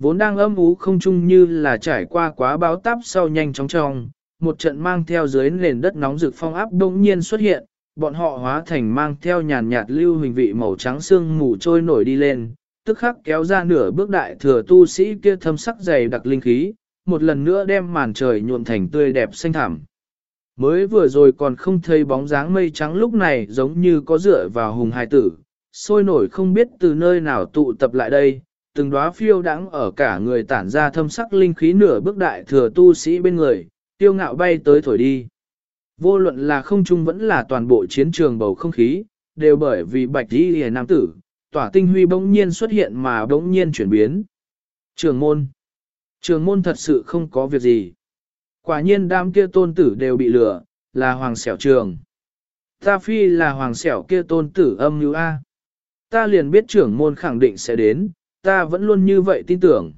Vốn đang âm ú không chung như là trải qua quá báo táp sau nhanh chóng trong, một trận mang theo dưới nền đất nóng rực phong áp đông nhiên xuất hiện, bọn họ hóa thành mang theo nhàn nhạt lưu hình vị màu trắng xương mù trôi nổi đi lên, tức khắc kéo ra nửa bước đại thừa tu sĩ kia thâm sắc dày đặc linh khí, một lần nữa đem màn trời nhuộm thành tươi đẹp xanh thẳm. Mới vừa rồi còn không thấy bóng dáng mây trắng lúc này giống như có dựa vào hùng hài tử, sôi nổi không biết từ nơi nào tụ tập lại đây, từng đóa phiêu đãng ở cả người tản ra thâm sắc linh khí nửa bước đại thừa tu sĩ bên người, tiêu ngạo bay tới thổi đi. Vô luận là không trung vẫn là toàn bộ chiến trường bầu không khí, đều bởi vì bạch đi hề nam tử, tỏa tinh huy bỗng nhiên xuất hiện mà bỗng nhiên chuyển biến. Trường môn. Trường môn thật sự không có việc gì. Quả nhiên đám kia tôn tử đều bị lừa, là hoàng xẻo trường. Ta phi là hoàng xẻo kia tôn tử âm như A. Ta liền biết trưởng môn khẳng định sẽ đến, ta vẫn luôn như vậy tin tưởng.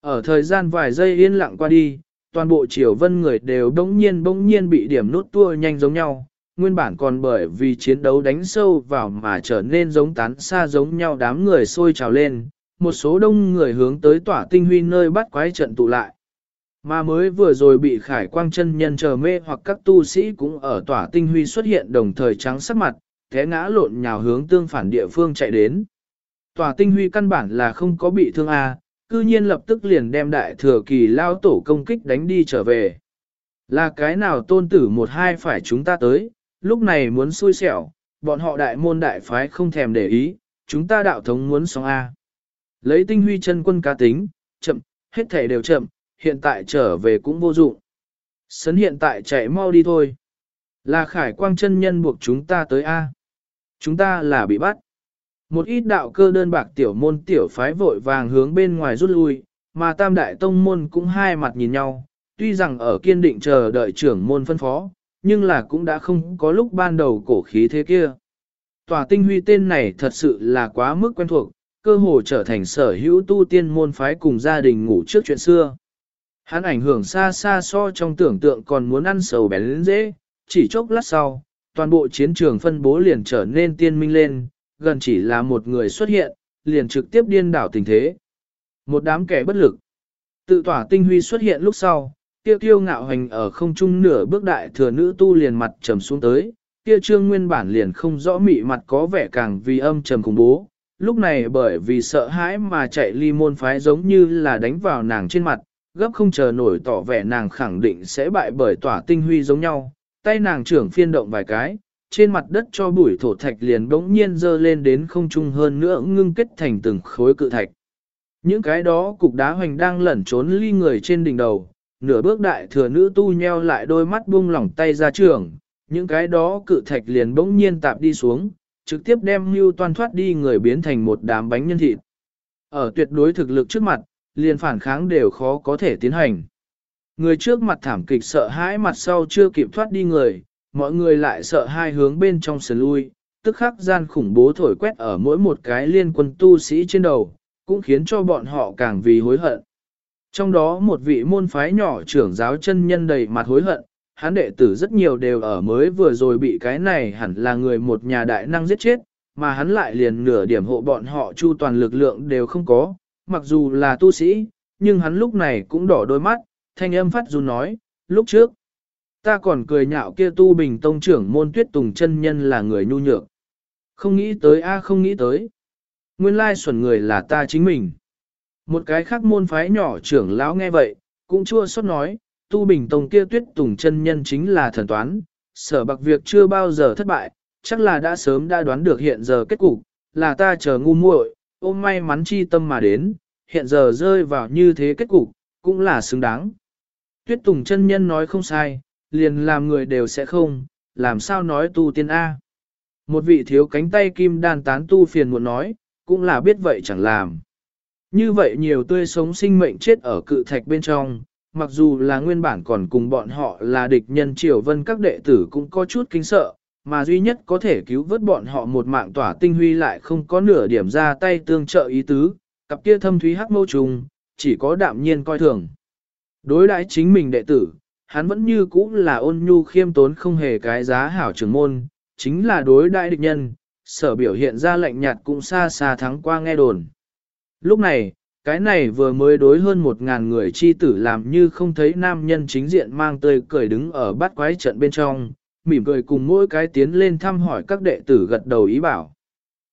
Ở thời gian vài giây yên lặng qua đi, toàn bộ triều vân người đều bỗng nhiên bỗng nhiên bị điểm nút tua nhanh giống nhau, nguyên bản còn bởi vì chiến đấu đánh sâu vào mà trở nên giống tán xa giống nhau đám người sôi trào lên, một số đông người hướng tới tỏa tinh huy nơi bắt quái trận tụ lại. Mà mới vừa rồi bị khải quang chân nhân chờ mê hoặc các tu sĩ cũng ở tỏa tinh huy xuất hiện đồng thời trắng sắc mặt, thế ngã lộn nhào hướng tương phản địa phương chạy đến tòa tinh huy căn bản là không có bị thương a, cư nhiên lập tức liền đem đại thừa kỳ lao tổ công kích đánh đi trở về. Là cái nào tôn tử một hai phải chúng ta tới, lúc này muốn xui xẻo, bọn họ đại môn đại phái không thèm để ý, chúng ta đạo thống muốn sống A. Lấy tinh huy chân quân cá tính, chậm, hết thể đều chậm, hiện tại trở về cũng vô dụng. Sấn hiện tại chạy mau đi thôi. Là khải quang chân nhân buộc chúng ta tới A. Chúng ta là bị bắt. Một ít đạo cơ đơn bạc tiểu môn tiểu phái vội vàng hướng bên ngoài rút lui, mà tam đại tông môn cũng hai mặt nhìn nhau, tuy rằng ở kiên định chờ đợi trưởng môn phân phó, nhưng là cũng đã không có lúc ban đầu cổ khí thế kia. Tòa tinh huy tên này thật sự là quá mức quen thuộc, cơ hồ trở thành sở hữu tu tiên môn phái cùng gia đình ngủ trước chuyện xưa. Hắn ảnh hưởng xa xa so trong tưởng tượng còn muốn ăn sầu bén dễ, chỉ chốc lát sau, toàn bộ chiến trường phân bố liền trở nên tiên minh lên, gần chỉ là một người xuất hiện, liền trực tiếp điên đảo tình thế. Một đám kẻ bất lực. Tự tỏa tinh huy xuất hiện lúc sau, tiêu tiêu ngạo hành ở không trung nửa bước đại thừa nữ tu liền mặt trầm xuống tới, kia trương nguyên bản liền không rõ mị mặt có vẻ càng vì âm trầm khủng bố. Lúc này bởi vì sợ hãi mà chạy ly môn phái giống như là đánh vào nàng trên mặt, gấp không chờ nổi tỏ vẻ nàng khẳng định sẽ bại bởi tỏa tinh huy giống nhau, tay nàng trưởng phiên động vài cái, trên mặt đất cho bụi thổ thạch liền bỗng nhiên dơ lên đến không trung hơn nữa ngưng kết thành từng khối cự thạch. Những cái đó cục đá hoành đang lẩn trốn ly người trên đỉnh đầu, nửa bước đại thừa nữ tu nheo lại đôi mắt buông lỏng tay ra trường, những cái đó cự thạch liền bỗng nhiên tạp đi xuống, trực tiếp đem mưu toan thoát đi người biến thành một đám bánh nhân thịt. Ở tuyệt đối thực lực trước mặt, liền phản kháng đều khó có thể tiến hành. Người trước mặt thảm kịch sợ hãi mặt sau chưa kịp thoát đi người, mọi người lại sợ hai hướng bên trong sườn lui, tức khắc gian khủng bố thổi quét ở mỗi một cái liên quân tu sĩ trên đầu, cũng khiến cho bọn họ càng vì hối hận. Trong đó một vị môn phái nhỏ trưởng giáo chân nhân đầy mặt hối hận, hắn đệ tử rất nhiều đều ở mới vừa rồi bị cái này hẳn là người một nhà đại năng giết chết, mà hắn lại liền nửa điểm hộ bọn họ chu toàn lực lượng đều không có, mặc dù là tu sĩ, nhưng hắn lúc này cũng đỏ đôi mắt, thanh âm phát dù nói, lúc trước, ta còn cười nhạo kia tu bình tông trưởng môn tuyết tùng chân nhân là người nhu nhược. Không nghĩ tới a không nghĩ tới. Nguyên lai xuẩn người là ta chính mình. Một cái khác môn phái nhỏ trưởng lão nghe vậy, cũng chua xót nói, tu bình tông kia tuyết tùng chân nhân chính là thần toán, sở bạc việc chưa bao giờ thất bại, chắc là đã sớm đã đoán được hiện giờ kết cục, là ta chờ ngu muội, ôm may mắn chi tâm mà đến, hiện giờ rơi vào như thế kết cục, cũng là xứng đáng. Tuyết tùng chân nhân nói không sai, liền làm người đều sẽ không, làm sao nói tu tiên A. Một vị thiếu cánh tay kim đan tán tu phiền muộn nói, cũng là biết vậy chẳng làm. Như vậy nhiều tươi sống sinh mệnh chết ở cự thạch bên trong, mặc dù là nguyên bản còn cùng bọn họ là địch nhân triều vân các đệ tử cũng có chút kinh sợ, mà duy nhất có thể cứu vớt bọn họ một mạng tỏa tinh huy lại không có nửa điểm ra tay tương trợ ý tứ, cặp kia thâm thúy hắc mâu trùng, chỉ có đạm nhiên coi thường. Đối đãi chính mình đệ tử, hắn vẫn như cũ là ôn nhu khiêm tốn không hề cái giá hảo trưởng môn, chính là đối đại địch nhân, sở biểu hiện ra lạnh nhạt cũng xa xa thắng qua nghe đồn. Lúc này, Cái này vừa mới đối hơn một ngàn người chi tử làm như không thấy nam nhân chính diện mang tươi cười đứng ở bát quái trận bên trong, mỉm cười cùng mỗi cái tiến lên thăm hỏi các đệ tử gật đầu ý bảo.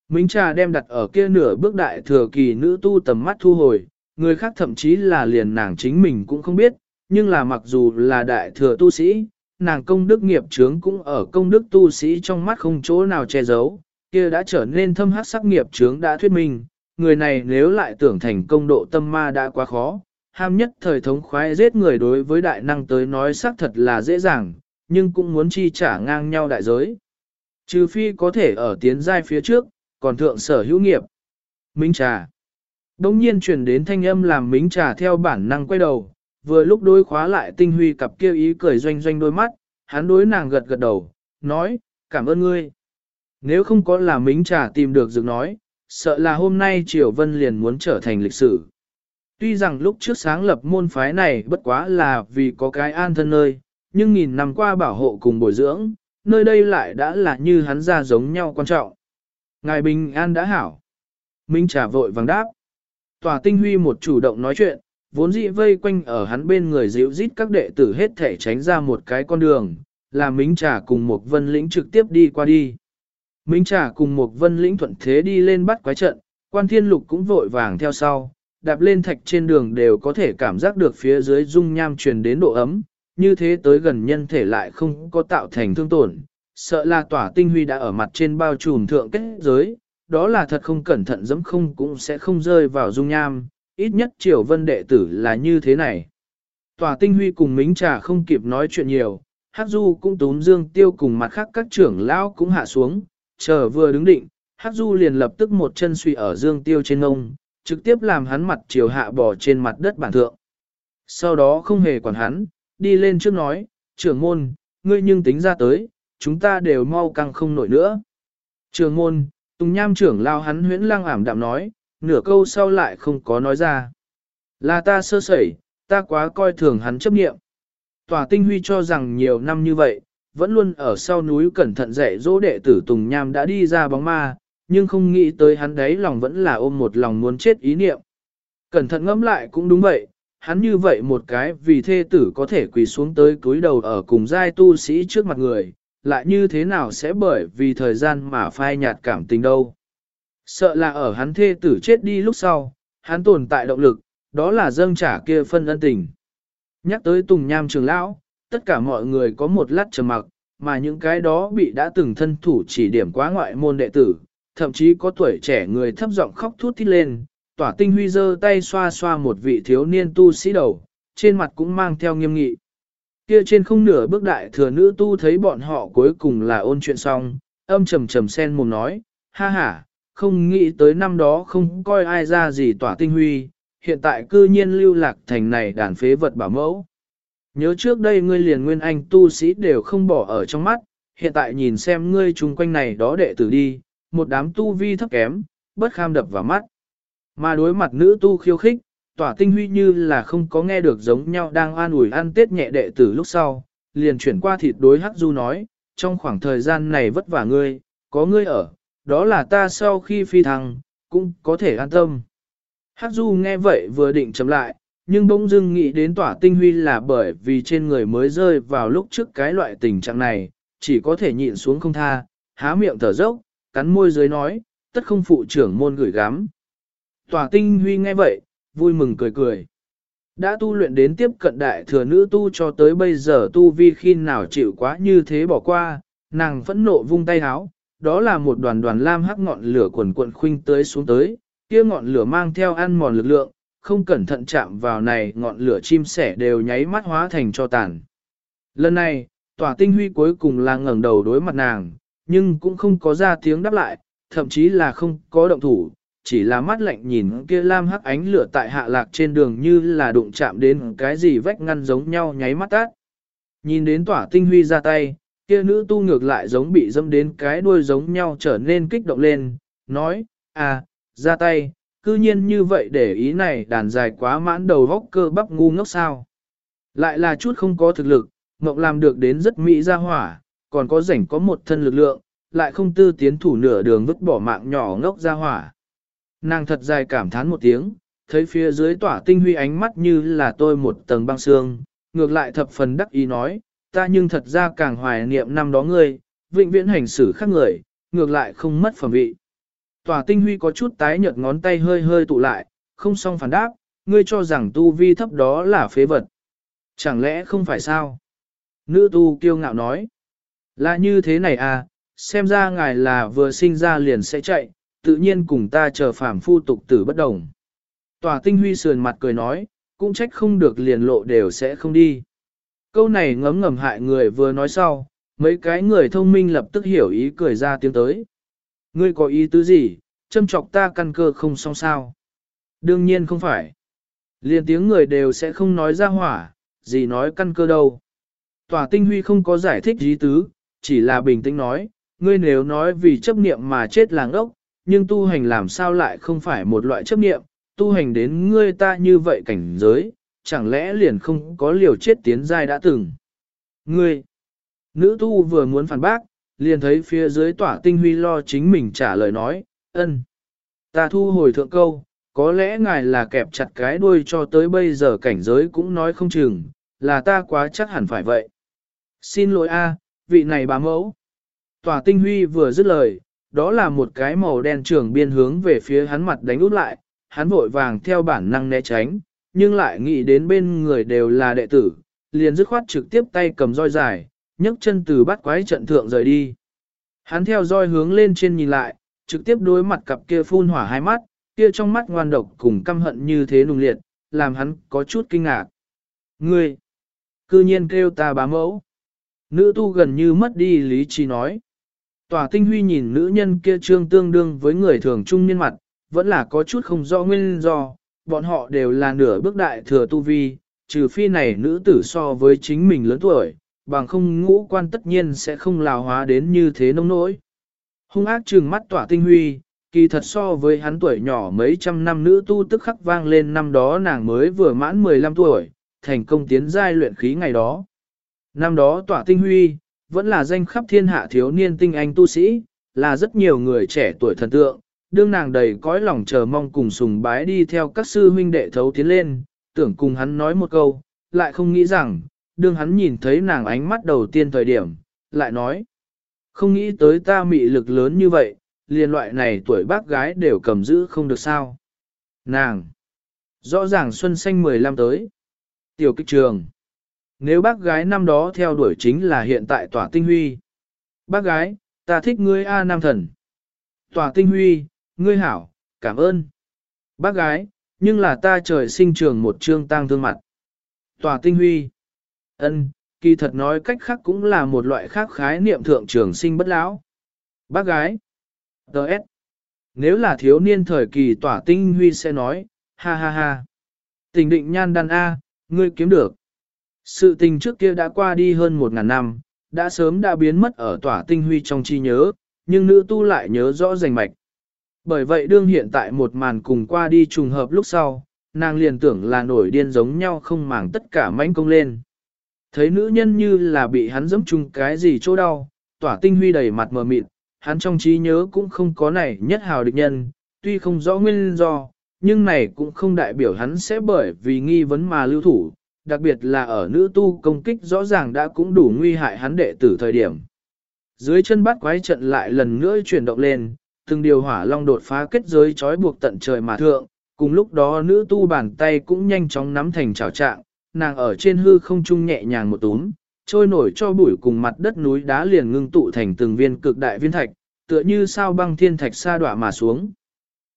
Minh trà đem đặt ở kia nửa bước đại thừa kỳ nữ tu tầm mắt thu hồi, người khác thậm chí là liền nàng chính mình cũng không biết, nhưng là mặc dù là đại thừa tu sĩ, nàng công đức nghiệp chướng cũng ở công đức tu sĩ trong mắt không chỗ nào che giấu, kia đã trở nên thâm hắc sắc nghiệp chướng đã thuyết minh, người này nếu lại tưởng thành công độ tâm ma đã quá khó, ham nhất thời thống khoái giết người đối với đại năng tới nói xác thật là dễ dàng, nhưng cũng muốn chi trả ngang nhau đại giới. Trừ phi có thể ở tiến giai phía trước, còn thượng sở hữu nghiệp. Minh trà. Đông nhiên truyền đến thanh âm làm mính trà theo bản năng quay đầu, vừa lúc đối khóa lại tinh huy cặp kia ý cười doanh doanh đôi mắt, hắn đối nàng gật gật đầu, nói, cảm ơn ngươi. Nếu không có là mính trà tìm được dược nói, sợ là hôm nay Triều Vân liền muốn trở thành lịch sử. Tuy rằng lúc trước sáng lập môn phái này bất quá là vì có cái an thân nơi, nhưng nghìn năm qua bảo hộ cùng bồi dưỡng, nơi đây lại đã là như hắn ra giống nhau quan trọng. Ngài Bình An đã hảo. Minh trà vội vàng đáp. Tòa tinh huy một chủ động nói chuyện, vốn dĩ vây quanh ở hắn bên người dịu rít các đệ tử hết thể tránh ra một cái con đường, là Minh trà cùng một vân lĩnh trực tiếp đi qua đi. Minh trà cùng một vân lĩnh thuận thế đi lên bắt quái trận, quan thiên lục cũng vội vàng theo sau, đạp lên thạch trên đường đều có thể cảm giác được phía dưới dung nham truyền đến độ ấm, như thế tới gần nhân thể lại không có tạo thành thương tổn, sợ là tỏa tinh huy đã ở mặt trên bao trùm thượng kết giới, đó là thật không cẩn thận dẫm không cũng sẽ không rơi vào dung nham, ít nhất triều vân đệ tử là như thế này. Tòa tinh huy cùng mính trà không kịp nói chuyện nhiều, Hắc Du cũng túm Dương Tiêu cùng mặt khác các trưởng lão cũng hạ xuống, chờ vừa đứng định, Hắc Du liền lập tức một chân suy ở Dương Tiêu trên ngông, trực tiếp làm hắn mặt chiều hạ bò trên mặt đất bản thượng. Sau đó không hề quản hắn, đi lên trước nói, trưởng môn, ngươi nhưng tính ra tới, chúng ta đều mau căng không nổi nữa. Trưởng môn, Tùng Nham trưởng lao hắn huyễn lăng ảm đạm nói, nửa câu sau lại không có nói ra. Là ta sơ sẩy, ta quá coi thường hắn chấp nghiệm. Tòa tinh huy cho rằng nhiều năm như vậy, vẫn luôn ở sau núi cẩn thận dạy dỗ đệ tử Tùng Nham đã đi ra bóng ma, nhưng không nghĩ tới hắn đấy lòng vẫn là ôm một lòng muốn chết ý niệm. Cẩn thận ngẫm lại cũng đúng vậy, hắn như vậy một cái vì thê tử có thể quỳ xuống tới cúi đầu ở cùng giai tu sĩ trước mặt người, lại như thế nào sẽ bởi vì thời gian mà phai nhạt cảm tình đâu. Sợ là ở hắn thê tử chết đi lúc sau, hắn tồn tại động lực, đó là dâng trả kia phân ân tình. Nhắc tới Tùng Nham trường lão, tất cả mọi người có một lát trầm mặc, mà những cái đó bị đã từng thân thủ chỉ điểm quá ngoại môn đệ tử, thậm chí có tuổi trẻ người thấp giọng khóc thút thít lên, tỏa tinh huy giơ tay xoa xoa một vị thiếu niên tu sĩ đầu, trên mặt cũng mang theo nghiêm nghị. Kia trên không nửa bước đại thừa nữ tu thấy bọn họ cuối cùng là ôn chuyện xong, âm trầm trầm sen mồm nói, ha ha, không nghĩ tới năm đó không coi ai ra gì tỏa tinh huy, hiện tại cư nhiên lưu lạc thành này đàn phế vật bảo mẫu. Nhớ trước đây ngươi liền nguyên anh tu sĩ đều không bỏ ở trong mắt, hiện tại nhìn xem ngươi chung quanh này đó đệ tử đi, một đám tu vi thấp kém, bất kham đập vào mắt. Mà đối mặt nữ tu khiêu khích, tỏa tinh huy như là không có nghe được giống nhau đang an ủi ăn tết nhẹ đệ tử lúc sau, liền chuyển qua thịt đối hắc du nói, trong khoảng thời gian này vất vả ngươi, có ngươi ở, đó là ta sau khi phi thăng, cũng có thể an tâm. Hắc du nghe vậy vừa định chấm lại, nhưng bỗng dưng nghĩ đến tỏa tinh huy là bởi vì trên người mới rơi vào lúc trước cái loại tình trạng này, chỉ có thể nhịn xuống không tha, há miệng thở dốc, cắn môi dưới nói, tất không phụ trưởng môn gửi gắm. Tỏa tinh huy nghe vậy, vui mừng cười cười. Đã tu luyện đến tiếp cận đại thừa nữ tu cho tới bây giờ tu vi khi nào chịu quá như thế bỏ qua, nàng phẫn nộ vung tay háo, đó là một đoàn đoàn lam hắc ngọn lửa quần cuộn khuynh tới xuống tới, kia ngọn lửa mang theo ăn mòn lực lượng, không cẩn thận chạm vào này ngọn lửa chim sẻ đều nháy mắt hóa thành cho tàn. Lần này, tỏa tinh huy cuối cùng là ngẩng đầu đối mặt nàng, nhưng cũng không có ra tiếng đáp lại, thậm chí là không có động thủ, chỉ là mắt lạnh nhìn kia lam hắc ánh lửa tại hạ lạc trên đường như là đụng chạm đến cái gì vách ngăn giống nhau nháy mắt tát. Nhìn đến tỏa tinh huy ra tay, kia nữ tu ngược lại giống bị dâm đến cái đuôi giống nhau trở nên kích động lên, nói, à, ra tay, cư nhiên như vậy để ý này đàn dài quá mãn đầu vóc cơ bắp ngu ngốc sao. Lại là chút không có thực lực, mộng làm được đến rất mỹ ra hỏa, còn có rảnh có một thân lực lượng, lại không tư tiến thủ nửa đường vứt bỏ mạng nhỏ ngốc ra hỏa. Nàng thật dài cảm thán một tiếng, thấy phía dưới tỏa tinh huy ánh mắt như là tôi một tầng băng xương, ngược lại thập phần đắc ý nói, ta nhưng thật ra càng hoài niệm năm đó ngươi, vĩnh viễn hành xử khác người, ngược lại không mất phẩm vị. tòa tinh huy có chút tái nhợt ngón tay hơi hơi tụ lại, không xong phản đáp, ngươi cho rằng tu vi thấp đó là phế vật. Chẳng lẽ không phải sao? Nữ tu kiêu ngạo nói. Là như thế này à, xem ra ngài là vừa sinh ra liền sẽ chạy, tự nhiên cùng ta chờ phàm phu tục tử bất đồng. Tòa tinh huy sườn mặt cười nói, cũng trách không được liền lộ đều sẽ không đi. Câu này ngấm ngầm hại người vừa nói sau, mấy cái người thông minh lập tức hiểu ý cười ra tiếng tới. Ngươi có ý tứ gì, châm chọc ta căn cơ không xong sao? Đương nhiên không phải. Liên tiếng người đều sẽ không nói ra hỏa, gì nói căn cơ đâu. Tòa tinh huy không có giải thích ý tứ, chỉ là bình tĩnh nói, ngươi nếu nói vì chấp niệm mà chết làng ốc, nhưng tu hành làm sao lại không phải một loại chấp niệm, tu hành đến ngươi ta như vậy cảnh giới, chẳng lẽ liền không có liều chết tiến giai đã từng. Ngươi, nữ tu vừa muốn phản bác, liền thấy phía dưới tỏa tinh huy lo chính mình trả lời nói, ân. Ta thu hồi thượng câu, có lẽ ngài là kẹp chặt cái đuôi cho tới bây giờ cảnh giới cũng nói không chừng, là ta quá chắc hẳn phải vậy. Xin lỗi a, vị này bá mẫu. Tòa tinh huy vừa dứt lời, đó là một cái màu đen trường biên hướng về phía hắn mặt đánh út lại, hắn vội vàng theo bản năng né tránh, nhưng lại nghĩ đến bên người đều là đệ tử, liền dứt khoát trực tiếp tay cầm roi dài, nhấc chân từ bắt quái trận thượng rời đi. Hắn theo roi hướng lên trên nhìn lại, trực tiếp đối mặt cặp kia phun hỏa hai mắt, kia trong mắt ngoan độc cùng căm hận như thế nùng liệt, làm hắn có chút kinh ngạc. Ngươi, cư nhiên kêu ta bá mẫu. Nữ tu gần như mất đi lý trí nói. Tòa tinh huy nhìn nữ nhân kia trương tương đương với người thường trung niên mặt, vẫn là có chút không rõ nguyên do, bọn họ đều là nửa bước đại thừa tu vi, trừ phi này nữ tử so với chính mình lớn tuổi, bằng không ngũ quan tất nhiên sẽ không lào hóa đến như thế nông nỗi. Hung ác trừng mắt tỏa tinh huy, kỳ thật so với hắn tuổi nhỏ mấy trăm năm nữ tu tức khắc vang lên năm đó nàng mới vừa mãn 15 tuổi, thành công tiến giai luyện khí ngày đó. Năm đó tỏa tinh huy, vẫn là danh khắp thiên hạ thiếu niên tinh anh tu sĩ, là rất nhiều người trẻ tuổi thần tượng, đương nàng đầy cõi lòng chờ mong cùng sùng bái đi theo các sư huynh đệ thấu tiến lên, tưởng cùng hắn nói một câu, lại không nghĩ rằng, đương hắn nhìn thấy nàng ánh mắt đầu tiên thời điểm, lại nói, không nghĩ tới ta mị lực lớn như vậy, liền loại này tuổi bác gái đều cầm giữ không được sao. Nàng, rõ ràng xuân xanh 15 tới, tiểu kích trường, nếu bác gái năm đó theo đuổi chính là hiện tại tỏa tinh huy. Bác gái, ta thích ngươi A Nam Thần. Tỏa tinh huy, ngươi hảo, cảm ơn. Bác gái, nhưng là ta trời sinh trường một trương tang thương mặt. Tòa tinh huy. ân, kỳ thật nói cách khác cũng là một loại khác khái niệm thượng trường sinh bất lão. Bác gái. Đợt. Nếu là thiếu niên thời kỳ tỏa tinh huy sẽ nói, ha ha ha. Tình định nhan đan A, ngươi kiếm được. Sự tình trước kia đã qua đi hơn một ngàn năm, đã sớm đã biến mất ở tỏa tinh huy trong chi nhớ, nhưng nữ tu lại nhớ rõ rành mạch. Bởi vậy đương hiện tại một màn cùng qua đi trùng hợp lúc sau, nàng liền tưởng là nổi điên giống nhau không màng tất cả mãnh công lên. Thấy nữ nhân như là bị hắn giẫm chung cái gì chỗ đau, tỏa tinh huy đầy mặt mờ mịt, hắn trong trí nhớ cũng không có này nhất hào địch nhân, tuy không rõ nguyên do, nhưng này cũng không đại biểu hắn sẽ bởi vì nghi vấn mà lưu thủ, đặc biệt là ở nữ tu công kích rõ ràng đã cũng đủ nguy hại hắn đệ tử thời điểm. Dưới chân bắt quái trận lại lần nữa chuyển động lên, từng điều hỏa long đột phá kết giới trói buộc tận trời mà thượng, cùng lúc đó nữ tu bàn tay cũng nhanh chóng nắm thành chảo trạng, nàng ở trên hư không trung nhẹ nhàng một túm, trôi nổi cho bụi cùng mặt đất núi đá liền ngưng tụ thành từng viên cực đại viên thạch, tựa như sao băng thiên thạch sa đọa mà xuống.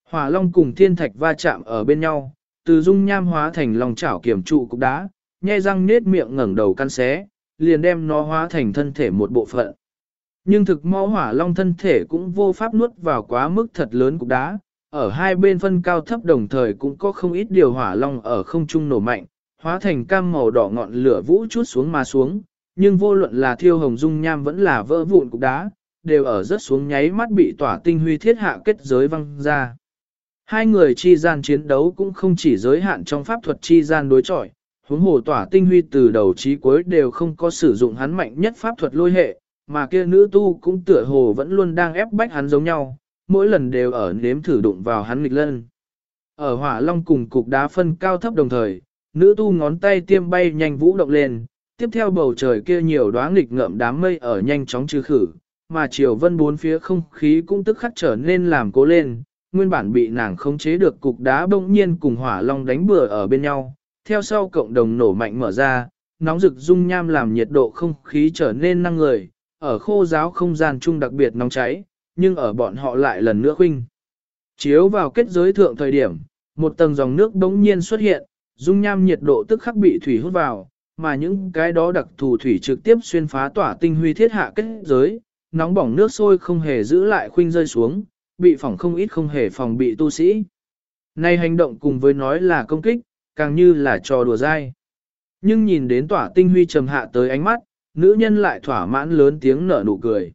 Hỏa long cùng thiên thạch va chạm ở bên nhau, từ dung nham hóa thành lòng chảo kiểm trụ cục đá, nhe răng nết miệng ngẩng đầu căn xé, liền đem nó hóa thành thân thể một bộ phận. Nhưng thực mau hỏa long thân thể cũng vô pháp nuốt vào quá mức thật lớn cục đá, ở hai bên phân cao thấp đồng thời cũng có không ít điều hỏa long ở không trung nổ mạnh, hóa thành cam màu đỏ ngọn lửa vũ chút xuống mà xuống, nhưng vô luận là thiêu hồng dung nham vẫn là vỡ vụn cục đá, đều ở rất xuống nháy mắt bị tỏa tinh huy thiết hạ kết giới văng ra. Hai người chi gian chiến đấu cũng không chỉ giới hạn trong pháp thuật chi gian đối chọi, huống hồ tỏa tinh huy từ đầu chí cuối đều không có sử dụng hắn mạnh nhất pháp thuật lôi hệ, mà kia nữ tu cũng tựa hồ vẫn luôn đang ép bách hắn giống nhau, mỗi lần đều ở nếm thử đụng vào hắn nghịch lân. Ở hỏa long cùng cục đá phân cao thấp đồng thời, nữ tu ngón tay tiêm bay nhanh vũ động lên, tiếp theo bầu trời kia nhiều đóa nghịch ngợm đám mây ở nhanh chóng trừ khử, mà chiều vân bốn phía không khí cũng tức khắc trở nên làm cố lên, nguyên bản bị nàng khống chế được cục đá bỗng nhiên cùng hỏa long đánh bừa ở bên nhau, theo sau cộng đồng nổ mạnh mở ra, nóng rực dung nham làm nhiệt độ không khí trở nên năng người, ở khô giáo không gian chung đặc biệt nóng cháy, nhưng ở bọn họ lại lần nữa khuynh. Chiếu vào kết giới thượng thời điểm, một tầng dòng nước bỗng nhiên xuất hiện, dung nham nhiệt độ tức khắc bị thủy hút vào, mà những cái đó đặc thù thủy trực tiếp xuyên phá tỏa tinh huy thiết hạ kết giới, nóng bỏng nước sôi không hề giữ lại khuynh rơi xuống, bị phỏng không ít không hề phòng bị tu sĩ. Này hành động cùng với nói là công kích, càng như là trò đùa dai. Nhưng nhìn đến tỏa tinh huy trầm hạ tới ánh mắt, nữ nhân lại thỏa mãn lớn tiếng nở nụ cười.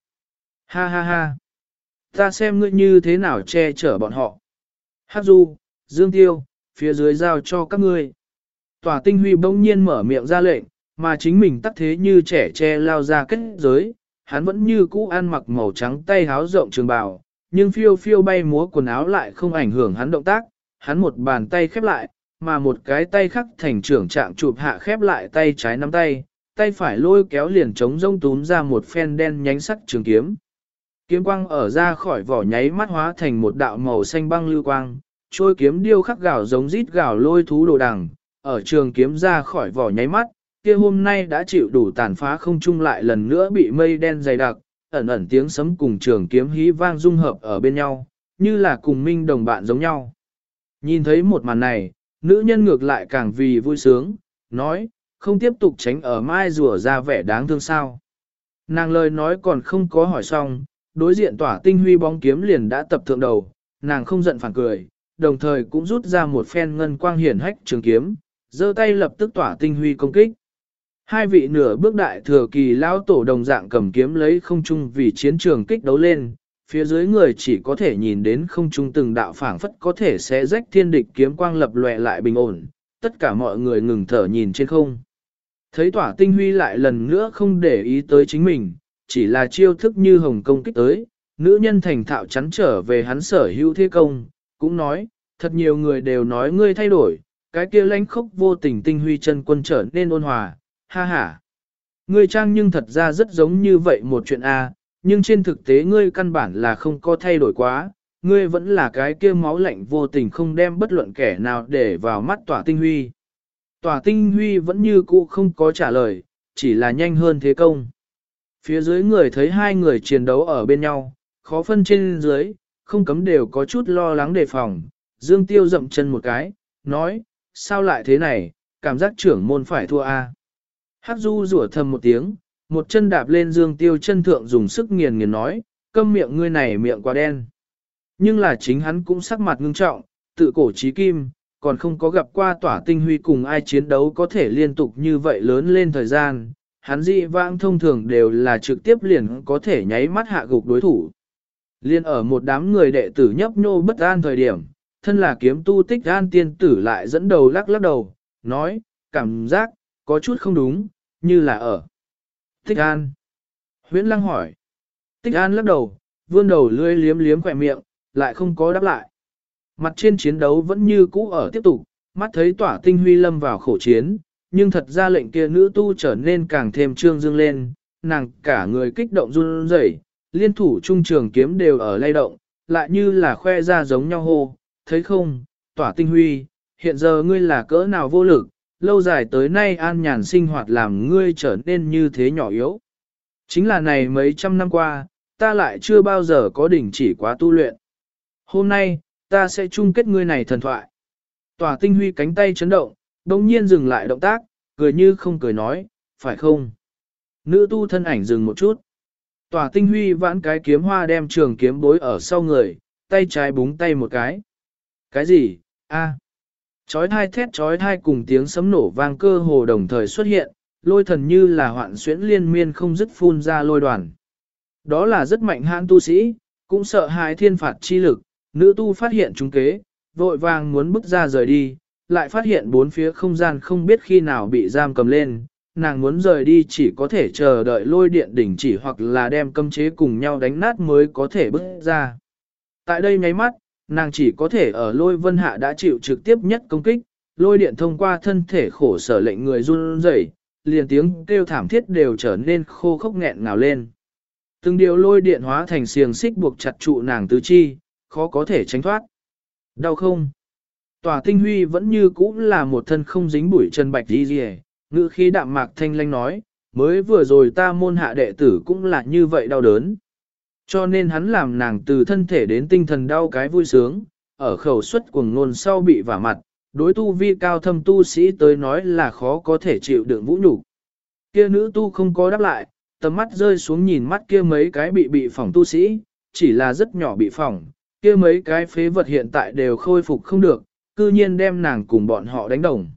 Ha ha ha! Ta xem ngươi như thế nào che chở bọn họ. Hát du, dương tiêu, phía dưới giao cho các ngươi. Tỏa tinh huy bỗng nhiên mở miệng ra lệnh, mà chính mình tắt thế như trẻ che lao ra kết giới, hắn vẫn như cũ ăn mặc màu trắng tay háo rộng trường bào, nhưng phiêu phiêu bay múa quần áo lại không ảnh hưởng hắn động tác, hắn một bàn tay khép lại, mà một cái tay khác thành trưởng trạng chụp hạ khép lại tay trái nắm tay, tay phải lôi kéo liền chống rông túm ra một phen đen nhánh sắc trường kiếm. Kiếm quang ở ra khỏi vỏ nháy mắt hóa thành một đạo màu xanh băng lưu quang, trôi kiếm điêu khắc gạo giống rít gạo lôi thú đồ đằng, ở trường kiếm ra khỏi vỏ nháy mắt, kia hôm nay đã chịu đủ tàn phá không chung lại lần nữa bị mây đen dày đặc, ẩn ẩn tiếng sấm cùng trường kiếm hí vang dung hợp ở bên nhau, như là cùng minh đồng bạn giống nhau. Nhìn thấy một màn này, nữ nhân ngược lại càng vì vui sướng, nói, không tiếp tục tránh ở mai rùa ra vẻ đáng thương sao. Nàng lời nói còn không có hỏi xong, đối diện tỏa tinh huy bóng kiếm liền đã tập thượng đầu, nàng không giận phản cười, đồng thời cũng rút ra một phen ngân quang hiển hách trường kiếm, giơ tay lập tức tỏa tinh huy công kích. Hai vị nửa bước đại thừa kỳ lão tổ đồng dạng cầm kiếm lấy không trung vì chiến trường kích đấu lên, phía dưới người chỉ có thể nhìn đến không trung từng đạo phảng phất có thể sẽ rách thiên địch kiếm quang lập lòe lại bình ổn, tất cả mọi người ngừng thở nhìn trên không. Thấy tỏa tinh huy lại lần nữa không để ý tới chính mình, chỉ là chiêu thức như hồng công kích tới, nữ nhân thành thạo chắn trở về hắn sở hữu thế công, cũng nói, thật nhiều người đều nói ngươi thay đổi, cái kia lãnh khốc vô tình tinh huy chân quân trở nên ôn hòa, ha ha. Ngươi trang nhưng thật ra rất giống như vậy một chuyện A, nhưng trên thực tế ngươi căn bản là không có thay đổi quá, ngươi vẫn là cái kia máu lạnh vô tình không đem bất luận kẻ nào để vào mắt tỏa tinh huy. Tòa tinh huy vẫn như cũ không có trả lời, chỉ là nhanh hơn thế công. Phía dưới người thấy hai người chiến đấu ở bên nhau, khó phân trên dưới, không cấm đều có chút lo lắng đề phòng. Dương Tiêu dậm chân một cái, nói, sao lại thế này, cảm giác trưởng môn phải thua a. Hắc Du rủa thầm một tiếng, một chân đạp lên Dương Tiêu chân thượng dùng sức nghiền nghiền nói, câm miệng ngươi này miệng quá đen. Nhưng là chính hắn cũng sắc mặt ngưng trọng, tự cổ trí kim, còn không có gặp qua tỏa tinh huy cùng ai chiến đấu có thể liên tục như vậy lớn lên thời gian. Hắn dị vãng thông thường đều là trực tiếp liền có thể nháy mắt hạ gục đối thủ. Liên ở một đám người đệ tử nhấp nhô bất an thời điểm, thân là kiếm tu tích an tiên tử lại dẫn đầu lắc lắc đầu, nói, cảm giác, có chút không đúng, như là ở. Tích an. Huyễn lăng hỏi. Tích an lắc đầu, vươn đầu lươi liếm liếm khỏe miệng, lại không có đáp lại. Mặt trên chiến đấu vẫn như cũ ở tiếp tục, mắt thấy tỏa tinh huy lâm vào khổ chiến, nhưng thật ra lệnh kia nữ tu trở nên càng thêm trương dương lên, nàng cả người kích động run rẩy, liên thủ trung trường kiếm đều ở lay động, lại như là khoe ra giống nhau hô, thấy không, tỏa tinh huy, hiện giờ ngươi là cỡ nào vô lực, lâu dài tới nay an nhàn sinh hoạt làm ngươi trở nên như thế nhỏ yếu. Chính là này mấy trăm năm qua, ta lại chưa bao giờ có đỉnh chỉ quá tu luyện. Hôm nay, ta sẽ chung kết ngươi này thần thoại. Tòa tinh huy cánh tay chấn động, đồng nhiên dừng lại động tác, cười như không cười nói, phải không? Nữ tu thân ảnh dừng một chút. Tòa tinh huy vãn cái kiếm hoa đem trường kiếm bối ở sau người, tay trái búng tay một cái. Cái gì? A. Chói thai thét chói thai cùng tiếng sấm nổ vang cơ hồ đồng thời xuất hiện, lôi thần như là hoạn xuyễn liên miên không dứt phun ra lôi đoàn. Đó là rất mạnh hãn tu sĩ, cũng sợ hãi thiên phạt chi lực, nữ tu phát hiện chúng kế, vội vàng muốn bước ra rời đi, lại phát hiện bốn phía không gian không biết khi nào bị giam cầm lên, nàng muốn rời đi chỉ có thể chờ đợi lôi điện đỉnh chỉ hoặc là đem cấm chế cùng nhau đánh nát mới có thể bước ra. Tại đây nháy mắt, nàng chỉ có thể ở lôi vân hạ đã chịu trực tiếp nhất công kích, lôi điện thông qua thân thể khổ sở lệnh người run rẩy, liền tiếng kêu thảm thiết đều trở nên khô khốc nghẹn ngào lên. Từng điều lôi điện hóa thành xiềng xích buộc chặt trụ nàng tứ chi, khó có thể tránh thoát. Đau không? Tòa tinh huy vẫn như cũ là một thân không dính bụi chân bạch đi gì ngữ khí đạm mạc thanh lanh nói, mới vừa rồi ta môn hạ đệ tử cũng là như vậy đau đớn. Cho nên hắn làm nàng từ thân thể đến tinh thần đau cái vui sướng, ở khẩu suất cuồng ngôn sau bị vả mặt, đối tu vi cao thâm tu sĩ tới nói là khó có thể chịu đựng vũ nhục. Kia nữ tu không có đáp lại, tầm mắt rơi xuống nhìn mắt kia mấy cái bị bị phỏng tu sĩ, chỉ là rất nhỏ bị phỏng, kia mấy cái phế vật hiện tại đều khôi phục không được, cư nhiên đem nàng cùng bọn họ đánh đồng.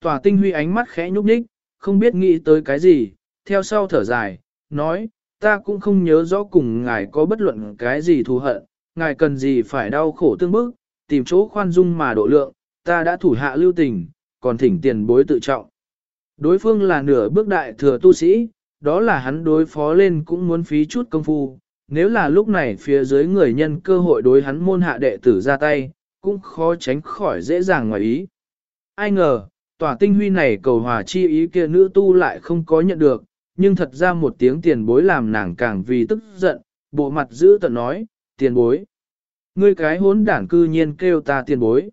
Tòa tinh huy ánh mắt khẽ nhúc nhích, không biết nghĩ tới cái gì, theo sau thở dài, nói, ta cũng không nhớ rõ cùng ngài có bất luận cái gì thù hận, ngài cần gì phải đau khổ tương bức, tìm chỗ khoan dung mà độ lượng, ta đã thủ hạ lưu tình, còn thỉnh tiền bối tự trọng. Đối phương là nửa bước đại thừa tu sĩ, đó là hắn đối phó lên cũng muốn phí chút công phu, nếu là lúc này phía dưới người nhân cơ hội đối hắn môn hạ đệ tử ra tay, cũng khó tránh khỏi dễ dàng ngoài ý. Ai ngờ, tòa tinh huy này cầu hòa chi ý kia nữ tu lại không có nhận được, nhưng thật ra một tiếng tiền bối làm nàng càng vì tức giận, bộ mặt giữ tận nói, tiền bối. Ngươi cái hốn đảng cư nhiên kêu ta tiền bối.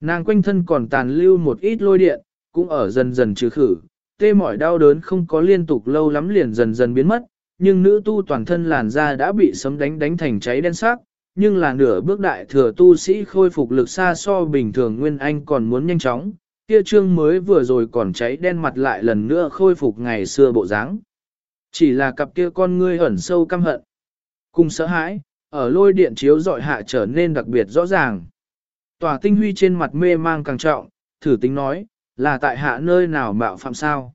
Nàng quanh thân còn tàn lưu một ít lôi điện, cũng ở dần dần trừ khử, tê mỏi đau đớn không có liên tục lâu lắm liền dần dần biến mất, nhưng nữ tu toàn thân làn da đã bị sấm đánh đánh thành cháy đen sắc, nhưng là nửa bước đại thừa tu sĩ khôi phục lực xa so bình thường Nguyên Anh còn muốn nhanh chóng, kia trương mới vừa rồi còn cháy đen mặt lại lần nữa khôi phục ngày xưa bộ dáng. Chỉ là cặp kia con ngươi ẩn sâu căm hận, cùng sợ hãi, ở lôi điện chiếu dọi hạ trở nên đặc biệt rõ ràng. Tòa tinh huy trên mặt mê mang càng trọng, thử tính nói, là tại hạ nơi nào mạo phạm sao.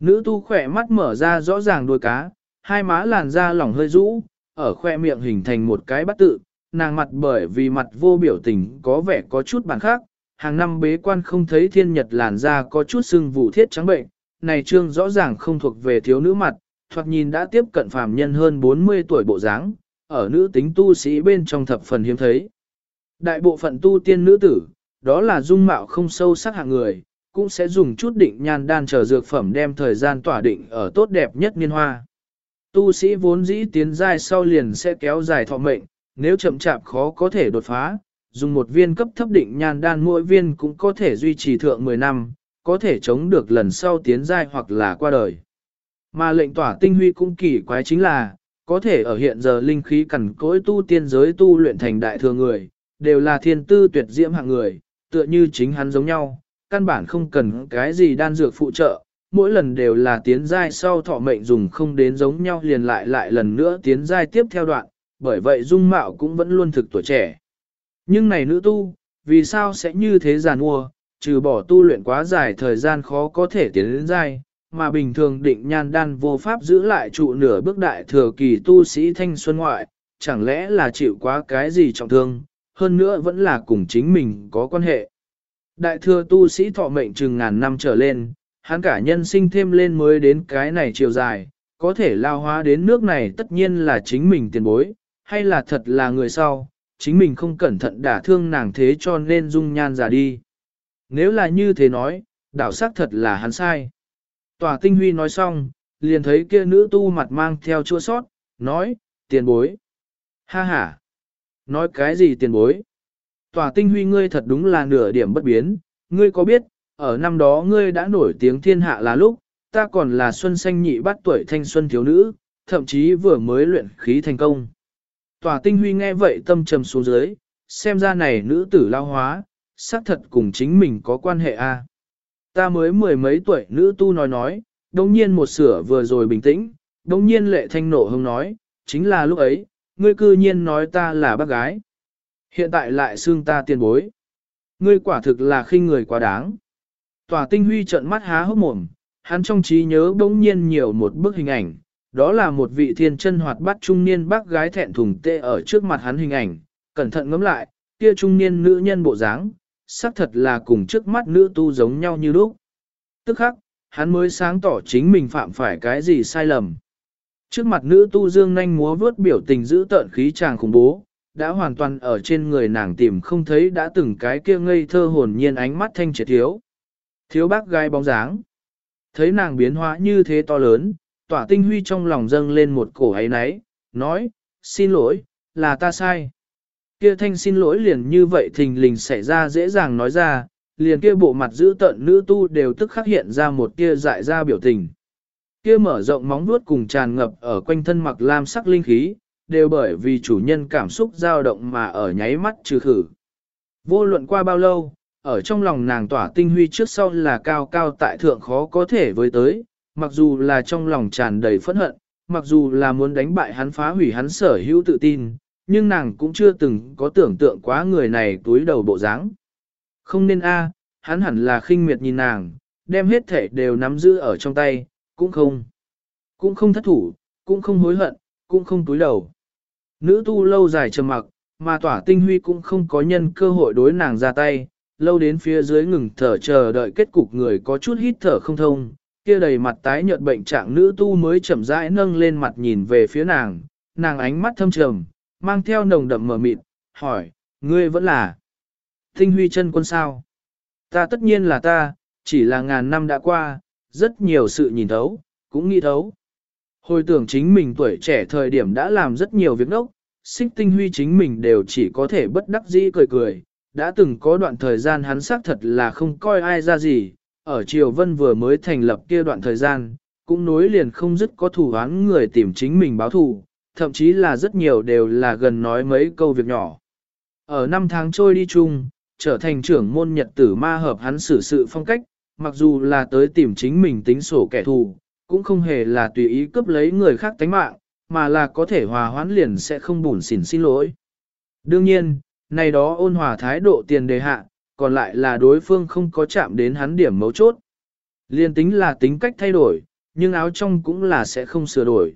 Nữ tu khỏe mắt mở ra rõ ràng đôi cá, hai má làn da lỏng hơi rũ, ở khoe miệng hình thành một cái bắt tự, nàng mặt bởi vì mặt vô biểu tình có vẻ có chút bản khác, hàng năm bế quan không thấy thiên nhật làn da có chút sưng vụ thiết trắng bệnh, này trương rõ ràng không thuộc về thiếu nữ mặt, thoạt nhìn đã tiếp cận phàm nhân hơn 40 tuổi bộ dáng, ở nữ tính tu sĩ bên trong thập phần hiếm thấy. Đại bộ phận tu tiên nữ tử, đó là dung mạo không sâu sắc hạng người, cũng sẽ dùng chút định nhan đan chờ dược phẩm đem thời gian tỏa định ở tốt đẹp nhất niên hoa. Tu sĩ vốn dĩ tiến giai sau liền sẽ kéo dài thọ mệnh, nếu chậm chạp khó có thể đột phá, dùng một viên cấp thấp định nhan đan mỗi viên cũng có thể duy trì thượng 10 năm, có thể chống được lần sau tiến giai hoặc là qua đời. Mà lệnh tỏa tinh huy cũng kỳ quái chính là, có thể ở hiện giờ linh khí cẩn cối tu tiên giới tu luyện thành đại thừa người, đều là thiên tư tuyệt diễm hạng người, tựa như chính hắn giống nhau, căn bản không cần cái gì đan dược phụ trợ, mỗi lần đều là tiến giai sau thọ mệnh dùng không đến giống nhau liền lại lại lần nữa tiến giai tiếp theo đoạn, bởi vậy dung mạo cũng vẫn luôn thực tuổi trẻ. Nhưng này nữ tu, vì sao sẽ như thế giàn mua, trừ bỏ tu luyện quá dài thời gian khó có thể tiến đến giai, mà bình thường định nhan đan vô pháp giữ lại trụ nửa bước đại thừa kỳ tu sĩ thanh xuân ngoại, chẳng lẽ là chịu quá cái gì trọng thương, hơn nữa vẫn là cùng chính mình có quan hệ. Đại thừa tu sĩ thọ mệnh chừng ngàn năm trở lên, hắn cả nhân sinh thêm lên mới đến cái này chiều dài, có thể lao hóa đến nước này tất nhiên là chính mình tiền bối, hay là thật là người sau, chính mình không cẩn thận đả thương nàng thế cho nên dung nhan già đi. Nếu là như thế nói, đảo sắc thật là hắn sai. Tòa tinh huy nói xong, liền thấy kia nữ tu mặt mang theo chua sót, nói, tiền bối. Ha ha. Nói cái gì tiền bối? Tòa tinh huy ngươi thật đúng là nửa điểm bất biến, ngươi có biết, ở năm đó ngươi đã nổi tiếng thiên hạ là lúc, ta còn là xuân xanh nhị bắt tuổi thanh xuân thiếu nữ, thậm chí vừa mới luyện khí thành công. Tòa tinh huy nghe vậy tâm trầm xuống dưới, xem ra này nữ tử lao hóa, xác thật cùng chính mình có quan hệ a. Ta mới mười mấy tuổi nữ tu nói nói, đồng nhiên một sửa vừa rồi bình tĩnh, đồng nhiên lệ thanh nổ hông nói, chính là lúc ấy, ngươi cư nhiên nói ta là bác gái. Hiện tại lại xương ta tiền bối. Ngươi quả thực là khinh người quá đáng. Tòa tinh huy trận mắt há hốc mồm, hắn trong trí nhớ bỗng nhiên nhiều một bức hình ảnh, đó là một vị thiên chân hoạt bát trung niên bác gái thẹn thùng tê ở trước mặt hắn hình ảnh, cẩn thận ngắm lại, kia trung niên nữ nhân bộ dáng, xác thật là cùng trước mắt nữ tu giống nhau như lúc. Tức khắc, hắn mới sáng tỏ chính mình phạm phải cái gì sai lầm. Trước mặt nữ tu dương nhanh múa vớt biểu tình giữ tợn khí chàng khủng bố, đã hoàn toàn ở trên người nàng tìm không thấy đã từng cái kia ngây thơ hồn nhiên ánh mắt thanh triệt thiếu. Thiếu bác gai bóng dáng. Thấy nàng biến hóa như thế to lớn, tỏa tinh huy trong lòng dâng lên một cổ ấy náy, nói, xin lỗi, là ta sai. Kia thanh xin lỗi liền như vậy thình lình xảy ra dễ dàng nói ra, liền kia bộ mặt giữ tận nữ tu đều tức khắc hiện ra một kia dại ra biểu tình. Kia mở rộng móng vuốt cùng tràn ngập ở quanh thân mặc lam sắc linh khí, đều bởi vì chủ nhân cảm xúc dao động mà ở nháy mắt trừ khử. Vô luận qua bao lâu, ở trong lòng nàng tỏa tinh huy trước sau là cao cao tại thượng khó có thể với tới, mặc dù là trong lòng tràn đầy phẫn hận, mặc dù là muốn đánh bại hắn phá hủy hắn sở hữu tự tin, nhưng nàng cũng chưa từng có tưởng tượng quá người này túi đầu bộ dáng. Không nên a, hắn hẳn là khinh miệt nhìn nàng, đem hết thể đều nắm giữ ở trong tay, cũng không. Cũng không thất thủ, cũng không hối hận, cũng không túi đầu. Nữ tu lâu dài trầm mặc, mà tỏa tinh huy cũng không có nhân cơ hội đối nàng ra tay, lâu đến phía dưới ngừng thở chờ đợi kết cục người có chút hít thở không thông, kia đầy mặt tái nhợt bệnh trạng nữ tu mới chậm rãi nâng lên mặt nhìn về phía nàng, nàng ánh mắt thâm trầm, mang theo nồng đậm mờ mịt, hỏi, ngươi vẫn là tinh huy chân quân sao? Ta tất nhiên là ta, chỉ là ngàn năm đã qua, rất nhiều sự nhìn thấu, cũng nghĩ thấu. Hồi tưởng chính mình tuổi trẻ thời điểm đã làm rất nhiều việc đốc, xích tinh huy chính mình đều chỉ có thể bất đắc dĩ cười cười, đã từng có đoạn thời gian hắn xác thật là không coi ai ra gì, ở Triều Vân vừa mới thành lập kia đoạn thời gian, cũng nối liền không dứt có thủ án người tìm chính mình báo thù, thậm chí là rất nhiều đều là gần nói mấy câu việc nhỏ. Ở năm tháng trôi đi chung, trở thành trưởng môn nhật tử ma hợp hắn xử sự phong cách, mặc dù là tới tìm chính mình tính sổ kẻ thù, cũng không hề là tùy ý cướp lấy người khác tánh mạng, mà là có thể hòa hoãn liền sẽ không bùn xỉn xin lỗi. Đương nhiên, này đó ôn hòa thái độ tiền đề hạ, còn lại là đối phương không có chạm đến hắn điểm mấu chốt. Liên tính là tính cách thay đổi, nhưng áo trong cũng là sẽ không sửa đổi.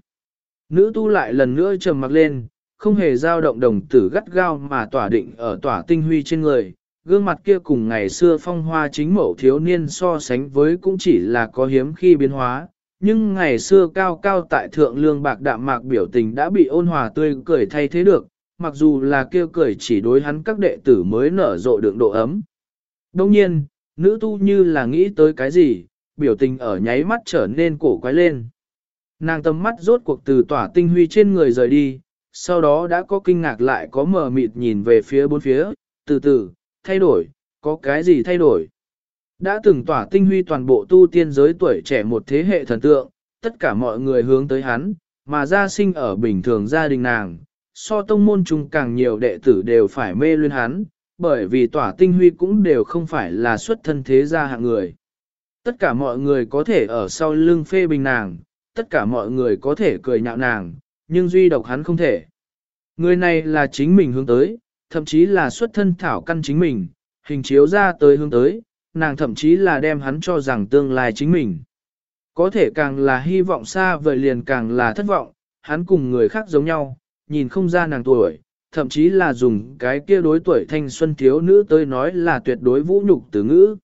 Nữ tu lại lần nữa trầm mặc lên, không hề dao động đồng tử gắt gao mà tỏa định ở tỏa tinh huy trên người, gương mặt kia cùng ngày xưa phong hoa chính mẫu thiếu niên so sánh với cũng chỉ là có hiếm khi biến hóa, nhưng ngày xưa cao cao tại thượng lương bạc đạm mạc biểu tình đã bị ôn hòa tươi cười thay thế được, mặc dù là kêu cười chỉ đối hắn các đệ tử mới nở rộ đường độ ấm. Đồng nhiên, nữ tu như là nghĩ tới cái gì, biểu tình ở nháy mắt trở nên cổ quái lên. Nàng tầm mắt rốt cuộc từ tỏa tinh huy trên người rời đi, sau đó đã có kinh ngạc lại có mờ mịt nhìn về phía bốn phía, từ từ, thay đổi, có cái gì thay đổi. Đã từng tỏa tinh huy toàn bộ tu tiên giới tuổi trẻ một thế hệ thần tượng, tất cả mọi người hướng tới hắn, mà gia sinh ở bình thường gia đình nàng, so tông môn chung càng nhiều đệ tử đều phải mê luyên hắn, bởi vì tỏa tinh huy cũng đều không phải là xuất thân thế gia hạng người. Tất cả mọi người có thể ở sau lưng phê bình nàng, tất cả mọi người có thể cười nhạo nàng, nhưng duy độc hắn không thể. Người này là chính mình hướng tới, thậm chí là xuất thân thảo căn chính mình, hình chiếu ra tới hướng tới, nàng thậm chí là đem hắn cho rằng tương lai chính mình. Có thể càng là hy vọng xa vời liền càng là thất vọng, hắn cùng người khác giống nhau, nhìn không ra nàng tuổi, thậm chí là dùng cái kia đối tuổi thanh xuân thiếu nữ tới nói là tuyệt đối vũ nhục từ ngữ.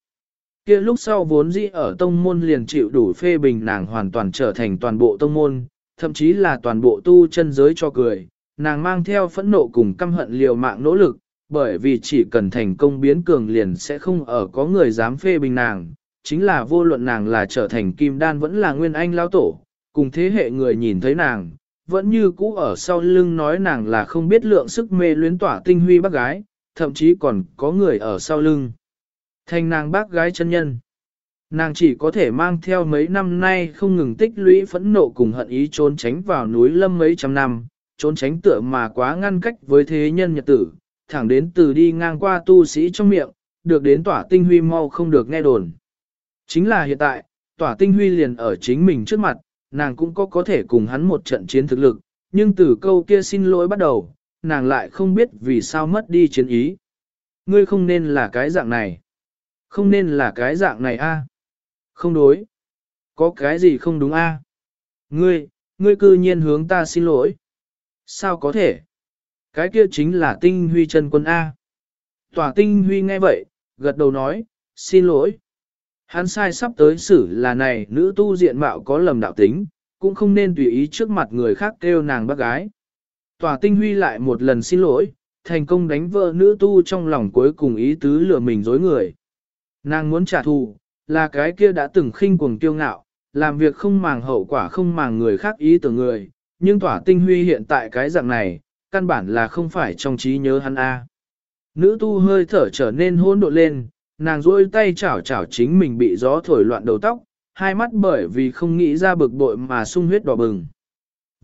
Kia lúc sau vốn dĩ ở tông môn liền chịu đủ phê bình nàng hoàn toàn trở thành toàn bộ tông môn, thậm chí là toàn bộ tu chân giới cho cười, nàng mang theo phẫn nộ cùng căm hận liều mạng nỗ lực, bởi vì chỉ cần thành công biến cường liền sẽ không ở có người dám phê bình nàng, chính là vô luận nàng là trở thành kim đan vẫn là nguyên anh lao tổ, cùng thế hệ người nhìn thấy nàng, vẫn như cũ ở sau lưng nói nàng là không biết lượng sức mê luyến tỏa tinh huy bác gái, thậm chí còn có người ở sau lưng. Thành nàng bác gái chân nhân. Nàng chỉ có thể mang theo mấy năm nay không ngừng tích lũy phẫn nộ cùng hận ý trốn tránh vào núi lâm mấy trăm năm, trốn tránh tựa mà quá ngăn cách với thế nhân nhật tử, thẳng đến từ đi ngang qua tu sĩ trong miệng, được đến tỏa tinh huy mau không được nghe đồn. Chính là hiện tại, tỏa tinh huy liền ở chính mình trước mặt, nàng cũng có có thể cùng hắn một trận chiến thực lực, nhưng từ câu kia xin lỗi bắt đầu, nàng lại không biết vì sao mất đi chiến ý. Ngươi không nên là cái dạng này. Không nên là cái dạng này a. À? Không đối. Có cái gì không đúng a? À? Ngươi, ngươi cư nhiên hướng ta xin lỗi. Sao có thể? Cái kia chính là tinh huy chân quân A. Tòa tinh huy nghe vậy, gật đầu nói, xin lỗi. Hắn sai sắp tới xử là này nữ tu diện mạo có lầm đạo tính, cũng không nên tùy ý trước mặt người khác kêu nàng bác gái. Tòa tinh huy lại một lần xin lỗi, thành công đánh vợ nữ tu trong lòng cuối cùng ý tứ lừa mình dối người. Nàng muốn trả thù, là cái kia đã từng khinh cuồng kiêu ngạo, làm việc không màng hậu quả không màng người khác ý tưởng người, nhưng tỏa tinh huy hiện tại cái dạng này, căn bản là không phải trong trí nhớ hắn A. Nữ tu hơi thở trở nên hỗn độn lên, nàng duỗi tay chảo chảo chính mình bị gió thổi loạn đầu tóc, hai mắt bởi vì không nghĩ ra bực bội mà sung huyết đỏ bừng.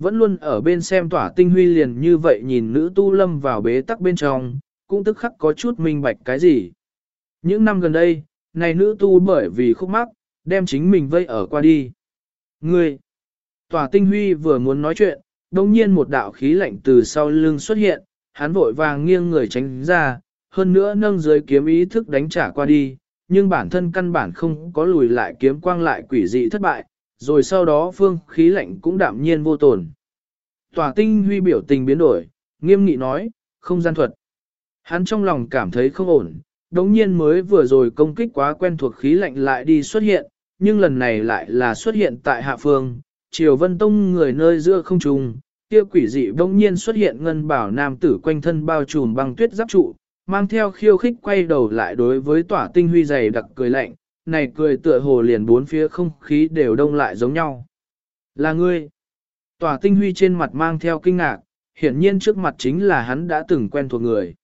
Vẫn luôn ở bên xem tỏa tinh huy liền như vậy nhìn nữ tu lâm vào bế tắc bên trong, cũng tức khắc có chút minh bạch cái gì. Những năm gần đây, này nữ tu bởi vì khúc mắc, đem chính mình vây ở qua đi. Ngươi! Tỏa tinh huy vừa muốn nói chuyện, đồng nhiên một đạo khí lạnh từ sau lưng xuất hiện, hắn vội vàng nghiêng người tránh ra, hơn nữa nâng dưới kiếm ý thức đánh trả qua đi, nhưng bản thân căn bản không có lùi lại kiếm quang lại quỷ dị thất bại, rồi sau đó phương khí lạnh cũng đạm nhiên vô tồn. Tỏa tinh huy biểu tình biến đổi, nghiêm nghị nói, không gian thuật. Hắn trong lòng cảm thấy không ổn, đống nhiên mới vừa rồi công kích quá quen thuộc khí lạnh lại đi xuất hiện, nhưng lần này lại là xuất hiện tại hạ phương, triều vân tông người nơi giữa không trùng, kia quỷ dị bỗng nhiên xuất hiện ngân bảo nam tử quanh thân bao trùm băng tuyết giáp trụ, mang theo khiêu khích quay đầu lại đối với tỏa tinh huy dày đặc cười lạnh, này cười tựa hồ liền bốn phía không khí đều đông lại giống nhau. Là ngươi. Tỏa tinh huy trên mặt mang theo kinh ngạc, hiển nhiên trước mặt chính là hắn đã từng quen thuộc người.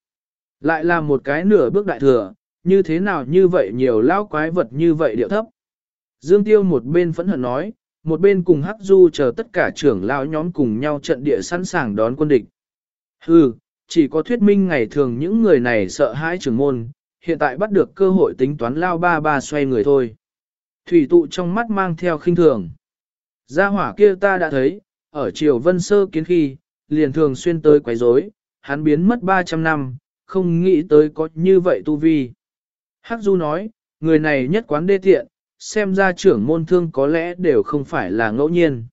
Lại là một cái nửa bước đại thừa, như thế nào như vậy nhiều lao quái vật như vậy điệu thấp. Dương Tiêu một bên phẫn hận nói, một bên cùng Hắc Du chờ tất cả trưởng lão nhóm cùng nhau trận địa sẵn sàng đón quân địch. Hừ, chỉ có thuyết minh ngày thường những người này sợ hãi trưởng môn, hiện tại bắt được cơ hội tính toán lao ba ba xoay người thôi. Thủy tụ trong mắt mang theo khinh thường. Gia hỏa kia ta đã thấy, ở triều vân sơ kiến khi, liền thường xuyên tới quấy rối, hắn biến mất 300 năm, không nghĩ tới có như vậy tu vi. Hắc Du nói, người này nhất quán đê tiện, xem ra trưởng môn thương có lẽ đều không phải là ngẫu nhiên.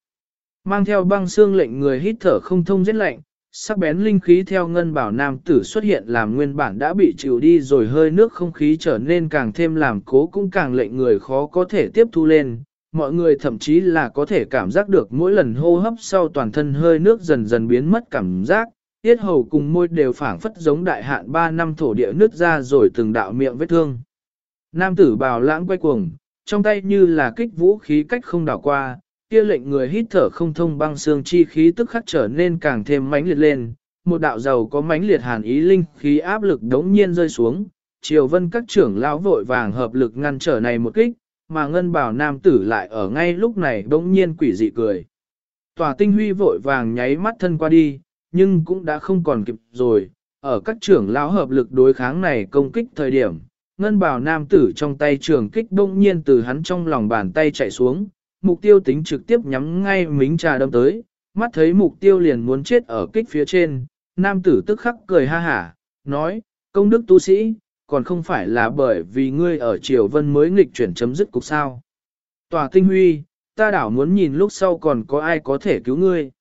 Mang theo băng xương lệnh người hít thở không thông giết lạnh, sắc bén linh khí theo ngân bảo nam tử xuất hiện làm nguyên bản đã bị chịu đi rồi hơi nước không khí trở nên càng thêm làm cố cũng càng lệnh người khó có thể tiếp thu lên. Mọi người thậm chí là có thể cảm giác được mỗi lần hô hấp sau toàn thân hơi nước dần dần biến mất cảm giác, tiết hầu cùng môi đều phảng phất giống đại hạn 3 năm thổ địa nứt ra rồi từng đạo miệng vết thương. Nam tử bào lãng quay cuồng, trong tay như là kích vũ khí cách không đảo qua, kia lệnh người hít thở không thông băng xương chi khí tức khắc trở nên càng thêm mãnh liệt lên, một đạo dầu có mãnh liệt hàn ý linh khí áp lực đống nhiên rơi xuống, triều vân các trưởng lão vội vàng hợp lực ngăn trở này một kích, mà ngân bảo nam tử lại ở ngay lúc này đống nhiên quỷ dị cười. Tòa tinh huy vội vàng nháy mắt thân qua đi, nhưng cũng đã không còn kịp rồi, ở các trưởng lão hợp lực đối kháng này công kích thời điểm, ngân bảo nam tử trong tay trường kích đông nhiên từ hắn trong lòng bàn tay chạy xuống, mục tiêu tính trực tiếp nhắm ngay mính trà đâm tới, mắt thấy mục tiêu liền muốn chết ở kích phía trên, nam tử tức khắc cười ha hả, nói, công đức tu sĩ, còn không phải là bởi vì ngươi ở triều vân mới nghịch chuyển chấm dứt cục sao. Tòa tinh huy, ta đảo muốn nhìn lúc sau còn có ai có thể cứu ngươi.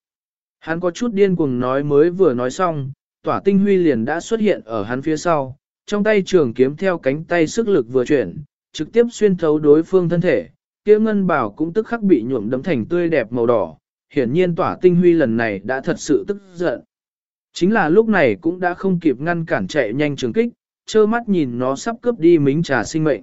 Hắn có chút điên cuồng nói mới vừa nói xong, tỏa tinh huy liền đã xuất hiện ở hắn phía sau, trong tay trường kiếm theo cánh tay sức lực vừa chuyển, trực tiếp xuyên thấu đối phương thân thể, kia ngân bảo cũng tức khắc bị nhuộm đấm thành tươi đẹp màu đỏ, hiển nhiên tỏa tinh huy lần này đã thật sự tức giận. Chính là lúc này cũng đã không kịp ngăn cản chạy nhanh trường kích, trơ mắt nhìn nó sắp cướp đi mính trà sinh mệnh.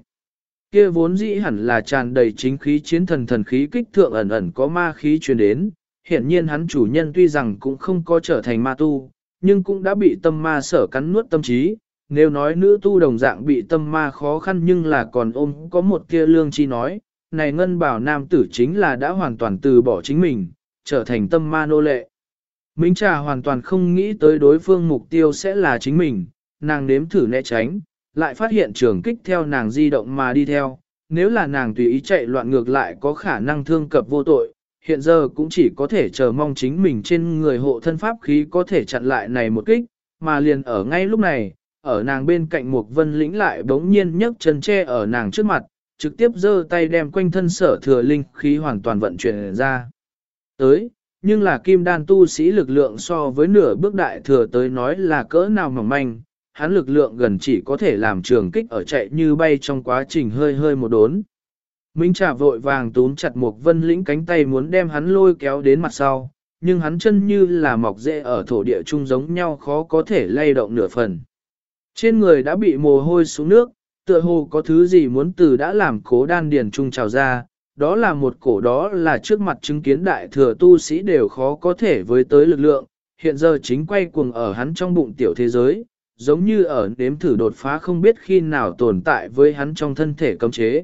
Kia vốn dĩ hẳn là tràn đầy chính khí chiến thần thần khí kích thượng ẩn ẩn có ma khí truyền đến, hiển nhiên hắn chủ nhân tuy rằng cũng không có trở thành ma tu, nhưng cũng đã bị tâm ma sở cắn nuốt tâm trí, nếu nói nữ tu đồng dạng bị tâm ma khó khăn nhưng là còn ôm có một kia lương chi nói, này ngân bảo nam tử chính là đã hoàn toàn từ bỏ chính mình, trở thành tâm ma nô lệ. Minh trà hoàn toàn không nghĩ tới đối phương mục tiêu sẽ là chính mình, nàng nếm thử né tránh, lại phát hiện trường kích theo nàng di động mà đi theo, nếu là nàng tùy ý chạy loạn ngược lại có khả năng thương cập vô tội, hiện giờ cũng chỉ có thể chờ mong chính mình trên người hộ thân pháp khí có thể chặn lại này một kích, mà liền ở ngay lúc này, ở nàng bên cạnh một vân lĩnh lại bỗng nhiên nhấc chân che ở nàng trước mặt, trực tiếp giơ tay đem quanh thân sở thừa linh khí hoàn toàn vận chuyển ra. Tới, nhưng là kim đan tu sĩ lực lượng so với nửa bước đại thừa tới nói là cỡ nào mỏng manh, hắn lực lượng gần chỉ có thể làm trường kích ở chạy như bay trong quá trình hơi hơi một đốn. Minh trả vội vàng túm chặt một vân lĩnh cánh tay muốn đem hắn lôi kéo đến mặt sau, nhưng hắn chân như là mọc rễ ở thổ địa chung giống nhau khó có thể lay động nửa phần. Trên người đã bị mồ hôi xuống nước, tựa hồ có thứ gì muốn từ đã làm cố đan điền trung trào ra, đó là một cổ đó là trước mặt chứng kiến đại thừa tu sĩ đều khó có thể với tới lực lượng, hiện giờ chính quay cuồng ở hắn trong bụng tiểu thế giới, giống như ở nếm thử đột phá không biết khi nào tồn tại với hắn trong thân thể cấm chế.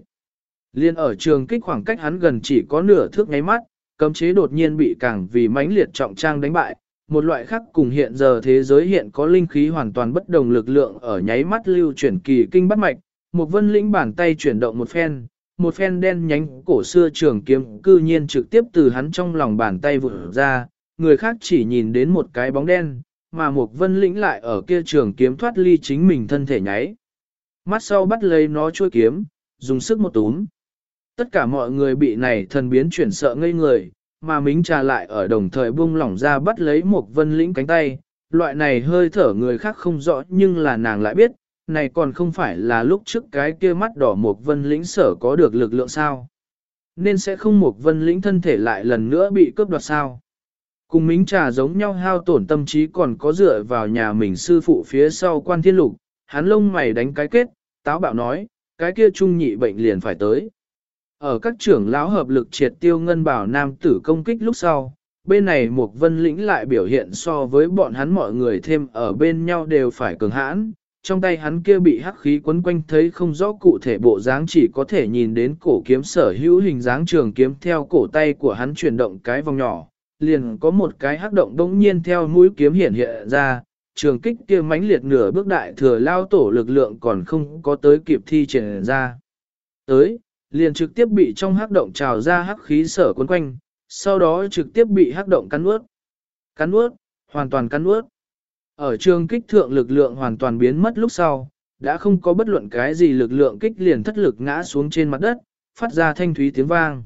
Liên ở trường kích khoảng cách hắn gần chỉ có nửa thước ngáy mắt, cấm chế đột nhiên bị càng vì mãnh liệt trọng trang đánh bại, một loại khác cùng hiện giờ thế giới hiện có linh khí hoàn toàn bất đồng lực lượng ở nháy mắt lưu chuyển kỳ kinh bắt mạch, một vân lĩnh bàn tay chuyển động một phen, một phen đen nhánh cổ xưa trường kiếm cư nhiên trực tiếp từ hắn trong lòng bàn tay vụt ra, người khác chỉ nhìn đến một cái bóng đen, mà một vân lĩnh lại ở kia trường kiếm thoát ly chính mình thân thể nháy. Mắt sau bắt lấy nó chuôi kiếm, dùng sức một túm. Tất cả mọi người bị này thần biến chuyển sợ ngây người, mà mính trà lại ở đồng thời buông lỏng ra bắt lấy một vân lĩnh cánh tay. Loại này hơi thở người khác không rõ nhưng là nàng lại biết, này còn không phải là lúc trước cái kia mắt đỏ một vân lĩnh sở có được lực lượng sao. Nên sẽ không một vân lĩnh thân thể lại lần nữa bị cướp đoạt sao. Cùng mính trà giống nhau hao tổn tâm trí còn có dựa vào nhà mình sư phụ phía sau quan thiên lục, hắn lông mày đánh cái kết, táo bạo nói, cái kia trung nhị bệnh liền phải tới. Ở các trưởng lão hợp lực triệt tiêu ngân bảo nam tử công kích lúc sau, bên này một vân lĩnh lại biểu hiện so với bọn hắn mọi người thêm ở bên nhau đều phải cường hãn, trong tay hắn kia bị hắc khí quấn quanh thấy không rõ cụ thể bộ dáng chỉ có thể nhìn đến cổ kiếm sở hữu hình dáng trường kiếm theo cổ tay của hắn chuyển động cái vòng nhỏ, liền có một cái hắc động đống nhiên theo mũi kiếm hiện hiện ra, trường kích kia mãnh liệt nửa bước đại thừa lao tổ lực lượng còn không có tới kịp thi triển ra. Tới, liền trực tiếp bị trong hắc động trào ra hắc khí sở quấn quanh, sau đó trực tiếp bị hắc động cắn nuốt. Cắn nuốt, hoàn toàn cắn nuốt. Ở trường kích thượng lực lượng hoàn toàn biến mất lúc sau, đã không có bất luận cái gì lực lượng kích liền thất lực ngã xuống trên mặt đất, phát ra thanh thúy tiếng vang.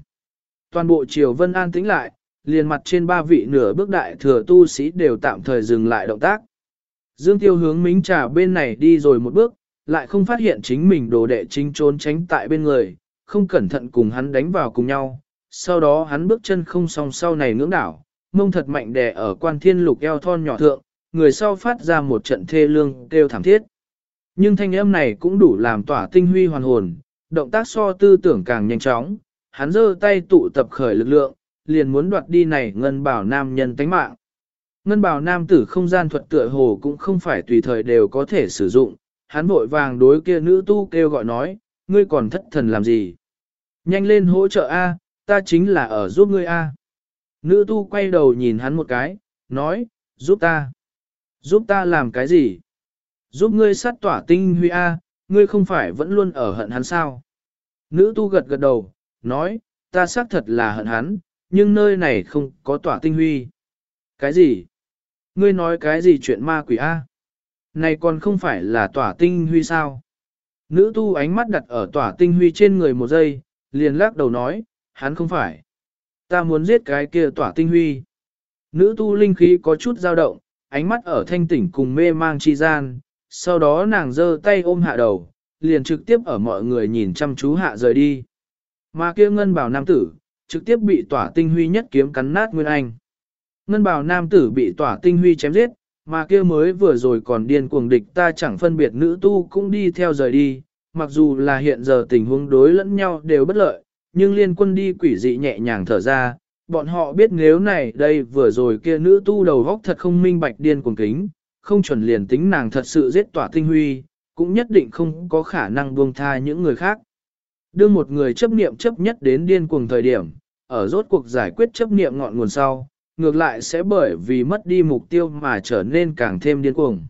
Toàn bộ triều vân an tĩnh lại, liền mặt trên ba vị nửa bước đại thừa tu sĩ đều tạm thời dừng lại động tác. Dương Tiêu hướng mính trà bên này đi rồi một bước, lại không phát hiện chính mình đồ đệ chính trốn tránh tại bên người, không cẩn thận cùng hắn đánh vào cùng nhau. Sau đó hắn bước chân không song sau này ngưỡng đảo, mông thật mạnh đè ở quan thiên lục eo thon nhỏ thượng, người sau phát ra một trận thê lương kêu thảm thiết. Nhưng thanh âm này cũng đủ làm tỏa tinh huy hoàn hồn, động tác so tư tưởng càng nhanh chóng, hắn giơ tay tụ tập khởi lực lượng, liền muốn đoạt đi này ngân bảo nam nhân tánh mạng. Ngân bảo nam tử không gian thuật tựa hồ cũng không phải tùy thời đều có thể sử dụng, hắn vội vàng đối kia nữ tu kêu gọi nói, ngươi còn thất thần làm gì? Nhanh lên hỗ trợ A, ta chính là ở giúp ngươi A. Nữ tu quay đầu nhìn hắn một cái, nói, giúp ta. Giúp ta làm cái gì? Giúp ngươi sát tỏa tinh huy A, ngươi không phải vẫn luôn ở hận hắn sao? Nữ tu gật gật đầu, nói, ta xác thật là hận hắn, nhưng nơi này không có tỏa tinh huy. Cái gì? Ngươi nói cái gì chuyện ma quỷ A? Này còn không phải là tỏa tinh huy sao? Nữ tu ánh mắt đặt ở tỏa tinh huy trên người một giây, liền lắc đầu nói, hắn không phải. Ta muốn giết cái kia tỏa tinh huy. Nữ tu linh khí có chút dao động, ánh mắt ở thanh tỉnh cùng mê mang chi gian, sau đó nàng giơ tay ôm hạ đầu, liền trực tiếp ở mọi người nhìn chăm chú hạ rời đi. Mà kia ngân bảo nam tử, trực tiếp bị tỏa tinh huy nhất kiếm cắn nát nguyên anh. Ngân bảo nam tử bị tỏa tinh huy chém giết, mà kia mới vừa rồi còn điên cuồng địch ta chẳng phân biệt nữ tu cũng đi theo rời đi, mặc dù là hiện giờ tình huống đối lẫn nhau đều bất lợi, nhưng liên quân đi quỷ dị nhẹ nhàng thở ra, bọn họ biết nếu này đây vừa rồi kia nữ tu đầu góc thật không minh bạch điên cuồng kính, không chuẩn liền tính nàng thật sự giết tỏa tinh huy, cũng nhất định không có khả năng buông tha những người khác. Đưa một người chấp niệm chấp nhất đến điên cuồng thời điểm, ở rốt cuộc giải quyết chấp niệm ngọn nguồn sau, ngược lại sẽ bởi vì mất đi mục tiêu mà trở nên càng thêm điên cuồng.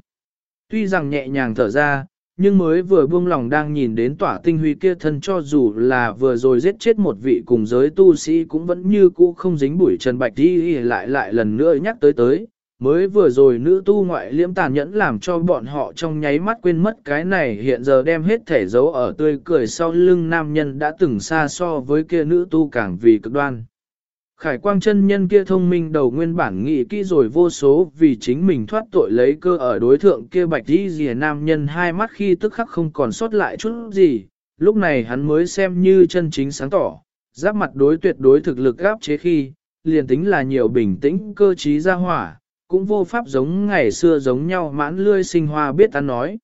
Tuy rằng nhẹ nhàng thở ra, nhưng mới vừa buông lòng đang nhìn đến tỏa tinh huy kia thân cho dù là vừa rồi giết chết một vị cùng giới tu sĩ cũng vẫn như cũ không dính bụi trần bạch đi lại lại lần nữa nhắc tới tới. Mới vừa rồi nữ tu ngoại liễm tàn nhẫn làm cho bọn họ trong nháy mắt quên mất cái này, hiện giờ đem hết thể giấu ở tươi cười sau lưng nam nhân đã từng xa so với kia nữ tu càng vì cực đoan. Khải quang chân nhân kia thông minh đầu nguyên bản nghị kỹ rồi vô số vì chính mình thoát tội lấy cơ ở đối thượng kia bạch đi rìa nam nhân hai mắt khi tức khắc không còn sót lại chút gì, lúc này hắn mới xem như chân chính sáng tỏ, giáp mặt đối tuyệt đối thực lực gáp chế khi, liền tính là nhiều bình tĩnh cơ trí ra hỏa, cũng vô pháp giống ngày xưa giống nhau mãn lươi sinh hoa biết ăn nói.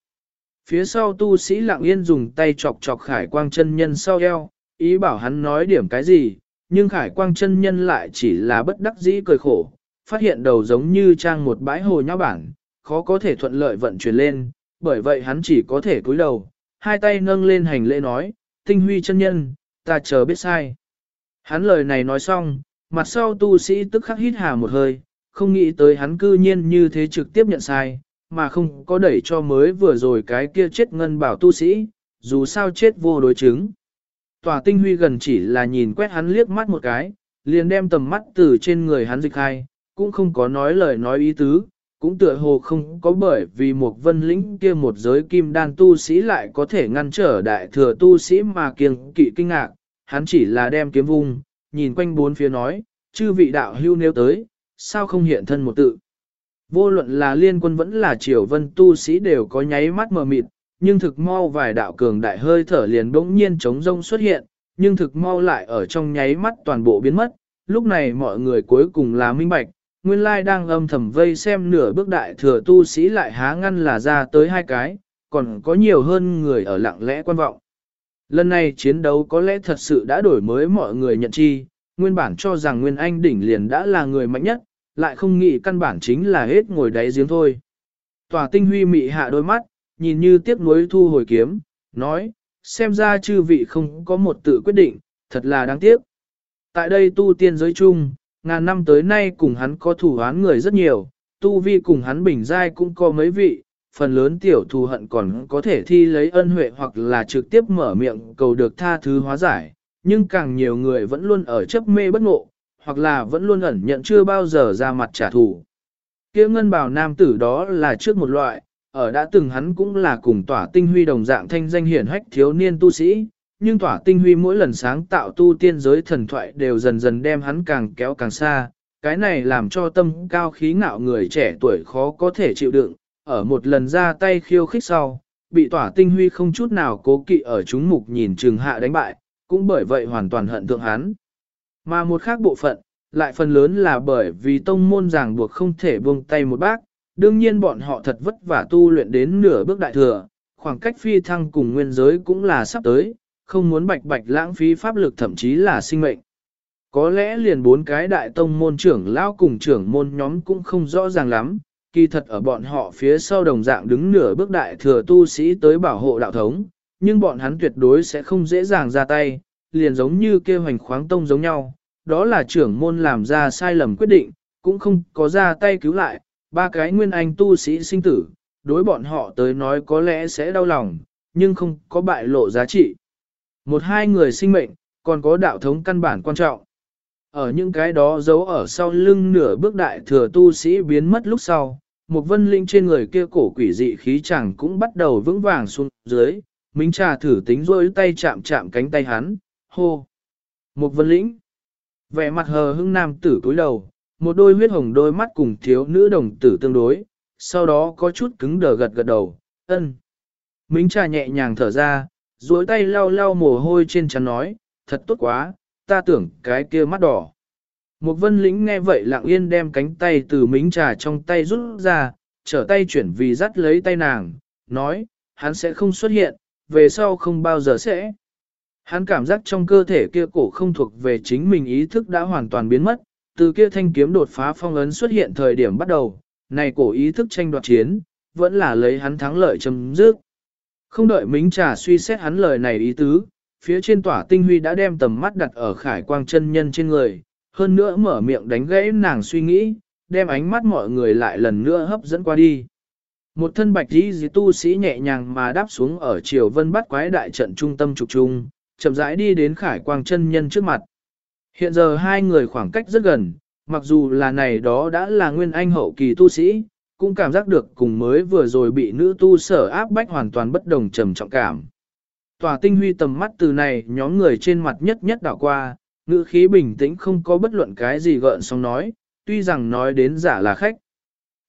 Phía sau tu sĩ lặng yên dùng tay chọc chọc khải quang chân nhân sau eo, ý bảo hắn nói điểm cái gì, nhưng khải quang chân nhân lại chỉ là bất đắc dĩ cười khổ, phát hiện đầu giống như trang một bãi hồ nhau bản, khó có thể thuận lợi vận chuyển lên, bởi vậy hắn chỉ có thể cúi đầu, hai tay nâng lên hành lễ nói, tinh huy chân nhân, ta chờ biết sai. Hắn lời này nói xong, mặt sau tu sĩ tức khắc hít hà một hơi, không nghĩ tới hắn cư nhiên như thế trực tiếp nhận sai, mà không có đẩy cho mới vừa rồi cái kia chết ngân bảo tu sĩ, dù sao chết vô đối chứng. Tòa tinh huy gần chỉ là nhìn quét hắn liếc mắt một cái, liền đem tầm mắt từ trên người hắn dịch hai, cũng không có nói lời nói ý tứ, cũng tựa hồ không có bởi vì một vân lĩnh kia một giới kim đan tu sĩ lại có thể ngăn trở đại thừa tu sĩ mà kiêng kỵ kinh ngạc, hắn chỉ là đem kiếm vung, nhìn quanh bốn phía nói, chư vị đạo hưu nếu tới, sao không hiện thân một tự. Vô luận là liên quân vẫn là triều vân tu sĩ đều có nháy mắt mờ mịt, nhưng thực mau vài đạo cường đại hơi thở liền bỗng nhiên chống rông xuất hiện, nhưng thực mau lại ở trong nháy mắt toàn bộ biến mất, lúc này mọi người cuối cùng là minh bạch, nguyên lai đang âm thầm vây xem nửa bước đại thừa tu sĩ lại há ngăn là ra tới hai cái, còn có nhiều hơn người ở lặng lẽ quan vọng. Lần này chiến đấu có lẽ thật sự đã đổi mới mọi người nhận chi, nguyên bản cho rằng Nguyên Anh đỉnh liền đã là người mạnh nhất, lại không nghĩ căn bản chính là hết ngồi đáy giếng thôi. Tòa tinh huy mị hạ đôi mắt, nhìn như tiếc nuối thu hồi kiếm, nói, xem ra chư vị không có một tự quyết định, thật là đáng tiếc. Tại đây tu tiên giới chung, ngàn năm tới nay cùng hắn có thủ án người rất nhiều, tu vi cùng hắn bình giai cũng có mấy vị, phần lớn tiểu thù hận còn có thể thi lấy ân huệ hoặc là trực tiếp mở miệng cầu được tha thứ hóa giải, nhưng càng nhiều người vẫn luôn ở chấp mê bất ngộ, hoặc là vẫn luôn ẩn nhận chưa bao giờ ra mặt trả thù. kia ngân bảo nam tử đó là trước một loại, ở đã từng hắn cũng là cùng tỏa tinh huy đồng dạng thanh danh hiển hách thiếu niên tu sĩ, nhưng tỏa tinh huy mỗi lần sáng tạo tu tiên giới thần thoại đều dần dần đem hắn càng kéo càng xa, cái này làm cho tâm cao khí ngạo người trẻ tuổi khó có thể chịu đựng, ở một lần ra tay khiêu khích sau, bị tỏa tinh huy không chút nào cố kỵ ở chúng mục nhìn trường hạ đánh bại, cũng bởi vậy hoàn toàn hận thượng hắn. Mà một khác bộ phận, lại phần lớn là bởi vì tông môn ràng buộc không thể buông tay một bác, đương nhiên bọn họ thật vất vả tu luyện đến nửa bước đại thừa, khoảng cách phi thăng cùng nguyên giới cũng là sắp tới, không muốn bạch bạch lãng phí pháp lực thậm chí là sinh mệnh. Có lẽ liền bốn cái đại tông môn trưởng lão cùng trưởng môn nhóm cũng không rõ ràng lắm, kỳ thật ở bọn họ phía sau đồng dạng đứng nửa bước đại thừa tu sĩ tới bảo hộ đạo thống, nhưng bọn hắn tuyệt đối sẽ không dễ dàng ra tay, liền giống như kêu hành khoáng tông giống nhau, đó là trưởng môn làm ra sai lầm quyết định, cũng không có ra tay cứu lại, ba cái nguyên anh tu sĩ sinh tử, đối bọn họ tới nói có lẽ sẽ đau lòng, nhưng không có bại lộ giá trị. Một hai người sinh mệnh, còn có đạo thống căn bản quan trọng. Ở những cái đó giấu ở sau lưng nửa bước đại thừa tu sĩ biến mất lúc sau, một vân linh trên người kia cổ quỷ dị khí chẳng cũng bắt đầu vững vàng xuống dưới, Minh trà thử tính rôi tay chạm chạm cánh tay hắn, hô. Một vân lĩnh. Vẻ mặt hờ hững nam tử cúi đầu, một đôi huyết hồng đôi mắt cùng thiếu nữ đồng tử tương đối, sau đó có chút cứng đờ gật gật đầu, ân. Mính trà nhẹ nhàng thở ra, duỗi tay lau lau mồ hôi trên trán nói, thật tốt quá, ta tưởng cái kia mắt đỏ. Một vân lĩnh nghe vậy lặng yên đem cánh tay từ mính trà trong tay rút ra, trở tay chuyển vì dắt lấy tay nàng, nói, hắn sẽ không xuất hiện, về sau không bao giờ sẽ. Hắn cảm giác trong cơ thể kia cổ không thuộc về chính mình ý thức đã hoàn toàn biến mất, từ kia thanh kiếm đột phá phong ấn xuất hiện thời điểm bắt đầu, này cổ ý thức tranh đoạt chiến, vẫn là lấy hắn thắng lợi chấm dứt. Không đợi Mính Trà suy xét hắn lời này ý tứ, phía trên tỏa tinh huy đã đem tầm mắt đặt ở khải quang chân nhân trên người, hơn nữa mở miệng đánh gãy nàng suy nghĩ, đem ánh mắt mọi người lại lần nữa hấp dẫn qua đi. Một thân bạch dì dì tu sĩ nhẹ nhàng mà đáp xuống ở triều vân bắt quái đại trận trung tâm trục trung, chậm rãi đi đến khải quang chân nhân trước mặt. Hiện giờ hai người khoảng cách rất gần, mặc dù là này đó đã là nguyên anh hậu kỳ tu sĩ, cũng cảm giác được cùng mới vừa rồi bị nữ tu sở áp bách hoàn toàn bất đồng trầm trọng cảm. Tòa tinh huy tầm mắt từ này nhóm người trên mặt nhất nhất đảo qua, ngữ khí bình tĩnh không có bất luận cái gì gợn sóng nói, tuy rằng nói đến giả là khách.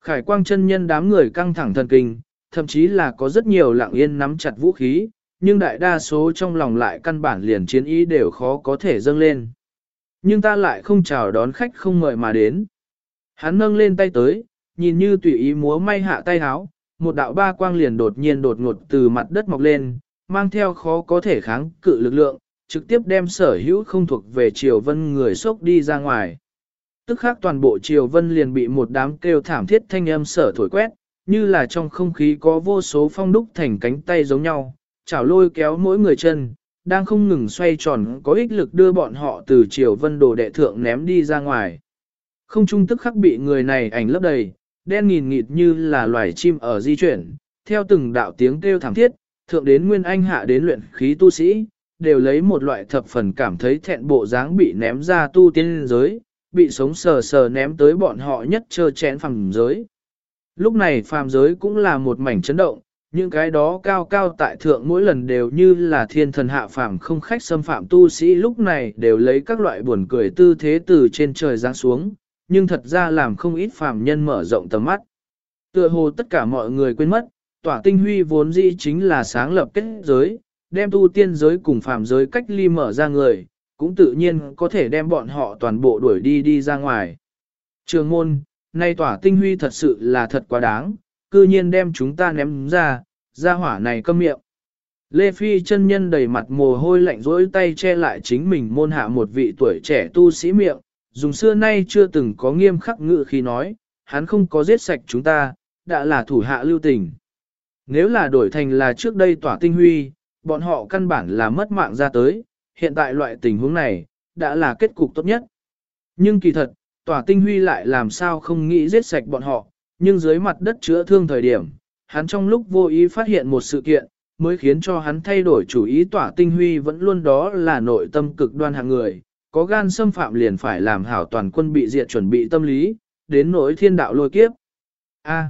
Khải quang chân nhân đám người căng thẳng thần kinh, thậm chí là có rất nhiều lặng yên nắm chặt vũ khí, nhưng đại đa số trong lòng lại căn bản liền chiến ý đều khó có thể dâng lên. Nhưng ta lại không chào đón khách không mời mà đến. Hắn nâng lên tay tới, nhìn như tùy ý múa may hạ tay háo, một đạo ba quang liền đột nhiên đột ngột từ mặt đất mọc lên, mang theo khó có thể kháng cự lực lượng, trực tiếp đem sở hữu không thuộc về Triều Vân người sốc đi ra ngoài. Tức khác toàn bộ Triều Vân liền bị một đám kêu thảm thiết thanh âm sở thổi quét, như là trong không khí có vô số phong đúc thành cánh tay giống nhau, chảo lôi kéo mỗi người chân, đang không ngừng xoay tròn có ích lực đưa bọn họ từ chiều Vân đồ đệ thượng ném đi ra ngoài. Không trung tức khắc bị người này ảnh lấp đầy, đen nghìn nghịt như là loài chim ở di chuyển, theo từng đạo tiếng kêu thảm thiết, thượng đến nguyên anh hạ đến luyện khí tu sĩ, đều lấy một loại thập phần cảm thấy thẹn bộ dáng bị ném ra tu tiên giới, bị sống sờ sờ ném tới bọn họ nhất trơ chén phàm giới. Lúc này phàm giới cũng là một mảnh chấn động, những cái đó cao cao tại thượng mỗi lần đều như là thiên thần hạ phàm không khách xâm phạm tu sĩ lúc này đều lấy các loại buồn cười tư thế từ trên trời giáng xuống, nhưng thật ra làm không ít phàm nhân mở rộng tầm mắt. Tựa hồ tất cả mọi người quên mất, tỏa tinh huy vốn dĩ chính là sáng lập kết giới, đem tu tiên giới cùng phàm giới cách ly mở ra người, cũng tự nhiên có thể đem bọn họ toàn bộ đuổi đi đi ra ngoài. Trường môn, nay tỏa tinh huy thật sự là thật quá đáng, cư nhiên đem chúng ta ném ra, ra hỏa này câm miệng. Lê Phi chân nhân đầy mặt mồ hôi lạnh rỗi tay che lại chính mình môn hạ một vị tuổi trẻ tu sĩ miệng, dùng xưa nay chưa từng có nghiêm khắc ngự khi nói, hắn không có giết sạch chúng ta, đã là thủ hạ lưu tình. Nếu là đổi thành là trước đây tỏa tinh huy, bọn họ căn bản là mất mạng ra tới, hiện tại loại tình huống này, đã là kết cục tốt nhất. Nhưng kỳ thật, tỏa tinh huy lại làm sao không nghĩ giết sạch bọn họ, nhưng dưới mặt đất chữa thương thời điểm, hắn trong lúc vô ý phát hiện một sự kiện, mới khiến cho hắn thay đổi chủ ý tỏa tinh huy vẫn luôn đó là nội tâm cực đoan hạng người, có gan xâm phạm liền phải làm hảo toàn quân bị diệt chuẩn bị tâm lý, đến nỗi thiên đạo lôi kiếp. A.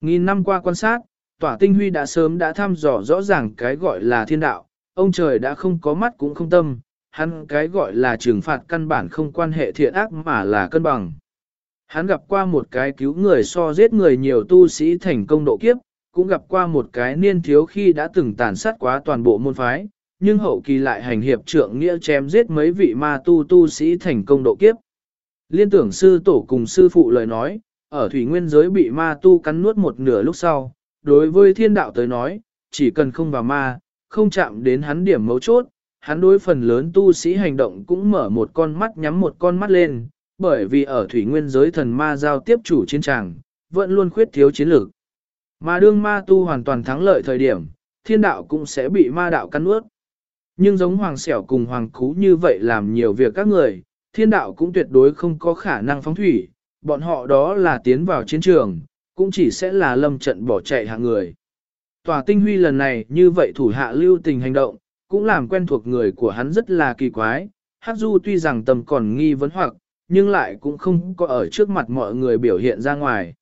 nghìn năm qua quan sát, tỏa tinh huy đã sớm đã thăm dò rõ ràng cái gọi là thiên đạo, ông trời đã không có mắt cũng không tâm, hắn cái gọi là trừng phạt căn bản không quan hệ thiện ác mà là cân bằng. Hắn gặp qua một cái cứu người so giết người nhiều tu sĩ thành công độ kiếp, cũng gặp qua một cái niên thiếu khi đã từng tàn sát quá toàn bộ môn phái, nhưng hậu kỳ lại hành hiệp trượng nghĩa chém giết mấy vị ma tu tu sĩ thành công độ kiếp. Liên tưởng sư tổ cùng sư phụ lời nói, ở thủy nguyên giới bị ma tu cắn nuốt một nửa lúc sau, đối với thiên đạo tới nói, chỉ cần không vào ma, không chạm đến hắn điểm mấu chốt, hắn đối phần lớn tu sĩ hành động cũng mở một con mắt nhắm một con mắt lên, bởi vì ở thủy nguyên giới thần ma giao tiếp chủ chiến tràng, vẫn luôn khuyết thiếu chiến lược. Mà đương ma tu hoàn toàn thắng lợi thời điểm, thiên đạo cũng sẽ bị ma đạo cắn nuốt. Nhưng giống hoàng xẻo cùng hoàng cú như vậy làm nhiều việc các người, thiên đạo cũng tuyệt đối không có khả năng phóng thủy, bọn họ đó là tiến vào chiến trường, cũng chỉ sẽ là lâm trận bỏ chạy hạng người. Tòa tinh huy lần này như vậy thủ hạ lưu tình hành động, cũng làm quen thuộc người của hắn rất là kỳ quái. Hắc Du tuy rằng tầm còn nghi vấn hoặc, nhưng lại cũng không có ở trước mặt mọi người biểu hiện ra ngoài.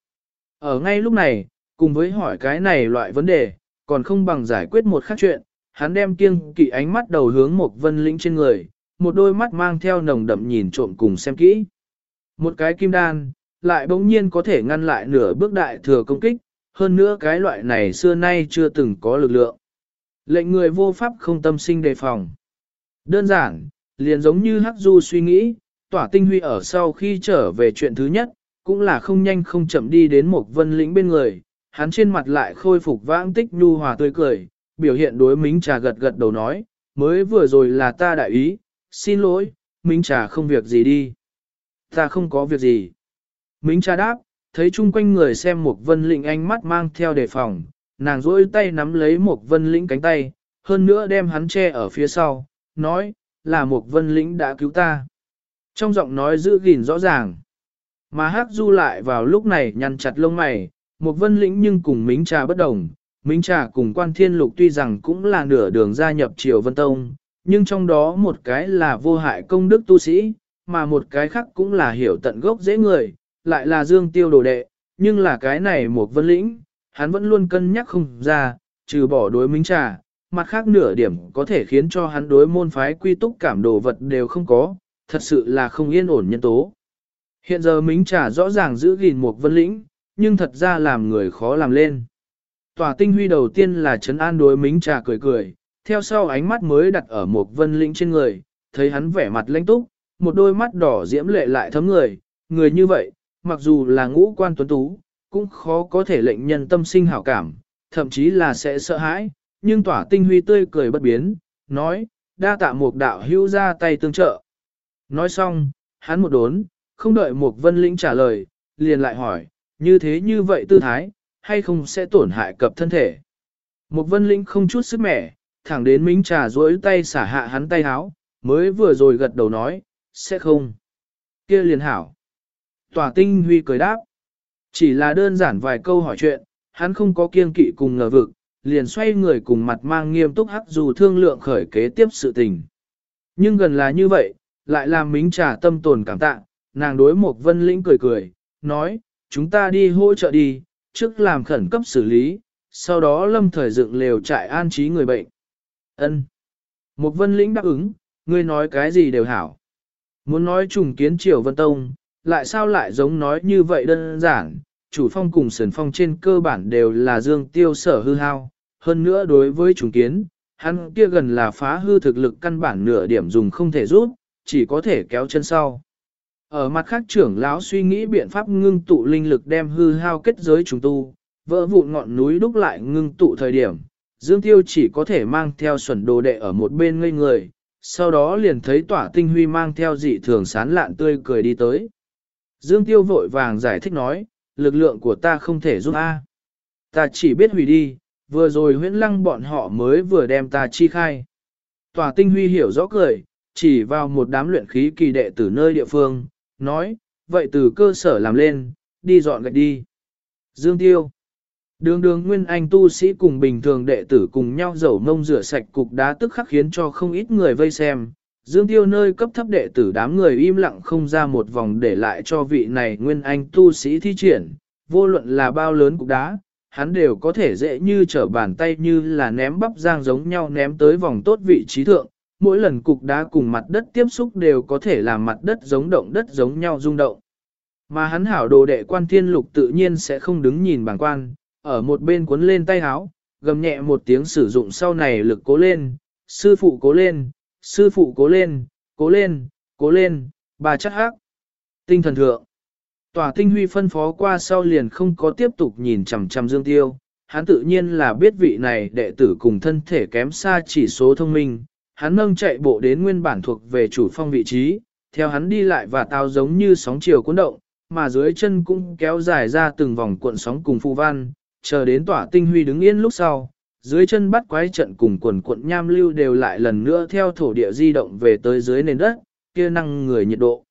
Ở ngay lúc này, cùng với hỏi cái này loại vấn đề, còn không bằng giải quyết một khác chuyện, hắn đem kiêng kỵ ánh mắt đầu hướng một vân lĩnh trên người, một đôi mắt mang theo nồng đậm nhìn trộm cùng xem kỹ. Một cái kim đan, lại bỗng nhiên có thể ngăn lại nửa bước đại thừa công kích, hơn nữa cái loại này xưa nay chưa từng có lực lượng. Lệnh người vô pháp không tâm sinh đề phòng. Đơn giản, liền giống như Hắc Du suy nghĩ, tỏa tinh huy ở sau khi trở về chuyện thứ nhất, cũng là không nhanh không chậm đi đến một vân lĩnh bên người, hắn trên mặt lại khôi phục vãng tích nhu hòa tươi cười, biểu hiện đối Mính Trà gật gật đầu nói, mới vừa rồi là ta đại ý, xin lỗi, Mính Trà không việc gì đi. Ta không có việc gì. Mính Trà đáp, thấy chung quanh người xem một vân lĩnh ánh mắt mang theo đề phòng, nàng rỗi tay nắm lấy một vân lĩnh cánh tay, hơn nữa đem hắn che ở phía sau, nói, là một vân lĩnh đã cứu ta. Trong giọng nói giữ gìn rõ ràng. Mà Hắc Du lại vào lúc này nhăn chặt lông mày, một vân lĩnh nhưng cùng Mính Trà bất đồng. Mính Trà cùng quan thiên lục tuy rằng cũng là nửa đường gia nhập triều vân tông, nhưng trong đó một cái là vô hại công đức tu sĩ, mà một cái khác cũng là hiểu tận gốc dễ người, lại là dương tiêu đồ đệ, nhưng là cái này một vân lĩnh, hắn vẫn luôn cân nhắc không ra, trừ bỏ đối Mính Trà, mặt khác nửa điểm có thể khiến cho hắn đối môn phái quy túc cảm đồ vật đều không có, thật sự là không yên ổn nhân tố. Hiện giờ Mính Trà rõ ràng giữ gìn một vân lĩnh, nhưng thật ra làm người khó làm lên. Tòa tinh huy đầu tiên là trấn an đối Mính Trà cười cười, theo sau ánh mắt mới đặt ở một vân lĩnh trên người, thấy hắn vẻ mặt lãnh túc, một đôi mắt đỏ diễm lệ lại thấm người, người như vậy, mặc dù là ngũ quan tuấn tú, cũng khó có thể lệnh nhân tâm sinh hảo cảm, thậm chí là sẽ sợ hãi, nhưng tỏa tinh huy tươi cười bất biến, nói, đa tạ một đạo hữu ra tay tương trợ. Nói xong, hắn một đốn, không đợi Mục vân Linh trả lời, liền lại hỏi, như thế như vậy tư thái, hay không sẽ tổn hại cập thân thể. Mục vân Linh không chút sức mẻ, thẳng đến minh trà duỗi tay xả hạ hắn tay háo, mới vừa rồi gật đầu nói, sẽ không. kia liền hảo. Tỏa tinh huy cười đáp. Chỉ là đơn giản vài câu hỏi chuyện, hắn không có kiên kỵ cùng ngờ vực, liền xoay người cùng mặt mang nghiêm túc hắc dù thương lượng khởi kế tiếp sự tình. Nhưng gần là như vậy, lại làm mính trà tâm tồn cảm tạ, nàng đối một vân lĩnh cười cười, nói, chúng ta đi hỗ trợ đi, trước làm khẩn cấp xử lý, sau đó lâm thời dựng lều trại an trí người bệnh. Ân. Một vân lĩnh đáp ứng, ngươi nói cái gì đều hảo. Muốn nói trùng kiến triều vân tông, lại sao lại giống nói như vậy đơn giản, chủ phong cùng sườn phong trên cơ bản đều là dương tiêu sở hư hao, hơn nữa đối với trùng kiến, hắn kia gần là phá hư thực lực căn bản nửa điểm dùng không thể rút, chỉ có thể kéo chân sau. Ở mặt khác trưởng lão suy nghĩ biện pháp ngưng tụ linh lực đem hư hao kết giới trùng tu, vỡ vụn ngọn núi đúc lại ngưng tụ thời điểm, Dương Tiêu chỉ có thể mang theo xuẩn đồ đệ ở một bên ngây người, sau đó liền thấy tỏa tinh huy mang theo dị thường sán lạn tươi cười đi tới. Dương Tiêu vội vàng giải thích nói, lực lượng của ta không thể giúp A. Ta chỉ biết hủy đi, vừa rồi huyễn lăng bọn họ mới vừa đem ta chi khai. Tỏa tinh huy hiểu rõ cười, chỉ vào một đám luyện khí kỳ đệ từ nơi địa phương, nói, vậy từ cơ sở làm lên, đi dọn gạch đi. Dương Tiêu Đường đường nguyên anh tu sĩ cùng bình thường đệ tử cùng nhau dầu mông rửa sạch cục đá tức khắc khiến cho không ít người vây xem. Dương Tiêu nơi cấp thấp đệ tử đám người im lặng không ra một vòng để lại cho vị này nguyên anh tu sĩ thi triển, vô luận là bao lớn cục đá, hắn đều có thể dễ như trở bàn tay như là ném bắp giang giống nhau ném tới vòng tốt vị trí thượng, mỗi lần cục đá cùng mặt đất tiếp xúc đều có thể làm mặt đất giống động đất giống nhau rung động. Mà hắn hảo đồ đệ quan thiên lục tự nhiên sẽ không đứng nhìn bàng quan, ở một bên cuốn lên tay háo, gầm nhẹ một tiếng sử dụng sau này lực cố lên, sư phụ cố lên, sư phụ cố lên, cố lên, cố lên, bà chắc hắc. Tinh thần thượng. Tòa tinh huy phân phó qua sau liền không có tiếp tục nhìn chằm chằm dương tiêu, hắn tự nhiên là biết vị này đệ tử cùng thân thể kém xa chỉ số thông minh, hắn nâng chạy bộ đến nguyên bản thuộc về chủ phong vị trí, theo hắn đi lại và tao giống như sóng chiều cuốn động, mà dưới chân cũng kéo dài ra từng vòng cuộn sóng cùng phù văn, chờ đến tỏa tinh huy đứng yên lúc sau, dưới chân bắt quái trận cùng quần cuộn nham lưu đều lại lần nữa theo thổ địa di động về tới dưới nền đất, kia năng người nhiệt độ.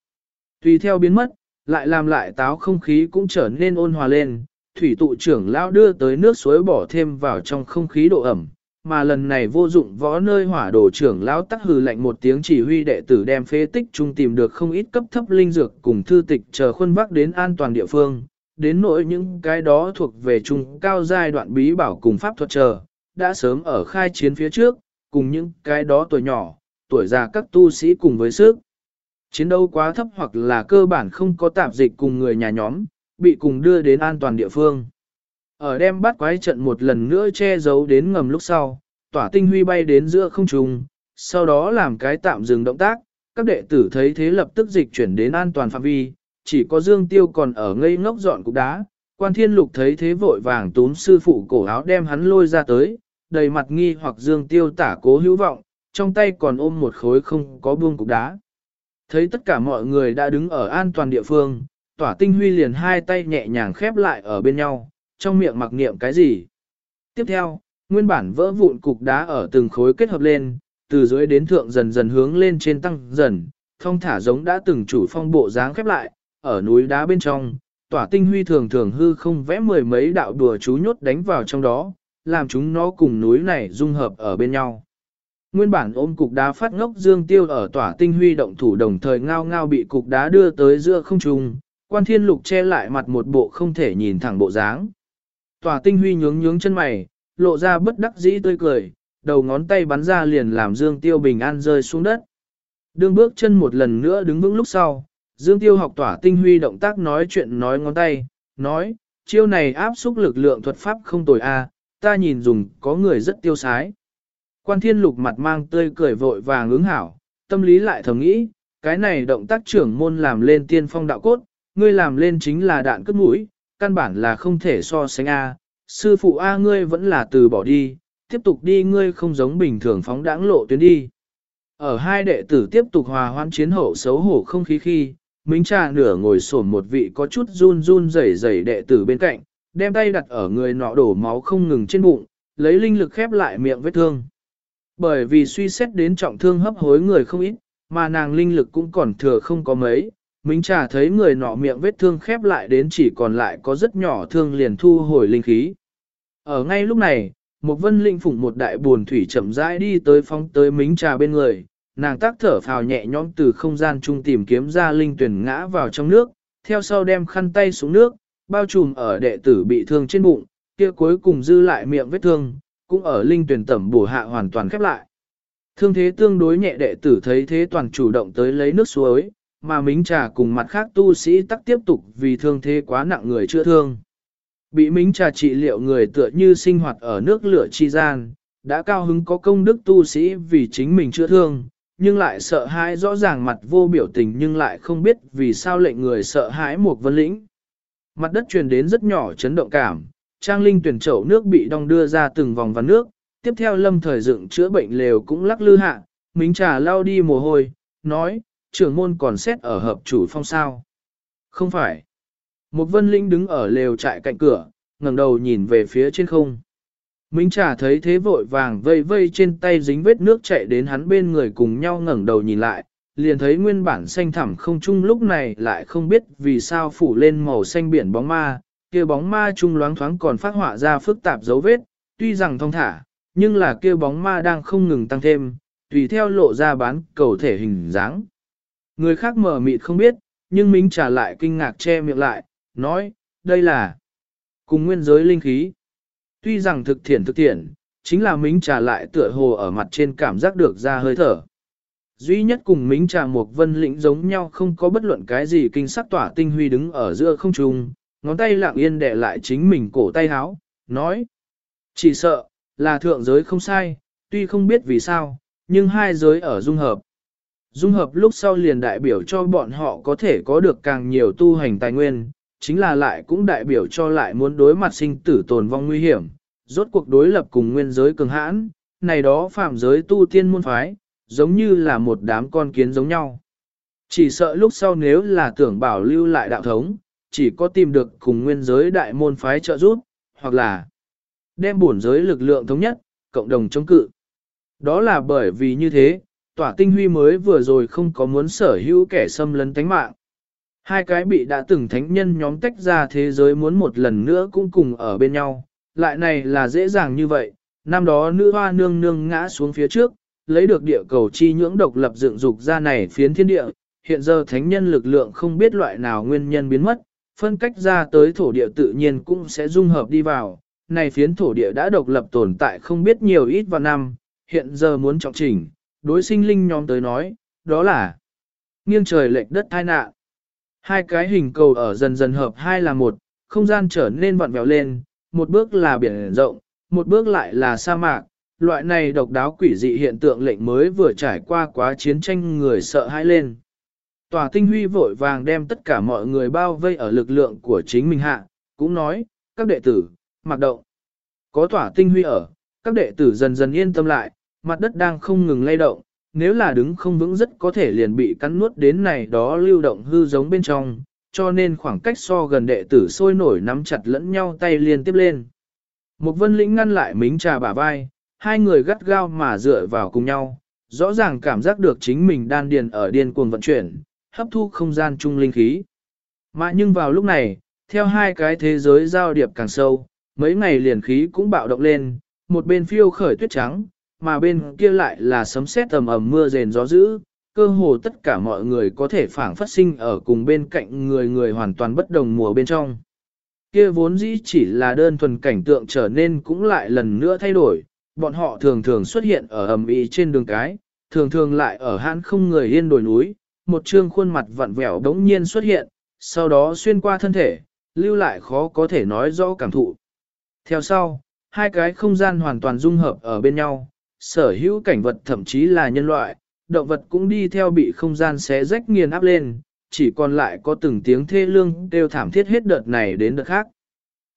Tùy theo biến mất, lại làm lại táo không khí cũng trở nên ôn hòa lên, thủy tụ trưởng lão đưa tới nước suối bỏ thêm vào trong không khí độ ẩm, mà lần này vô dụng võ nơi hỏa đồ trưởng lão tắc hừ lạnh một tiếng chỉ huy đệ tử đem phế tích trung tìm được không ít cấp thấp linh dược cùng thư tịch chờ khuôn vác đến an toàn địa phương, đến nỗi những cái đó thuộc về trung cao giai đoạn bí bảo cùng pháp thuật chờ, đã sớm ở khai chiến phía trước, cùng những cái đó tuổi nhỏ, tuổi già các tu sĩ cùng với sức. Chiến đấu quá thấp hoặc là cơ bản không có tạp dịch cùng người nhà nhóm, bị cùng đưa đến an toàn địa phương. Ở đem bắt quái trận một lần nữa che giấu đến ngầm lúc sau, tỏa tinh huy bay đến giữa không trung, sau đó làm cái tạm dừng động tác, các đệ tử thấy thế lập tức dịch chuyển đến an toàn phạm vi, chỉ có Dương Tiêu còn ở ngây ngốc dọn cục đá, quan thiên lục thấy thế vội vàng túm sư phụ cổ áo đem hắn lôi ra tới, đầy mặt nghi hoặc Dương Tiêu tả cố hữu vọng, trong tay còn ôm một khối không có buông cục đá. Thấy tất cả mọi người đã đứng ở an toàn địa phương, tỏa tinh huy liền hai tay nhẹ nhàng khép lại ở bên nhau, trong miệng mặc niệm cái gì. Tiếp theo, nguyên bản vỡ vụn cục đá ở từng khối kết hợp lên, từ dưới đến thượng dần dần hướng lên trên tăng dần, thông thả giống đã từng chủ phong bộ dáng khép lại, ở núi đá bên trong, tỏa tinh huy thường thường hư không vẽ mười mấy đạo đùa chú nhốt đánh vào trong đó, làm chúng nó cùng núi này dung hợp ở bên nhau. Nguyên bản ôm cục đá phát ngốc dương tiêu ở tỏa tinh huy động thủ đồng thời ngao ngao bị cục đá đưa tới giữa không trung, quan thiên lục che lại mặt một bộ không thể nhìn thẳng bộ dáng. Tòa tinh huy nhướng nhướng chân mày, lộ ra bất đắc dĩ tươi cười, đầu ngón tay bắn ra liền làm dương tiêu bình an rơi xuống đất. Đương bước chân một lần nữa đứng vững lúc sau, Dương Tiêu học tỏa tinh huy động tác nói chuyện nói ngón tay, nói, chiêu này áp xúc lực lượng thuật pháp không tồi a, ta nhìn dùng có người rất tiêu sái. Quan thiên lục mặt mang tươi cười vội vàng ứng hảo, tâm lý lại thầm nghĩ, cái này động tác trưởng môn làm lên tiên phong đạo cốt, ngươi làm lên chính là đạn cất mũi, căn bản là không thể so sánh A, sư phụ A ngươi vẫn là từ bỏ đi, tiếp tục đi ngươi không giống bình thường phóng đãng lộ tuyến đi. Ở hai đệ tử tiếp tục hòa hoãn chiến hậu xấu hổ không khí khi, Minh Trà nửa ngồi sổn một vị có chút run run rẩy rẩy đệ tử bên cạnh, đem tay đặt ở người nọ đổ máu không ngừng trên bụng, lấy linh lực khép lại miệng vết thương. Bởi vì suy xét đến trọng thương hấp hối người không ít, mà nàng linh lực cũng còn thừa không có mấy, Minh Trà thấy người nọ miệng vết thương khép lại đến chỉ còn lại có rất nhỏ thương liền thu hồi linh khí. Ở ngay lúc này, một vân linh phụng một đại buồn thủy chậm rãi đi tới phóng tới Minh Trà bên người, nàng tác thở phào nhẹ nhõm từ không gian trung tìm kiếm ra linh tuyển ngã vào trong nước, theo sau đem khăn tay xuống nước, bao trùm ở đệ tử bị thương trên bụng, kia cuối cùng dư lại miệng vết thương, cũng ở linh tuyển tẩm bổ hạ hoàn toàn khép lại. Thương thế tương đối nhẹ đệ tử thấy thế toàn chủ động tới lấy nước suối, mà mính trà cùng mặt khác tu sĩ tắc tiếp tục vì thương thế quá nặng người chữa thương. Bị mính trà trị liệu người tựa như sinh hoạt ở nước lửa chi gian, đã cao hứng có công đức tu sĩ vì chính mình chữa thương, nhưng lại sợ hãi rõ ràng mặt vô biểu tình nhưng lại không biết vì sao lệnh người sợ hãi một vân lĩnh. Mặt đất truyền đến rất nhỏ chấn động cảm, trang linh tuyển chậu nước bị đong đưa ra từng vòng vắn nước, tiếp theo lâm thời dựng chữa bệnh lều cũng lắc lư hạ, mính trà lao đi mồ hôi, nói, trưởng môn còn xét ở hợp chủ phong sao. Không phải. Một vân linh đứng ở lều trại cạnh cửa, ngẩng đầu nhìn về phía trên không. Minh Trà thấy thế vội vàng vây vây trên tay dính vết nước chạy đến hắn bên người cùng nhau ngẩng đầu nhìn lại, liền thấy nguyên bản xanh thẳm không chung lúc này lại không biết vì sao phủ lên màu xanh biển bóng ma, kia bóng ma trung loáng thoáng còn phát họa ra phức tạp dấu vết, tuy rằng thông thả, nhưng là kia bóng ma đang không ngừng tăng thêm, tùy theo lộ ra bán cầu thể hình dáng. Người khác mở mịt không biết, nhưng Minh Trà lại kinh ngạc che miệng lại, nói, đây là cùng nguyên giới linh khí. Tuy rằng thực thiện thực thiện, chính là Minh trà lại tựa hồ ở mặt trên cảm giác được ra hơi thở. Duy nhất cùng Minh trà một vân lĩnh giống nhau không có bất luận cái gì kinh sắc tỏa tinh huy đứng ở giữa không trung, ngón tay lặng yên đẻ lại chính mình cổ tay háo, nói. Chỉ sợ, là thượng giới không sai, tuy không biết vì sao, nhưng hai giới ở dung hợp. Dung hợp lúc sau liền đại biểu cho bọn họ có thể có được càng nhiều tu hành tài nguyên, chính là lại cũng đại biểu cho lại muốn đối mặt sinh tử tồn vong nguy hiểm, rốt cuộc đối lập cùng nguyên giới cường hãn, này đó phạm giới tu tiên môn phái, giống như là một đám con kiến giống nhau. Chỉ sợ lúc sau nếu là tưởng bảo lưu lại đạo thống, chỉ có tìm được cùng nguyên giới đại môn phái trợ giúp, hoặc là đem bổn giới lực lượng thống nhất, cộng đồng chống cự. Đó là bởi vì như thế, tỏa tinh huy mới vừa rồi không có muốn sở hữu kẻ xâm lấn tánh mạng. Hai cái bị đã từng thánh nhân nhóm tách ra thế giới muốn một lần nữa cũng cùng ở bên nhau, lại này là dễ dàng như vậy, năm đó nữ hoa nương nương ngã xuống phía trước, lấy được địa cầu chi nhưỡng độc lập dựng dục ra này phiến thiên địa, hiện giờ thánh nhân lực lượng không biết loại nào nguyên nhân biến mất, phân cách ra tới thổ địa tự nhiên cũng sẽ dung hợp đi vào, này phiến thổ địa đã độc lập tồn tại không biết nhiều ít vào năm, hiện giờ muốn trọng chỉnh, đối sinh linh nhóm tới nói, đó là nghiêng trời lệch đất tai nạn. Hai cái hình cầu ở dần dần hợp hai là một, không gian trở nên vặn vẹo lên, một bước là biển rộng, một bước lại là sa mạc. Loại này độc đáo quỷ dị hiện tượng lệnh mới vừa trải qua quá chiến tranh người sợ hãi lên. Tòa tinh huy vội vàng đem tất cả mọi người bao vây ở lực lượng của chính mình hạ, cũng nói, các đệ tử, mặc động. Có tỏa tinh huy ở, các đệ tử dần dần yên tâm lại, mặt đất đang không ngừng lay động, nếu là đứng không vững rất có thể liền bị cắn nuốt đến này đó lưu động hư giống bên trong, cho nên khoảng cách so gần đệ tử sôi nổi nắm chặt lẫn nhau tay liên tiếp lên. Một vân lĩnh ngăn lại mính trà bả vai, hai người gắt gao mà dựa vào cùng nhau, rõ ràng cảm giác được chính mình đan điền ở điên cuồng vận chuyển, hấp thu không gian chung linh khí. Mà nhưng vào lúc này, theo hai cái thế giới giao điệp càng sâu, mấy ngày liền khí cũng bạo động lên, một bên phiêu khởi tuyết trắng, mà bên kia lại là sấm sét tầm ầm mưa rền gió dữ, cơ hồ tất cả mọi người có thể phản phát sinh ở cùng bên cạnh người người hoàn toàn bất đồng mùa bên trong. Kia vốn dĩ chỉ là đơn thuần cảnh tượng trở nên cũng lại lần nữa thay đổi, bọn họ thường thường xuất hiện ở ầm ĩ trên đường cái, thường thường lại ở hãn không người yên đồi núi, một trương khuôn mặt vặn vẹo đống nhiên xuất hiện, sau đó xuyên qua thân thể, lưu lại khó có thể nói rõ cảm thụ. Theo sau, hai cái không gian hoàn toàn dung hợp ở bên nhau, sở hữu cảnh vật thậm chí là nhân loại, động vật cũng đi theo bị không gian xé rách nghiền áp lên, chỉ còn lại có từng tiếng thê lương đều thảm thiết hết đợt này đến đợt khác.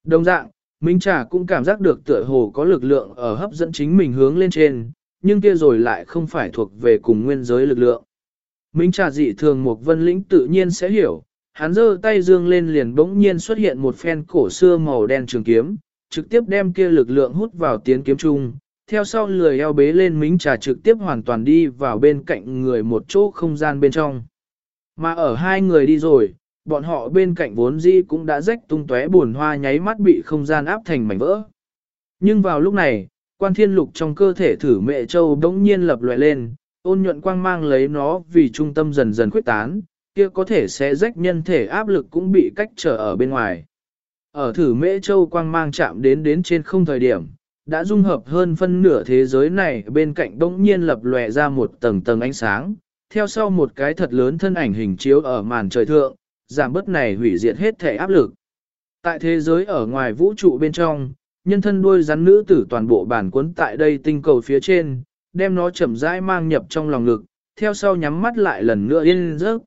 Đồng dạng, Minh Trà cũng cảm giác được tựa hồ có lực lượng ở hấp dẫn chính mình hướng lên trên, nhưng kia rồi lại không phải thuộc về cùng nguyên giới lực lượng. Minh Trà dị thường một vân lĩnh tự nhiên sẽ hiểu, hắn giơ tay dương lên liền bỗng nhiên xuất hiện một phen cổ xưa màu đen trường kiếm, trực tiếp đem kia lực lượng hút vào tiến kiếm trung, theo sau lười eo bế lên mính Trà trực tiếp hoàn toàn đi vào bên cạnh người một chỗ không gian bên trong. Mà ở hai người đi rồi, bọn họ bên cạnh vốn dĩ cũng đã rách tung tóe buồn hoa nháy mắt bị không gian áp thành mảnh vỡ. Nhưng vào lúc này, quan thiên lục trong cơ thể thử mẹ châu đống nhiên lập loại lên, ôn nhuận quang mang lấy nó vì trung tâm dần dần khuyết tán, kia có thể sẽ rách nhân thể áp lực cũng bị cách trở ở bên ngoài. Ở thử mễ châu quang mang chạm đến đến trên không thời điểm, đã dung hợp hơn phân nửa thế giới này bên cạnh đống nhiên lập lòe ra một tầng tầng ánh sáng, theo sau một cái thật lớn thân ảnh hình chiếu ở màn trời thượng, giảm bớt này hủy diệt hết thể áp lực. Tại thế giới ở ngoài vũ trụ bên trong, nhân thân đuôi rắn nữ tử toàn bộ bản cuốn tại đây tinh cầu phía trên, đem nó chậm rãi mang nhập trong lòng ngực, theo sau nhắm mắt lại lần nữa yên giấc.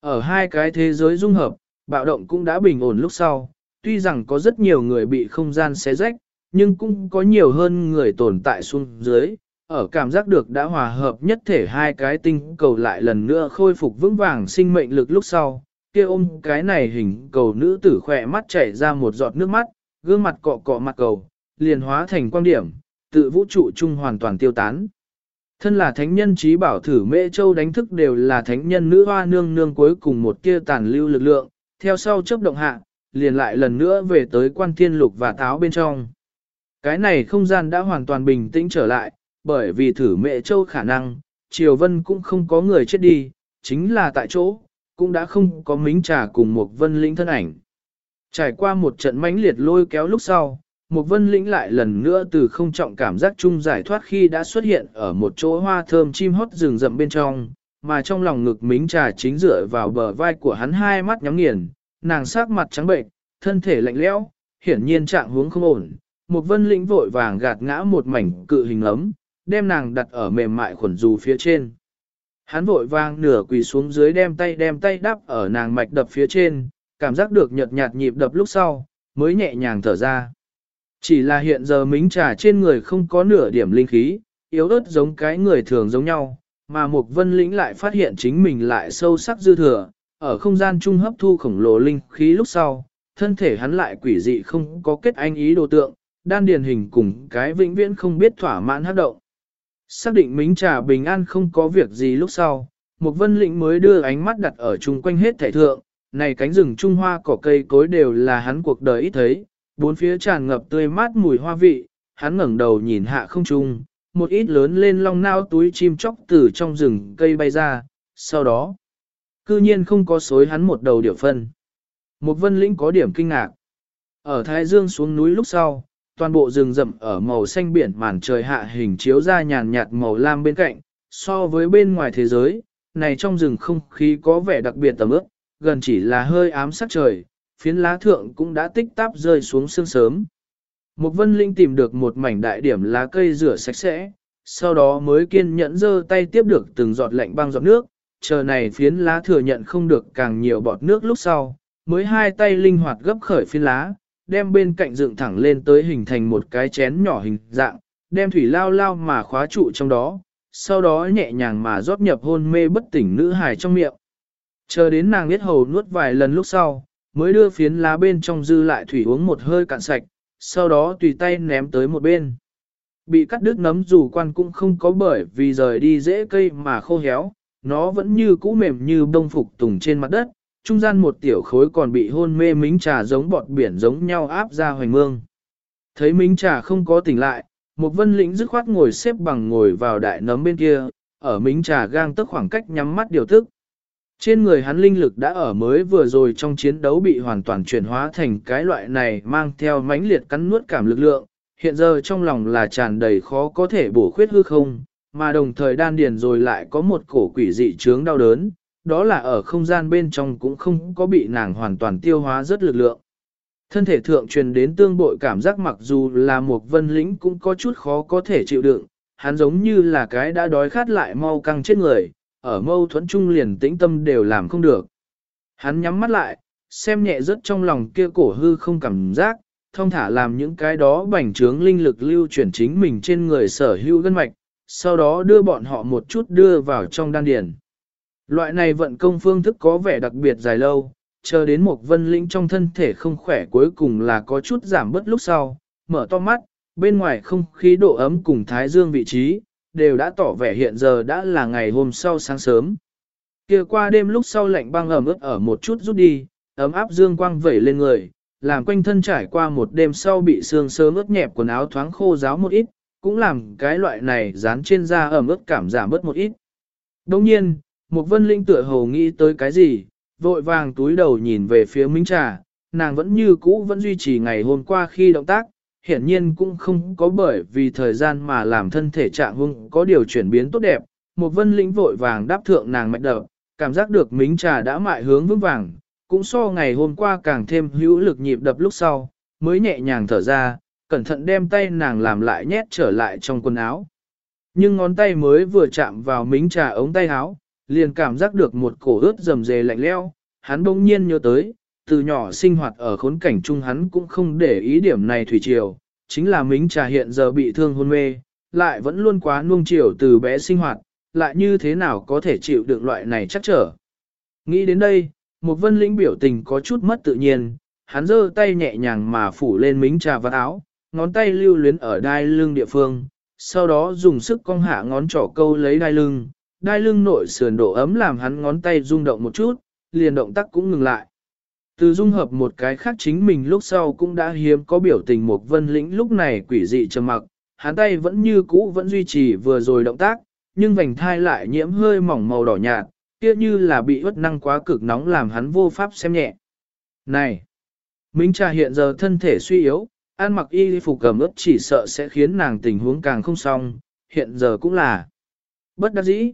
Ở hai cái thế giới dung hợp, bạo động cũng đã bình ổn lúc sau, tuy rằng có rất nhiều người bị không gian xé rách, nhưng cũng có nhiều hơn người tồn tại xuống dưới, ở cảm giác được đã hòa hợp nhất thể hai cái tinh cầu lại lần nữa khôi phục vững vàng sinh mệnh lực lúc sau, kia ôm cái này hình cầu nữ tử khỏe mắt chảy ra một giọt nước mắt, gương mặt cọ cọ mặt cầu, liền hóa thành quan điểm, tự vũ trụ chung hoàn toàn tiêu tán. Thân là thánh nhân trí bảo thử mễ châu đánh thức đều là thánh nhân nữ hoa nương nương cuối cùng một kia tàn lưu lực lượng, theo sau chấp động hạ, liền lại lần nữa về tới quan thiên lục và táo bên trong. Cái này không gian đã hoàn toàn bình tĩnh trở lại, bởi vì thử mẹ châu khả năng, Triều Vân cũng không có người chết đi, chính là tại chỗ, cũng đã không có mính trà cùng một vân lĩnh thân ảnh. Trải qua một trận mãnh liệt lôi kéo lúc sau, một vân lĩnh lại lần nữa từ không trọng cảm giác chung giải thoát khi đã xuất hiện ở một chỗ hoa thơm chim hót rừng rậm bên trong, mà trong lòng ngực mính trà chính dựa vào bờ vai của hắn hai mắt nhắm nghiền, nàng sắc mặt trắng bệnh, thân thể lạnh lẽo, hiển nhiên trạng huống không ổn. Một vân lĩnh vội vàng gạt ngã một mảnh cự hình ấm, đem nàng đặt ở mềm mại khuẩn dù phía trên. Hắn vội vàng nửa quỳ xuống dưới đem tay đem tay đắp ở nàng mạch đập phía trên, cảm giác được nhợt nhạt nhịp đập lúc sau, mới nhẹ nhàng thở ra. Chỉ là hiện giờ mính trà trên người không có nửa điểm linh khí, yếu ớt giống cái người thường giống nhau, mà một vân lĩnh lại phát hiện chính mình lại sâu sắc dư thừa, ở không gian trung hấp thu khổng lồ linh khí lúc sau, thân thể hắn lại quỷ dị không có kết anh ý đồ tượng, đan điền hình cùng cái vĩnh viễn không biết thỏa mãn hát động. Xác định mính trà bình an không có việc gì lúc sau, một vân lĩnh mới đưa ánh mắt đặt ở chung quanh hết thể thượng, này cánh rừng trung hoa cỏ cây cối đều là hắn cuộc đời ít thấy, bốn phía tràn ngập tươi mát mùi hoa vị, hắn ngẩng đầu nhìn hạ không trung, một ít lớn lên long nao túi chim chóc từ trong rừng cây bay ra, sau đó, cư nhiên không có xối hắn một đầu điểu phân. Một vân lĩnh có điểm kinh ngạc. Ở Thái Dương xuống núi lúc sau, toàn bộ rừng rậm ở màu xanh biển màn trời hạ hình chiếu ra nhàn nhạt màu lam bên cạnh, so với bên ngoài thế giới, này trong rừng không khí có vẻ đặc biệt tầm ước, gần chỉ là hơi ám sát trời, phiến lá thượng cũng đã tích táp rơi xuống sương sớm. Một vân linh tìm được một mảnh đại điểm lá cây rửa sạch sẽ, sau đó mới kiên nhẫn giơ tay tiếp được từng giọt lạnh băng giọt nước, chờ này phiến lá thừa nhận không được càng nhiều bọt nước lúc sau, mới hai tay linh hoạt gấp khởi phiến lá, đem bên cạnh dựng thẳng lên tới hình thành một cái chén nhỏ hình dạng, đem thủy lao lao mà khóa trụ trong đó, sau đó nhẹ nhàng mà rót nhập hôn mê bất tỉnh nữ hài trong miệng. Chờ đến nàng biết hầu nuốt vài lần lúc sau, mới đưa phiến lá bên trong dư lại thủy uống một hơi cạn sạch, sau đó tùy tay ném tới một bên. Bị cắt đứt nấm dù quan cũng không có bởi vì rời đi dễ cây mà khô héo, nó vẫn như cũ mềm như bông phục tùng trên mặt đất, trung gian một tiểu khối còn bị hôn mê mính trà giống bọt biển giống nhau áp ra hoành mương. Thấy mính trà không có tỉnh lại, một vân lĩnh dứt khoát ngồi xếp bằng ngồi vào đại nấm bên kia, ở mính trà gang tức khoảng cách nhắm mắt điều thức. Trên người hắn linh lực đã ở mới vừa rồi trong chiến đấu bị hoàn toàn chuyển hóa thành cái loại này mang theo mãnh liệt cắn nuốt cảm lực lượng, hiện giờ trong lòng là tràn đầy khó có thể bổ khuyết hư không, mà đồng thời đan điền rồi lại có một cổ quỷ dị chướng đau đớn, đó là ở không gian bên trong cũng không có bị nàng hoàn toàn tiêu hóa rất lực lượng. Thân thể thượng truyền đến tương bội cảm giác mặc dù là một vân lĩnh cũng có chút khó có thể chịu đựng, hắn giống như là cái đã đói khát lại mau căng chết người, ở mâu thuẫn chung liền tĩnh tâm đều làm không được. Hắn nhắm mắt lại, xem nhẹ rất trong lòng kia cổ hư không cảm giác, thông thả làm những cái đó bành trướng linh lực lưu chuyển chính mình trên người sở hữu gân mạch, sau đó đưa bọn họ một chút đưa vào trong đan điền. Loại này vận công phương thức có vẻ đặc biệt dài lâu, chờ đến một vân linh trong thân thể không khỏe cuối cùng là có chút giảm bớt lúc sau, mở to mắt, bên ngoài không khí độ ấm cùng thái dương vị trí, đều đã tỏ vẻ hiện giờ đã là ngày hôm sau sáng sớm. Kia qua đêm lúc sau lạnh băng ẩm ướt ở một chút rút đi, ấm áp dương quang vẩy lên người, làm quanh thân trải qua một đêm sau bị sương sớm ướt nhẹp quần áo thoáng khô ráo một ít, cũng làm cái loại này dán trên da ẩm ướt cảm giảm bớt một ít. Đồng nhiên, một vân linh tựa hồ nghĩ tới cái gì, vội vàng túi đầu nhìn về phía Minh Trà, nàng vẫn như cũ vẫn duy trì ngày hôm qua khi động tác, hiển nhiên cũng không có bởi vì thời gian mà làm thân thể trạng hung có điều chuyển biến tốt đẹp. Một vân lĩnh vội vàng đáp thượng nàng mạch đập, cảm giác được mính trà đã mại hướng vững vàng, cũng so ngày hôm qua càng thêm hữu lực nhịp đập lúc sau, mới nhẹ nhàng thở ra, cẩn thận đem tay nàng làm lại nhét trở lại trong quần áo. Nhưng ngón tay mới vừa chạm vào mính trà ống tay áo, liền cảm giác được một cổ ướt rầm rề lạnh leo, hắn bỗng nhiên nhớ tới, từ nhỏ sinh hoạt ở khốn cảnh chung hắn cũng không để ý điểm này thủy triều, chính là mính trà hiện giờ bị thương hôn mê, lại vẫn luôn quá nuông chiều từ bé sinh hoạt, lại như thế nào có thể chịu được loại này chắc trở. Nghĩ đến đây, một vân lĩnh biểu tình có chút mất tự nhiên, hắn giơ tay nhẹ nhàng mà phủ lên mính trà và áo, ngón tay lưu luyến ở đai lưng địa phương, sau đó dùng sức cong hạ ngón trỏ câu lấy đai lưng, đai lưng nội sườn độ ấm làm hắn ngón tay rung động một chút, liền động tác cũng ngừng lại. Từ dung hợp một cái khác chính mình lúc sau cũng đã hiếm có biểu tình một vân lĩnh lúc này quỷ dị trầm mặc, hắn tay vẫn như cũ vẫn duy trì vừa rồi động tác, nhưng vành thai lại nhiễm hơi mỏng màu đỏ nhạt, kia như là bị uất năng quá cực nóng làm hắn vô pháp xem nhẹ. Này! Minh Trà hiện giờ thân thể suy yếu, ăn mặc y phục cầm ướp chỉ sợ sẽ khiến nàng tình huống càng không xong, hiện giờ cũng là bất đắc dĩ.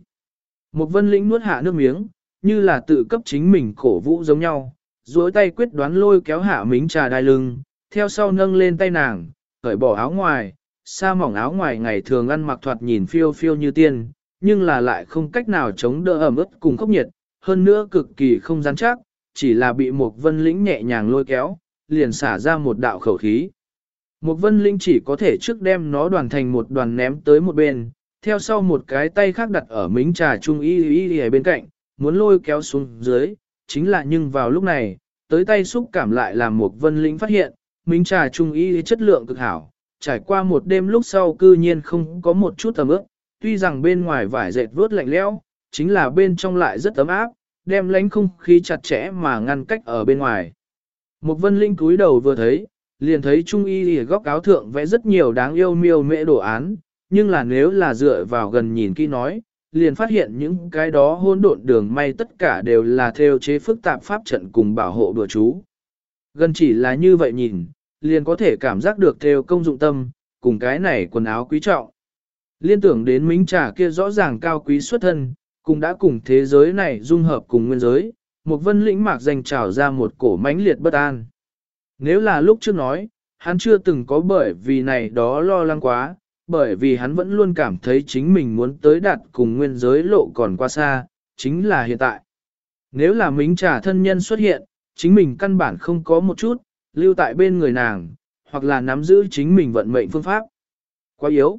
Một vân lĩnh nuốt hạ nước miếng, như là tự cấp chính mình cổ vũ giống nhau, duỗi tay quyết đoán lôi kéo hạ mính trà đai lưng, theo sau nâng lên tay nàng, cởi bỏ áo ngoài, sa mỏng áo ngoài ngày thường ăn mặc thoạt nhìn phiêu phiêu như tiên, nhưng là lại không cách nào chống đỡ ẩm ướt cùng khốc nhiệt, hơn nữa cực kỳ không rắn chắc, chỉ là bị một vân lĩnh nhẹ nhàng lôi kéo, liền xả ra một đạo khẩu khí. Một vân linh chỉ có thể trước đem nó đoàn thành một đoàn ném tới một bên, theo sau một cái tay khác đặt ở mính trà trung y y y bên cạnh, muốn lôi kéo xuống dưới, chính là nhưng vào lúc này, tới tay xúc cảm lại làm một vân lĩnh phát hiện, mính trà trung y chất lượng cực hảo, trải qua một đêm lúc sau cư nhiên không có một chút tầm ướp, tuy rằng bên ngoài vải dệt vớt lạnh lẽo, chính là bên trong lại rất ấm áp, đem lánh không khí chặt chẽ mà ngăn cách ở bên ngoài. Một vân linh cúi đầu vừa thấy, liền thấy trung y lìa góc áo thượng vẽ rất nhiều đáng yêu miêu mễ đồ án, nhưng là nếu là dựa vào gần nhìn kỹ nói, liền phát hiện những cái đó hôn độn đường may tất cả đều là theo chế phức tạp pháp trận cùng bảo hộ bừa chú. Gần chỉ là như vậy nhìn, liền có thể cảm giác được theo công dụng tâm, cùng cái này quần áo quý trọng. Liên tưởng đến mính trà kia rõ ràng cao quý xuất thân, cùng đã cùng thế giới này dung hợp cùng nguyên giới, một vân lĩnh mạc dành trào ra một cổ mãnh liệt bất an. Nếu là lúc trước nói, hắn chưa từng có bởi vì này đó lo lắng quá, bởi vì hắn vẫn luôn cảm thấy chính mình muốn tới đạt cùng nguyên giới lộ còn qua xa, chính là hiện tại. Nếu là mính trả thân nhân xuất hiện, chính mình căn bản không có một chút, lưu tại bên người nàng, hoặc là nắm giữ chính mình vận mệnh phương pháp. Quá yếu.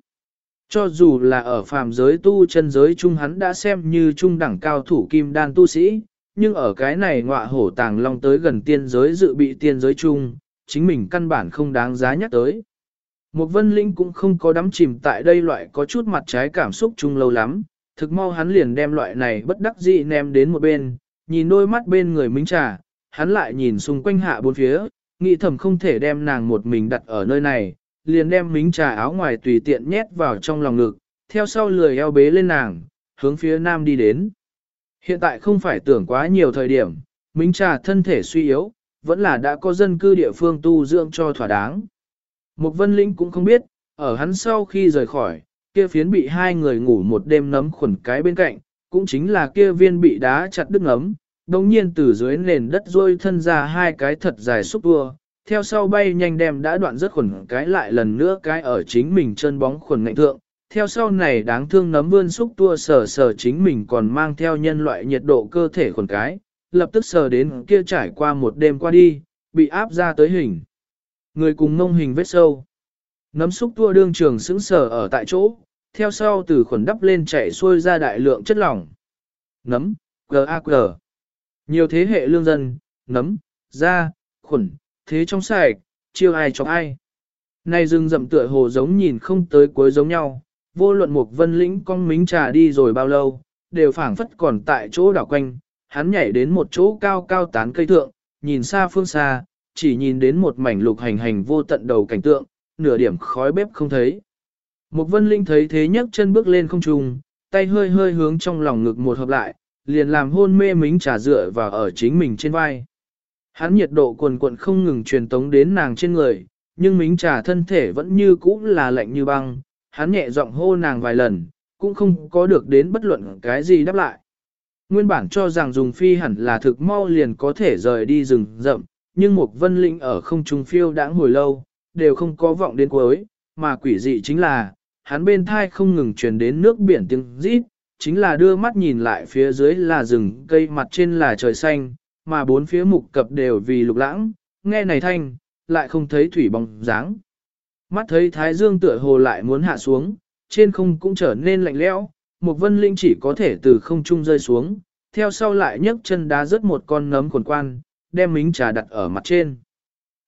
Cho dù là ở phàm giới tu chân giới chung hắn đã xem như trung đẳng cao thủ kim đan tu sĩ, nhưng ở cái này ngọa hổ tàng long tới gần tiên giới dự bị tiên giới chung, chính mình căn bản không đáng giá nhắc tới. Một vân linh cũng không có đắm chìm tại đây loại có chút mặt trái cảm xúc chung lâu lắm, thực mau hắn liền đem loại này bất đắc dĩ ném đến một bên, nhìn đôi mắt bên người minh trà, hắn lại nhìn xung quanh hạ bốn phía, nghĩ thầm không thể đem nàng một mình đặt ở nơi này, liền đem mính trà áo ngoài tùy tiện nhét vào trong lòng ngực, theo sau lười eo bế lên nàng, hướng phía nam đi đến. Hiện tại không phải tưởng quá nhiều thời điểm, mính trà thân thể suy yếu, vẫn là đã có dân cư địa phương tu dưỡng cho thỏa đáng. Mục vân linh cũng không biết, ở hắn sau khi rời khỏi, kia phiến bị hai người ngủ một đêm nấm khuẩn cái bên cạnh, cũng chính là kia viên bị đá chặt đứt ngấm, đồng nhiên từ dưới nền đất rôi thân ra hai cái thật dài xúc vua, theo sau bay nhanh đem đã đoạn rất khuẩn cái lại lần nữa cái ở chính mình chân bóng khuẩn ngạnh thượng, theo sau này đáng thương nấm vươn xúc tua sờ sờ chính mình còn mang theo nhân loại nhiệt độ cơ thể khuẩn cái, lập tức sờ đến kia trải qua một đêm qua đi, bị áp ra tới hình. Người cùng mông hình vết sâu. Nấm xúc tua đương trường sững sờ ở tại chỗ, theo sau từ khuẩn đắp lên chảy xuôi ra đại lượng chất lỏng. Nấm, GAQ. Nhiều thế hệ lương dân, nấm, da, khuẩn, thế trong sạch, chiêu ai cho ai. Này rừng rậm tựa hồ giống nhìn không tới cuối giống nhau, vô luận một vân lĩnh con mính trà đi rồi bao lâu, đều phảng phất còn tại chỗ đảo quanh, hắn nhảy đến một chỗ cao cao tán cây thượng, nhìn xa phương xa, chỉ nhìn đến một mảnh lục hành hành vô tận đầu cảnh tượng, nửa điểm khói bếp không thấy. Một vân linh thấy thế nhấc chân bước lên không trung, tay hơi hơi hướng trong lòng ngực một hợp lại, liền làm hôn mê mính trà dựa vào ở chính mình trên vai. Hắn nhiệt độ quần cuộn không ngừng truyền tống đến nàng trên người, nhưng mính trà thân thể vẫn như cũ là lạnh như băng, hắn nhẹ giọng hô nàng vài lần, cũng không có được đến bất luận cái gì đáp lại. Nguyên bản cho rằng dùng phi hẳn là thực mau liền có thể rời đi rừng rậm, nhưng một vân linh ở không trung phiêu đã hồi lâu, đều không có vọng đến cuối, mà quỷ dị chính là, hắn bên thai không ngừng truyền đến nước biển tiếng rít, chính là đưa mắt nhìn lại phía dưới là rừng cây mặt trên là trời xanh, mà bốn phía mục cập đều vì lục lãng, nghe này thanh, lại không thấy thủy bóng dáng. Mắt thấy thái dương tựa hồ lại muốn hạ xuống, trên không cũng trở nên lạnh lẽo, một vân linh chỉ có thể từ không trung rơi xuống, theo sau lại nhấc chân đá rớt một con nấm quần quan, đem mính trà đặt ở mặt trên.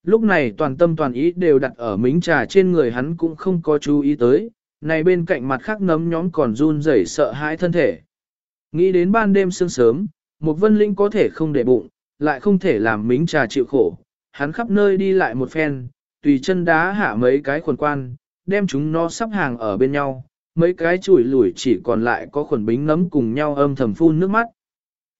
Lúc này toàn tâm toàn ý đều đặt ở mính trà trên người hắn cũng không có chú ý tới, này bên cạnh mặt khác nấm nhóm còn run rẩy sợ hãi thân thể. Nghĩ đến ban đêm sương sớm, một vân linh có thể không để bụng, lại không thể làm mính trà chịu khổ. Hắn khắp nơi đi lại một phen, tùy chân đá hạ mấy cái khuẩn quan, đem chúng nó sắp hàng ở bên nhau, mấy cái chủi lủi chỉ còn lại có khuẩn bính ngấm cùng nhau âm thầm phun nước mắt.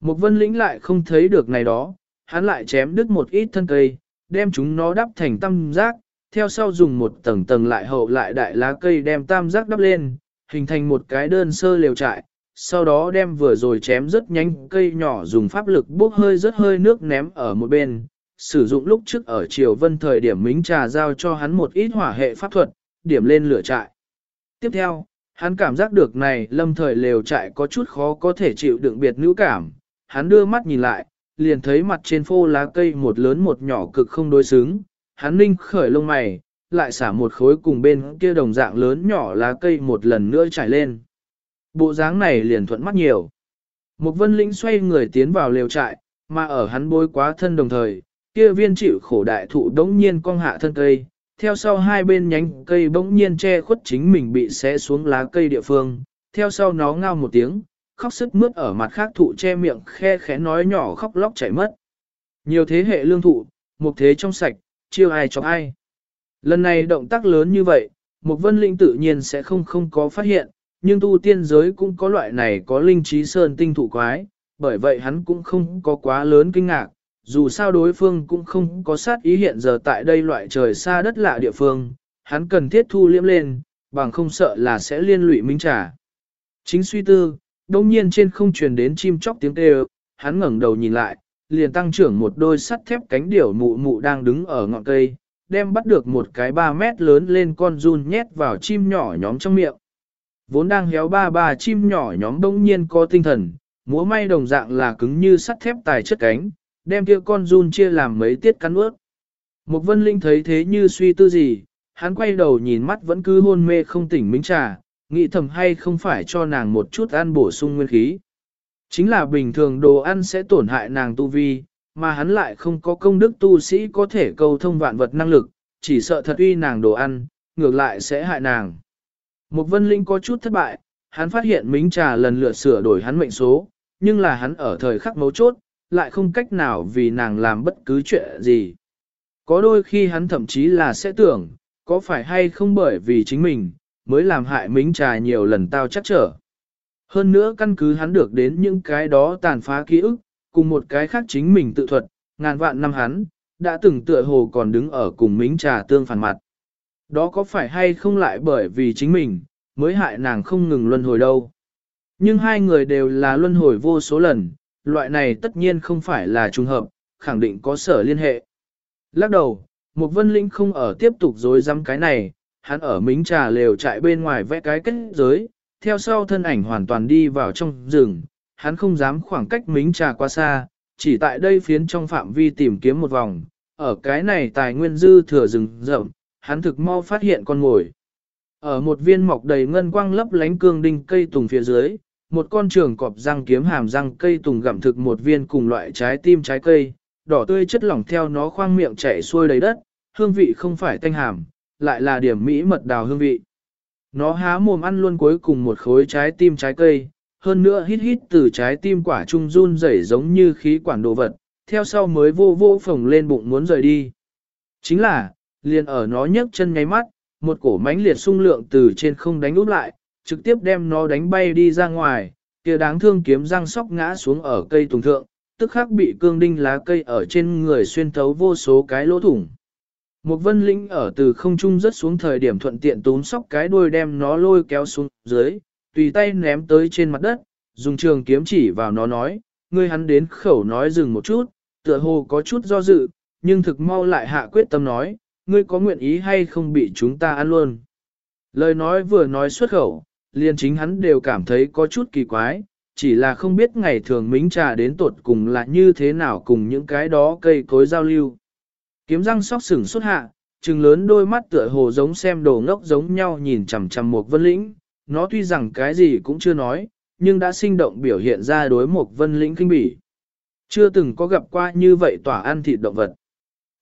Một vân lĩnh lại không thấy được này đó, hắn lại chém đứt một ít thân cây, đem chúng nó đắp thành tam giác, theo sau dùng một tầng tầng lại hậu lại đại lá cây đem tam giác đắp lên, hình thành một cái đơn sơ liều trại, sau đó đem vừa rồi chém rất nhanh cây nhỏ dùng pháp lực bốc hơi rất hơi nước ném ở một bên, sử dụng lúc trước ở triều vân thời điểm mính trà giao cho hắn một ít hỏa hệ pháp thuật, điểm lên lửa trại. Tiếp theo, hắn cảm giác được này lâm thời lều trại có chút khó có thể chịu đựng biệt nữ cảm, hắn đưa mắt nhìn lại, liền thấy mặt trên phô lá cây một lớn một nhỏ cực không đối xứng, hắn ninh khởi lông mày, lại xả một khối cùng bên kia đồng dạng lớn nhỏ lá cây một lần nữa trải lên. Bộ dáng này liền thuận mắt nhiều. Một vân lĩnh xoay người tiến vào lều trại, mà ở hắn bối quá thân đồng thời, kia viên chịu khổ đại thụ đống nhiên cong hạ thân cây, theo sau hai bên nhánh cây bỗng nhiên che khuất chính mình bị xé xuống lá cây địa phương, theo sau nó ngao một tiếng, khóc sức mướt ở mặt khác thụ che miệng khe khẽ nói nhỏ khóc lóc chảy mất. Nhiều thế hệ lương thụ, một thế trong sạch, chiêu ai cho ai. Lần này động tác lớn như vậy, một vân linh tự nhiên sẽ không không có phát hiện, nhưng tu tiên giới cũng có loại này có linh trí sơn tinh thụ quái, bởi vậy hắn cũng không có quá lớn kinh ngạc, dù sao đối phương cũng không có sát ý hiện giờ tại đây loại trời xa đất lạ địa phương, hắn cần thiết thu liễm lên, bằng không sợ là sẽ liên lụy minh trả. Chính suy tư, đông nhiên trên không truyền đến chim chóc tiếng kêu, hắn ngẩng đầu nhìn lại, liền tăng trưởng một đôi sắt thép cánh điểu mụ mụ đang đứng ở ngọn cây, đem bắt được một cái 3 mét lớn lên con run nhét vào chim nhỏ nhóm trong miệng. Vốn đang héo ba ba chim nhỏ nhóm đông nhiên có tinh thần, múa may đồng dạng là cứng như sắt thép tài chất cánh, đem kia con run chia làm mấy tiết cắn ướt. Một vân linh thấy thế như suy tư gì, hắn quay đầu nhìn mắt vẫn cứ hôn mê không tỉnh minh trà, nghĩ thầm hay không phải cho nàng một chút ăn bổ sung nguyên khí. Chính là bình thường đồ ăn sẽ tổn hại nàng tu vi, mà hắn lại không có công đức tu sĩ có thể cầu thông vạn vật năng lực, chỉ sợ thật uy nàng đồ ăn, ngược lại sẽ hại nàng. Một vân linh có chút thất bại, hắn phát hiện mính trà lần lượt sửa đổi hắn mệnh số, nhưng là hắn ở thời khắc mấu chốt, lại không cách nào vì nàng làm bất cứ chuyện gì. Có đôi khi hắn thậm chí là sẽ tưởng, có phải hay không bởi vì chính mình, mới làm hại mính trà nhiều lần tao chắc trở. Hơn nữa căn cứ hắn được đến những cái đó tàn phá ký ức, cùng một cái khác chính mình tự thuật, ngàn vạn năm hắn, đã từng tựa hồ còn đứng ở cùng mính trà tương phản mặt. Đó có phải hay không lại bởi vì chính mình, mới hại nàng không ngừng luân hồi đâu. Nhưng hai người đều là luân hồi vô số lần, loại này tất nhiên không phải là trùng hợp, khẳng định có sở liên hệ. Lắc đầu, một vân linh không ở tiếp tục dối dám cái này, hắn ở mính trà lều chạy bên ngoài vẽ cái kết giới, theo sau thân ảnh hoàn toàn đi vào trong rừng, hắn không dám khoảng cách mính trà quá xa, chỉ tại đây phiến trong phạm vi tìm kiếm một vòng, ở cái này tài nguyên dư thừa rừng rậm, hắn thực mau phát hiện con ngồi. Ở một viên mọc đầy ngân quang lấp lánh cương đinh cây tùng phía dưới, một con trường cọp răng kiếm hàm răng cây tùng gặm thực một viên cùng loại trái tim trái cây, đỏ tươi chất lỏng theo nó khoang miệng chảy xuôi đầy đất, hương vị không phải tanh hàm, lại là điểm mỹ mật đào hương vị. Nó há mồm ăn luôn cuối cùng một khối trái tim trái cây, hơn nữa hít hít từ trái tim quả trung run rẩy giống như khí quản đồ vật, theo sau mới vô vô phồng lên bụng muốn rời đi. Chính là, liền ở nó nhấc chân nháy mắt, một cổ mãnh liệt sung lượng từ trên không đánh úp lại, trực tiếp đem nó đánh bay đi ra ngoài, kia đáng thương kiếm răng sóc ngã xuống ở cây tùng thượng, tức khắc bị cương đinh lá cây ở trên người xuyên thấu vô số cái lỗ thủng. Một vân linh ở từ không trung rất xuống thời điểm thuận tiện túm sóc cái đuôi đem nó lôi kéo xuống dưới, tùy tay ném tới trên mặt đất, dùng trường kiếm chỉ vào nó nói, ngươi hắn đến khẩu nói dừng một chút, tựa hồ có chút do dự, nhưng thực mau lại hạ quyết tâm nói, ngươi có nguyện ý hay không bị chúng ta ăn luôn. Lời nói vừa nói xuất khẩu, liền chính hắn đều cảm thấy có chút kỳ quái, chỉ là không biết ngày thường mính trà đến tột cùng là như thế nào cùng những cái đó cây cối giao lưu. Kiếm răng sóc sừng xuất hạ, trừng lớn đôi mắt tựa hồ giống xem đồ ngốc giống nhau nhìn chằm chằm một vân lĩnh, nó tuy rằng cái gì cũng chưa nói, nhưng đã sinh động biểu hiện ra đối một vân lĩnh kinh bỉ. Chưa từng có gặp qua như vậy tỏa ăn thịt động vật.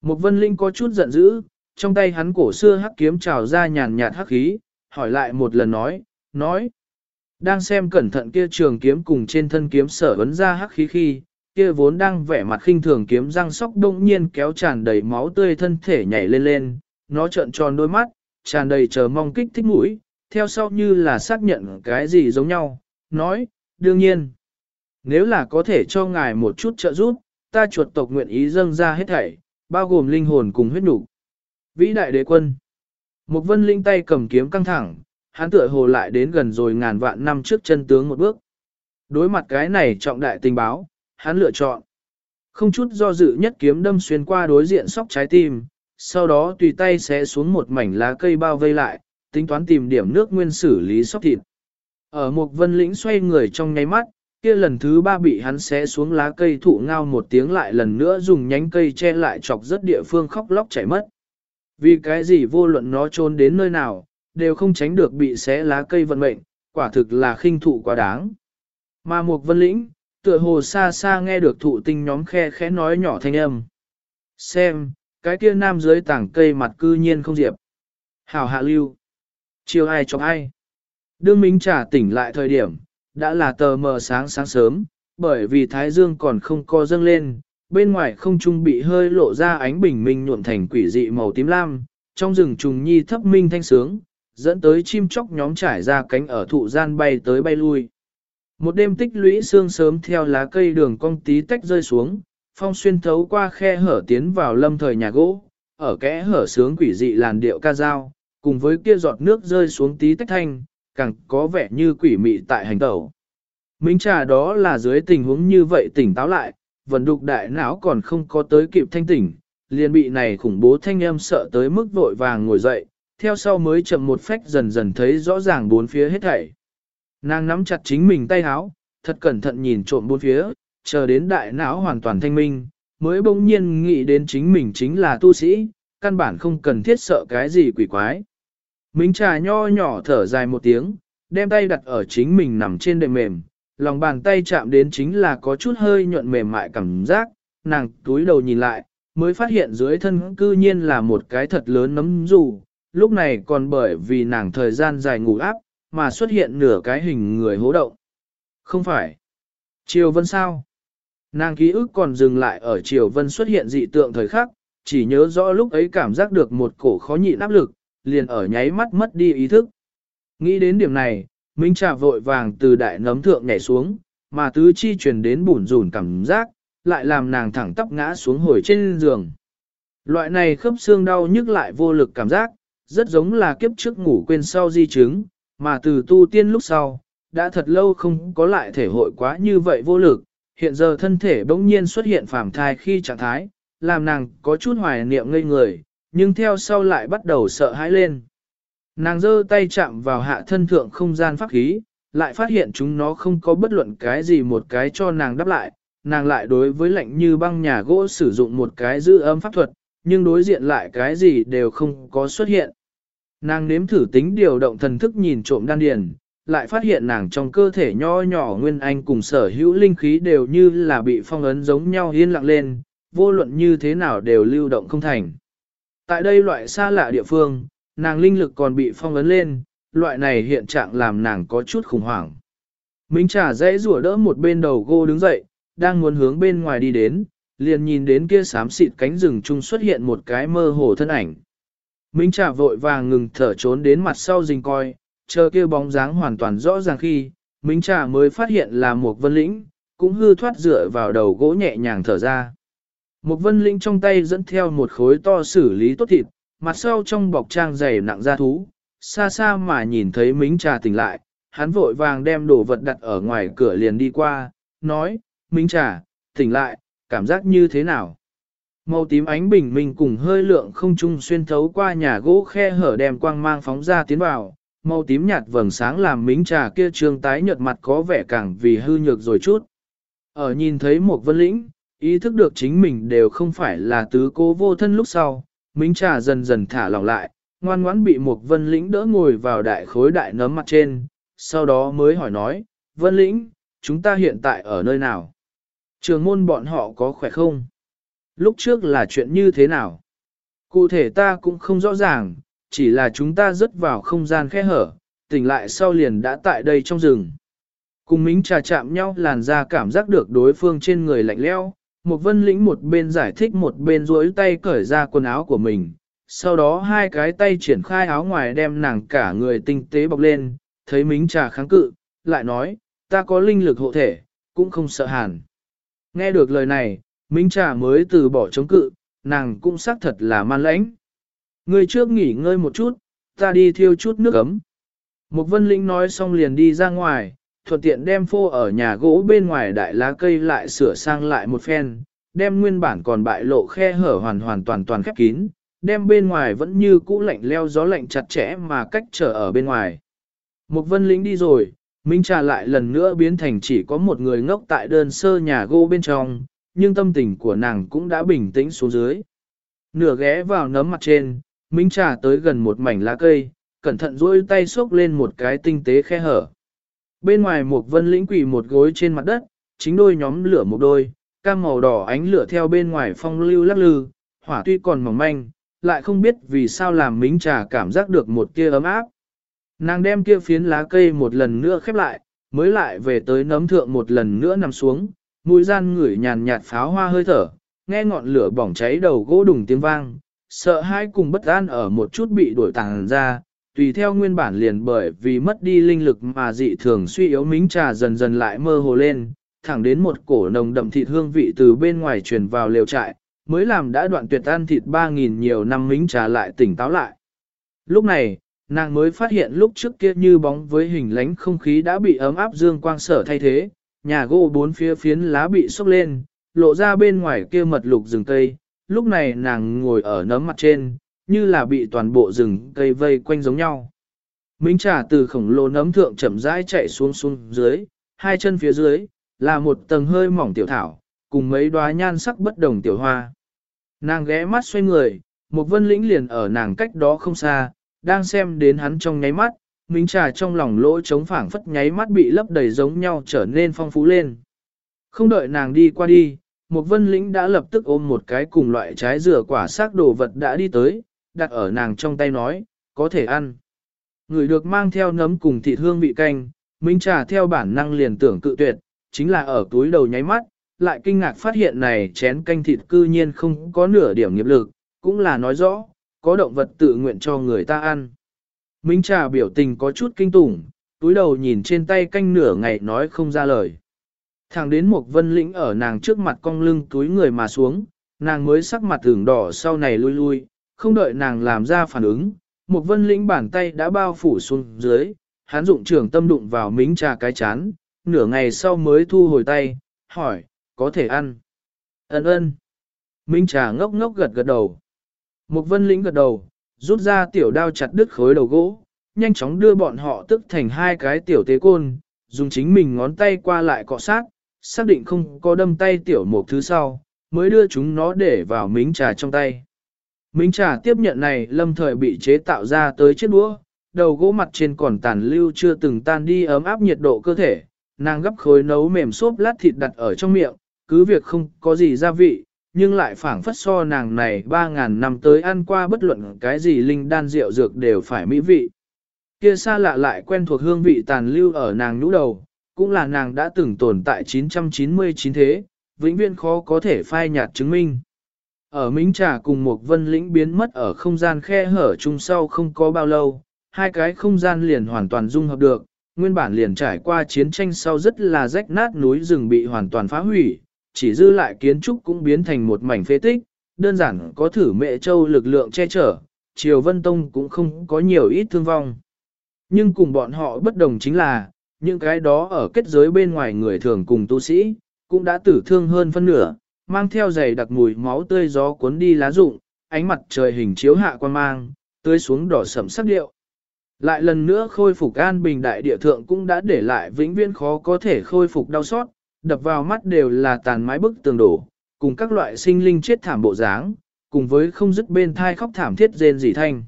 Một vân linh có chút giận dữ, trong tay hắn cổ xưa hắc kiếm trào ra nhàn nhạt hắc khí, hỏi lại một lần nói, nói. Đang xem cẩn thận kia trường kiếm cùng trên thân kiếm sở vấn ra hắc khí khi, kia vốn đang vẻ mặt khinh thường kiếm răng sóc đông nhiên kéo tràn đầy máu tươi thân thể nhảy lên lên, nó trợn tròn đôi mắt, tràn đầy chờ mong kích thích mũi, theo sau như là xác nhận cái gì giống nhau, nói, đương nhiên. Nếu là có thể cho ngài một chút trợ giúp, ta chuột tộc nguyện ý dâng ra hết thảy, bao gồm linh hồn cùng huyết nục. Vĩ đại đế quân. Một vân linh tay cầm kiếm căng thẳng, hắn tựa hồ lại đến gần rồi ngàn vạn năm trước chân tướng một bước. Đối mặt cái này trọng đại tình báo, hắn lựa chọn. Không chút do dự nhất kiếm đâm xuyên qua đối diện sóc trái tim, sau đó tùy tay sẽ xuống một mảnh lá cây bao vây lại, tính toán tìm điểm nước nguyên xử lý sóc thịt. Ở một vân lĩnh xoay người trong nháy mắt, kia lần thứ ba bị hắn xé xuống lá cây thụ ngao một tiếng lại lần nữa dùng nhánh cây che lại chọc rất địa phương khóc lóc chảy mất. Vì cái gì vô luận nó trốn đến nơi nào, đều không tránh được bị xé lá cây vận mệnh, quả thực là khinh thụ quá đáng. Mà một vân lĩnh, tựa hồ xa xa nghe được thụ tinh nhóm khe khẽ nói nhỏ thanh âm. Xem, cái kia nam dưới tảng cây mặt cư nhiên không diệp. Hảo hạ lưu. Chiều ai chọc ai. Đương Minh trả tỉnh lại thời điểm, đã là tờ mờ sáng sáng sớm, bởi vì thái dương còn không co dâng lên, bên ngoài không trung bị hơi lộ ra ánh bình minh nhuộm thành quỷ dị màu tím lam, trong rừng trùng nhi thấp minh thanh sướng, dẫn tới chim chóc nhóm trải ra cánh ở thụ gian bay tới bay lui. Một đêm tích lũy sương sớm theo lá cây đường cong tí tách rơi xuống, phong xuyên thấu qua khe hở tiến vào lâm thời nhà gỗ, ở kẽ hở sướng quỷ dị làn điệu ca dao, cùng với kia giọt nước rơi xuống tí tách thanh, càng có vẻ như quỷ mị tại hành tẩu. Minh trà đó là dưới tình huống như vậy tỉnh táo lại, vận đục đại não còn không có tới kịp thanh tỉnh, liền bị này khủng bố thanh âm sợ tới mức vội vàng ngồi dậy, theo sau mới chậm một phách dần dần thấy rõ ràng bốn phía hết thảy. Nàng nắm chặt chính mình tay háo, thật cẩn thận nhìn trộm bốn phía, chờ đến đại não hoàn toàn thanh minh, mới bỗng nhiên nghĩ đến chính mình chính là tu sĩ, căn bản không cần thiết sợ cái gì quỷ quái. Mính trà nho nhỏ thở dài một tiếng, đem tay đặt ở chính mình nằm trên đệm mềm, lòng bàn tay chạm đến chính là có chút hơi nhuận mềm mại cảm giác, nàng túi đầu nhìn lại, mới phát hiện dưới thân cư nhiên là một cái thật lớn nấm dù, lúc này còn bởi vì nàng thời gian dài ngủ áp, mà xuất hiện nửa cái hình người hố động. Không phải. Triều Vân sao? Nàng ký ức còn dừng lại ở Triều Vân xuất hiện dị tượng thời khắc, chỉ nhớ rõ lúc ấy cảm giác được một cổ khó nhịn áp lực, liền ở nháy mắt mất đi ý thức. Nghĩ đến điểm này, Minh Trà vội vàng từ đại nấm thượng nhảy xuống, mà tứ chi truyền đến bủn rủn cảm giác, lại làm nàng thẳng tóc ngã xuống hồi trên giường. Loại này khớp xương đau nhức lại vô lực cảm giác, rất giống là kiếp trước ngủ quên sau di chứng, mà từ tu tiên lúc sau, đã thật lâu không có lại thể hội quá như vậy vô lực, hiện giờ thân thể bỗng nhiên xuất hiện phàm thai khi trạng thái, làm nàng có chút hoài niệm ngây người, nhưng theo sau lại bắt đầu sợ hãi lên. Nàng giơ tay chạm vào hạ thân thượng không gian pháp khí, lại phát hiện chúng nó không có bất luận cái gì một cái cho nàng đáp lại, nàng lại đối với lạnh như băng nhà gỗ sử dụng một cái giữ ấm pháp thuật, nhưng đối diện lại cái gì đều không có xuất hiện. Nàng nếm thử tính điều động thần thức nhìn trộm đan điền, lại phát hiện nàng trong cơ thể nho nhỏ nguyên anh cùng sở hữu linh khí đều như là bị phong ấn giống nhau yên lặng lên, vô luận như thế nào đều lưu động không thành. Tại đây loại xa lạ địa phương, nàng linh lực còn bị phong ấn lên, loại này hiện trạng làm nàng có chút khủng hoảng. Minh trả dãy rủa đỡ một bên đầu gô đứng dậy, đang muốn hướng bên ngoài đi đến, liền nhìn đến kia xám xịt cánh rừng chung xuất hiện một cái mơ hồ thân ảnh. Minh trả vội vàng ngừng thở trốn đến mặt sau rình coi, chờ kia bóng dáng hoàn toàn rõ ràng khi, Minh trả mới phát hiện là một vân lĩnh, cũng hư thoát dựa vào đầu gỗ nhẹ nhàng thở ra. Một vân lĩnh trong tay dẫn theo một khối to xử lý tốt thịt, mặt sau trong bọc trang dày nặng da thú, xa xa mà nhìn thấy Mính Trà tỉnh lại, hắn vội vàng đem đồ vật đặt ở ngoài cửa liền đi qua, nói, Mính Trà, tỉnh lại, cảm giác như thế nào? Màu tím ánh bình minh cùng hơi lượng không trung xuyên thấu qua nhà gỗ khe hở đem quang mang phóng ra tiến vào, màu tím nhạt vầng sáng làm mính trà kia trương tái nhợt mặt có vẻ càng vì hư nhược rồi chút. Ở nhìn thấy một vân lĩnh, ý thức được chính mình đều không phải là tứ cố vô thân lúc sau, mính trà dần dần thả lỏng lại, ngoan ngoãn bị một vân lĩnh đỡ ngồi vào đại khối đại nấm mặt trên, sau đó mới hỏi nói, vân lĩnh, chúng ta hiện tại ở nơi nào? Trường môn bọn họ có khỏe không? Lúc trước là chuyện như thế nào? Cụ thể ta cũng không rõ ràng, chỉ là chúng ta rớt vào không gian khe hở, tỉnh lại sau liền đã tại đây trong rừng. Cùng mính trà chạm nhau làn ra cảm giác được đối phương trên người lạnh leo, một vân lĩnh một bên giải thích một bên duỗi tay cởi ra quần áo của mình, sau đó hai cái tay triển khai áo ngoài đem nàng cả người tinh tế bọc lên, thấy mính trà kháng cự, lại nói, ta có linh lực hộ thể, cũng không sợ hàn. Nghe được lời này, Minh trà mới từ bỏ chống cự, nàng cũng xác thật là man lãnh. Người trước nghỉ ngơi một chút, ta đi thiêu chút nước ấm. Một vân linh nói xong liền đi ra ngoài, thuận tiện đem phô ở nhà gỗ bên ngoài đại lá cây lại sửa sang lại một phen, đem nguyên bản còn bại lộ khe hở hoàn hoàn toàn toàn khép kín, đem bên ngoài vẫn như cũ lạnh leo gió lạnh chặt chẽ mà cách trở ở bên ngoài. Một vân linh đi rồi, Minh Trà lại lần nữa biến thành chỉ có một người ngốc tại đơn sơ nhà gỗ bên trong, nhưng tâm tình của nàng cũng đã bình tĩnh xuống dưới. Nửa ghé vào nấm mặt trên, Minh Trà tới gần một mảnh lá cây, cẩn thận duỗi tay xốc lên một cái tinh tế khe hở. Bên ngoài một vân lĩnh quỳ một gối trên mặt đất, chính đôi nhóm lửa một đôi, cam màu đỏ ánh lửa theo bên ngoài phong lưu lắc lư, hỏa tuy còn mỏng manh, lại không biết vì sao làm mính trà cảm giác được một kia ấm áp. Nàng đem kia phiến lá cây một lần nữa khép lại, mới lại về tới nấm thượng một lần nữa nằm xuống, mũi gian ngửi nhàn nhạt pháo hoa hơi thở, nghe ngọn lửa bỏng cháy đầu gỗ đùng tiếng vang, sợ hãi cùng bất an ở một chút bị đuổi tàng ra, tùy theo nguyên bản liền bởi vì mất đi linh lực mà dị thường suy yếu mính trà dần dần lại mơ hồ lên, thẳng đến một cổ nồng đậm thịt hương vị từ bên ngoài truyền vào lều trại, mới làm đã đoạn tuyệt ăn thịt 3.000 nhiều năm mính trà lại tỉnh táo lại. Lúc này, nàng mới phát hiện lúc trước kia như bóng với hình lánh không khí đã bị ấm áp dương quang sở thay thế, nhà gỗ bốn phía phiến lá bị sốc lên, lộ ra bên ngoài kia mật lục rừng cây, lúc này nàng ngồi ở nấm mặt trên, như là bị toàn bộ rừng cây vây quanh giống nhau. Mính trà từ khổng lồ nấm thượng chậm rãi chạy xuống xuống dưới, hai chân phía dưới, là một tầng hơi mỏng tiểu thảo, cùng mấy đóa nhan sắc bất đồng tiểu hoa. Nàng ghé mắt xoay người, một vân lĩnh liền ở nàng cách đó không xa, đang xem đến hắn trong nháy mắt, minh trà trong lòng lỗ trống phảng phất nháy mắt bị lấp đầy giống nhau trở nên phong phú lên. Không đợi nàng đi qua đi, một vân lĩnh đã lập tức ôm một cái cùng loại trái dừa quả xác đồ vật đã đi tới, đặt ở nàng trong tay nói, có thể ăn. Người được mang theo nấm cùng thịt hương vị canh, minh trà theo bản năng liền tưởng cự tuyệt, chính là ở túi đầu nháy mắt, lại kinh ngạc phát hiện này chén canh thịt cư nhiên không có nửa điểm nghiệp lực, cũng là nói rõ, có động vật tự nguyện cho người ta ăn. Minh Trà biểu tình có chút kinh tủng, túi đầu nhìn trên tay canh nửa ngày nói không ra lời. Thẳng đến một vân lĩnh ở nàng trước mặt cong lưng túi người mà xuống, nàng mới sắc mặt tưởng đỏ sau này lui lui, không đợi nàng làm ra phản ứng, một vân lĩnh bàn tay đã bao phủ xuống dưới, hắn dụng trưởng tâm đụng vào mính trà cái chán, nửa ngày sau mới thu hồi tay, hỏi, có thể ăn. Ấn ơn. Minh trà ngốc ngốc gật gật đầu. Một vân lĩnh gật đầu, rút ra tiểu đao chặt đứt khối đầu gỗ, nhanh chóng đưa bọn họ tức thành hai cái tiểu tế côn, dùng chính mình ngón tay qua lại cọ sát, xác định không có đâm tay tiểu một thứ sau, mới đưa chúng nó để vào miếng trà trong tay. Miếng trà tiếp nhận này lâm thời bị chế tạo ra tới chiếc đũa, đầu gỗ mặt trên còn tàn lưu chưa từng tan đi ấm áp nhiệt độ cơ thể, nàng gấp khối nấu mềm xốp lát thịt đặt ở trong miệng, cứ việc không có gì gia vị, nhưng lại phảng phất so nàng này 3.000 năm tới ăn qua bất luận cái gì linh đan rượu dược đều phải mỹ vị. Kia xa lạ lại quen thuộc hương vị tàn lưu ở nàng nhũ đầu, cũng là nàng đã từng tồn tại 999 thế, vĩnh viễn khó có thể phai nhạt chứng minh. Ở Minh Trà cùng một vân lĩnh biến mất ở không gian khe hở chung sau không có bao lâu, hai cái không gian liền hoàn toàn dung hợp được, nguyên bản liền trải qua chiến tranh sau rất là rách nát núi rừng bị hoàn toàn phá hủy, chỉ dư lại kiến trúc cũng biến thành một mảnh phế tích, đơn giản có thử mẹ châu lực lượng che chở, Triều Vân Tông cũng không có nhiều ít thương vong. Nhưng cùng bọn họ bất đồng chính là, những cái đó ở kết giới bên ngoài người thường cùng tu sĩ, cũng đã tử thương hơn phân nửa, mang theo giày đặc mùi máu tươi gió cuốn đi lá rụng, ánh mặt trời hình chiếu hạ quan mang, tươi xuống đỏ sẫm sắc điệu. Lại lần nữa khôi phục an bình đại địa thượng cũng đã để lại vĩnh viễn khó có thể khôi phục đau xót, đập vào mắt đều là tàn mái bức tường đổ, cùng các loại sinh linh chết thảm bộ dáng, cùng với không dứt bên thai khóc thảm thiết rên rỉ thanh.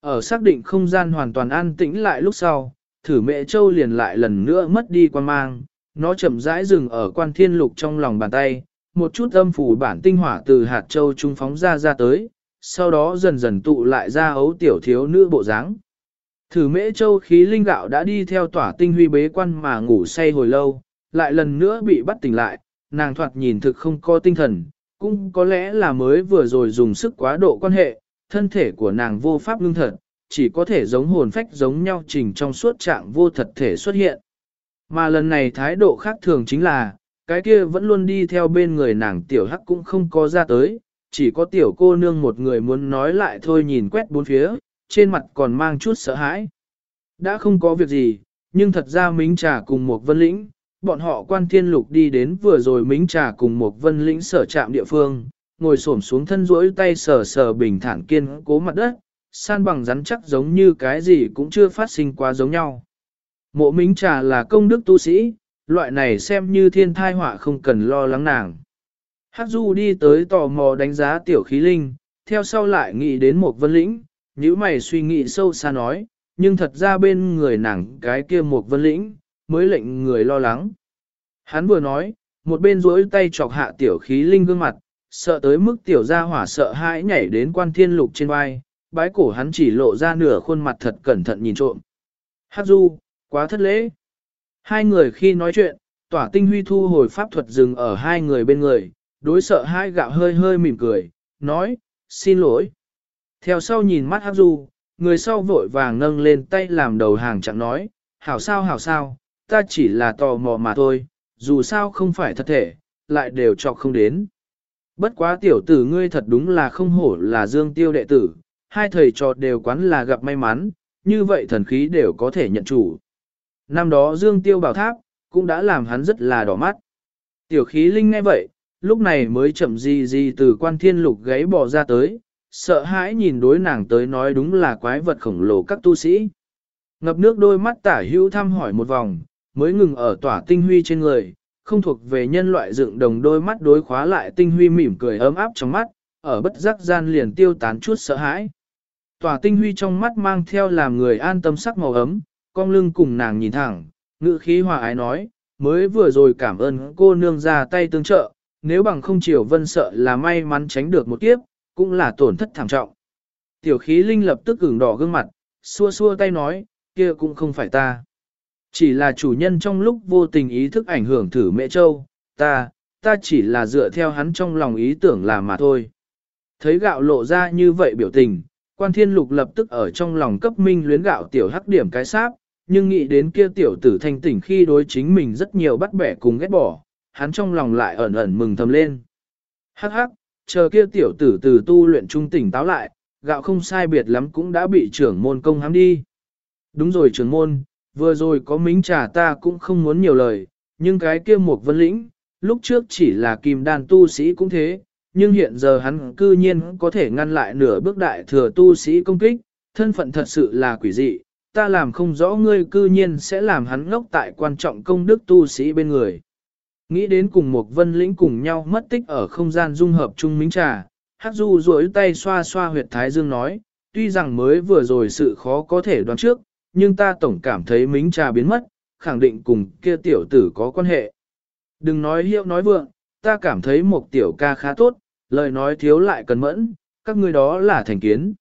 Ở xác định không gian hoàn toàn an tĩnh lại lúc sau, thử mẹ châu liền lại lần nữa mất đi quan mang, nó chậm rãi dừng ở quan thiên lục trong lòng bàn tay, một chút âm phủ bản tinh hỏa từ hạt châu trung phóng ra ra tới, sau đó dần dần tụ lại ra ấu tiểu thiếu nữ bộ dáng. Thử mễ châu khí linh gạo đã đi theo tỏa tinh huy bế quan mà ngủ say hồi lâu, lại lần nữa bị bắt tỉnh lại, nàng thoạt nhìn thực không có tinh thần, cũng có lẽ là mới vừa rồi dùng sức quá độ quan hệ, thân thể của nàng vô pháp ngưng thật, chỉ có thể giống hồn phách giống nhau trình trong suốt trạng vô thật thể xuất hiện. Mà lần này thái độ khác thường chính là, cái kia vẫn luôn đi theo bên người nàng tiểu hắc cũng không có ra tới, chỉ có tiểu cô nương một người muốn nói lại thôi nhìn quét bốn phía, trên mặt còn mang chút sợ hãi. Đã không có việc gì, nhưng thật ra Mính Trà cùng một vân lĩnh, bọn họ quan thiên lục đi đến vừa rồi Mính Trà cùng một vân lĩnh sở trạm địa phương, ngồi xổm xuống thân rỗi tay sờ sờ bình thản kiên cố mặt đất, san bằng rắn chắc giống như cái gì cũng chưa phát sinh quá giống nhau. Mộ Mính Trà là công đức tu sĩ, loại này xem như thiên thai họa không cần lo lắng nàng. Hắc Du đi tới tò mò đánh giá tiểu khí linh, theo sau lại nghĩ đến một vân lĩnh, nếu mày suy nghĩ sâu xa nói, nhưng thật ra bên người nàng cái kia một vân lĩnh, mới lệnh người lo lắng. Hắn vừa nói, một bên duỗi tay chọc hạ tiểu khí linh gương mặt, sợ tới mức tiểu gia hỏa sợ hãi nhảy đến quan thiên lục trên vai, bái cổ hắn chỉ lộ ra nửa khuôn mặt thật cẩn thận nhìn trộm. Hát du, quá thất lễ. Hai người khi nói chuyện, tỏa tinh huy thu hồi pháp thuật dừng ở hai người bên người, đối sợ hai gạo hơi hơi mỉm cười, nói, xin lỗi. Theo sau nhìn mắt hát du, người sau vội vàng nâng lên tay làm đầu hàng chẳng nói, hảo sao hảo sao, ta chỉ là tò mò mà thôi, dù sao không phải thật thể, lại đều chọc không đến. Bất quá tiểu tử ngươi thật đúng là không hổ là dương tiêu đệ tử, hai thầy trò đều quán là gặp may mắn, như vậy thần khí đều có thể nhận chủ. Năm đó dương tiêu bảo tháp, cũng đã làm hắn rất là đỏ mắt. Tiểu khí linh nghe vậy, lúc này mới chậm gì gì từ quan thiên lục gáy bò ra tới, sợ hãi nhìn đối nàng tới nói đúng là quái vật khổng lồ các tu sĩ. Ngập nước đôi mắt tả hữu thăm hỏi một vòng, mới ngừng ở tỏa tinh huy trên người, không thuộc về nhân loại dựng đồng đôi mắt đối khóa lại tinh huy mỉm cười ấm áp trong mắt, ở bất giác gian liền tiêu tán chút sợ hãi. Tỏa tinh huy trong mắt mang theo làm người an tâm sắc màu ấm, con lưng cùng nàng nhìn thẳng, ngữ khí hòa ái nói, mới vừa rồi cảm ơn cô nương ra tay tương trợ, nếu bằng không chiều vân sợ là may mắn tránh được một kiếp, cũng là tổn thất thảm trọng. Tiểu khí linh lập tức ửng đỏ gương mặt, xua xua tay nói, kia cũng không phải ta. Chỉ là chủ nhân trong lúc vô tình ý thức ảnh hưởng thử mẹ châu, ta, ta chỉ là dựa theo hắn trong lòng ý tưởng làm mà thôi. Thấy gạo lộ ra như vậy biểu tình, quan thiên lục lập tức ở trong lòng cấp minh luyến gạo tiểu hắc điểm cái sáp, nhưng nghĩ đến kia tiểu tử thanh tỉnh khi đối chính mình rất nhiều bắt bẻ cùng ghét bỏ, hắn trong lòng lại ẩn ẩn mừng thầm lên. Hắc hắc, chờ kia tiểu tử từ tu luyện trung tỉnh táo lại, gạo không sai biệt lắm cũng đã bị trưởng môn công hám đi. Đúng rồi trưởng môn, vừa rồi có mính trà ta cũng không muốn nhiều lời, nhưng cái kia một vân lĩnh, lúc trước chỉ là kim đàn tu sĩ cũng thế, nhưng hiện giờ hắn cư nhiên có thể ngăn lại nửa bước đại thừa tu sĩ công kích, thân phận thật sự là quỷ dị, ta làm không rõ ngươi cư nhiên sẽ làm hắn ngốc tại quan trọng công đức tu sĩ bên người. Nghĩ đến cùng một vân lĩnh cùng nhau mất tích ở không gian dung hợp chung mính trà, Hắc Du duỗi tay xoa xoa huyệt thái dương nói, tuy rằng mới vừa rồi sự khó có thể đoán trước, nhưng ta tổng cảm thấy mính trà biến mất, khẳng định cùng kia tiểu tử có quan hệ. Đừng nói hiệu nói vượng, ta cảm thấy một tiểu ca khá tốt, lời nói thiếu lại cần mẫn, các ngươi đó là thành kiến.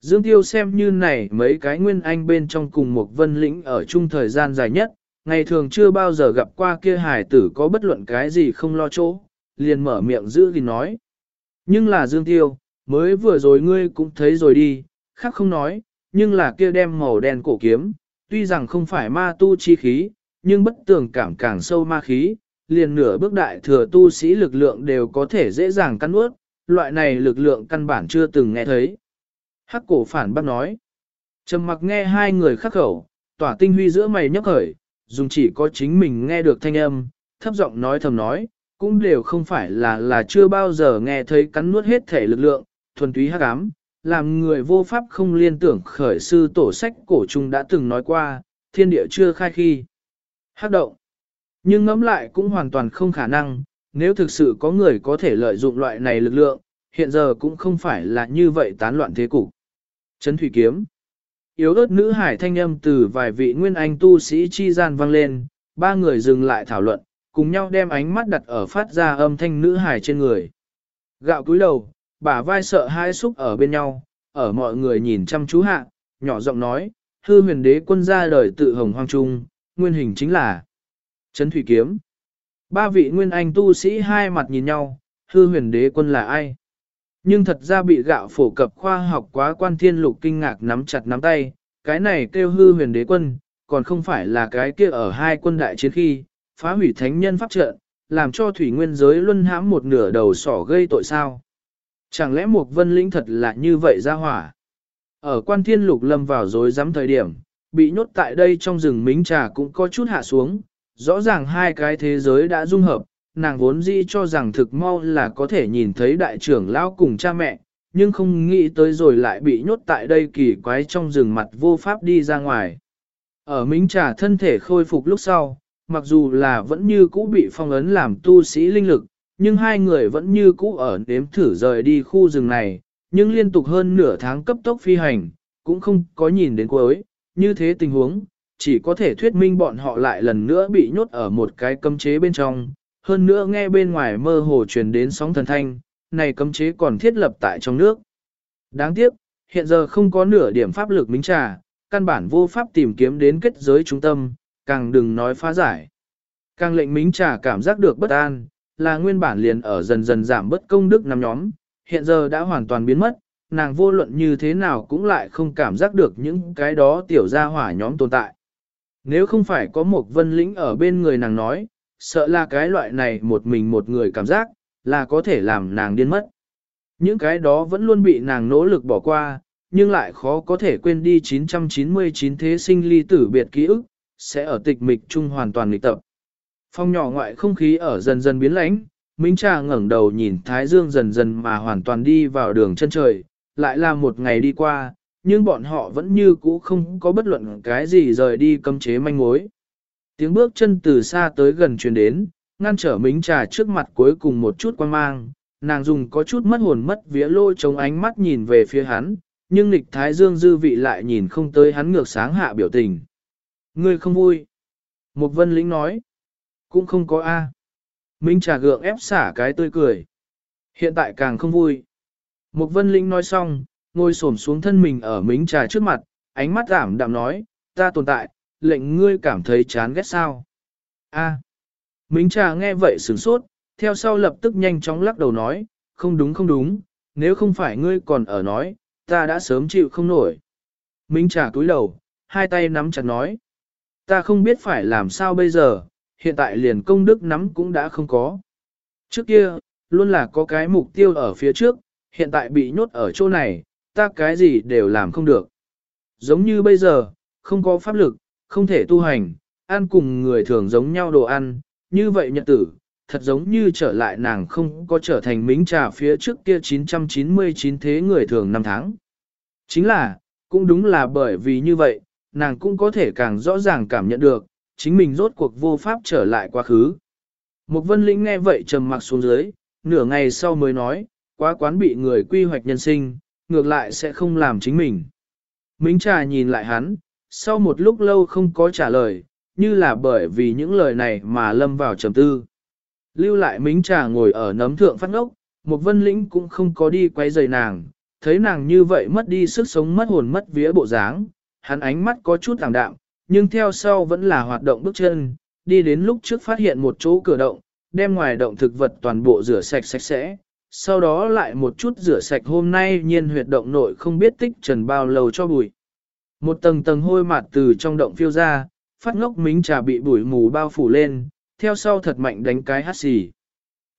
Dương Tiêu xem như này mấy cái nguyên anh bên trong cùng một vân lĩnh ở chung thời gian dài nhất, ngày thường chưa bao giờ gặp qua kia hải tử có bất luận cái gì không lo chỗ, liền mở miệng giữ gìn nói. Nhưng là Dương Tiêu, mới vừa rồi ngươi cũng thấy rồi đi, khác không nói, nhưng là kia đem màu đen cổ kiếm, tuy rằng không phải ma tu chi khí, nhưng bất tường cảm càng sâu ma khí, liền nửa bước đại thừa tu sĩ lực lượng đều có thể dễ dàng cắn nuốt, loại này lực lượng căn bản chưa từng nghe thấy. Hắc cổ phản bác nói, trầm mặc nghe hai người khắc khẩu, tỏa tinh huy giữa mày nhấc khởi, dùng chỉ có chính mình nghe được thanh âm, thấp giọng nói thầm nói, cũng đều không phải là là chưa bao giờ nghe thấy cắn nuốt hết thể lực lượng, thuần túy hắc ám, làm người vô pháp không liên tưởng khởi sư tổ sách cổ trung đã từng nói qua, thiên địa chưa khai khi. Hắc động. Nhưng ngẫm lại cũng hoàn toàn không khả năng, nếu thực sự có người có thể lợi dụng loại này lực lượng, hiện giờ cũng không phải là như vậy tán loạn thế cục. Trấn thủy kiếm. Yếu ớt nữ hải thanh âm từ vài vị nguyên anh tu sĩ chi gian vang lên, ba người dừng lại thảo luận, cùng nhau đem ánh mắt đặt ở phát ra âm thanh nữ hải trên người. Gạo cúi đầu, bả vai sợ hai xúc ở bên nhau, ở mọi người nhìn chăm chú hạ, nhỏ giọng nói, hư huyền đế quân ra đời tự hồng hoang trung, nguyên hình chính là Trấn Thủy Kiếm. Ba vị nguyên anh tu sĩ hai mặt nhìn nhau, hư huyền đế quân là ai? Nhưng thật ra bị gạo phổ cập khoa học quá quan thiên lục kinh ngạc nắm chặt nắm tay, cái này kêu hư huyền đế quân, còn không phải là cái kia ở hai quân đại chiến khi, phá hủy thánh nhân pháp trận, làm cho thủy nguyên giới luân hãm một nửa đầu sỏ gây tội sao. Chẳng lẽ một vân lĩnh thật là như vậy ra hỏa? Ở quan thiên lục lâm vào dối rắm thời điểm, bị nhốt tại đây trong rừng mính trà cũng có chút hạ xuống, rõ ràng hai cái thế giới đã dung hợp, nàng vốn dĩ cho rằng thực mau là có thể nhìn thấy đại trưởng lão cùng cha mẹ, nhưng không nghĩ tới rồi lại bị nhốt tại đây kỳ quái trong rừng mặt vô pháp đi ra ngoài. Ở Mính Trà thân thể khôi phục lúc sau, mặc dù là vẫn như cũ bị phong ấn làm tu sĩ linh lực, nhưng hai người vẫn như cũ ở nếm thử rời đi khu rừng này, nhưng liên tục hơn nửa tháng cấp tốc phi hành, cũng không có nhìn đến cuối, như thế tình huống, chỉ có thể thuyết minh bọn họ lại lần nữa bị nhốt ở một cái cấm chế bên trong, hơn nữa nghe bên ngoài mơ hồ truyền đến sóng thần thanh, này cấm chế còn thiết lập tại trong nước. Đáng tiếc, hiện giờ không có nửa điểm pháp lực minh trà, căn bản vô pháp tìm kiếm đến kết giới trung tâm, càng đừng nói phá giải. Càng lệnh minh trà cảm giác được bất an, là nguyên bản liền ở dần dần giảm bất công đức năm nhóm, hiện giờ đã hoàn toàn biến mất, nàng vô luận như thế nào cũng lại không cảm giác được những cái đó tiểu gia hỏa nhóm tồn tại. Nếu không phải có một vân lĩnh ở bên người nàng nói, sợ là cái loại này một mình một người cảm giác, là có thể làm nàng điên mất. Những cái đó vẫn luôn bị nàng nỗ lực bỏ qua, nhưng lại khó có thể quên đi 999 thế sinh ly tử biệt ký ức, sẽ ở tịch mịch chung hoàn toàn lịch tập. Phong nhỏ ngoại không khí ở dần dần biến lãnh, Minh Trà ngẩng đầu nhìn Thái Dương dần dần mà hoàn toàn đi vào đường chân trời, lại là một ngày đi qua, nhưng bọn họ vẫn như cũ không có bất luận cái gì rời đi cấm chế manh mối. Tiếng bước chân từ xa tới gần truyền đến, ngăn trở mính trà trước mặt cuối cùng một chút quan mang, nàng dùng có chút mất hồn mất vía lôi chống ánh mắt nhìn về phía hắn, nhưng lịch thái dương dư vị lại nhìn không tới hắn ngược sáng hạ biểu tình. Ngươi không vui. Một vân lĩnh nói. Cũng không có A. Minh trà gượng ép xả cái tươi cười. Hiện tại càng không vui. Một vân linh nói xong, ngồi xổm xuống thân mình ở mính trà trước mặt, ánh mắt giảm đạm nói, ta tồn tại, lệnh ngươi cảm thấy chán ghét sao. A. À. Mính trà nghe vậy sửng sốt, theo sau lập tức nhanh chóng lắc đầu nói, không đúng không đúng, nếu không phải ngươi còn ở nói, ta đã sớm chịu không nổi. minh trà cúi đầu, hai tay nắm chặt nói, ta không biết phải làm sao bây giờ, hiện tại liền công đức nắm cũng đã không có. Trước kia, luôn là có cái mục tiêu ở phía trước, hiện tại bị nhốt ở chỗ này, ta cái gì đều làm không được. Giống như bây giờ, không có pháp lực, không thể tu hành, ăn cùng người thường giống nhau đồ ăn, như vậy nhật tử, thật giống như trở lại nàng không có trở thành mính trà phía trước kia 999 thế người thường năm tháng. Chính là, cũng đúng là bởi vì như vậy, nàng cũng có thể càng rõ ràng cảm nhận được, chính mình rốt cuộc vô pháp trở lại quá khứ. Một vân lĩnh nghe vậy trầm mặc xuống dưới, nửa ngày sau mới nói, quá quán bị người quy hoạch nhân sinh, ngược lại sẽ không làm chính mình. Mính trà nhìn lại hắn, sau một lúc lâu không có trả lời, như là bởi vì những lời này mà lâm vào trầm tư. Lưu lại mính trà ngồi ở nấm thượng phát ngốc, một vân lĩnh cũng không có đi quay rời nàng, thấy nàng như vậy mất đi sức sống mất hồn mất vía bộ dáng, hắn ánh mắt có chút tàng đạm, nhưng theo sau vẫn là hoạt động bước chân, đi đến lúc trước phát hiện một chỗ cửa động, đem ngoài động thực vật toàn bộ rửa sạch sạch sẽ, sau đó lại một chút rửa sạch hôm nay nhiên huyệt động nội không biết tích trần bao lâu cho bụi. Một tầng tầng hôi mạt từ trong động phiêu ra, phát ngốc mính trà bị bụi mù bao phủ lên, theo sau thật mạnh đánh cái hát xì.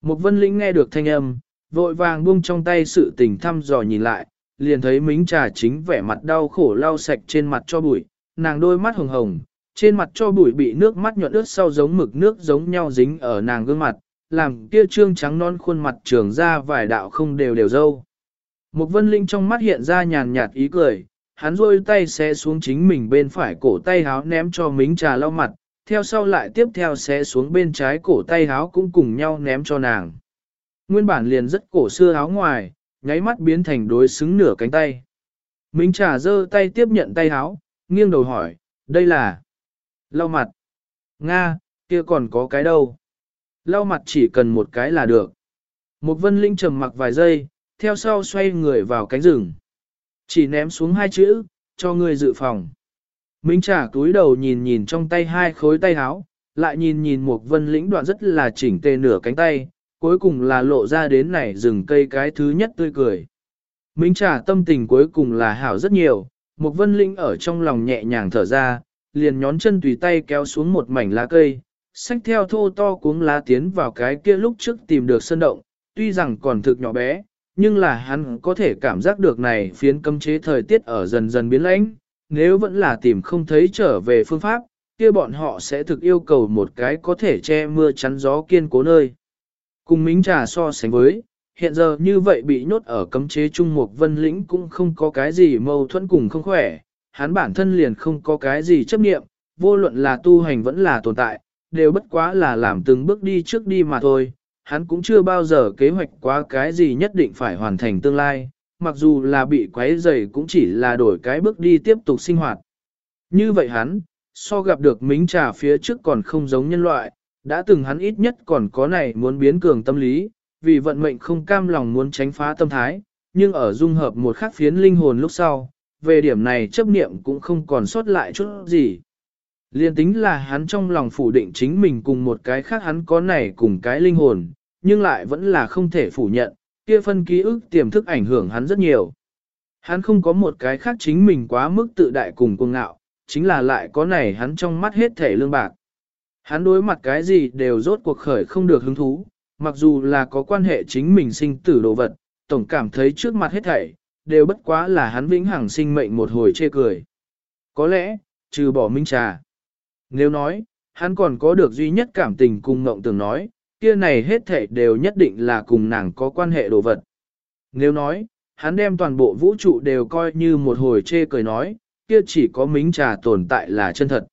Một vân lĩnh nghe được thanh âm, vội vàng buông trong tay sự tình thăm dò nhìn lại, liền thấy mính trà chính vẻ mặt đau khổ lau sạch trên mặt cho bụi, nàng đôi mắt hồng hồng, trên mặt cho bụi bị nước mắt nhuận ướt sau giống mực nước giống nhau dính ở nàng gương mặt, làm kia trương trắng non khuôn mặt trường ra vài đạo không đều đều dâu. Một vân linh trong mắt hiện ra nhàn nhạt ý cười, hắn rôi tay xé xuống chính mình bên phải cổ tay háo ném cho mính trà lau mặt, theo sau lại tiếp theo xé xuống bên trái cổ tay háo cũng cùng nhau ném cho nàng. Nguyên bản liền rất cổ xưa áo ngoài, nháy mắt biến thành đối xứng nửa cánh tay. Mính trà giơ tay tiếp nhận tay háo, nghiêng đầu hỏi, đây là lau mặt. Nga, kia còn có cái đâu. Lau mặt chỉ cần một cái là được. Một vân linh trầm mặc vài giây, theo sau xoay người vào cánh rừng. Chỉ ném xuống hai chữ, cho người dự phòng. Minh trả túi đầu nhìn nhìn trong tay hai khối tay háo, lại nhìn nhìn một vân lĩnh đoạn rất là chỉnh tề nửa cánh tay, cuối cùng là lộ ra đến này rừng cây cái thứ nhất tươi cười. Minh trả tâm tình cuối cùng là hảo rất nhiều, một vân linh ở trong lòng nhẹ nhàng thở ra, liền nhón chân tùy tay kéo xuống một mảnh lá cây, xách theo thô to cuống lá tiến vào cái kia lúc trước tìm được sân động, tuy rằng còn thực nhỏ bé, nhưng là hắn có thể cảm giác được này phiến cấm chế thời tiết ở dần dần biến lãnh, nếu vẫn là tìm không thấy trở về phương pháp, kia bọn họ sẽ thực yêu cầu một cái có thể che mưa chắn gió kiên cố nơi. Cùng mính trà so sánh với, hiện giờ như vậy bị nhốt ở cấm chế trung mục vân lĩnh cũng không có cái gì mâu thuẫn cùng không khỏe, hắn bản thân liền không có cái gì chấp nghiệm, vô luận là tu hành vẫn là tồn tại, đều bất quá là làm từng bước đi trước đi mà thôi, hắn cũng chưa bao giờ kế hoạch quá cái gì nhất định phải hoàn thành tương lai, mặc dù là bị quấy rầy cũng chỉ là đổi cái bước đi tiếp tục sinh hoạt. Như vậy hắn, so gặp được mính trà phía trước còn không giống nhân loại, đã từng hắn ít nhất còn có này muốn biến cường tâm lý, vì vận mệnh không cam lòng muốn tránh phá tâm thái, nhưng ở dung hợp một khắc phiến linh hồn lúc sau, về điểm này chấp niệm cũng không còn sót lại chút gì. Liên tính là hắn trong lòng phủ định chính mình cùng một cái khác hắn có này cùng cái linh hồn, nhưng lại vẫn là không thể phủ nhận, kia phân ký ức tiềm thức ảnh hưởng hắn rất nhiều. Hắn không có một cái khác chính mình quá mức tự đại cùng cuồng ngạo, chính là lại có này hắn trong mắt hết thể lương bạc. Hắn đối mặt cái gì đều rốt cuộc khởi không được hứng thú, mặc dù là có quan hệ chính mình sinh tử đồ vật, tổng cảm thấy trước mặt hết thảy, đều bất quá là hắn vĩnh hằng sinh mệnh một hồi chê cười. Có lẽ, trừ bỏ minh trà. Nếu nói, hắn còn có được duy nhất cảm tình cùng ngộng tưởng nói, kia này hết thảy đều nhất định là cùng nàng có quan hệ đồ vật. Nếu nói, hắn đem toàn bộ vũ trụ đều coi như một hồi chê cười nói, kia chỉ có minh trà tồn tại là chân thật.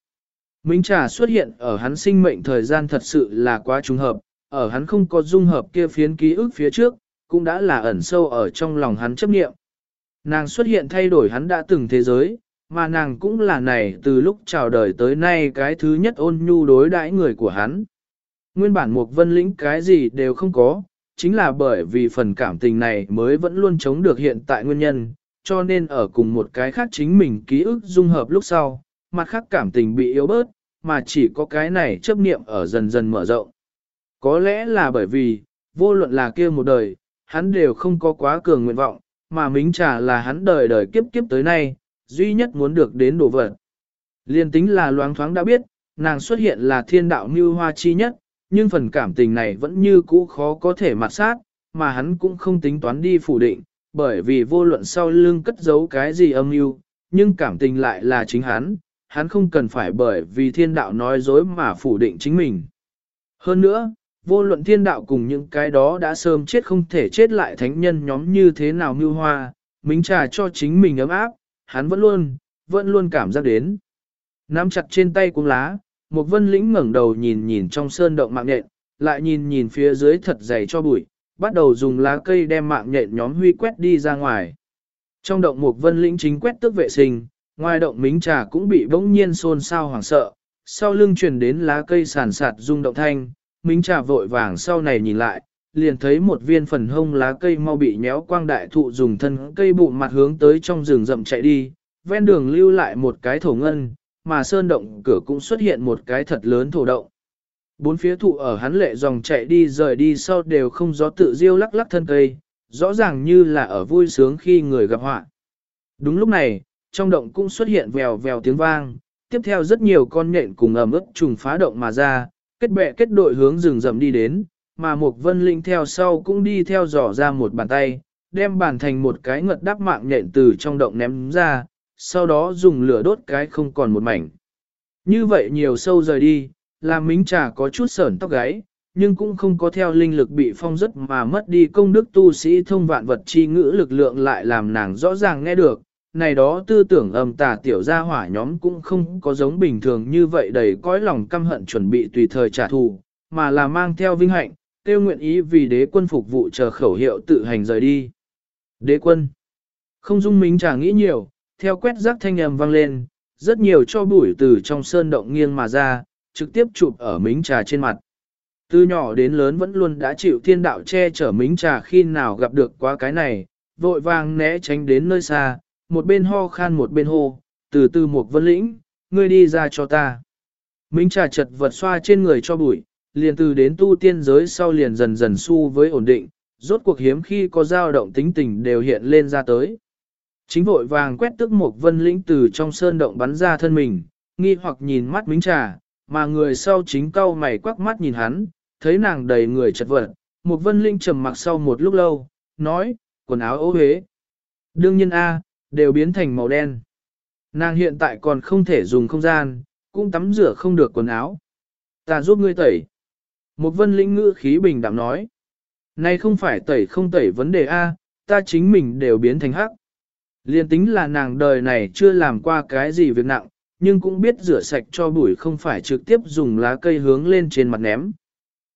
minh trà xuất hiện ở hắn sinh mệnh thời gian thật sự là quá trùng hợp, ở hắn không có dung hợp kia phiến ký ức phía trước, cũng đã là ẩn sâu ở trong lòng hắn chấp nghiệm. Nàng xuất hiện thay đổi hắn đã từng thế giới, mà nàng cũng là này từ lúc chào đời tới nay cái thứ nhất ôn nhu đối đãi người của hắn. Nguyên bản một vân lĩnh cái gì đều không có, chính là bởi vì phần cảm tình này mới vẫn luôn chống được hiện tại nguyên nhân, cho nên ở cùng một cái khác chính mình ký ức dung hợp lúc sau, mặt khác cảm tình bị yếu bớt, mà chỉ có cái này chấp niệm ở dần dần mở rộng. Có lẽ là bởi vì, vô luận là kia một đời, hắn đều không có quá cường nguyện vọng, mà mính trà là hắn đời đời kiếp kiếp tới nay, duy nhất muốn được đến đồ vật. Liên tính là loáng thoáng đã biết, nàng xuất hiện là thiên đạo mưu hoa chi nhất, nhưng phần cảm tình này vẫn như cũ khó có thể mặt sát, mà hắn cũng không tính toán đi phủ định, bởi vì vô luận sau lưng cất giấu cái gì âm mưu, nhưng cảm tình lại là chính hắn, hắn không cần phải bởi vì thiên đạo nói dối mà phủ định chính mình. Hơn nữa, vô luận thiên đạo cùng những cái đó đã sớm chết không thể chết lại thánh nhân nhóm như thế nào mưu hoa, minh trà cho chính mình ấm áp, hắn vẫn luôn, vẫn luôn cảm giác đến. Nắm chặt trên tay cuống lá, một vân lĩnh ngẩng đầu nhìn nhìn trong sơn động mạng nhện, lại nhìn nhìn phía dưới thật dày cho bụi, bắt đầu dùng lá cây đem mạng nhện nhóm huy quét đi ra ngoài. Trong động một vân lĩnh chính quét tước vệ sinh, ngoài động mính trà cũng bị bỗng nhiên xôn xao hoảng sợ, sau lưng truyền đến lá cây sàn sạt rung động thanh, mính trà vội vàng sau này nhìn lại, liền thấy một viên phần hông lá cây mau bị nhéo quang đại thụ dùng thân cây bụng mặt hướng tới trong rừng rậm chạy đi, ven đường lưu lại một cái thổ ngân, mà sơn động cửa cũng xuất hiện một cái thật lớn thổ động. Bốn phía thụ ở hắn lệ dòng chạy đi rời đi sau đều không gió tự diêu lắc lắc thân cây, rõ ràng như là ở vui sướng khi người gặp họa. Đúng lúc này, trong động cũng xuất hiện vèo vèo tiếng vang, tiếp theo rất nhiều con nhện cùng ẩm ướt trùng phá động mà ra, kết bè kết đội hướng rừng rậm đi đến, mà một vân linh theo sau cũng đi theo dò ra một bàn tay, đem bàn thành một cái ngật đắp mạng nhện từ trong động ném ra, sau đó dùng lửa đốt cái không còn một mảnh. Như vậy nhiều sâu rời đi, làm mính trà có chút sởn tóc gáy, nhưng cũng không có theo linh lực bị phong rất mà mất đi công đức tu sĩ thông vạn vật chi ngữ lực lượng lại làm nàng rõ ràng nghe được. Này đó tư tưởng âm tà tiểu gia hỏa nhóm cũng không có giống bình thường như vậy đầy cõi lòng căm hận chuẩn bị tùy thời trả thù, mà là mang theo vinh hạnh, tiêu nguyện ý vì đế quân phục vụ chờ khẩu hiệu tự hành rời đi. Đế quân. Không dung minh trà nghĩ nhiều, theo quét rác thanh âm vang lên, rất nhiều cho bụi từ trong sơn động nghiêng mà ra, trực tiếp chụp ở mính trà trên mặt. Từ nhỏ đến lớn vẫn luôn đã chịu thiên đạo che chở mính trà khi nào gặp được quá cái này, vội vàng né tránh đến nơi xa, một bên ho khan một bên hô, từ từ một vân lĩnh, ngươi đi ra cho ta. minh trà chật vật xoa trên người cho bụi, liền từ đến tu tiên giới sau liền dần dần su với ổn định, rốt cuộc hiếm khi có dao động tính tình đều hiện lên ra tới. Chính vội vàng quét tức một vân lĩnh từ trong sơn động bắn ra thân mình, nghi hoặc nhìn mắt minh trà, mà người sau chính cau mày quắc mắt nhìn hắn, thấy nàng đầy người chật vật, một vân linh trầm mặc sau một lúc lâu, nói, quần áo ố huế. Đương nhiên A, đều biến thành màu đen. Nàng hiện tại còn không thể dùng không gian, cũng tắm rửa không được quần áo. Ta giúp ngươi tẩy. Một vân linh ngữ khí bình đạm nói. Này không phải tẩy không tẩy vấn đề A, ta chính mình đều biến thành hắc. Liên tính là nàng đời này chưa làm qua cái gì việc nặng, nhưng cũng biết rửa sạch cho bụi không phải trực tiếp dùng lá cây hướng lên trên mặt ném.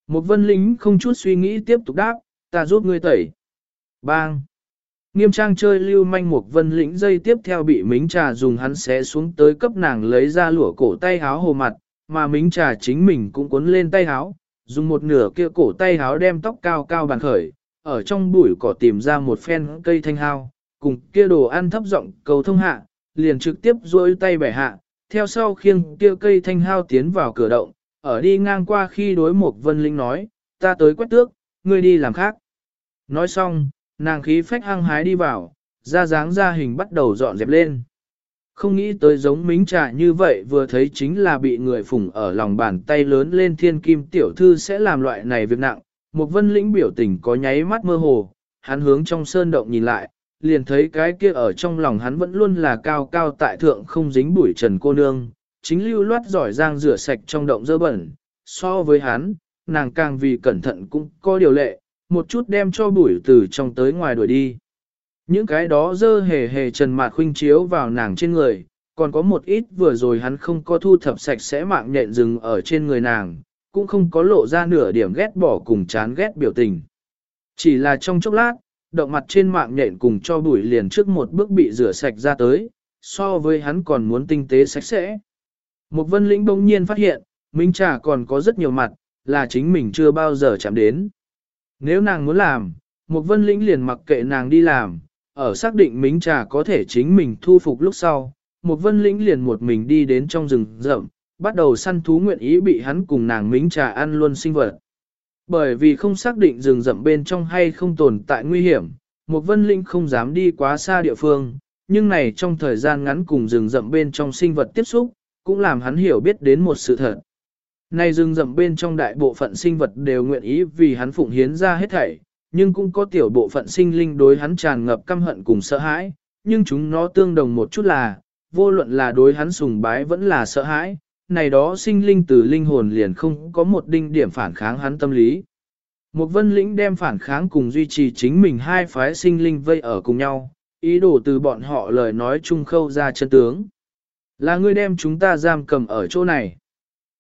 Một vân lính không chút suy nghĩ tiếp tục đáp, ta giúp ngươi tẩy. Bang! Nghiêm trang chơi lưu manh một vân lĩnh dây tiếp theo bị mính trà dùng hắn xé xuống tới cấp nàng lấy ra lụa cổ tay háo hồ mặt, mà mính trà chính mình cũng cuốn lên tay háo, dùng một nửa kia cổ tay háo đem tóc cao cao bàn khởi, ở trong bụi cỏ tìm ra một phen cây thanh hao, cùng kia đồ ăn thấp giọng cầu thông hạ, liền trực tiếp duỗi tay bẻ hạ, theo sau khiêng kia cây thanh hao tiến vào cửa động, ở đi ngang qua khi đối một vân linh nói, ta tới quét tước, ngươi đi làm khác. Nói xong, nàng khí phách hăng hái đi vào, ra dáng ra hình bắt đầu dọn dẹp lên. Không nghĩ tới giống mính trà như vậy vừa thấy chính là bị người phủng ở lòng bàn tay lớn lên thiên kim tiểu thư sẽ làm loại này việc nặng. Một vân lĩnh biểu tình có nháy mắt mơ hồ, hắn hướng trong sơn động nhìn lại, liền thấy cái kia ở trong lòng hắn vẫn luôn là cao cao tại thượng không dính bụi trần cô nương, chính lưu loát giỏi giang rửa sạch trong động dơ bẩn, so với hắn, nàng càng vì cẩn thận cũng có điều lệ, một chút đem cho bụi từ trong tới ngoài đuổi đi. Những cái đó dơ hề hề trần mạt khuynh chiếu vào nàng trên người, còn có một ít vừa rồi hắn không có thu thập sạch sẽ mạng nhện rừng ở trên người nàng, cũng không có lộ ra nửa điểm ghét bỏ cùng chán ghét biểu tình. Chỉ là trong chốc lát, động mặt trên mạng nhện cùng cho bụi liền trước một bước bị rửa sạch ra tới, so với hắn còn muốn tinh tế sạch sẽ. Một vân lĩnh bỗng nhiên phát hiện, Minh Trà còn có rất nhiều mặt, là chính mình chưa bao giờ chạm đến. Nếu nàng muốn làm, một vân lĩnh liền mặc kệ nàng đi làm, ở xác định Minh Trà có thể chính mình thu phục lúc sau, một vân lĩnh liền một mình đi đến trong rừng rậm, bắt đầu săn thú nguyện ý bị hắn cùng nàng Minh Trà ăn luôn sinh vật. Bởi vì không xác định rừng rậm bên trong hay không tồn tại nguy hiểm, một vân linh không dám đi quá xa địa phương, nhưng này trong thời gian ngắn cùng rừng rậm bên trong sinh vật tiếp xúc, cũng làm hắn hiểu biết đến một sự thật nay rừng rậm bên trong đại bộ phận sinh vật đều nguyện ý vì hắn phụng hiến ra hết thảy, nhưng cũng có tiểu bộ phận sinh linh đối hắn tràn ngập căm hận cùng sợ hãi, nhưng chúng nó tương đồng một chút là, vô luận là đối hắn sùng bái vẫn là sợ hãi, này đó sinh linh từ linh hồn liền không có một đinh điểm phản kháng hắn tâm lý. Một vân lĩnh đem phản kháng cùng duy trì chính mình hai phái sinh linh vây ở cùng nhau, ý đồ từ bọn họ lời nói chung khâu ra chân tướng. Là ngươi đem chúng ta giam cầm ở chỗ này.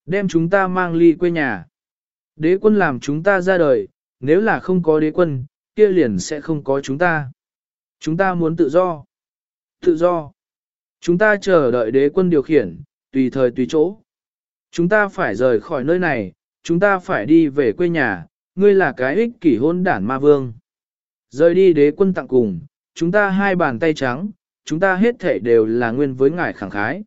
Đem chúng ta mang ly quê nhà. Đế quân làm chúng ta ra đời, nếu là không có đế quân, kia liền sẽ không có chúng ta. Chúng ta muốn tự do. Tự do. Chúng ta chờ đợi đế quân điều khiển, tùy thời tùy chỗ. Chúng ta phải rời khỏi nơi này, chúng ta phải đi về quê nhà, ngươi là cái ích kỷ hôn đản ma vương. Rời đi đế quân tặng cùng, chúng ta hai bàn tay trắng, chúng ta hết thể đều là nguyên với ngài khẳng khái.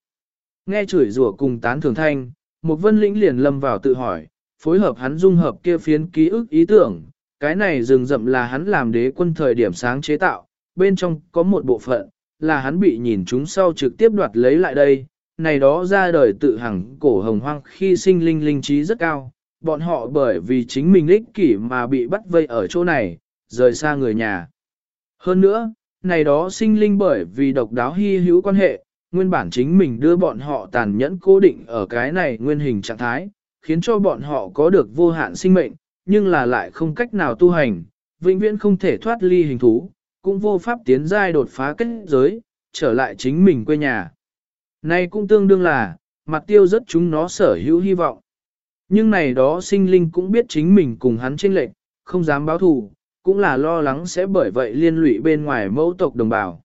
Nghe chửi rủa cùng tán thường thanh, một vân lĩnh liền lâm vào tự hỏi, phối hợp hắn dung hợp kia phiến ký ức ý tưởng, cái này rừng rậm là hắn làm đế quân thời điểm sáng chế tạo, bên trong có một bộ phận, là hắn bị nhìn chúng sau trực tiếp đoạt lấy lại đây, này đó ra đời tự hằng cổ hồng hoang khi sinh linh linh trí rất cao, bọn họ bởi vì chính mình ích kỷ mà bị bắt vây ở chỗ này, rời xa người nhà. Hơn nữa, này đó sinh linh bởi vì độc đáo hy hữu quan hệ, nguyên bản chính mình đưa bọn họ tàn nhẫn cố định ở cái này nguyên hình trạng thái, khiến cho bọn họ có được vô hạn sinh mệnh, nhưng là lại không cách nào tu hành, vĩnh viễn không thể thoát ly hình thú, cũng vô pháp tiến giai đột phá kết giới, trở lại chính mình quê nhà. Này cũng tương đương là, mặt tiêu rất chúng nó sở hữu hy vọng. Nhưng này đó sinh linh cũng biết chính mình cùng hắn chênh lệch, không dám báo thù, cũng là lo lắng sẽ bởi vậy liên lụy bên ngoài mẫu tộc đồng bào.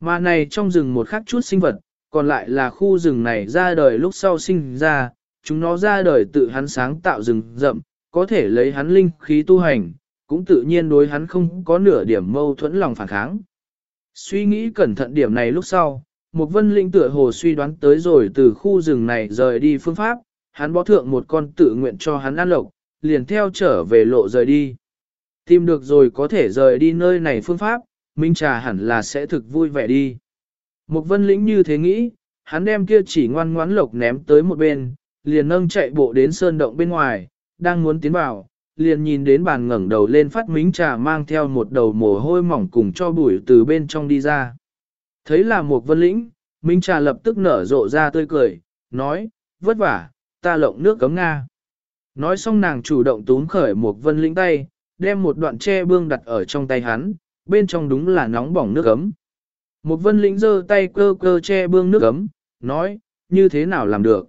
Mà này trong rừng một khắc chút sinh vật, còn lại là khu rừng này ra đời lúc sau sinh ra, chúng nó ra đời tự hắn sáng tạo rừng rậm, có thể lấy hắn linh khí tu hành, cũng tự nhiên đối hắn không có nửa điểm mâu thuẫn lòng phản kháng. Suy nghĩ cẩn thận điểm này lúc sau, một vân linh tựa hồ suy đoán tới rồi từ khu rừng này rời đi phương pháp, hắn bó thượng một con tự nguyện cho hắn ăn lộc, liền theo trở về lộ rời đi. Tìm được rồi có thể rời đi nơi này phương pháp, Minh Trà hẳn là sẽ thực vui vẻ đi. Một vân lĩnh như thế nghĩ, hắn đem kia chỉ ngoan ngoãn lộc ném tới một bên, liền nâng chạy bộ đến sơn động bên ngoài, đang muốn tiến vào, liền nhìn đến bàn ngẩng đầu lên phát mính trà mang theo một đầu mồ hôi mỏng cùng cho bụi từ bên trong đi ra. Thấy là một vân lĩnh, Minh trà lập tức nở rộ ra tươi cười, nói, vất vả, ta lộng nước cấm Nga. Nói xong nàng chủ động túm khởi một vân lĩnh tay, đem một đoạn tre bương đặt ở trong tay hắn, bên trong đúng là nóng bỏng nước ấm. Một vân lĩnh giơ tay cơ cơ che bương nước ấm, nói, như thế nào làm được.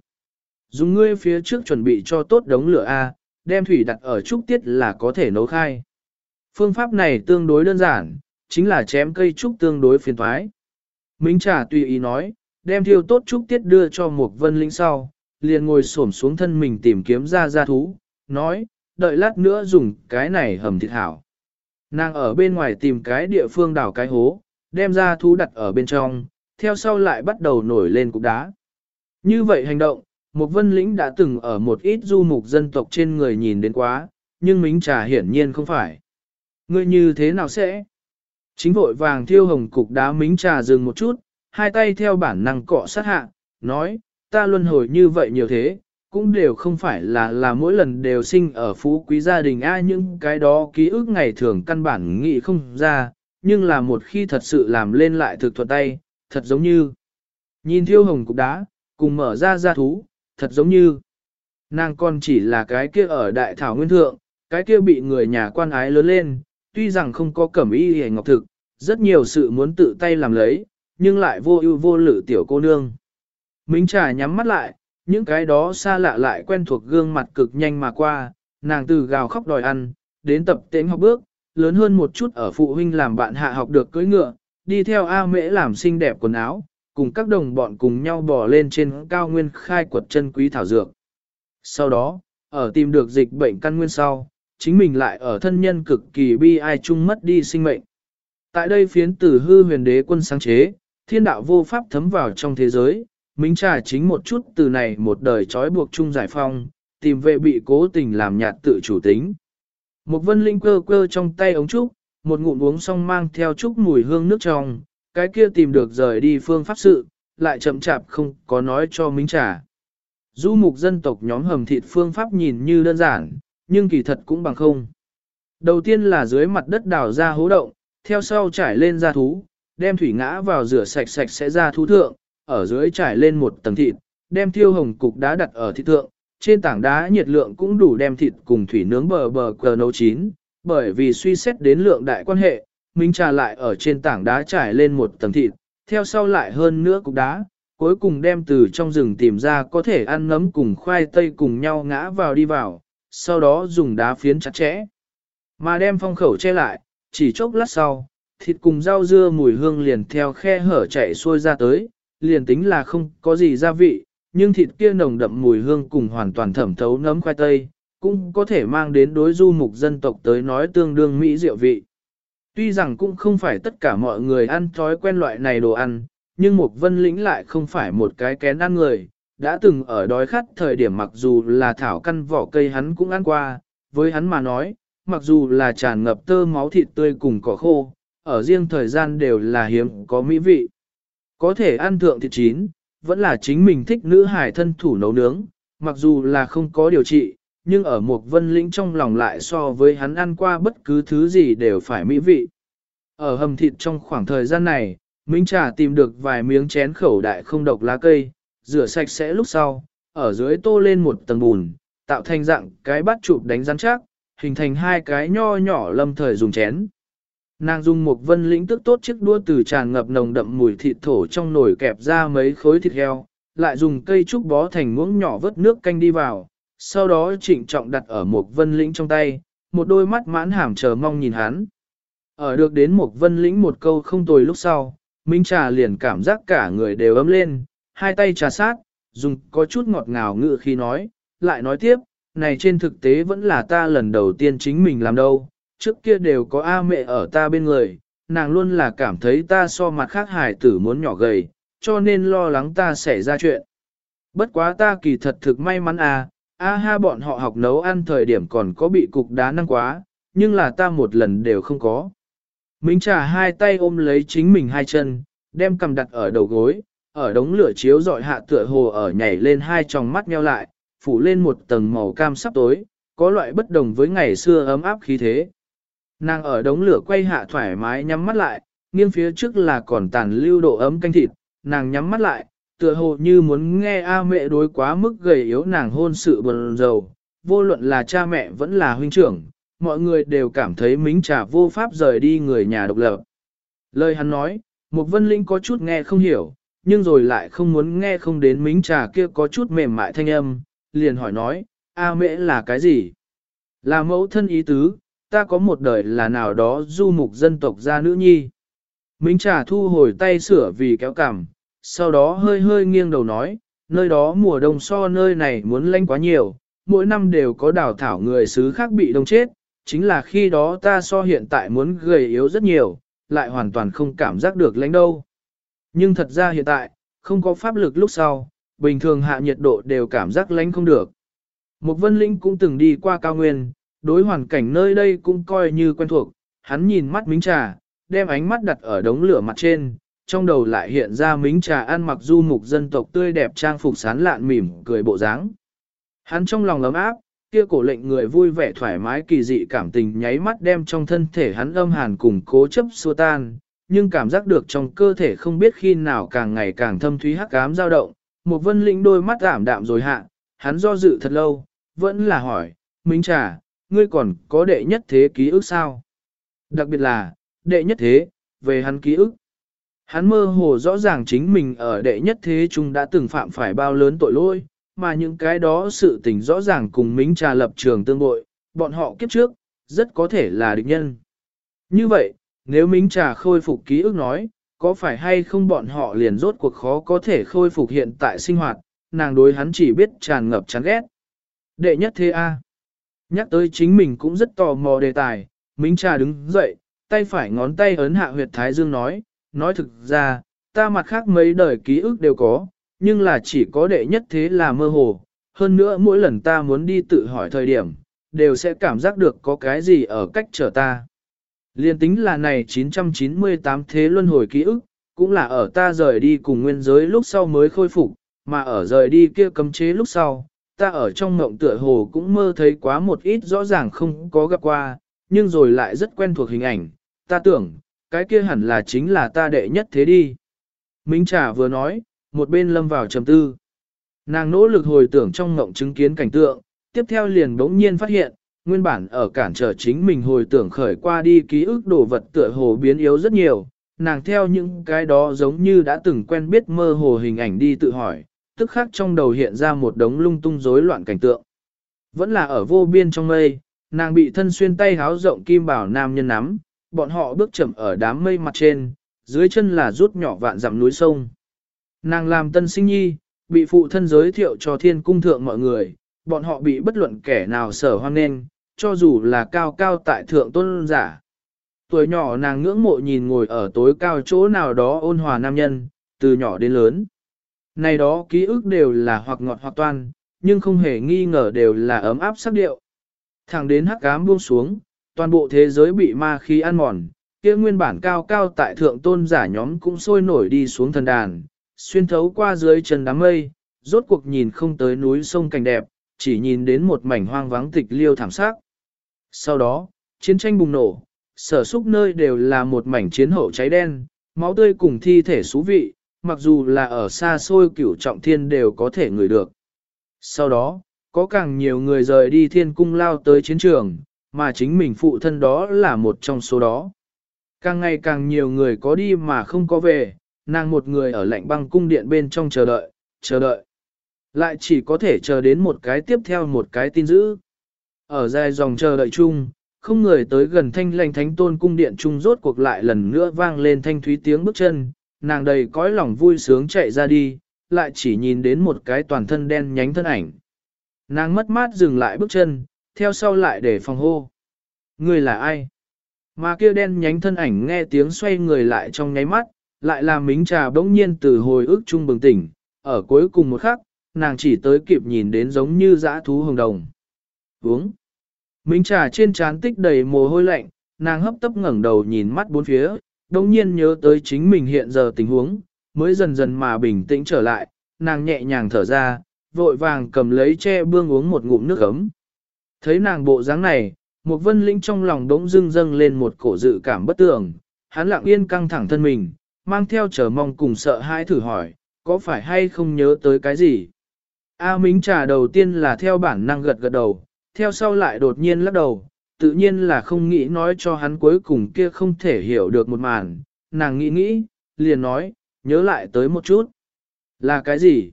Dùng ngươi phía trước chuẩn bị cho tốt đống lửa A, đem thủy đặt ở trúc tiết là có thể nấu khai. Phương pháp này tương đối đơn giản, chính là chém cây trúc tương đối phiền thoái. Minh Trà tùy ý nói, đem thiêu tốt trúc tiết đưa cho một vân lĩnh sau, liền ngồi xổm xuống thân mình tìm kiếm ra gia thú, nói, đợi lát nữa dùng cái này hầm thịt hảo. Nàng ở bên ngoài tìm cái địa phương đảo cái hố, đem ra thú đặt ở bên trong, theo sau lại bắt đầu nổi lên cục đá. Như vậy hành động, một vân lĩnh đã từng ở một ít du mục dân tộc trên người nhìn đến quá, nhưng mính trà hiển nhiên không phải. Ngươi như thế nào sẽ? Chính vội vàng thiêu hồng cục đá mính trà dừng một chút, hai tay theo bản năng cọ sát hạ, nói, ta luân hồi như vậy nhiều thế, cũng đều không phải là là mỗi lần đều sinh ở phú quý gia đình ai những cái đó ký ức ngày thường căn bản nghĩ không ra, nhưng là một khi thật sự làm lên lại thực thuận tay, thật giống như nhìn thiêu hồng cục đá, cùng mở ra ra thú, thật giống như nàng còn chỉ là cái kia ở đại thảo nguyên thượng, cái kia bị người nhà quan ái lớn lên, tuy rằng không có cẩm y hề ngọc thực, rất nhiều sự muốn tự tay làm lấy, nhưng lại vô ưu vô lự tiểu cô nương. Mính trà nhắm mắt lại, những cái đó xa lạ lại quen thuộc gương mặt cực nhanh mà qua, nàng từ gào khóc đòi ăn, đến tập tễnh học bước, lớn hơn một chút ở phụ huynh làm bạn hạ học được cưỡi ngựa, đi theo A mễ làm xinh đẹp quần áo, cùng các đồng bọn cùng nhau bò lên trên cao nguyên khai quật chân quý thảo dược. Sau đó, ở tìm được dịch bệnh căn nguyên sau, chính mình lại ở thân nhân cực kỳ bi ai chung mất đi sinh mệnh. Tại đây phiến tử hư huyền đế quân sáng chế, thiên đạo vô pháp thấm vào trong thế giới, Minh trà chính một chút từ này một đời trói buộc chung giải phong, tìm về bị cố tình làm nhạt tự chủ tính. Một vân linh cơ cơ trong tay ống trúc, một ngụm uống xong mang theo trúc mùi hương nước trong, cái kia tìm được rời đi phương pháp sự, lại chậm chạp không có nói cho Minh trà. Du mục dân tộc nhóm hầm thịt phương pháp nhìn như đơn giản, nhưng kỳ thật cũng bằng không. Đầu tiên là dưới mặt đất đào ra hố động, theo sau trải lên ra thú, đem thủy ngã vào rửa sạch sạch sẽ ra thú thượng, ở dưới trải lên một tầng thịt, đem thiêu hồng cục đá đặt ở thịt thượng, trên tảng đá nhiệt lượng cũng đủ đem thịt cùng thủy nướng bờ bờ cờ nấu chín, bởi vì suy xét đến lượng đại quan hệ, Minh trà lại ở trên tảng đá trải lên một tầng thịt, theo sau lại hơn nữa cục đá, cuối cùng đem từ trong rừng tìm ra có thể ăn nấm cùng khoai tây cùng nhau ngã vào đi vào, sau đó dùng đá phiến chặt chẽ. Mà đem phong khẩu che lại, chỉ chốc lát sau, thịt cùng rau dưa mùi hương liền theo khe hở chạy xuôi ra tới, liền tính là không có gì gia vị, nhưng thịt kia nồng đậm mùi hương cùng hoàn toàn thẩm thấu nấm khoai tây, cũng có thể mang đến đối du mục dân tộc tới nói tương đương mỹ diệu vị. Tuy rằng cũng không phải tất cả mọi người ăn thói quen loại này đồ ăn, nhưng Mục Vân Lĩnh lại không phải một cái kén ăn người, đã từng ở đói khát thời điểm mặc dù là thảo căn vỏ cây hắn cũng ăn qua, với hắn mà nói, mặc dù là tràn ngập tơ máu thịt tươi cùng cỏ khô, ở riêng thời gian đều là hiếm có mỹ vị. Có thể ăn thượng thịt chín, vẫn là chính mình thích nữ hải thân thủ nấu nướng, mặc dù là không có điều trị, nhưng ở một vân lĩnh trong lòng lại so với hắn ăn qua bất cứ thứ gì đều phải mỹ vị. Ở hầm thịt trong khoảng thời gian này, Minh Trà tìm được vài miếng chén khẩu đại không độc lá cây, rửa sạch sẽ lúc sau, ở dưới tô lên một tầng bùn, tạo thành dạng cái bát chụp đánh rắn chắc, hình thành hai cái nho nhỏ lâm thời dùng chén. Nàng dùng một vân lĩnh tức tốt chiếc đua từ tràn ngập nồng đậm mùi thịt thổ trong nồi kẹp ra mấy khối thịt heo, lại dùng cây trúc bó thành muỗng nhỏ vớt nước canh đi vào, sau đó trịnh trọng đặt ở một vân lĩnh trong tay, một đôi mắt mãn hàm chờ mong nhìn hắn. Ở được đến một vân lĩnh một câu không tồi lúc sau, Minh Trà liền cảm giác cả người đều ấm lên, hai tay trà sát, dùng có chút ngọt ngào ngự khi nói, lại nói tiếp, này trên thực tế vẫn là ta lần đầu tiên chính mình làm đâu, trước kia đều có A mẹ ở ta bên người, nàng luôn là cảm thấy ta so mặt khác hài tử muốn nhỏ gầy, cho nên lo lắng ta sẽ ra chuyện. Bất quá ta kỳ thật thực may mắn à, A ha bọn họ học nấu ăn thời điểm còn có bị cục đá năng quá, nhưng là ta một lần đều không có. Minh trà hai tay ôm lấy chính mình hai chân, đem cầm đặt ở đầu gối, ở đống lửa chiếu dọi hạ tựa hồ ở nhảy lên hai tròng mắt meo lại, phủ lên một tầng màu cam sắp tối, có loại bất đồng với ngày xưa ấm áp khí thế. Nàng ở đống lửa quay hạ thoải mái nhắm mắt lại, nghiêng phía trước là còn tàn lưu độ ấm canh thịt, nàng nhắm mắt lại, tựa hồ như muốn nghe A mẹ đối quá mức gầy yếu nàng hôn sự buồn rầu, vô luận là cha mẹ vẫn là huynh trưởng, mọi người đều cảm thấy mính trà vô pháp rời đi người nhà độc lập. Lời hắn nói, một vân linh có chút nghe không hiểu, nhưng rồi lại không muốn nghe không đến mính trà kia có chút mềm mại thanh âm, liền hỏi nói, A mẹ là cái gì? Là mẫu thân ý tứ, ta có một đời là nào đó du mục dân tộc gia nữ nhi. Mính trà thu hồi tay sửa vì kéo cằm, sau đó hơi hơi nghiêng đầu nói, nơi đó mùa đông so nơi này muốn lạnh quá nhiều, mỗi năm đều có đào thảo người xứ khác bị đông chết, chính là khi đó ta so hiện tại muốn gầy yếu rất nhiều, lại hoàn toàn không cảm giác được lạnh đâu. Nhưng thật ra hiện tại, không có pháp lực lúc sau, bình thường hạ nhiệt độ đều cảm giác lạnh không được. Một vân linh cũng từng đi qua cao nguyên, đối hoàn cảnh nơi đây cũng coi như quen thuộc, hắn nhìn mắt mính trà, đem ánh mắt đặt ở đống lửa mặt trên, trong đầu lại hiện ra mính trà ăn mặc du mục dân tộc tươi đẹp trang phục sán lạn mỉm cười bộ dáng. Hắn trong lòng ấm áp, kia cổ lệnh người vui vẻ thoải mái kỳ dị cảm tình nháy mắt đem trong thân thể hắn âm hàn cùng cố chấp xua tan, nhưng cảm giác được trong cơ thể không biết khi nào càng ngày càng thâm thúy hắc ám dao động, một vân lĩnh đôi mắt ảm đạm rồi hạ, hắn do dự thật lâu, vẫn là hỏi, Minh Trà, ngươi còn có đệ nhất thế ký ức sao? Đặc biệt là, đệ nhất thế, về hắn ký ức. Hắn mơ hồ rõ ràng chính mình ở đệ nhất thế chúng đã từng phạm phải bao lớn tội lỗi, mà những cái đó sự tình rõ ràng cùng Mính Trà lập trường tương bội, bọn họ kiếp trước, rất có thể là địch nhân. Như vậy, nếu Mính Trà khôi phục ký ức nói, có phải hay không bọn họ liền rốt cuộc khó có thể khôi phục hiện tại sinh hoạt, nàng đối hắn chỉ biết tràn ngập chán ghét. Đệ nhất thế A. Nhắc tới chính mình cũng rất tò mò đề tài, minh Trà đứng dậy, tay phải ngón tay ấn hạ huyệt Thái Dương nói, nói thực ra, ta mặt khác mấy đời ký ức đều có, nhưng là chỉ có đệ nhất thế là mơ hồ, hơn nữa mỗi lần ta muốn đi tự hỏi thời điểm, đều sẽ cảm giác được có cái gì ở cách trở ta. Liên tính là này 998 thế luân hồi ký ức, cũng là ở ta rời đi cùng nguyên giới lúc sau mới khôi phục, mà ở rời đi kia cấm chế lúc sau, ta ở trong mộng tựa hồ cũng mơ thấy quá một ít rõ ràng không có gặp qua, nhưng rồi lại rất quen thuộc hình ảnh, ta tưởng, cái kia hẳn là chính là ta đệ nhất thế đi. Minh Trà vừa nói, một bên lâm vào trầm tư. Nàng nỗ lực hồi tưởng trong mộng chứng kiến cảnh tượng, tiếp theo liền bỗng nhiên phát hiện, nguyên bản ở cản trở chính mình hồi tưởng khởi qua đi ký ức đồ vật tựa hồ biến yếu rất nhiều, nàng theo những cái đó giống như đã từng quen biết mơ hồ hình ảnh đi tự hỏi, tức khắc trong đầu hiện ra một đống lung tung rối loạn cảnh tượng. Vẫn là ở vô biên trong mây, nàng bị thân xuyên tay háo rộng kim bảo nam nhân nắm, bọn họ bước chậm ở đám mây mặt trên, dưới chân là rút nhỏ vạn dặm núi sông. Nàng làm tân sinh nhi, bị phụ thân giới thiệu cho thiên cung thượng mọi người, bọn họ bị bất luận kẻ nào sở hoan nên, cho dù là cao cao tại thượng tôn giả. Tuổi nhỏ nàng ngưỡng mộ nhìn ngồi ở tối cao chỗ nào đó ôn hòa nam nhân, từ nhỏ đến lớn. Này đó ký ức đều là hoặc ngọt hoặc toan, nhưng không hề nghi ngờ đều là ấm áp sắc điệu. Thẳng đến hắc ám buông xuống, toàn bộ thế giới bị ma khí ăn mòn, kia nguyên bản cao cao tại thượng tôn giả nhóm cũng sôi nổi đi xuống thần đàn, xuyên thấu qua dưới chân đám mây, rốt cuộc nhìn không tới núi sông cảnh đẹp, chỉ nhìn đến một mảnh hoang vắng tịch liêu thảm sắc. Sau đó, chiến tranh bùng nổ, sở xúc nơi đều là một mảnh chiến hậu cháy đen, máu tươi cùng thi thể xú vị, mặc dù là ở xa xôi cửu trọng thiên đều có thể ngửi được. Sau đó, có càng nhiều người rời đi thiên cung lao tới chiến trường, mà chính mình phụ thân đó là một trong số đó. Càng ngày càng nhiều người có đi mà không có về, nàng một người ở lạnh băng cung điện bên trong chờ đợi, chờ đợi. Lại chỉ có thể chờ đến một cái tiếp theo một cái tin dữ. Ở dài dòng chờ đợi chung, không người tới gần thanh lành thánh tôn cung điện chung rốt cuộc lại lần nữa vang lên thanh thúy tiếng bước chân, nàng đầy cõi lòng vui sướng chạy ra đi, lại chỉ nhìn đến một cái toàn thân đen nhánh thân ảnh. Nàng mất mát dừng lại bước chân, theo sau lại để phòng hô. Người là ai? Mà kia đen nhánh thân ảnh nghe tiếng xoay người lại trong nháy mắt, lại làm mính trà bỗng nhiên từ hồi ức chung bừng tỉnh, ở cuối cùng một khắc, nàng chỉ tới kịp nhìn đến giống như dã thú hồng đồng. Uống. Mính trà trên trán tích đầy mồ hôi lạnh, nàng hấp tấp ngẩng đầu nhìn mắt bốn phía, đồng nhiên nhớ tới chính mình hiện giờ tình huống, mới dần dần mà bình tĩnh trở lại, nàng nhẹ nhàng thở ra, vội vàng cầm lấy che bương uống một ngụm nước ấm. Thấy nàng bộ dáng này, một vân linh trong lòng đống dưng dâng lên một cổ dự cảm bất tường, hắn lặng yên căng thẳng thân mình, mang theo chờ mong cùng sợ hãi thử hỏi, có phải hay không nhớ tới cái gì? A Mính trà đầu tiên là theo bản năng gật gật đầu, theo sau lại đột nhiên lắc đầu, tự nhiên là không nghĩ nói cho hắn cuối cùng kia không thể hiểu được một màn, nàng nghĩ nghĩ, liền nói, nhớ lại tới một chút. Là cái gì?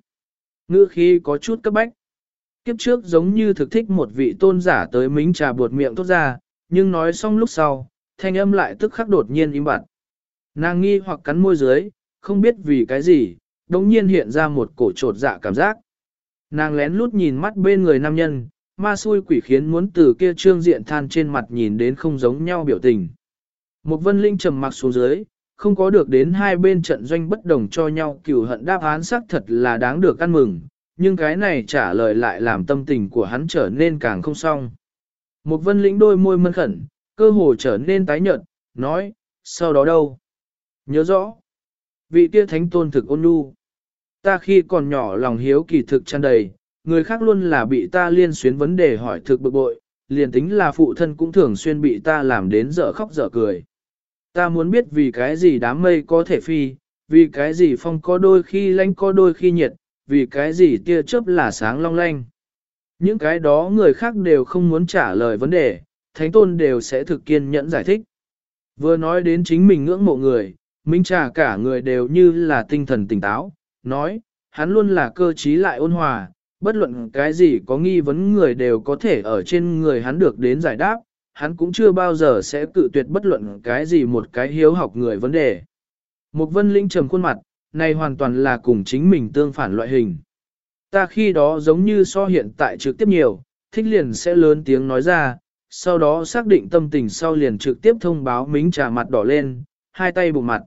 Ngữ khí có chút cấp bách. Kiếp trước giống như thực thích một vị tôn giả tới mính trà buột miệng tốt ra, nhưng nói xong lúc sau, thanh âm lại tức khắc đột nhiên im bặt. Nàng nghi hoặc cắn môi dưới, không biết vì cái gì, đống nhiên hiện ra một cổ trột dạ cảm giác. Nàng lén lút nhìn mắt bên người nam nhân, ma xui quỷ khiến muốn từ kia trương diện than trên mặt nhìn đến không giống nhau biểu tình. Một vân linh trầm mặc xuống dưới, không có được đến hai bên trận doanh bất đồng cho nhau cửu hận đáp án xác thật là đáng được ăn mừng, nhưng cái này trả lời lại làm tâm tình của hắn trở nên càng không xong. Một vân lĩnh đôi môi mân khẩn, cơ hồ trở nên tái nhợt, nói, sau đó đâu? Nhớ rõ, vị tia thánh tôn thực ôn nhu. Ta khi còn nhỏ lòng hiếu kỳ thực tràn đầy, người khác luôn là bị ta liên xuyến vấn đề hỏi thực bực bội, liền tính là phụ thân cũng thường xuyên bị ta làm đến dở khóc dở cười. Ta muốn biết vì cái gì đám mây có thể phi, vì cái gì phong có đôi khi lạnh có đôi khi nhiệt, vì cái gì tia chớp là sáng long lanh. Những cái đó người khác đều không muốn trả lời vấn đề, thánh tôn đều sẽ thực kiên nhẫn giải thích. Vừa nói đến chính mình ngưỡng mộ người, minh trà cả người đều như là tinh thần tỉnh táo, nói, hắn luôn là cơ trí lại ôn hòa, bất luận cái gì có nghi vấn người đều có thể ở trên người hắn được đến giải đáp, hắn cũng chưa bao giờ sẽ cự tuyệt bất luận cái gì một cái hiếu học người vấn đề. Một vân linh trầm khuôn mặt, này hoàn toàn là cùng chính mình tương phản loại hình. Ta khi đó giống như so hiện tại trực tiếp nhiều, thích liền sẽ lớn tiếng nói ra, sau đó xác định tâm tình sau liền trực tiếp thông báo mính trà mặt đỏ lên, hai tay bụng mặt.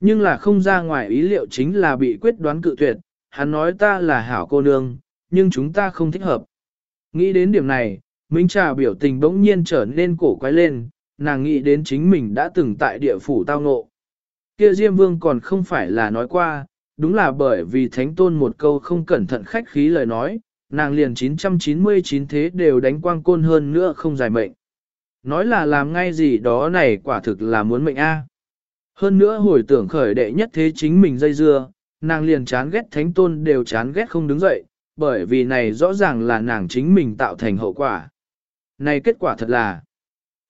Nhưng là không ra ngoài ý liệu chính là bị quyết đoán cự tuyệt, hắn nói ta là hảo cô nương, nhưng chúng ta không thích hợp. Nghĩ đến điểm này, Minh Trà biểu tình bỗng nhiên trở nên cổ quái lên, nàng nghĩ đến chính mình đã từng tại địa phủ tao ngộ. Kia Diêm Vương còn không phải là nói qua, đúng là bởi vì Thánh Tôn một câu không cẩn thận khách khí lời nói, nàng liền 999 thế đều đánh quang côn hơn nữa không giải mệnh. Nói là làm ngay gì đó này quả thực là muốn mệnh A. Hơn nữa hồi tưởng khởi đệ nhất thế chính mình dây dưa, nàng liền chán ghét Thánh Tôn đều chán ghét không đứng dậy, bởi vì này rõ ràng là nàng chính mình tạo thành hậu quả. Này kết quả thật là,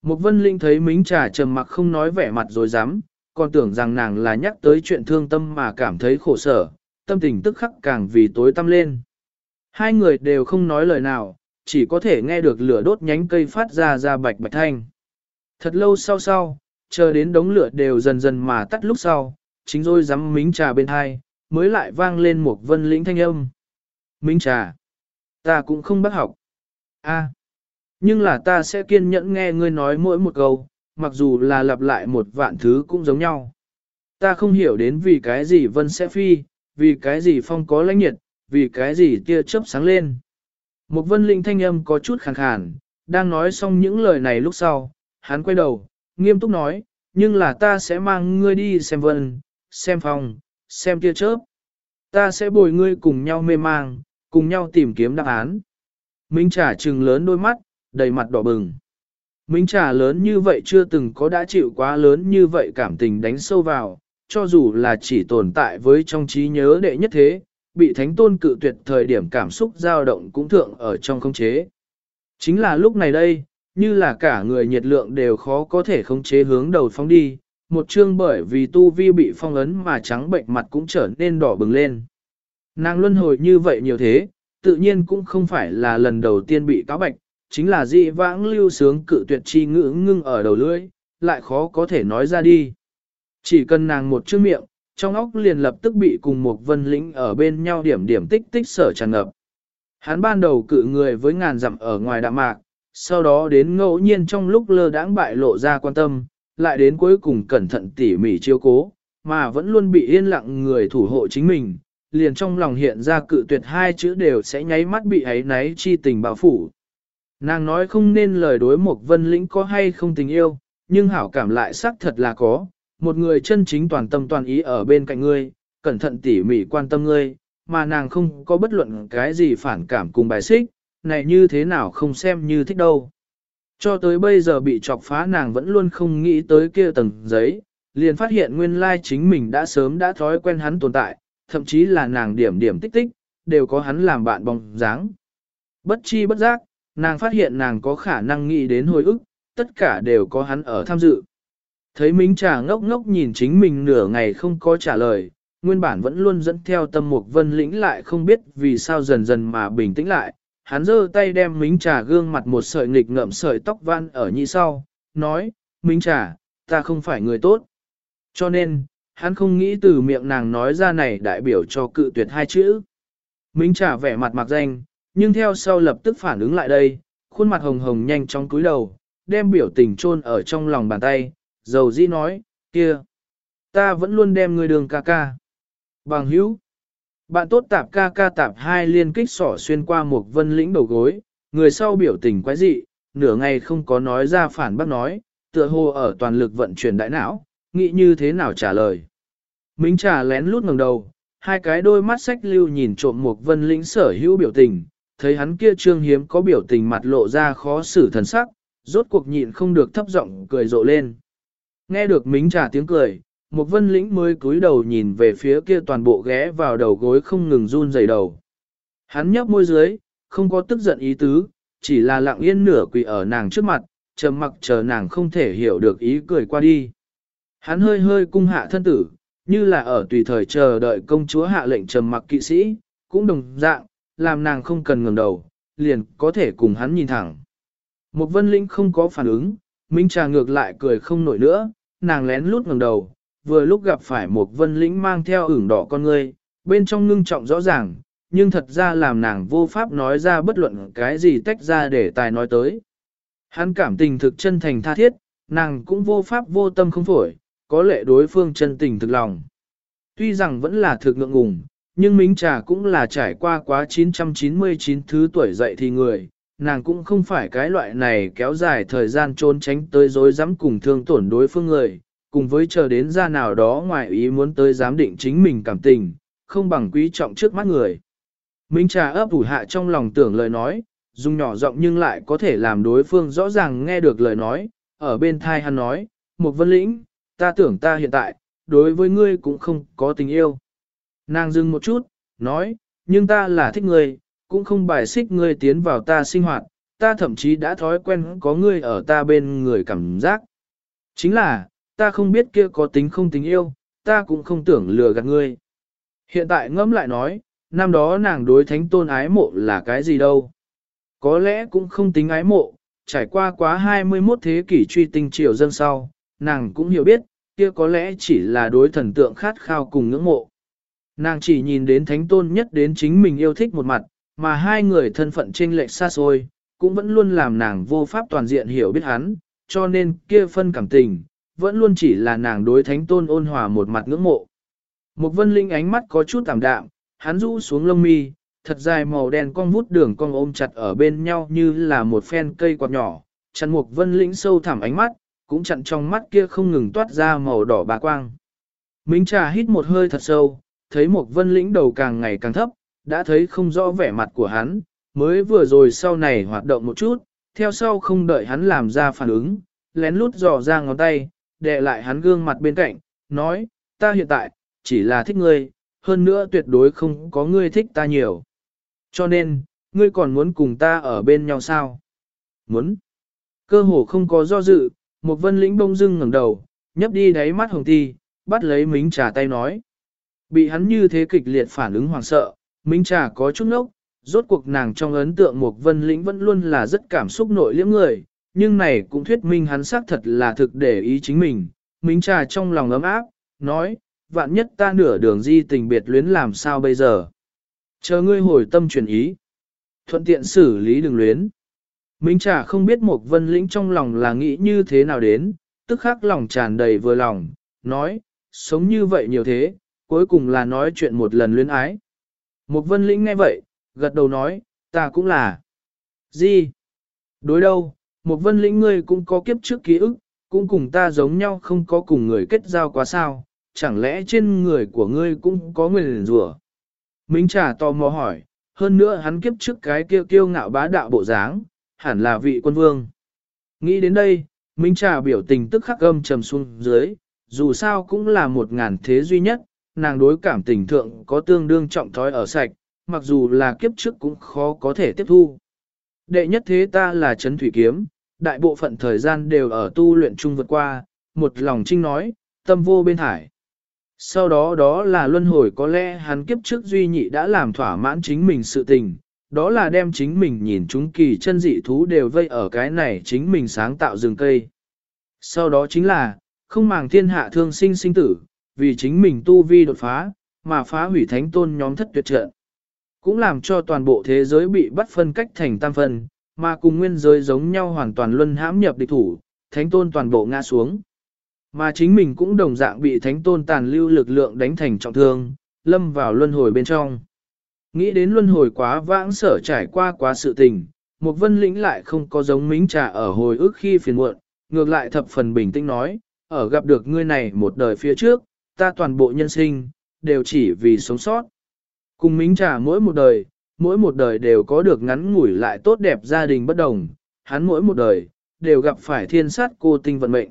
một vân linh thấy mính trà trầm mặc không nói vẻ mặt rồi dám, còn tưởng rằng nàng là nhắc tới chuyện thương tâm mà cảm thấy khổ sở, tâm tình tức khắc càng vì tối tăm lên. Hai người đều không nói lời nào, chỉ có thể nghe được lửa đốt nhánh cây phát ra ra bạch bạch thanh. Thật lâu sau sau, chờ đến đống lửa đều dần dần mà tắt lúc sau, chính rồi dám mính trà bên hai, mới lại vang lên một vân lĩnh thanh âm. Minh trà, ta cũng không bắt học. a nhưng là ta sẽ kiên nhẫn nghe ngươi nói mỗi một câu, mặc dù là lặp lại một vạn thứ cũng giống nhau. Ta không hiểu đến vì cái gì vân sẽ phi, vì cái gì phong có lãnh nhiệt, vì cái gì tia chớp sáng lên. Một vân linh thanh âm có chút khàn khàn, đang nói xong những lời này lúc sau, hắn quay đầu, nghiêm túc nói, nhưng là ta sẽ mang ngươi đi xem vân, xem phong, xem tia chớp. Ta sẽ bồi ngươi cùng nhau mê mang, cùng nhau tìm kiếm đáp án. Minh Trà trừng lớn đôi mắt, đầy mặt đỏ bừng. Minh trà lớn như vậy chưa từng có đã chịu quá lớn như vậy cảm tình đánh sâu vào, cho dù là chỉ tồn tại với trong trí nhớ đệ nhất thế, bị thánh tôn cự tuyệt thời điểm cảm xúc dao động cũng thượng ở trong không chế. Chính là lúc này đây, như là cả người nhiệt lượng đều khó có thể khống chế hướng đầu phóng đi, một chương bởi vì tu vi bị phong ấn mà trắng bệnh mặt cũng trở nên đỏ bừng lên. Nàng luân hồi như vậy nhiều thế, tự nhiên cũng không phải là lần đầu tiên bị cáo bạch, chính là dị vãng lưu sướng cự tuyệt chi ngữ ngưng ở đầu lưỡi, lại khó có thể nói ra đi. Chỉ cần nàng một chữ miệng, trong óc liền lập tức bị cùng một vân lĩnh ở bên nhau điểm điểm tích tích sở tràn ngập. Hắn ban đầu cự người với ngàn dặm ở ngoài đạm mạc, sau đó đến ngẫu nhiên trong lúc lơ đãng bại lộ ra quan tâm, lại đến cuối cùng cẩn thận tỉ mỉ chiêu cố, mà vẫn luôn bị yên lặng người thủ hộ chính mình, liền trong lòng hiện ra cự tuyệt hai chữ đều sẽ nháy mắt bị ấy náy chi tình bao phủ. Nàng nói không nên lời đối một vân lĩnh có hay không tình yêu, nhưng hảo cảm lại xác thật là có, một người chân chính toàn tâm toàn ý ở bên cạnh ngươi, cẩn thận tỉ mỉ quan tâm ngươi, mà nàng không có bất luận cái gì phản cảm cùng bài xích, này như thế nào không xem như thích đâu. Cho tới bây giờ bị chọc phá nàng vẫn luôn không nghĩ tới kia tầng giấy, liền phát hiện nguyên lai chính mình đã sớm đã thói quen hắn tồn tại, thậm chí là nàng điểm điểm tích tích, đều có hắn làm bạn bóng dáng. Bất chi bất giác, nàng phát hiện nàng có khả năng nghĩ đến hồi ức, tất cả đều có hắn ở tham dự. Thấy Minh Trà ngốc ngốc nhìn chính mình nửa ngày không có trả lời, nguyên bản vẫn luôn dẫn theo tâm mục vân lĩnh lại không biết vì sao dần dần mà bình tĩnh lại. Hắn giơ tay đem Minh Trà gương mặt một sợi nghịch ngậm sợi tóc van ở nhị sau, nói, Minh Trà, ta không phải người tốt. Cho nên, hắn không nghĩ từ miệng nàng nói ra này đại biểu cho cự tuyệt hai chữ. Minh trả vẻ mặt mặc danh, nhưng theo sau lập tức phản ứng lại đây, khuôn mặt hồng hồng nhanh trong cúi đầu, đem biểu tình chôn ở trong lòng bàn tay, dầu dĩ nói, kia, ta vẫn luôn đem người đường ca ca. Bằng hữu, bạn tốt tạp ca ca tạp hai liên kích sỏ xuyên qua một vân lĩnh đầu gối, người sau biểu tình quái dị, nửa ngày không có nói ra phản bác nói, tựa hồ ở toàn lực vận chuyển đại não, nghĩ như thế nào trả lời. Minh trà lén lút ngẩng đầu, hai cái đôi mắt sách lưu nhìn trộm một vân lĩnh sở hữu biểu tình, thấy hắn kia trương hiếm có biểu tình mặt lộ ra khó xử thần sắc, rốt cuộc nhịn không được thấp giọng cười rộ lên. Nghe được mính trà tiếng cười, một vân lĩnh mới cúi đầu nhìn về phía kia toàn bộ ghé vào đầu gối không ngừng run dày đầu. Hắn nhấp môi dưới, không có tức giận ý tứ, chỉ là lặng yên nửa quỳ ở nàng trước mặt, trầm mặc chờ nàng không thể hiểu được ý cười qua đi. Hắn hơi hơi cung hạ thân tử, như là ở tùy thời chờ đợi công chúa hạ lệnh trầm mặc kỵ sĩ, cũng đồng dạng, làm nàng không cần ngẩng đầu, liền có thể cùng hắn nhìn thẳng. Một vân linh không có phản ứng, Minh Trà ngược lại cười không nổi nữa, nàng lén lút ngẩng đầu, vừa lúc gặp phải một vân lĩnh mang theo ửng đỏ con ngươi, bên trong ngưng trọng rõ ràng, nhưng thật ra làm nàng vô pháp nói ra bất luận cái gì tách ra để tài nói tới. Hắn cảm tình thực chân thành tha thiết, nàng cũng vô pháp vô tâm không phổi, có lệ đối phương chân tình thực lòng. Tuy rằng vẫn là thực ngượng ngùng, nhưng Mính Trà cũng là trải qua quá 999 thứ tuổi dậy thì người, nàng cũng không phải cái loại này kéo dài thời gian trốn tránh tới dối dám cùng thương tổn đối phương người, cùng với chờ đến ra nào đó ngoài ý muốn tới giám định chính mình cảm tình, không bằng quý trọng trước mắt người. Minh Trà ấp ủ hạ trong lòng tưởng lời nói, dùng nhỏ giọng nhưng lại có thể làm đối phương rõ ràng nghe được lời nói, ở bên thai hắn nói, một vân lĩnh, ta tưởng ta hiện tại, đối với ngươi cũng không có tình yêu. Nàng dừng một chút, nói, nhưng ta là thích ngươi, cũng không bài xích ngươi tiến vào ta sinh hoạt, ta thậm chí đã thói quen có ngươi ở ta bên người cảm giác. Chính là, ta không biết kia có tính không tình yêu, ta cũng không tưởng lừa gạt ngươi. Hiện tại ngẫm lại nói, năm đó nàng đối thánh tôn ái mộ là cái gì đâu. Có lẽ cũng không tính ái mộ, trải qua quá 21 thế kỷ truy tinh triều dân sau, nàng cũng hiểu biết, kia có lẽ chỉ là đối thần tượng khát khao cùng ngưỡng mộ. Nàng chỉ nhìn đến thánh tôn nhất đến chính mình yêu thích một mặt, mà hai người thân phận chênh lệch xa xôi, cũng vẫn luôn làm nàng vô pháp toàn diện hiểu biết hắn, cho nên kia phân cảm tình, vẫn luôn chỉ là nàng đối thánh tôn ôn hòa một mặt ngưỡng mộ. Một vân linh ánh mắt có chút tạm đạm, hắn rũ xuống lông mi, thật dài màu đen cong vút đường cong ôm chặt ở bên nhau như là một phen cây quạt nhỏ, chặn một vân linh sâu thẳm ánh mắt, cũng chặn trong mắt kia không ngừng toát ra màu đỏ bà quang. Minh trà hít một hơi thật sâu, thấy một vân lĩnh đầu càng ngày càng thấp, đã thấy không rõ vẻ mặt của hắn, mới vừa rồi sau này hoạt động một chút, theo sau không đợi hắn làm ra phản ứng, lén lút dò ra ngón tay, đè lại hắn gương mặt bên cạnh, nói, ta hiện tại, chỉ là thích ngươi, hơn nữa tuyệt đối không có ngươi thích ta nhiều. Cho nên, ngươi còn muốn cùng ta ở bên nhau sao? Muốn. Cơ hồ không có do dự, một vân lĩnh bông dưng ngẩng đầu, nhấp đi đáy mắt hồng ti, bắt lấy mính trà tay nói. Bị hắn như thế kịch liệt phản ứng hoảng sợ, mính trà có chút nốc, rốt cuộc nàng trong ấn tượng một vân lĩnh vẫn luôn là rất cảm xúc nội liễm người, nhưng này cũng thuyết minh hắn xác thật là thực để ý chính mình. Mính trà trong lòng ấm áp, nói, vạn nhất ta nửa đường di tình biệt luyến làm sao bây giờ. Chờ ngươi hồi tâm chuyển ý. Thuận tiện xử lý đường luyến. Minh Trà không biết một vân lĩnh trong lòng là nghĩ như thế nào đến, tức khắc lòng tràn đầy vừa lòng, nói, sống như vậy nhiều thế, cuối cùng là nói chuyện một lần luyến ái. Một vân lĩnh nghe vậy, gật đầu nói, ta cũng là. Gì? Đối đâu, một vân lĩnh ngươi cũng có kiếp trước ký ức, cũng cùng ta giống nhau không có cùng người kết giao quá sao, chẳng lẽ trên người của ngươi cũng có người rủa? Minh Trà tò mò hỏi, hơn nữa hắn kiếp trước cái kia kiêu ngạo bá đạo bộ dáng, hẳn là vị quân vương. Nghĩ đến đây, Minh Trà biểu tình tức khắc âm trầm xuống dưới, dù sao cũng là một ngàn thế duy nhất, nàng đối cảm tình thượng có tương đương trọng thói ở sạch, mặc dù là kiếp trước cũng khó có thể tiếp thu. Đệ nhất thế ta là Trấn Thủy Kiếm, đại bộ phận thời gian đều ở tu luyện chung vượt qua, một lòng trinh nói, tâm vô bên hải. Sau đó đó là luân hồi có lẽ hắn kiếp trước duy nhị đã làm thỏa mãn chính mình sự tình, đó là đem chính mình nhìn chúng kỳ chân dị thú đều vây ở cái này chính mình sáng tạo rừng cây. Sau đó chính là, không màng thiên hạ thương sinh sinh tử, vì chính mình tu vi đột phá, mà phá hủy thánh tôn nhóm thất tuyệt trận. Cũng làm cho toàn bộ thế giới bị bắt phân cách thành tam phân, mà cùng nguyên giới giống nhau hoàn toàn luân hãm nhập địch thủ, thánh tôn toàn bộ ngã xuống. Mà chính mình cũng đồng dạng bị thánh tôn tàn lưu lực lượng đánh thành trọng thương, lâm vào luân hồi bên trong. Nghĩ đến luân hồi quá vãng sở trải qua quá sự tình, một vân lĩnh lại không có giống mính trà ở hồi ức khi phiền muộn, ngược lại thập phần bình tĩnh nói, ở gặp được ngươi này một đời phía trước, ta toàn bộ nhân sinh, đều chỉ vì sống sót. Cùng mính trà mỗi một đời, mỗi một đời đều có được ngắn ngủi lại tốt đẹp gia đình bất đồng, hắn mỗi một đời, đều gặp phải thiên sát cô tinh vận mệnh.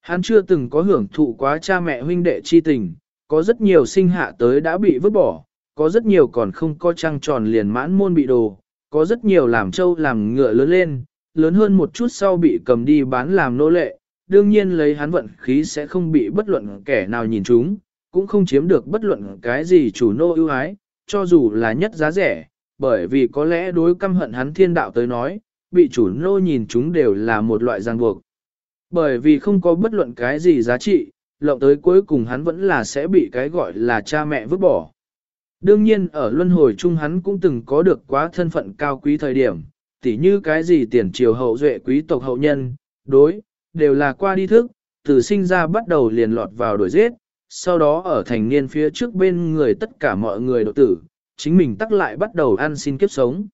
Hắn chưa từng có hưởng thụ quá cha mẹ huynh đệ chi tình, có rất nhiều sinh hạ tới đã bị vứt bỏ, có rất nhiều còn không có trăng tròn liền mãn môn bị đồ, có rất nhiều làm trâu làm ngựa lớn lên, lớn hơn một chút sau bị cầm đi bán làm nô lệ, đương nhiên lấy hắn vận khí sẽ không bị bất luận kẻ nào nhìn chúng, cũng không chiếm được bất luận cái gì chủ nô ưu ái, cho dù là nhất giá rẻ, bởi vì có lẽ đối căm hận hắn thiên đạo tới nói, bị chủ nô nhìn chúng đều là một loại ràng buộc. Bởi vì không có bất luận cái gì giá trị, lộng tới cuối cùng hắn vẫn là sẽ bị cái gọi là cha mẹ vứt bỏ. Đương nhiên ở luân hồi chung hắn cũng từng có được quá thân phận cao quý thời điểm, tỉ như cái gì tiền triều hậu duệ quý tộc hậu nhân, đối, đều là qua đi thức, từ sinh ra bắt đầu liền lọt vào đổi giết, sau đó ở thành niên phía trước bên người tất cả mọi người độ tử, chính mình tắc lại bắt đầu ăn xin kiếp sống.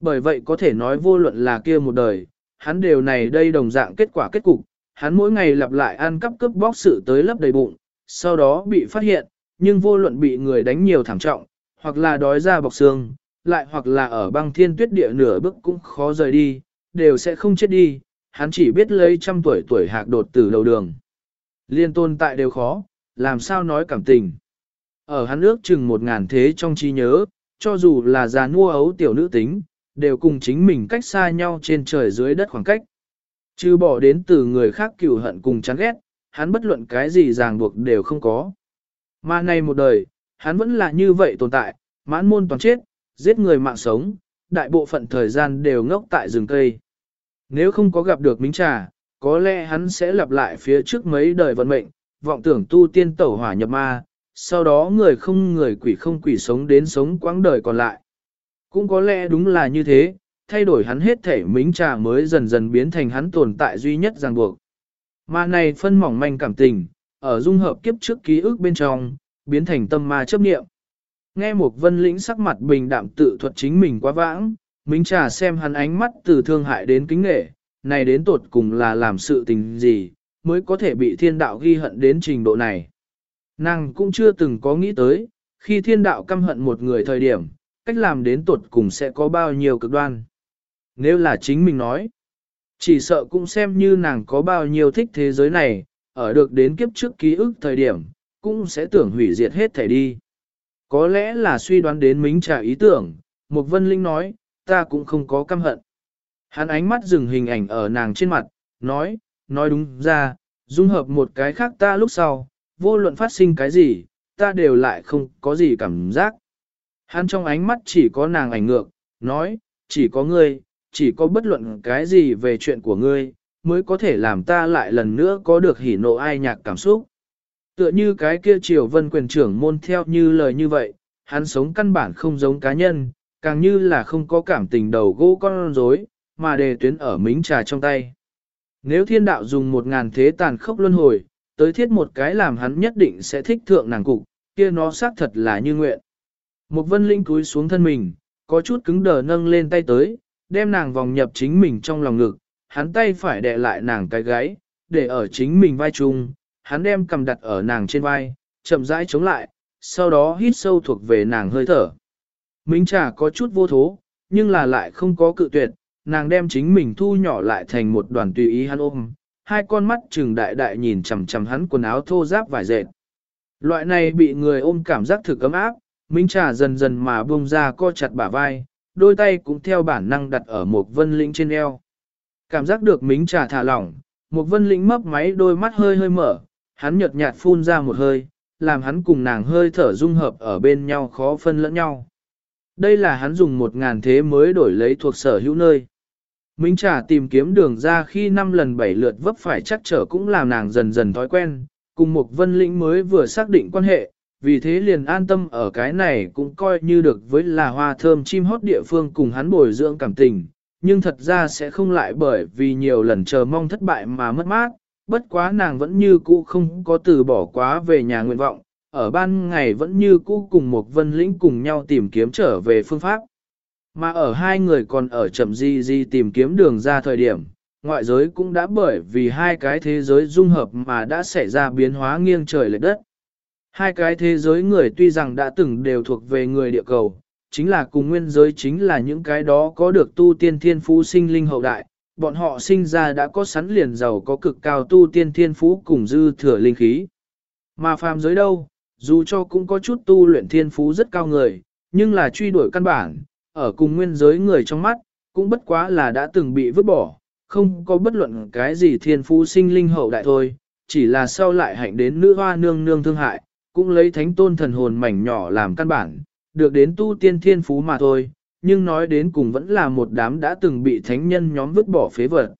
Bởi vậy có thể nói vô luận là kia một đời, hắn đều này đây đồng dạng kết quả kết cục, hắn mỗi ngày lặp lại ăn cắp cướp bóc sự tới lấp đầy bụng, sau đó bị phát hiện, nhưng vô luận bị người đánh nhiều thảm trọng, hoặc là đói ra bọc xương, lại hoặc là ở băng thiên tuyết địa nửa bước cũng khó rời đi, đều sẽ không chết đi, hắn chỉ biết lấy trăm tuổi tuổi hạc đột từ đầu đường. Liên tồn tại đều khó, làm sao nói cảm tình. Ở hắn ước chừng một ngàn thế trong trí nhớ, cho dù là già nua ấu tiểu nữ tính, đều cùng chính mình cách xa nhau trên trời dưới đất khoảng cách. Chứ bỏ đến từ người khác cựu hận cùng chán ghét, hắn bất luận cái gì ràng buộc đều không có. Mà này một đời, hắn vẫn là như vậy tồn tại, mãn môn toàn chết, giết người mạng sống, đại bộ phận thời gian đều ngốc tại rừng cây. Nếu không có gặp được Minh Trà, có lẽ hắn sẽ lặp lại phía trước mấy đời vận mệnh, vọng tưởng tu tiên tẩu hỏa nhập ma, sau đó người không người quỷ không quỷ sống đến sống quãng đời còn lại. Cũng có lẽ đúng là như thế, thay đổi hắn hết thể mính trà mới dần dần biến thành hắn tồn tại duy nhất ràng buộc. Mà này phân mỏng manh cảm tình, ở dung hợp kiếp trước ký ức bên trong, biến thành tâm ma chấp niệm. Nghe một vân lĩnh sắc mặt bình đạm tự thuật chính mình quá vãng, minh trà xem hắn ánh mắt từ thương hại đến kính nghệ, này đến tột cùng là làm sự tình gì, mới có thể bị thiên đạo ghi hận đến trình độ này. Nàng cũng chưa từng có nghĩ tới, khi thiên đạo căm hận một người thời điểm, cách làm đến tột cùng sẽ có bao nhiêu cực đoan. Nếu là chính mình nói, chỉ sợ cũng xem như nàng có bao nhiêu thích thế giới này, ở được đến kiếp trước ký ức thời điểm, cũng sẽ tưởng hủy diệt hết thể đi. Có lẽ là suy đoán đến mính trả ý tưởng, một vân linh nói, ta cũng không có căm hận. Hắn ánh mắt dừng hình ảnh ở nàng trên mặt, nói, nói đúng ra, dung hợp một cái khác ta lúc sau, vô luận phát sinh cái gì, ta đều lại không có gì cảm giác. Hắn trong ánh mắt chỉ có nàng ảnh ngược, nói, chỉ có ngươi, chỉ có bất luận cái gì về chuyện của ngươi, mới có thể làm ta lại lần nữa có được hỉ nộ ai nhạc cảm xúc. Tựa như cái kia triều vân quyền trưởng môn theo như lời như vậy, hắn sống căn bản không giống cá nhân, càng như là không có cảm tình đầu gỗ con rối, mà đề tuyến ở mính trà trong tay. Nếu thiên đạo dùng một ngàn thế tàn khốc luân hồi, tới thiết một cái làm hắn nhất định sẽ thích thượng nàng cục, kia nó xác thật là như nguyện. Một vân linh cúi xuống thân mình, có chút cứng đờ nâng lên tay tới, đem nàng vòng nhập chính mình trong lòng ngực, hắn tay phải đè lại nàng cái gáy, để ở chính mình vai chung, hắn đem cầm đặt ở nàng trên vai, chậm rãi chống lại, sau đó hít sâu thuộc về nàng hơi thở. Minh trà có chút vô thố, nhưng là lại không có cự tuyệt, nàng đem chính mình thu nhỏ lại thành một đoàn tùy ý hắn ôm, hai con mắt trừng đại đại nhìn chằm chằm hắn quần áo thô ráp vải dệt. Loại này bị người ôm cảm giác thực ấm áp, Minh Trà dần dần mà buông ra co chặt bả vai, đôi tay cũng theo bản năng đặt ở một vân lĩnh trên eo. Cảm giác được Minh Trà thả lỏng, một vân lĩnh mấp máy đôi mắt hơi hơi mở, hắn nhợt nhạt phun ra một hơi, làm hắn cùng nàng hơi thở dung hợp ở bên nhau khó phân lẫn nhau. Đây là hắn dùng một ngàn thế mới đổi lấy thuộc sở hữu nơi. Minh Trà tìm kiếm đường ra khi năm lần bảy lượt vấp phải chắc trở cũng làm nàng dần dần thói quen, cùng một vân lĩnh mới vừa xác định quan hệ, vì thế liền an tâm ở cái này cũng coi như được với là hoa thơm chim hót địa phương cùng hắn bồi dưỡng cảm tình, nhưng thật ra sẽ không lại bởi vì nhiều lần chờ mong thất bại mà mất mát, bất quá nàng vẫn như cũ không có từ bỏ quá về nhà nguyện vọng, ở ban ngày vẫn như cũ cùng một vân lĩnh cùng nhau tìm kiếm trở về phương pháp. Mà ở hai người còn ở chậm di di tìm kiếm đường ra thời điểm, ngoại giới cũng đã bởi vì hai cái thế giới dung hợp mà đã xảy ra biến hóa nghiêng trời lệch đất. Hai cái thế giới người tuy rằng đã từng đều thuộc về người địa cầu, chính là cùng nguyên giới chính là những cái đó có được tu tiên thiên phú sinh linh hậu đại, bọn họ sinh ra đã có sẵn liền giàu có cực cao tu tiên thiên phú cùng dư thừa linh khí. Mà phàm giới đâu, dù cho cũng có chút tu luyện thiên phú rất cao người, nhưng là truy đuổi căn bản, ở cùng nguyên giới người trong mắt, cũng bất quá là đã từng bị vứt bỏ, không có bất luận cái gì thiên phú sinh linh hậu đại thôi, chỉ là sau lại hạnh đến nữ hoa nương nương thương hại, cũng lấy thánh tôn thần hồn mảnh nhỏ làm căn bản, được đến tu tiên thiên phú mà thôi, nhưng nói đến cùng vẫn là một đám đã từng bị thánh nhân nhóm vứt bỏ phế vật.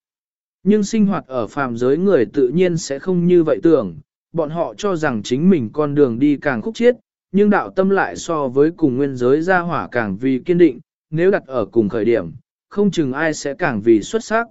Nhưng sinh hoạt ở phàm giới người tự nhiên sẽ không như vậy tưởng, bọn họ cho rằng chính mình con đường đi càng khúc chiết, nhưng đạo tâm lại so với cùng nguyên giới gia hỏa càng vì kiên định, nếu đặt ở cùng khởi điểm, không chừng ai sẽ càng vì xuất sắc.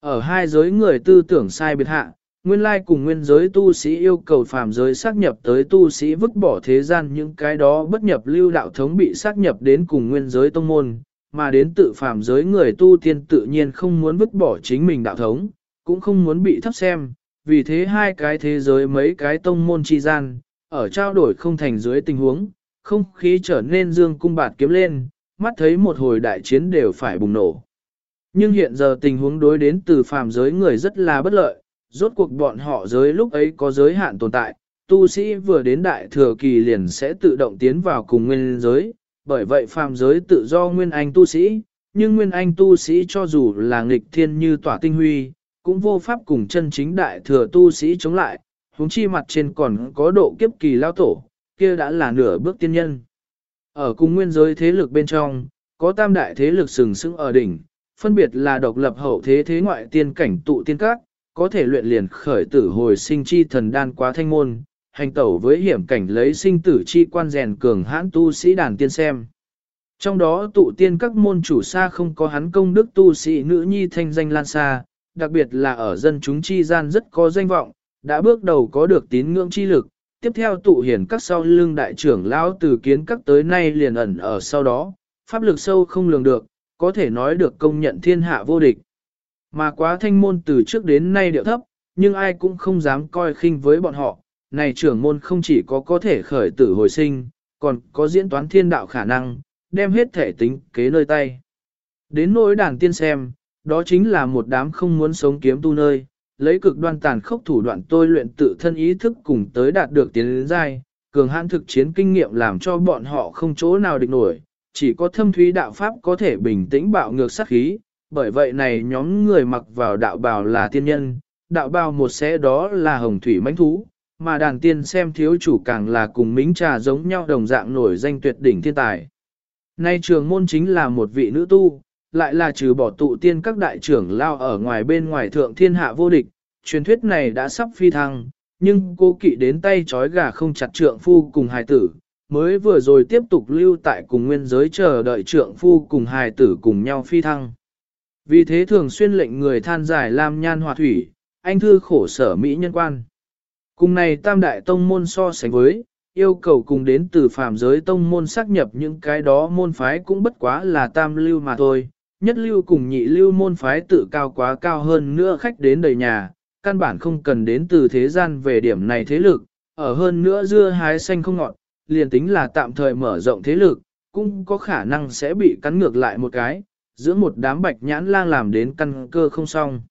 Ở hai giới người tư tưởng sai biệt hạ, nguyên lai cùng nguyên giới tu sĩ yêu cầu phàm giới xác nhập tới tu sĩ vứt bỏ thế gian những cái đó bất nhập lưu đạo thống bị xác nhập đến cùng nguyên giới tông môn, mà đến tự phàm giới người tu tiên tự nhiên không muốn vứt bỏ chính mình đạo thống, cũng không muốn bị thấp xem, vì thế hai cái thế giới mấy cái tông môn chi gian, ở trao đổi không thành dưới tình huống, không khí trở nên dương cung bạt kiếm lên, mắt thấy một hồi đại chiến đều phải bùng nổ. Nhưng hiện giờ tình huống đối đến từ phàm giới người rất là bất lợi, rốt cuộc bọn họ giới lúc ấy có giới hạn tồn tại, tu sĩ vừa đến đại thừa kỳ liền sẽ tự động tiến vào cùng nguyên giới, bởi vậy phàm giới tự do nguyên anh tu sĩ, nhưng nguyên anh tu sĩ cho dù là nghịch thiên như tỏa tinh huy, cũng vô pháp cùng chân chính đại thừa tu sĩ chống lại, huống chi mặt trên còn có độ kiếp kỳ lao tổ, kia đã là nửa bước tiên nhân. Ở cùng nguyên giới thế lực bên trong, có tam đại thế lực sừng sững ở đỉnh, phân biệt là độc lập hậu thế thế ngoại tiên cảnh tụ tiên các, có thể luyện liền khởi tử hồi sinh chi thần đan quá thanh môn, hành tẩu với hiểm cảnh lấy sinh tử chi quan rèn cường hãn tu sĩ đàn tiên xem. Trong đó tụ tiên các môn chủ xa không có hắn công đức tu sĩ nữ nhi thanh danh lan xa, đặc biệt là ở dân chúng chi gian rất có danh vọng, đã bước đầu có được tín ngưỡng chi lực, tiếp theo tụ hiển các sau lưng đại trưởng lão từ kiến các tới nay liền ẩn ở sau đó, pháp lực sâu không lường được, có thể nói được công nhận thiên hạ vô địch. Mà quá thanh môn từ trước đến nay điệu thấp, nhưng ai cũng không dám coi khinh với bọn họ, này trưởng môn không chỉ có có thể khởi tử hồi sinh, còn có diễn toán thiên đạo khả năng, đem hết thể tính kế nơi tay. Đến nỗi đàn tiên xem, đó chính là một đám không muốn sống kiếm tu nơi, lấy cực đoan tàn khốc thủ đoạn tôi luyện tự thân ý thức cùng tới đạt được tiến đến giai, cường hãn thực chiến kinh nghiệm làm cho bọn họ không chỗ nào địch nổi, chỉ có thâm thúy đạo pháp có thể bình tĩnh bạo ngược sát khí, bởi vậy này nhóm người mặc vào đạo bào là tiên nhân, đạo bào một xé đó là hồng thủy mãnh thú, mà đàn tiên xem thiếu chủ càng là cùng mính trà giống nhau đồng dạng nổi danh tuyệt đỉnh thiên tài. Nay trường môn chính là một vị nữ tu, lại là trừ bỏ tụ tiên các đại trưởng lao ở ngoài bên ngoài thượng thiên hạ vô địch, truyền thuyết này đã sắp phi thăng, nhưng cô kỵ đến tay trói gà không chặt trượng phu cùng hài tử, mới vừa rồi tiếp tục lưu tại cùng nguyên giới chờ đợi trượng phu cùng hài tử cùng nhau phi thăng. Vì thế thường xuyên lệnh người than giải làm nhan hòa thủy, anh thư khổ sở Mỹ nhân quan. Cùng này tam đại tông môn so sánh với, yêu cầu cùng đến từ phàm giới tông môn xác nhập những cái đó môn phái cũng bất quá là tam lưu mà thôi. Nhất lưu cùng nhị lưu môn phái tự cao quá cao hơn nữa khách đến đầy nhà, căn bản không cần đến từ thế gian về điểm này thế lực, ở hơn nữa dưa hái xanh không ngọt, liền tính là tạm thời mở rộng thế lực, cũng có khả năng sẽ bị cắn ngược lại một cái, giữa một đám bạch nhãn lang làm đến căn cơ không xong.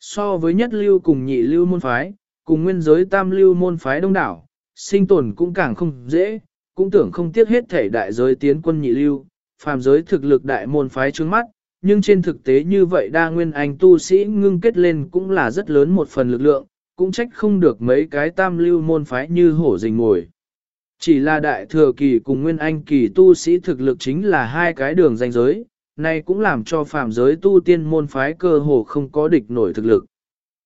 So với nhất lưu cùng nhị lưu môn phái, cùng nguyên giới tam lưu môn phái đông đảo, sinh tồn cũng càng không dễ, cũng tưởng không tiếc hết thể đại giới tiến quân nhị lưu, phàm giới thực lực đại môn phái trước mắt, nhưng trên thực tế như vậy đa nguyên anh tu sĩ ngưng kết lên cũng là rất lớn một phần lực lượng, cũng trách không được mấy cái tam lưu môn phái như hổ rình ngồi. Chỉ là đại thừa kỳ cùng nguyên anh kỳ tu sĩ thực lực chính là hai cái đường danh giới, này cũng làm cho phàm giới tu tiên môn phái cơ hồ không có địch nổi thực lực.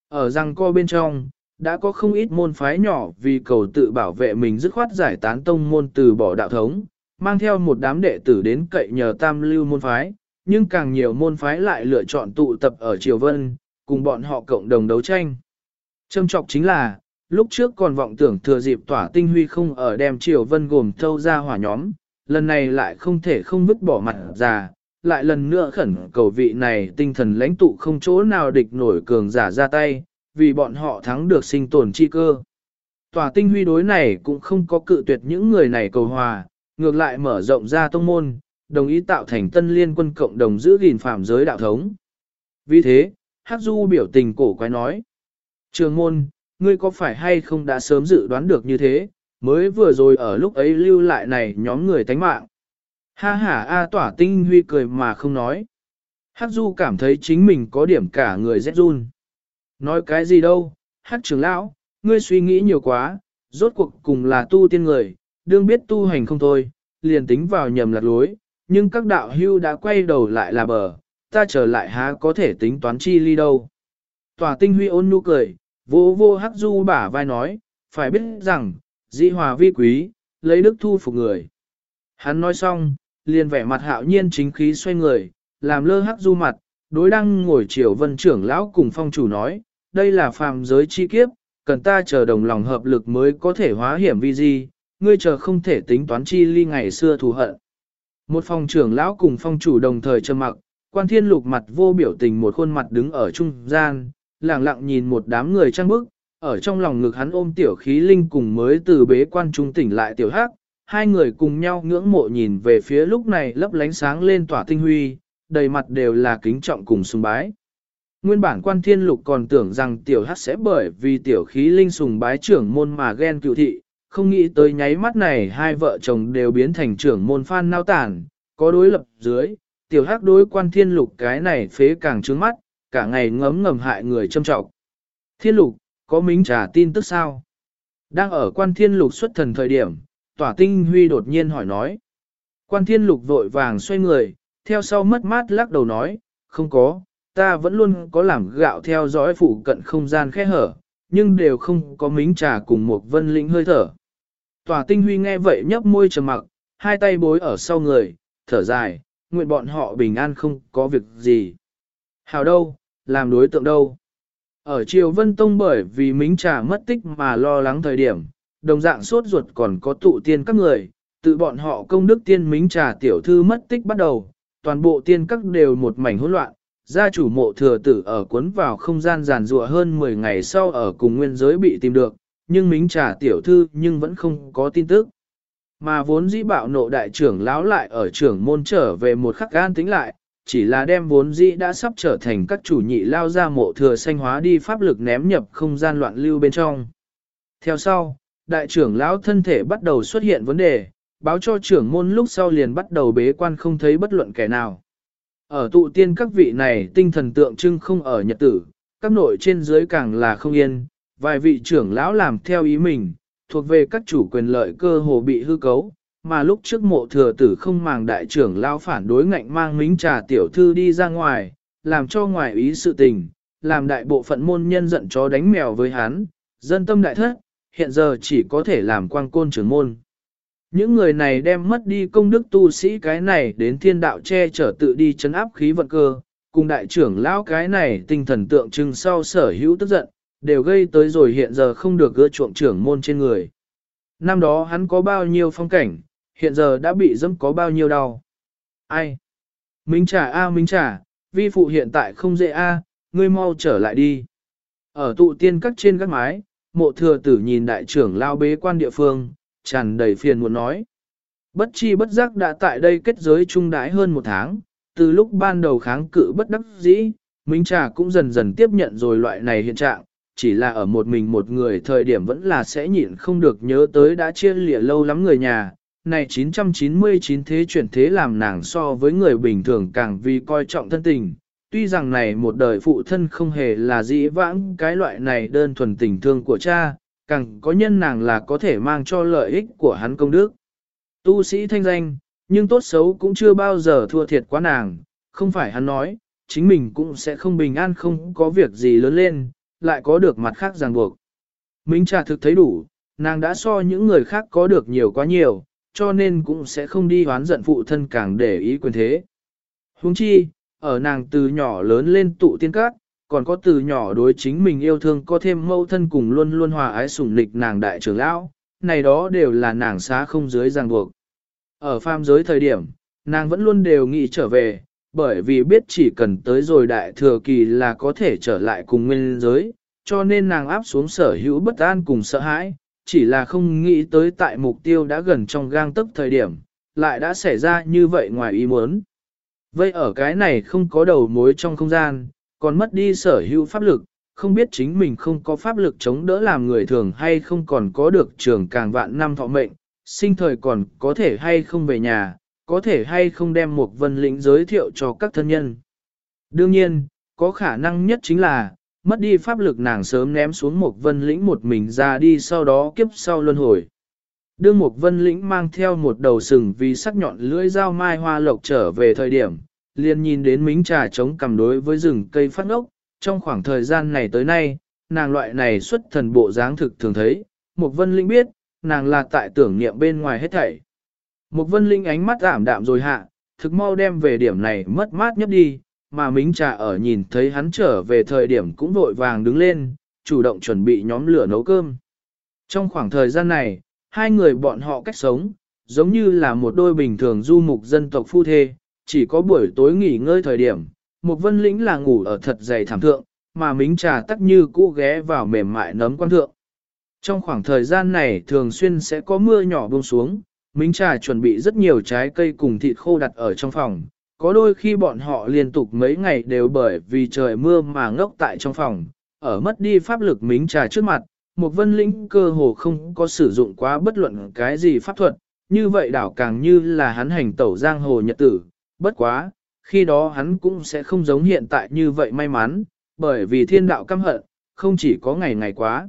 Ở răng co bên trong, đã có không ít môn phái nhỏ vì cầu tự bảo vệ mình dứt khoát giải tán tông môn từ bỏ đạo thống, mang theo một đám đệ tử đến cậy nhờ tam lưu môn phái, nhưng càng nhiều môn phái lại lựa chọn tụ tập ở Triều Vân, cùng bọn họ cộng đồng đấu tranh. Trâm trọc chính là, lúc trước còn vọng tưởng thừa dịp tỏa tinh huy không ở đem Triều Vân gồm thâu ra hỏa nhóm, lần này lại không thể không vứt bỏ mặt già, lại lần nữa khẩn cầu vị này tinh thần lãnh tụ không chỗ nào địch nổi cường giả ra tay, vì bọn họ thắng được sinh tồn chi cơ. Tòa tinh huy đối này cũng không có cự tuyệt những người này cầu hòa, ngược lại mở rộng ra tông môn, đồng ý tạo thành tân liên quân cộng đồng giữ gìn phạm giới đạo thống. Vì thế, Hắc Du biểu tình cổ quái nói. Trường môn, ngươi có phải hay không đã sớm dự đoán được như thế, mới vừa rồi ở lúc ấy lưu lại này nhóm người tánh mạng. Ha ha a tỏa tinh huy cười mà không nói. Hắc Du cảm thấy chính mình có điểm cả người rét run. Nói cái gì đâu, Hắc trưởng lão, ngươi suy nghĩ nhiều quá, rốt cuộc cùng là tu tiên người, đương biết tu hành không thôi, liền tính vào nhầm lạc lối, nhưng các đạo hưu đã quay đầu lại là bờ, ta trở lại há có thể tính toán chi ly đâu. Tòa tinh huy ôn nhu cười, vô vô hắc du bả vai nói, phải biết rằng, dị hòa vi quý, lấy đức thu phục người. Hắn nói xong, liền vẻ mặt hạo nhiên chính khí xoay người, làm lơ hắc du mặt, đối đăng ngồi chiều vân trưởng lão cùng phong chủ nói, đây là phàm giới chi kiếp, cần ta chờ đồng lòng hợp lực mới có thể hóa hiểm vi di, ngươi chờ không thể tính toán chi ly ngày xưa thù hận. Một phòng trưởng lão cùng phong chủ đồng thời trầm mặc, quan thiên lục mặt vô biểu tình một khuôn mặt đứng ở trung gian, lặng lặng nhìn một đám người trang bức, ở trong lòng ngực hắn ôm tiểu khí linh cùng mới từ bế quan trung tỉnh lại tiểu hắc, hai người cùng nhau ngưỡng mộ nhìn về phía lúc này lấp lánh sáng lên tỏa tinh huy, đầy mặt đều là kính trọng cùng sùng bái. Nguyên bản quan thiên lục còn tưởng rằng tiểu hắc sẽ bởi vì tiểu khí linh sùng bái trưởng môn mà ghen cựu thị, không nghĩ tới nháy mắt này hai vợ chồng đều biến thành trưởng môn phan nao tản, có đối lập dưới, tiểu hắc đối quan thiên lục cái này phế càng trướng mắt, cả ngày ngấm ngầm hại người châm trọng. Thiên lục, có mính trả tin tức sao? Đang ở quan thiên lục xuất thần thời điểm, tỏa tinh huy đột nhiên hỏi nói. Quan thiên lục vội vàng xoay người, theo sau mất mát lắc đầu nói, không có, ta vẫn luôn có làm gạo theo dõi phụ cận không gian khe hở, nhưng đều không có mính trà cùng một vân lĩnh hơi thở. Tòa tinh huy nghe vậy nhấp môi trầm mặc, hai tay bối ở sau người, thở dài, nguyện bọn họ bình an không có việc gì. Hào đâu, làm đối tượng đâu. Ở triều Vân Tông bởi vì mính trà mất tích mà lo lắng thời điểm, đồng dạng sốt ruột còn có tụ tiên các người, tự bọn họ công đức tiên mính trà tiểu thư mất tích bắt đầu, toàn bộ tiên các đều một mảnh hỗn loạn, gia chủ mộ thừa tử ở cuốn vào không gian giàn rụa hơn 10 ngày sau ở cùng nguyên giới bị tìm được, nhưng mính trà tiểu thư nhưng vẫn không có tin tức. Mà vốn dĩ bạo nộ đại trưởng lão lại ở trưởng môn trở về một khắc gan tính lại, chỉ là đem vốn dĩ đã sắp trở thành các chủ nhị lao ra mộ thừa sanh hóa đi pháp lực ném nhập không gian loạn lưu bên trong. Theo sau, đại trưởng lão thân thể bắt đầu xuất hiện vấn đề, báo cho trưởng môn lúc sau liền bắt đầu bế quan không thấy bất luận kẻ nào. Ở tụ tiên các vị này tinh thần tượng trưng không ở nhật tử, các nội trên dưới càng là không yên, vài vị trưởng lão làm theo ý mình, thuộc về các chủ quyền lợi cơ hồ bị hư cấu, mà lúc trước mộ thừa tử không màng đại trưởng lão phản đối ngạnh mang mính trà tiểu thư đi ra ngoài, làm cho ngoài ý sự tình, làm đại bộ phận môn nhân giận chó đánh mèo với hắn, dân tâm đại thất, hiện giờ chỉ có thể làm quang côn trưởng môn. Những người này đem mất đi công đức tu sĩ cái này đến thiên đạo che chở tự đi chấn áp khí vận cơ, cùng đại trưởng lão cái này tinh thần tượng trưng sau sở hữu tức giận, đều gây tới rồi hiện giờ không được gỡ chuộng trưởng môn trên người. Năm đó hắn có bao nhiêu phong cảnh, hiện giờ đã bị dâm có bao nhiêu đau. Ai? Minh trả a Minh trả, vi phụ hiện tại không dễ a, ngươi mau trở lại đi. Ở tụ tiên các trên các mái, mộ thừa tử nhìn đại trưởng lao bế quan địa phương, tràn đầy phiền muốn nói. Bất chi bất giác đã tại đây kết giới trung đái hơn một tháng, từ lúc ban đầu kháng cự bất đắc dĩ, Minh Trà cũng dần dần tiếp nhận rồi loại này hiện trạng, chỉ là ở một mình một người thời điểm vẫn là sẽ nhịn không được nhớ tới đã chia lìa lâu lắm người nhà. Này 999 thế chuyển thế làm nàng so với người bình thường càng vì coi trọng thân tình, tuy rằng này một đời phụ thân không hề là dĩ vãng cái loại này đơn thuần tình thương của cha, càng có nhân nàng là có thể mang cho lợi ích của hắn công đức. Tu sĩ thanh danh, nhưng tốt xấu cũng chưa bao giờ thua thiệt quá nàng, không phải hắn nói, chính mình cũng sẽ không bình an không có việc gì lớn lên, lại có được mặt khác ràng buộc. Minh trà thực thấy đủ, nàng đã so những người khác có được nhiều quá nhiều, cho nên cũng sẽ không đi hoán giận phụ thân càng để ý quyền thế. Huống chi, ở nàng từ nhỏ lớn lên tụ tiên các, còn có từ nhỏ đối chính mình yêu thương có thêm mâu thân cùng luôn luôn hòa ái sủng nịch nàng đại trưởng lão, này đó đều là nàng xá không dưới ràng buộc. Ở pham giới thời điểm, nàng vẫn luôn đều nghĩ trở về, bởi vì biết chỉ cần tới rồi đại thừa kỳ là có thể trở lại cùng nguyên giới, cho nên nàng áp xuống sở hữu bất an cùng sợ hãi, chỉ là không nghĩ tới tại mục tiêu đã gần trong gang tức thời điểm, lại đã xảy ra như vậy ngoài ý muốn. Vậy ở cái này không có đầu mối trong không gian, còn mất đi sở hữu pháp lực, không biết chính mình không có pháp lực chống đỡ làm người thường hay không còn có được trường càng vạn năm thọ mệnh, sinh thời còn có thể hay không về nhà, có thể hay không đem một vân lĩnh giới thiệu cho các thân nhân. Đương nhiên, có khả năng nhất chính là, mất đi pháp lực nàng sớm ném xuống một vân lĩnh một mình ra đi sau đó kiếp sau luân hồi. Đương một vân lĩnh mang theo một đầu sừng vì sắc nhọn lưỡi dao mai hoa lộc trở về thời điểm, liền nhìn đến mính trà chống cầm đối với rừng cây phát ốc, trong khoảng thời gian này tới nay, nàng loại này xuất thần bộ dáng thực thường thấy, một vân linh biết, nàng là tại tưởng niệm bên ngoài hết thảy. Một vân linh ánh mắt ảm đạm rồi hạ, thực mau đem về điểm này mất mát nhất đi, mà mính trà ở nhìn thấy hắn trở về thời điểm cũng vội vàng đứng lên, chủ động chuẩn bị nhóm lửa nấu cơm. Trong khoảng thời gian này, hai người bọn họ cách sống, giống như là một đôi bình thường du mục dân tộc phu thê, chỉ có buổi tối nghỉ ngơi thời điểm, một vân lĩnh là ngủ ở thật dày thảm thượng, mà mính trà tắc như cũ ghé vào mềm mại nấm quan thượng. Trong khoảng thời gian này thường xuyên sẽ có mưa nhỏ buông xuống, mính trà chuẩn bị rất nhiều trái cây cùng thịt khô đặt ở trong phòng. Có đôi khi bọn họ liên tục mấy ngày đều bởi vì trời mưa mà ngốc tại trong phòng, ở mất đi pháp lực mính trà trước mặt, một vân lĩnh cơ hồ không có sử dụng quá bất luận cái gì pháp thuật, như vậy đảo càng như là hắn hành tẩu giang hồ nhật tử, bất quá, khi đó hắn cũng sẽ không giống hiện tại như vậy may mắn, bởi vì thiên đạo căm hận, không chỉ có ngày ngày quá.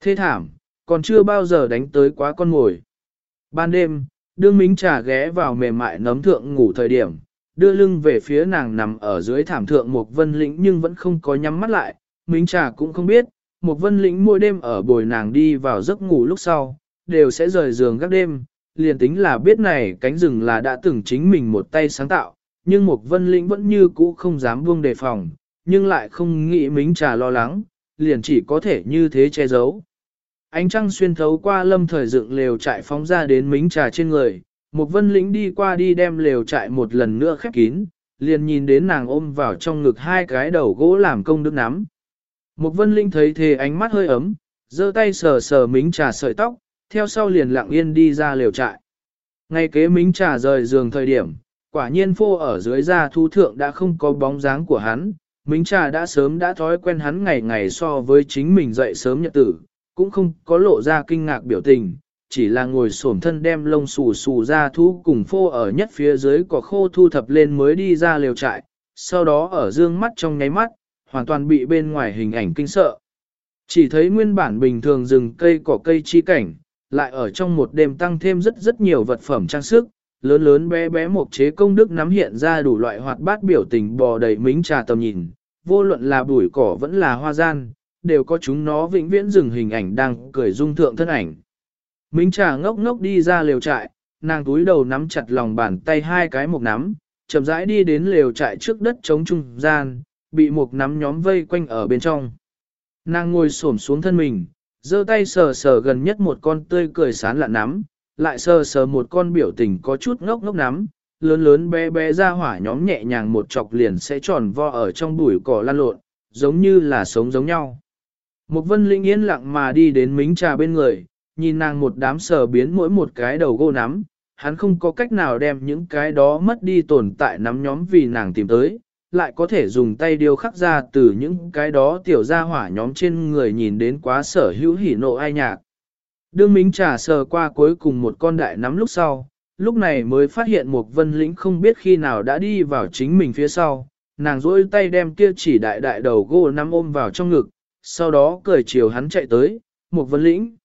Thế thảm, còn chưa bao giờ đánh tới quá con ngồi. Ban đêm, đương mính trà ghé vào mềm mại nấm thượng ngủ thời điểm, đưa lưng về phía nàng nằm ở dưới thảm thượng một vân lĩnh nhưng vẫn không có nhắm mắt lại, mính trà cũng không biết, một vân lĩnh mỗi đêm ở bồi nàng đi vào giấc ngủ lúc sau, đều sẽ rời giường các đêm, liền tính là biết này cánh rừng là đã từng chính mình một tay sáng tạo, nhưng một vân lĩnh vẫn như cũ không dám buông đề phòng, nhưng lại không nghĩ mính trà lo lắng, liền chỉ có thể như thế che giấu. Ánh trăng xuyên thấu qua lâm thời dựng lều trại phóng ra đến mính trà trên người, một vân lĩnh đi qua đi đem lều trại một lần nữa khép kín, liền nhìn đến nàng ôm vào trong ngực hai cái đầu gỗ làm công đức nắm. Một vân linh thấy thế ánh mắt hơi ấm, giơ tay sờ sờ mính trà sợi tóc, theo sau liền lặng yên đi ra lều trại. Ngay kế mính trà rời giường thời điểm, quả nhiên phô ở dưới da thu thượng đã không có bóng dáng của hắn, mính trà đã sớm đã thói quen hắn ngày ngày so với chính mình dậy sớm nhật tử, cũng không có lộ ra kinh ngạc biểu tình, chỉ là ngồi xổm thân đem lông xù xù ra thu cùng phô ở nhất phía dưới cỏ khô thu thập lên mới đi ra lều trại, sau đó ở dương mắt trong nháy mắt, hoàn toàn bị bên ngoài hình ảnh kinh sợ. Chỉ thấy nguyên bản bình thường rừng cây cỏ cây chi cảnh, lại ở trong một đêm tăng thêm rất rất nhiều vật phẩm trang sức, lớn lớn bé bé một chế công đức nắm hiện ra đủ loại hoạt bát biểu tình bò đầy mính trà tầm nhìn, vô luận là bụi cỏ vẫn là hoa gian, đều có chúng nó vĩnh viễn dừng hình ảnh đang cười dung thượng thân ảnh. Mính trà ngốc ngốc đi ra lều trại, nàng túi đầu nắm chặt lòng bàn tay hai cái một nắm, chậm rãi đi đến lều trại trước đất chống trung gian, bị một nắm nhóm vây quanh ở bên trong. Nàng ngồi xổm xuống thân mình, giơ tay sờ sờ gần nhất một con tươi cười sán lạ nắm, lại sờ sờ một con biểu tình có chút ngốc ngốc nắm, lớn lớn bé bé ra hỏa nhóm nhẹ nhàng một chọc liền sẽ tròn vo ở trong bụi cỏ lan lộn, giống như là sống giống nhau. Một vân linh yên lặng mà đi đến mính trà bên người, nhìn nàng một đám sờ biến mỗi một cái đầu gô nắm, hắn không có cách nào đem những cái đó mất đi tồn tại nắm nhóm vì nàng tìm tới, lại có thể dùng tay điêu khắc ra từ những cái đó tiểu gia hỏa nhóm trên người nhìn đến quá sở hữu hỉ nộ ai nhạc. Đương Mính trà sờ qua cuối cùng một con đại nắm lúc sau, lúc này mới phát hiện một vân lĩnh không biết khi nào đã đi vào chính mình phía sau, nàng rỗi tay đem kia chỉ đại đại đầu gỗ nắm ôm vào trong ngực, sau đó cười chiều hắn chạy tới, một vân lĩnh.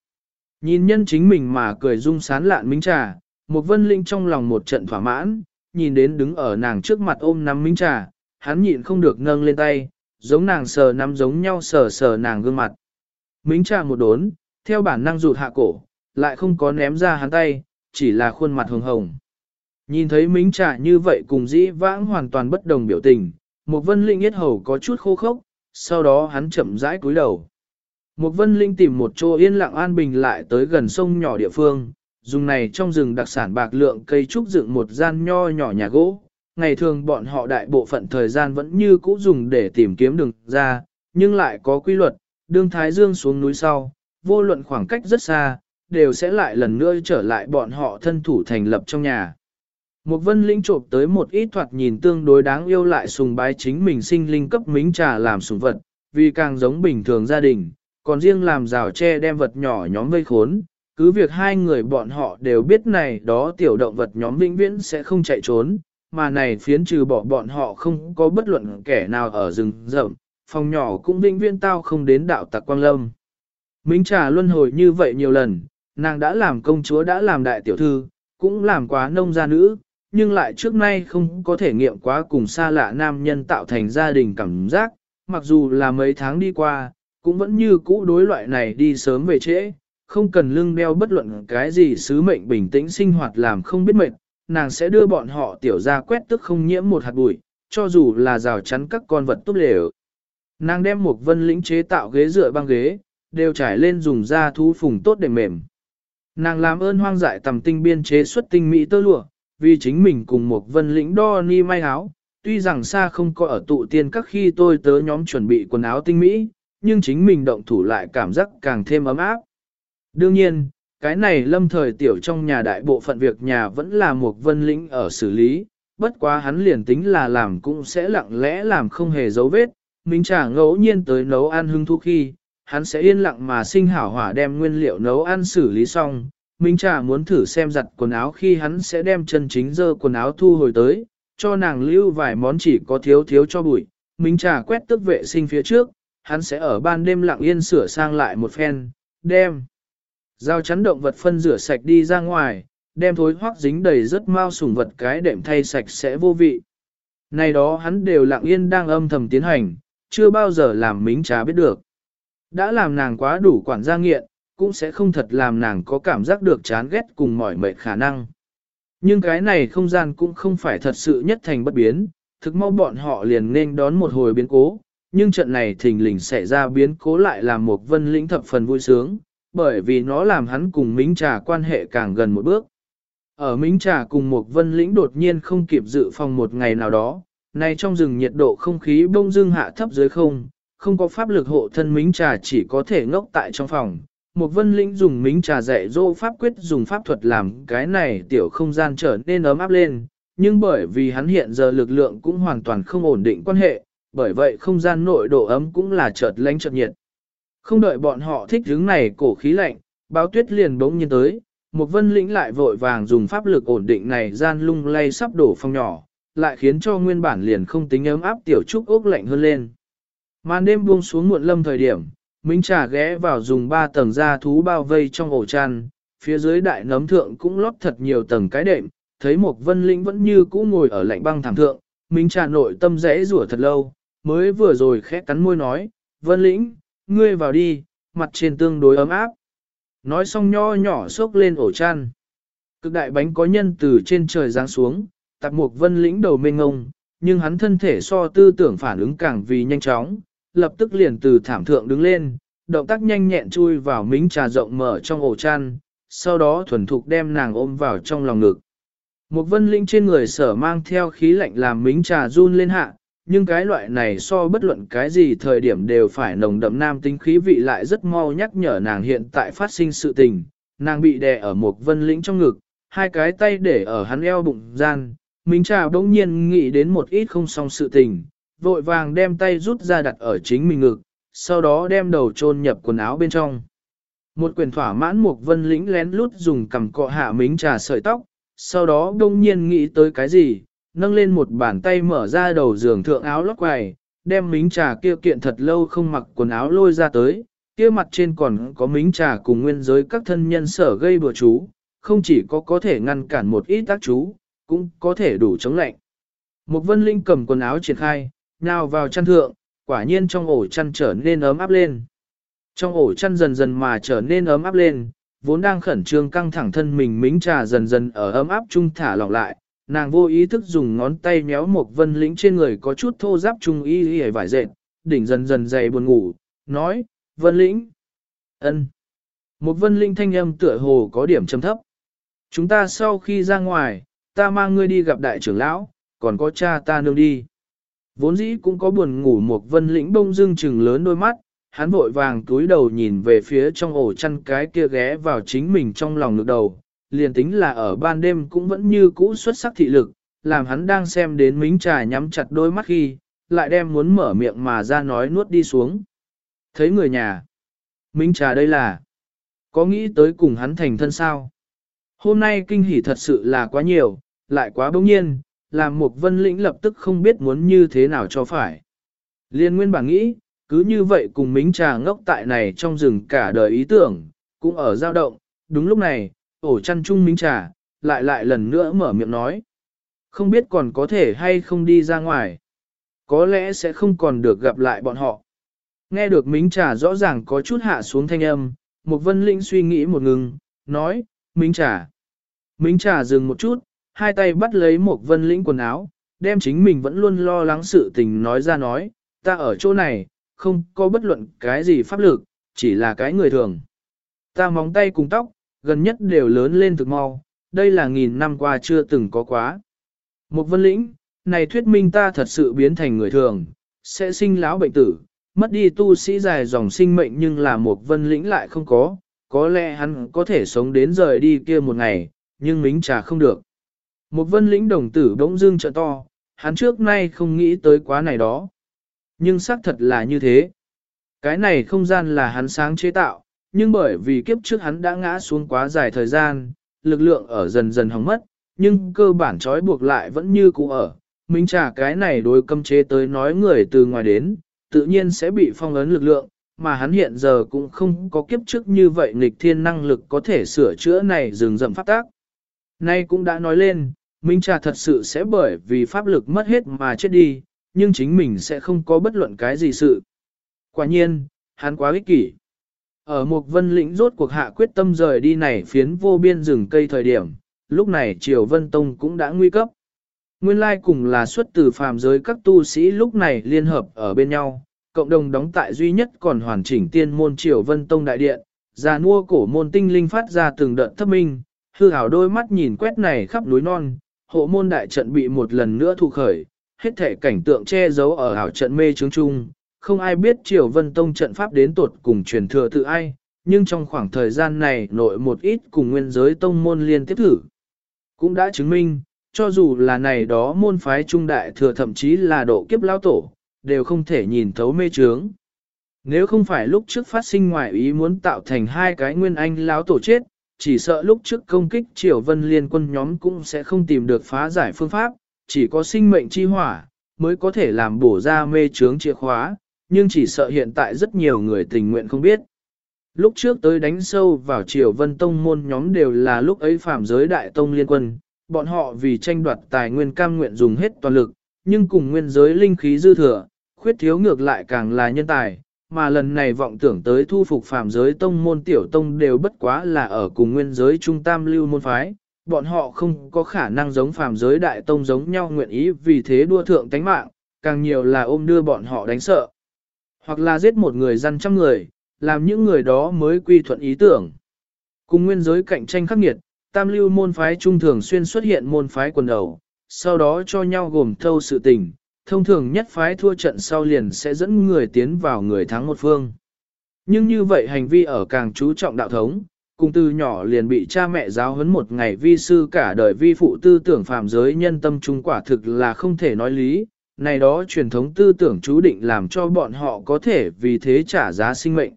Nhìn nhân chính mình mà cười rung sán lạn Mính trà, một vân lĩnh trong lòng một trận thỏa mãn, nhìn đến đứng ở nàng trước mặt ôm nắm Mính trà, hắn nhịn không được nâng lên tay, giống nàng sờ nắm giống nhau sờ sờ nàng gương mặt. Mính trà một đốn, theo bản năng rụt hạ cổ, lại không có ném ra hắn tay, chỉ là khuôn mặt hồng hồng. Nhìn thấy mính trà như vậy cùng dĩ vãng hoàn toàn bất đồng biểu tình, một vân linh yết hầu có chút khô khốc, sau đó hắn chậm rãi cúi đầu. Một vân linh tìm một chỗ yên lặng an bình lại tới gần sông nhỏ địa phương, dùng này trong rừng đặc sản bạc lượng cây trúc dựng một gian nho nhỏ nhà gỗ, ngày thường bọn họ đại bộ phận thời gian vẫn như cũ dùng để tìm kiếm đường ra, nhưng lại có quy luật, đương Thái Dương xuống núi sau, vô luận khoảng cách rất xa, đều sẽ lại lần nữa trở lại bọn họ thân thủ thành lập trong nhà. Một vân linh trộm tới một ít thoạt nhìn tương đối đáng yêu lại sùng bái chính mình sinh linh cấp mính trà làm sùng vật, vì càng giống bình thường gia đình, còn riêng làm rào tre đem vật nhỏ nhóm vây khốn, cứ việc hai người bọn họ đều biết này đó tiểu động vật nhóm vĩnh viễn sẽ không chạy trốn, mà này phiến trừ bỏ bọn họ không có bất luận kẻ nào ở rừng rậm, phòng nhỏ cũng vinh viên tao không đến đạo tặc quang lâm. Minh trà luân hồi như vậy nhiều lần, nàng đã làm công chúa đã làm đại tiểu thư, cũng làm quá nông gia nữ, nhưng lại trước nay không có thể nghiệm quá cùng xa lạ nam nhân tạo thành gia đình cảm giác, mặc dù là mấy tháng đi qua, cũng vẫn như cũ đối loại này đi sớm về trễ, không cần lưng đeo bất luận cái gì sứ mệnh bình tĩnh sinh hoạt làm không biết mệt, nàng sẽ đưa bọn họ tiểu ra quét tức không nhiễm một hạt bụi, cho dù là rào chắn các con vật tốt lều. Nàng đem một vân lĩnh chế tạo ghế dựa băng ghế, đều trải lên dùng da thú phùng tốt để mềm. Nàng làm ơn hoang dại tầm tinh biên chế xuất tinh mỹ tơ lụa, vì chính mình cùng một vân lĩnh đo ni may áo, tuy rằng xa không có ở tụ tiên các khi tôi tớ nhóm chuẩn bị quần áo tinh mỹ, nhưng chính mình động thủ lại cảm giác càng thêm ấm áp. Đương nhiên, cái này lâm thời tiểu trong nhà đại bộ phận việc nhà vẫn là một vân lĩnh ở xử lý, bất quá hắn liền tính là làm cũng sẽ lặng lẽ làm không hề dấu vết, Minh chả ngẫu nhiên tới nấu ăn hưng thu khi, hắn sẽ yên lặng mà sinh hảo hỏa đem nguyên liệu nấu ăn xử lý xong. Minh Trà muốn thử xem giặt quần áo khi hắn sẽ đem chân chính dơ quần áo thu hồi tới, cho nàng lưu vài món chỉ có thiếu thiếu cho bụi, minh trà quét tức vệ sinh phía trước, hắn sẽ ở ban đêm lặng yên sửa sang lại một phen, đem. Giao chắn động vật phân rửa sạch đi ra ngoài, đem thối hoác dính đầy rất mau sủng vật cái đệm thay sạch sẽ vô vị. Này đó hắn đều lặng yên đang âm thầm tiến hành, chưa bao giờ làm mính trà biết được. Đã làm nàng quá đủ quản gia nghiện, cũng sẽ không thật làm nàng có cảm giác được chán ghét cùng mỏi mệt khả năng. Nhưng cái này không gian cũng không phải thật sự nhất thành bất biến, thực mau bọn họ liền nên đón một hồi biến cố, nhưng trận này thình lình xảy ra biến cố lại làm một vân lĩnh thập phần vui sướng, bởi vì nó làm hắn cùng Mính Trà quan hệ càng gần một bước. Ở Mính Trà cùng một vân lĩnh đột nhiên không kịp dự phòng một ngày nào đó, nay trong rừng nhiệt độ không khí bông dưng hạ thấp dưới không, không có pháp lực hộ thân Mính Trà chỉ có thể ngốc tại trong phòng. Một vân lĩnh dùng Mính Trà dạy dỗ pháp quyết dùng pháp thuật làm cái này tiểu không gian trở nên ấm áp lên, nhưng bởi vì hắn hiện giờ lực lượng cũng hoàn toàn không ổn định quan hệ, bởi vậy không gian nội độ ấm cũng là chợt lánh chợt nhiệt. Không đợi bọn họ thích hứng này cổ khí lạnh, báo tuyết liền bỗng nhiên tới, một vân lĩnh lại vội vàng dùng pháp lực ổn định này gian lung lay sắp đổ phong nhỏ, lại khiến cho nguyên bản liền không tính ấm áp tiểu trúc ốc lạnh hơn lên. Màn đêm buông xuống muộn lâm thời điểm, Minh Trà ghé vào dùng ba tầng da thú bao vây trong ổ chăn, phía dưới đại nấm thượng cũng lót thật nhiều tầng cái đệm, thấy một vân lĩnh vẫn như cũ ngồi ở lạnh băng thảm thượng, Minh Trà nội tâm rẽ rủa thật lâu, mới vừa rồi khẽ cắn môi nói, vân lĩnh, ngươi vào đi, mặt trên tương đối ấm áp. Nói xong nho nhỏ xốc lên ổ chăn. Cực đại bánh có nhân từ trên trời giáng xuống, tạp mục vân lĩnh đầu mênh ngông, nhưng hắn thân thể so tư tưởng phản ứng càng vì nhanh chóng, lập tức liền từ thảm thượng đứng lên, động tác nhanh nhẹn chui vào mính trà rộng mở trong ổ chăn, sau đó thuần thục đem nàng ôm vào trong lòng ngực. Một vân lĩnh trên người sở mang theo khí lạnh làm mính trà run lên hạ, nhưng cái loại này so bất luận cái gì thời điểm đều phải nồng đậm nam tính khí vị lại rất mau nhắc nhở nàng hiện tại phát sinh sự tình. Nàng bị đè ở một vân lĩnh trong ngực, hai cái tay để ở hắn eo bụng gian. Minh Trà bỗng nhiên nghĩ đến một ít không xong sự tình, vội vàng đem tay rút ra đặt ở chính mình ngực, sau đó đem đầu chôn nhập quần áo bên trong. Một quyền thỏa mãn một vân lĩnh lén lút dùng cầm cọ hạ Minh Trà sợi tóc, sau đó đông nhiên nghĩ tới cái gì, nâng lên một bàn tay mở ra đầu giường thượng áo lót quài, đem mính trà kia kiện thật lâu không mặc quần áo lôi ra tới, kia mặt trên còn có mính trà cùng nguyên giới các thân nhân sở gây bừa chú, không chỉ có có thể ngăn cản một ít tác chú, cũng có thể đủ chống lạnh. Một vân linh cầm quần áo triển khai, nào vào chăn thượng, quả nhiên trong ổ chăn trở nên ấm áp lên. Trong ổ chăn dần dần mà trở nên ấm áp lên, vốn đang khẩn trương căng thẳng thân mình mính trà dần dần ở ấm áp trung thả lỏng lại, nàng vô ý thức dùng ngón tay méo một vân lĩnh trên người có chút thô giáp trung y y vải dệt, đỉnh dần dần dày buồn ngủ, nói, vân lĩnh, ân. Một vân linh thanh âm tựa hồ có điểm trầm thấp. Chúng ta sau khi ra ngoài, ta mang ngươi đi gặp đại trưởng lão, còn có cha ta nương đi. Vốn dĩ cũng có buồn ngủ một vân lĩnh bông dưng trừng lớn đôi mắt, hắn vội vàng túi đầu nhìn về phía trong ổ chăn cái kia ghé vào chính mình trong lòng ngực đầu, liền tính là ở ban đêm cũng vẫn như cũ xuất sắc thị lực, làm hắn đang xem đến mính trà nhắm chặt đôi mắt khi, lại đem muốn mở miệng mà ra nói nuốt đi xuống. Thấy người nhà, mính trà đây là, có nghĩ tới cùng hắn thành thân sao? Hôm nay kinh hỉ thật sự là quá nhiều, lại quá bỗng nhiên, làm một vân lĩnh lập tức không biết muốn như thế nào cho phải. Liên nguyên bản nghĩ, cứ như vậy cùng mính trà ngốc tại này trong rừng cả đời ý tưởng, cũng ở dao động, đúng lúc này, ổ chăn chung minh trà, lại lại lần nữa mở miệng nói. Không biết còn có thể hay không đi ra ngoài. Có lẽ sẽ không còn được gặp lại bọn họ. Nghe được Mính Trà rõ ràng có chút hạ xuống thanh âm, một vân linh suy nghĩ một ngừng, nói, Mính Trà. Mính Trà dừng một chút, hai tay bắt lấy một vân lĩnh quần áo, đem chính mình vẫn luôn lo lắng sự tình nói ra nói, ta ở chỗ này, không có bất luận cái gì pháp lực, chỉ là cái người thường. Ta móng tay cùng tóc, gần nhất đều lớn lên thực mau, đây là nghìn năm qua chưa từng có quá. Một vân lĩnh, này thuyết minh ta thật sự biến thành người thường, sẽ sinh lão bệnh tử, mất đi tu sĩ dài dòng sinh mệnh nhưng là một vân lĩnh lại không có, có lẽ hắn có thể sống đến rời đi kia một ngày, nhưng mính trà không được. Một vân lĩnh đồng tử bỗng dưng trợ to, hắn trước nay không nghĩ tới quá này đó. Nhưng xác thật là như thế. Cái này không gian là hắn sáng chế tạo, nhưng bởi vì kiếp trước hắn đã ngã xuống quá dài thời gian, lực lượng ở dần dần hỏng mất, nhưng cơ bản trói buộc lại vẫn như cũ ở, Minh trả cái này đối cấm chế tới nói người từ ngoài đến, tự nhiên sẽ bị phong ấn lực lượng, mà hắn hiện giờ cũng không có kiếp trước như vậy nghịch thiên năng lực có thể sửa chữa này dừng dậm pháp tác. Nay cũng đã nói lên, Minh Trà thật sự sẽ bởi vì pháp lực mất hết mà chết đi, nhưng chính mình sẽ không có bất luận cái gì sự. Quả nhiên, hắn quá ích kỷ. Ở một vân lĩnh rốt cuộc hạ quyết tâm rời đi này phiến vô biên rừng cây thời điểm, lúc này Triều Vân Tông cũng đã nguy cấp. Nguyên lai cùng là xuất từ phàm giới các tu sĩ lúc này liên hợp ở bên nhau, cộng đồng đóng tại duy nhất còn hoàn chỉnh tiên môn Triều Vân Tông đại điện, già nua cổ môn tinh linh phát ra từng đợt thấp minh, hư hảo đôi mắt nhìn quét này khắp núi non, hộ môn đại trận bị một lần nữa thu khởi, hết thể cảnh tượng che giấu ở hảo trận mê trướng chung, không ai biết Triều Vân Tông trận pháp đến tột cùng truyền thừa tự ai, nhưng trong khoảng thời gian này nội một ít cùng nguyên giới tông môn liên tiếp thử. Cũng đã chứng minh, cho dù là này đó môn phái trung đại thừa thậm chí là độ kiếp lao tổ, đều không thể nhìn thấu mê trướng. Nếu không phải lúc trước phát sinh ngoại ý muốn tạo thành hai cái nguyên anh lão tổ chết, chỉ sợ lúc trước công kích triều vân liên quân nhóm cũng sẽ không tìm được phá giải phương pháp, chỉ có sinh mệnh chi hỏa, mới có thể làm bổ ra mê trướng chìa khóa, nhưng chỉ sợ hiện tại rất nhiều người tình nguyện không biết. Lúc trước tới đánh sâu vào triều vân tông môn nhóm đều là lúc ấy phạm giới đại tông liên quân, bọn họ vì tranh đoạt tài nguyên cam nguyện dùng hết toàn lực, nhưng cùng nguyên giới linh khí dư thừa, khuyết thiếu ngược lại càng là nhân tài, mà lần này vọng tưởng tới thu phục phạm giới tông môn tiểu tông đều bất quá là ở cùng nguyên giới trung tam lưu môn phái, bọn họ không có khả năng giống phạm giới đại tông giống nhau nguyện ý vì thế đua thượng tánh mạng, càng nhiều là ôm đưa bọn họ đánh sợ. Hoặc là giết một người dân trăm người, làm những người đó mới quy thuận ý tưởng. Cùng nguyên giới cạnh tranh khắc nghiệt, tam lưu môn phái trung thường xuyên xuất hiện môn phái quần đầu, sau đó cho nhau gồm thâu sự tình, thông thường nhất phái thua trận sau liền sẽ dẫn người tiến vào người thắng một phương. Nhưng như vậy hành vi ở càng chú trọng đạo thống, cùng từ nhỏ liền bị cha mẹ giáo huấn một ngày vi sư cả đời vi phụ tư tưởng phàm giới nhân tâm trung quả thực là không thể nói lý, này đó truyền thống tư tưởng chú định làm cho bọn họ có thể vì thế trả giá sinh mệnh.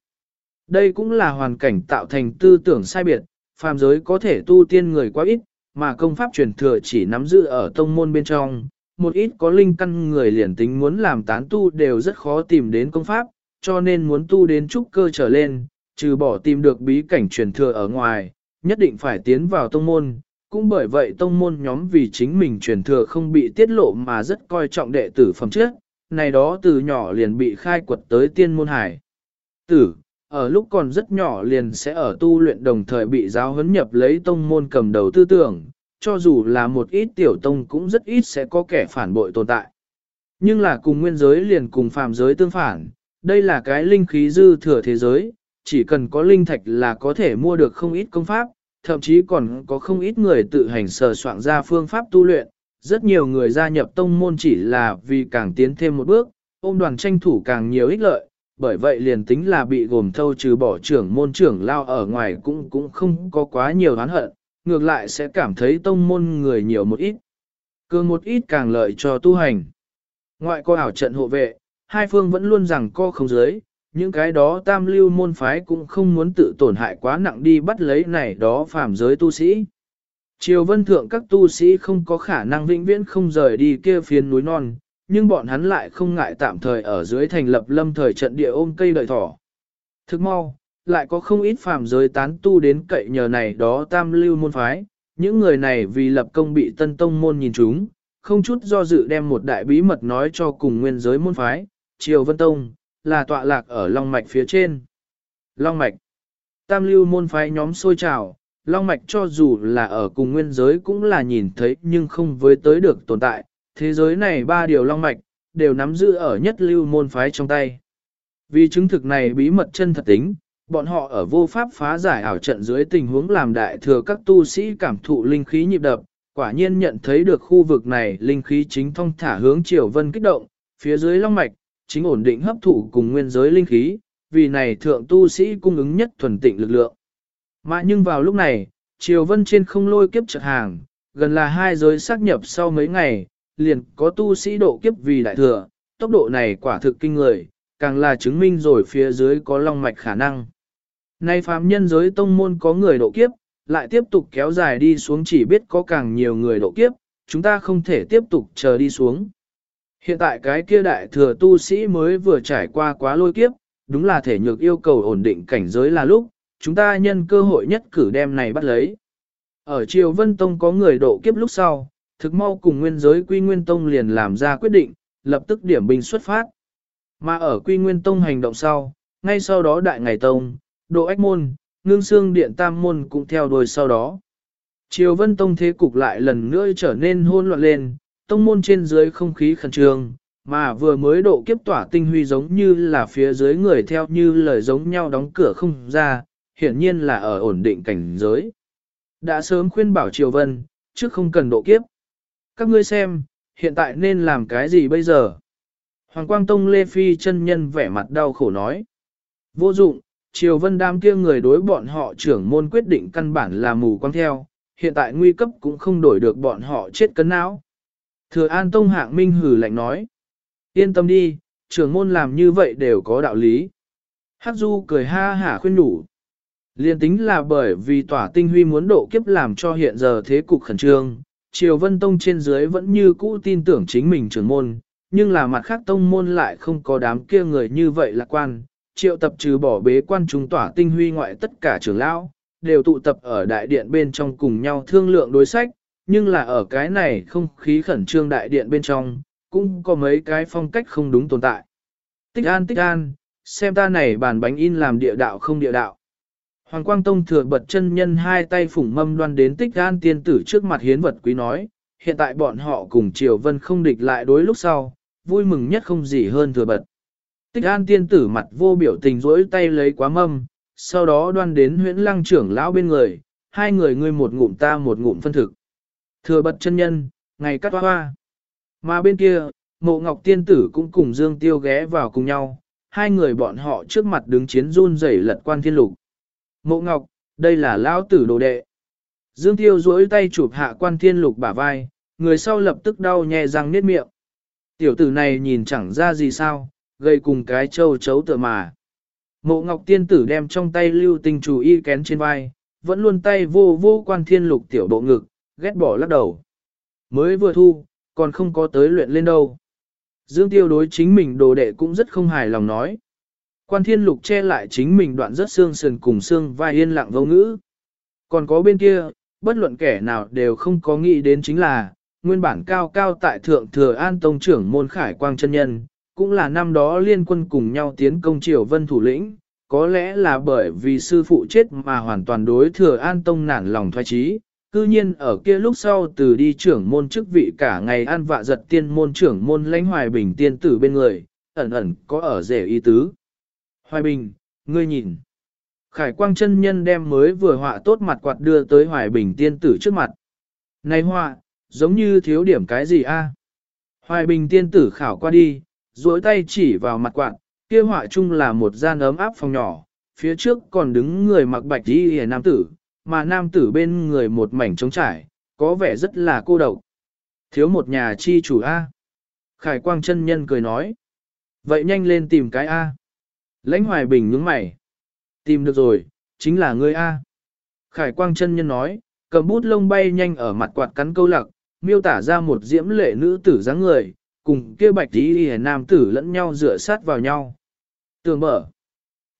Đây cũng là hoàn cảnh tạo thành tư tưởng sai biệt, phàm giới có thể tu tiên người quá ít, mà công pháp truyền thừa chỉ nắm giữ ở tông môn bên trong, một ít có linh căn người liền tính muốn làm tán tu đều rất khó tìm đến công pháp, cho nên muốn tu đến trúc cơ trở lên, trừ bỏ tìm được bí cảnh truyền thừa ở ngoài, nhất định phải tiến vào tông môn. Cũng bởi vậy tông môn nhóm vì chính mình truyền thừa không bị tiết lộ mà rất coi trọng đệ tử phẩm trước, này đó từ nhỏ liền bị khai quật tới tiên môn hải. Tử, ở lúc còn rất nhỏ liền sẽ ở tu luyện đồng thời bị giáo huấn nhập lấy tông môn cầm đầu tư tưởng, cho dù là một ít tiểu tông cũng rất ít sẽ có kẻ phản bội tồn tại. Nhưng là cùng nguyên giới liền cùng phàm giới tương phản, đây là cái linh khí dư thừa thế giới, chỉ cần có linh thạch là có thể mua được không ít công pháp, thậm chí còn có không ít người tự hành sờ soạn ra phương pháp tu luyện, rất nhiều người gia nhập tông môn chỉ là vì càng tiến thêm một bước, ôm đoàn tranh thủ càng nhiều ích lợi, bởi vậy liền tính là bị gồm thâu trừ bỏ trưởng môn trưởng lao ở ngoài cũng cũng không có quá nhiều oán hận, ngược lại sẽ cảm thấy tông môn người nhiều một ít. Cường một ít càng lợi cho tu hành. Ngoại co ảo trận hộ vệ, hai phương vẫn luôn rằng co không giới, những cái đó tam lưu môn phái cũng không muốn tự tổn hại quá nặng đi bắt lấy này đó phàm giới tu sĩ. Triều vân thượng các tu sĩ không có khả năng vĩnh viễn không rời đi kia phiến núi non, nhưng bọn hắn lại không ngại tạm thời ở dưới thành lập lâm thời trận địa ôm cây đợi thỏ. Thức mau, lại có không ít phàm giới tán tu đến cậy nhờ này đó tam lưu môn phái, những người này vì lập công bị tân tông môn nhìn chúng, không chút do dự đem một đại bí mật nói cho cùng nguyên giới môn phái, Triều Vân Tông, là tọa lạc ở Long Mạch phía trên. Long Mạch Tam lưu môn phái nhóm sôi trào, Long Mạch cho dù là ở cùng nguyên giới cũng là nhìn thấy nhưng không với tới được tồn tại, thế giới này ba điều Long Mạch, đều nắm giữ ở nhất lưu môn phái trong tay. Vì chứng thực này bí mật chân thật tính, bọn họ ở vô pháp phá giải ảo trận dưới tình huống làm đại thừa các tu sĩ cảm thụ linh khí nhịp đập, quả nhiên nhận thấy được khu vực này linh khí chính thông thả hướng triều vân kích động, phía dưới long mạch, chính ổn định hấp thụ cùng nguyên giới linh khí, vì này thượng tu sĩ cung ứng nhất thuần tịnh lực lượng. Mà nhưng vào lúc này, triều vân trên không lôi kiếp chợt hàng, gần là hai giới xác nhập sau mấy ngày, liền có tu sĩ độ kiếp vì đại thừa, tốc độ này quả thực kinh người, càng là chứng minh rồi phía dưới có long mạch khả năng. Nay phàm nhân giới tông môn có người độ kiếp, lại tiếp tục kéo dài đi xuống chỉ biết có càng nhiều người độ kiếp, chúng ta không thể tiếp tục chờ đi xuống. Hiện tại cái kia đại thừa tu sĩ mới vừa trải qua quá lôi kiếp, đúng là thể nhược yêu cầu ổn định cảnh giới là lúc, chúng ta nhân cơ hội nhất cử đem này bắt lấy. Ở Triều Vân Tông có người độ kiếp lúc sau, thực mau cùng nguyên giới Quy Nguyên Tông liền làm ra quyết định, lập tức điểm binh xuất phát. Mà ở Quy Nguyên Tông hành động sau, ngay sau đó Đại Ngày Tông, Độ Ách Môn, Ngưng Sương Điện Tam Môn cũng theo đuôi sau đó. Triều Vân Tông thế cục lại lần nữa trở nên hôn loạn lên, tông môn trên dưới không khí khẩn trương, mà vừa mới độ kiếp tỏa tinh huy giống như là phía dưới người theo như lời giống nhau đóng cửa không ra, hiển nhiên là ở ổn định cảnh giới. Đã sớm khuyên bảo Triều Vân, trước không cần độ kiếp. Các ngươi xem, hiện tại nên làm cái gì bây giờ? Hoàng Quang Tông Lê Phi chân nhân vẻ mặt đau khổ nói. Vô dụng, Triều Vân đám kia người đối bọn họ trưởng môn quyết định căn bản là mù quang theo, hiện tại nguy cấp cũng không đổi được bọn họ chết cấn não. Thừa An Tông hạng minh hử lạnh nói. Yên tâm đi, trưởng môn làm như vậy đều có đạo lý. Hắc Du cười ha hả khuyên đủ. Liên tính là bởi vì tỏa tinh huy muốn độ kiếp làm cho hiện giờ thế cục khẩn trương, Triều Vân Tông trên dưới vẫn như cũ tin tưởng chính mình trưởng môn, nhưng là mặt khác tông môn lại không có đám kia người như vậy lạc quan. Triệu tập trừ bỏ bế quan trung tỏa tinh huy ngoại tất cả trưởng lão, đều tụ tập ở đại điện bên trong cùng nhau thương lượng đối sách, nhưng là ở cái này không khí khẩn trương đại điện bên trong, cũng có mấy cái phong cách không đúng tồn tại. Tích an tích an, xem ta này bàn bánh in làm địa đạo không địa đạo. Hoàng Quang Tông thừa bật chân nhân hai tay phủng mâm đoan đến tích an tiên tử trước mặt hiến vật quý nói, hiện tại bọn họ cùng Triều Vân không địch lại đối lúc sau, vui mừng nhất không gì hơn thừa bật. Tích an tiên tử mặt vô biểu tình rỗi tay lấy quá mâm, sau đó đoan đến huyễn lăng trưởng lão bên người, hai người ngươi một ngụm ta một ngụm phân thực. Thừa bật chân nhân, ngày cắt hoa hoa. Mà bên kia, mộ ngọc tiên tử cũng cùng Dương Tiêu ghé vào cùng nhau, hai người bọn họ trước mặt đứng chiến run rẩy lật quan thiên lục. Mộ ngọc, đây là lão tử đồ đệ. Dương Tiêu duỗi tay chụp hạ quan thiên lục bả vai, người sau lập tức đau nhè răng niết miệng. Tiểu tử này nhìn chẳng ra gì sao, gây cùng cái châu chấu tựa mà. Mộ ngọc tiên tử đem trong tay lưu tinh chủ y kén trên vai, vẫn luôn tay vô vô quan thiên lục tiểu bộ ngực, ghét bỏ lắc đầu. Mới vừa thu, còn không có tới luyện lên đâu. Dương tiêu đối chính mình đồ đệ cũng rất không hài lòng nói. Quan thiên lục che lại chính mình đoạn rất xương sườn cùng xương vai yên lặng vô ngữ. Còn có bên kia, bất luận kẻ nào đều không có nghĩ đến chính là, nguyên bản cao cao tại thượng thừa an tông trưởng môn khải quang chân nhân, cũng là năm đó liên quân cùng nhau tiến công triều vân thủ lĩnh, có lẽ là bởi vì sư phụ chết mà hoàn toàn đối thừa an tông nản lòng thoái trí, cư nhiên ở kia lúc sau từ đi trưởng môn chức vị cả ngày an vạ giật tiên môn trưởng môn lãnh hoài bình tiên tử bên người, ẩn ẩn có ở rể ý tứ. Hoài bình, ngươi nhìn. Khải quang chân nhân đem mới vừa họa tốt mặt quạt đưa tới hoài bình tiên tử trước mặt. Này họa, giống như thiếu điểm cái gì a? Hoài bình tiên tử khảo qua đi, duỗi tay chỉ vào mặt quạt, kia họa chung là một gian ấm áp phòng nhỏ, phía trước còn đứng người mặc bạch y hề nam tử, mà nam tử bên người một mảnh trống trải, có vẻ rất là cô độc. Thiếu một nhà chi chủ A. Khải quang chân nhân cười nói. Vậy nhanh lên tìm cái A. Lãnh hoài bình nhướng mày. Tìm được rồi, chính là ngươi A. Khải quang chân nhân nói, cầm bút lông bay nhanh ở mặt quạt cắn câu lạc, miêu tả ra một diễm lệ nữ tử dáng người, cùng kia bạch tí nam tử lẫn nhau dựa sát vào nhau. Tường mở.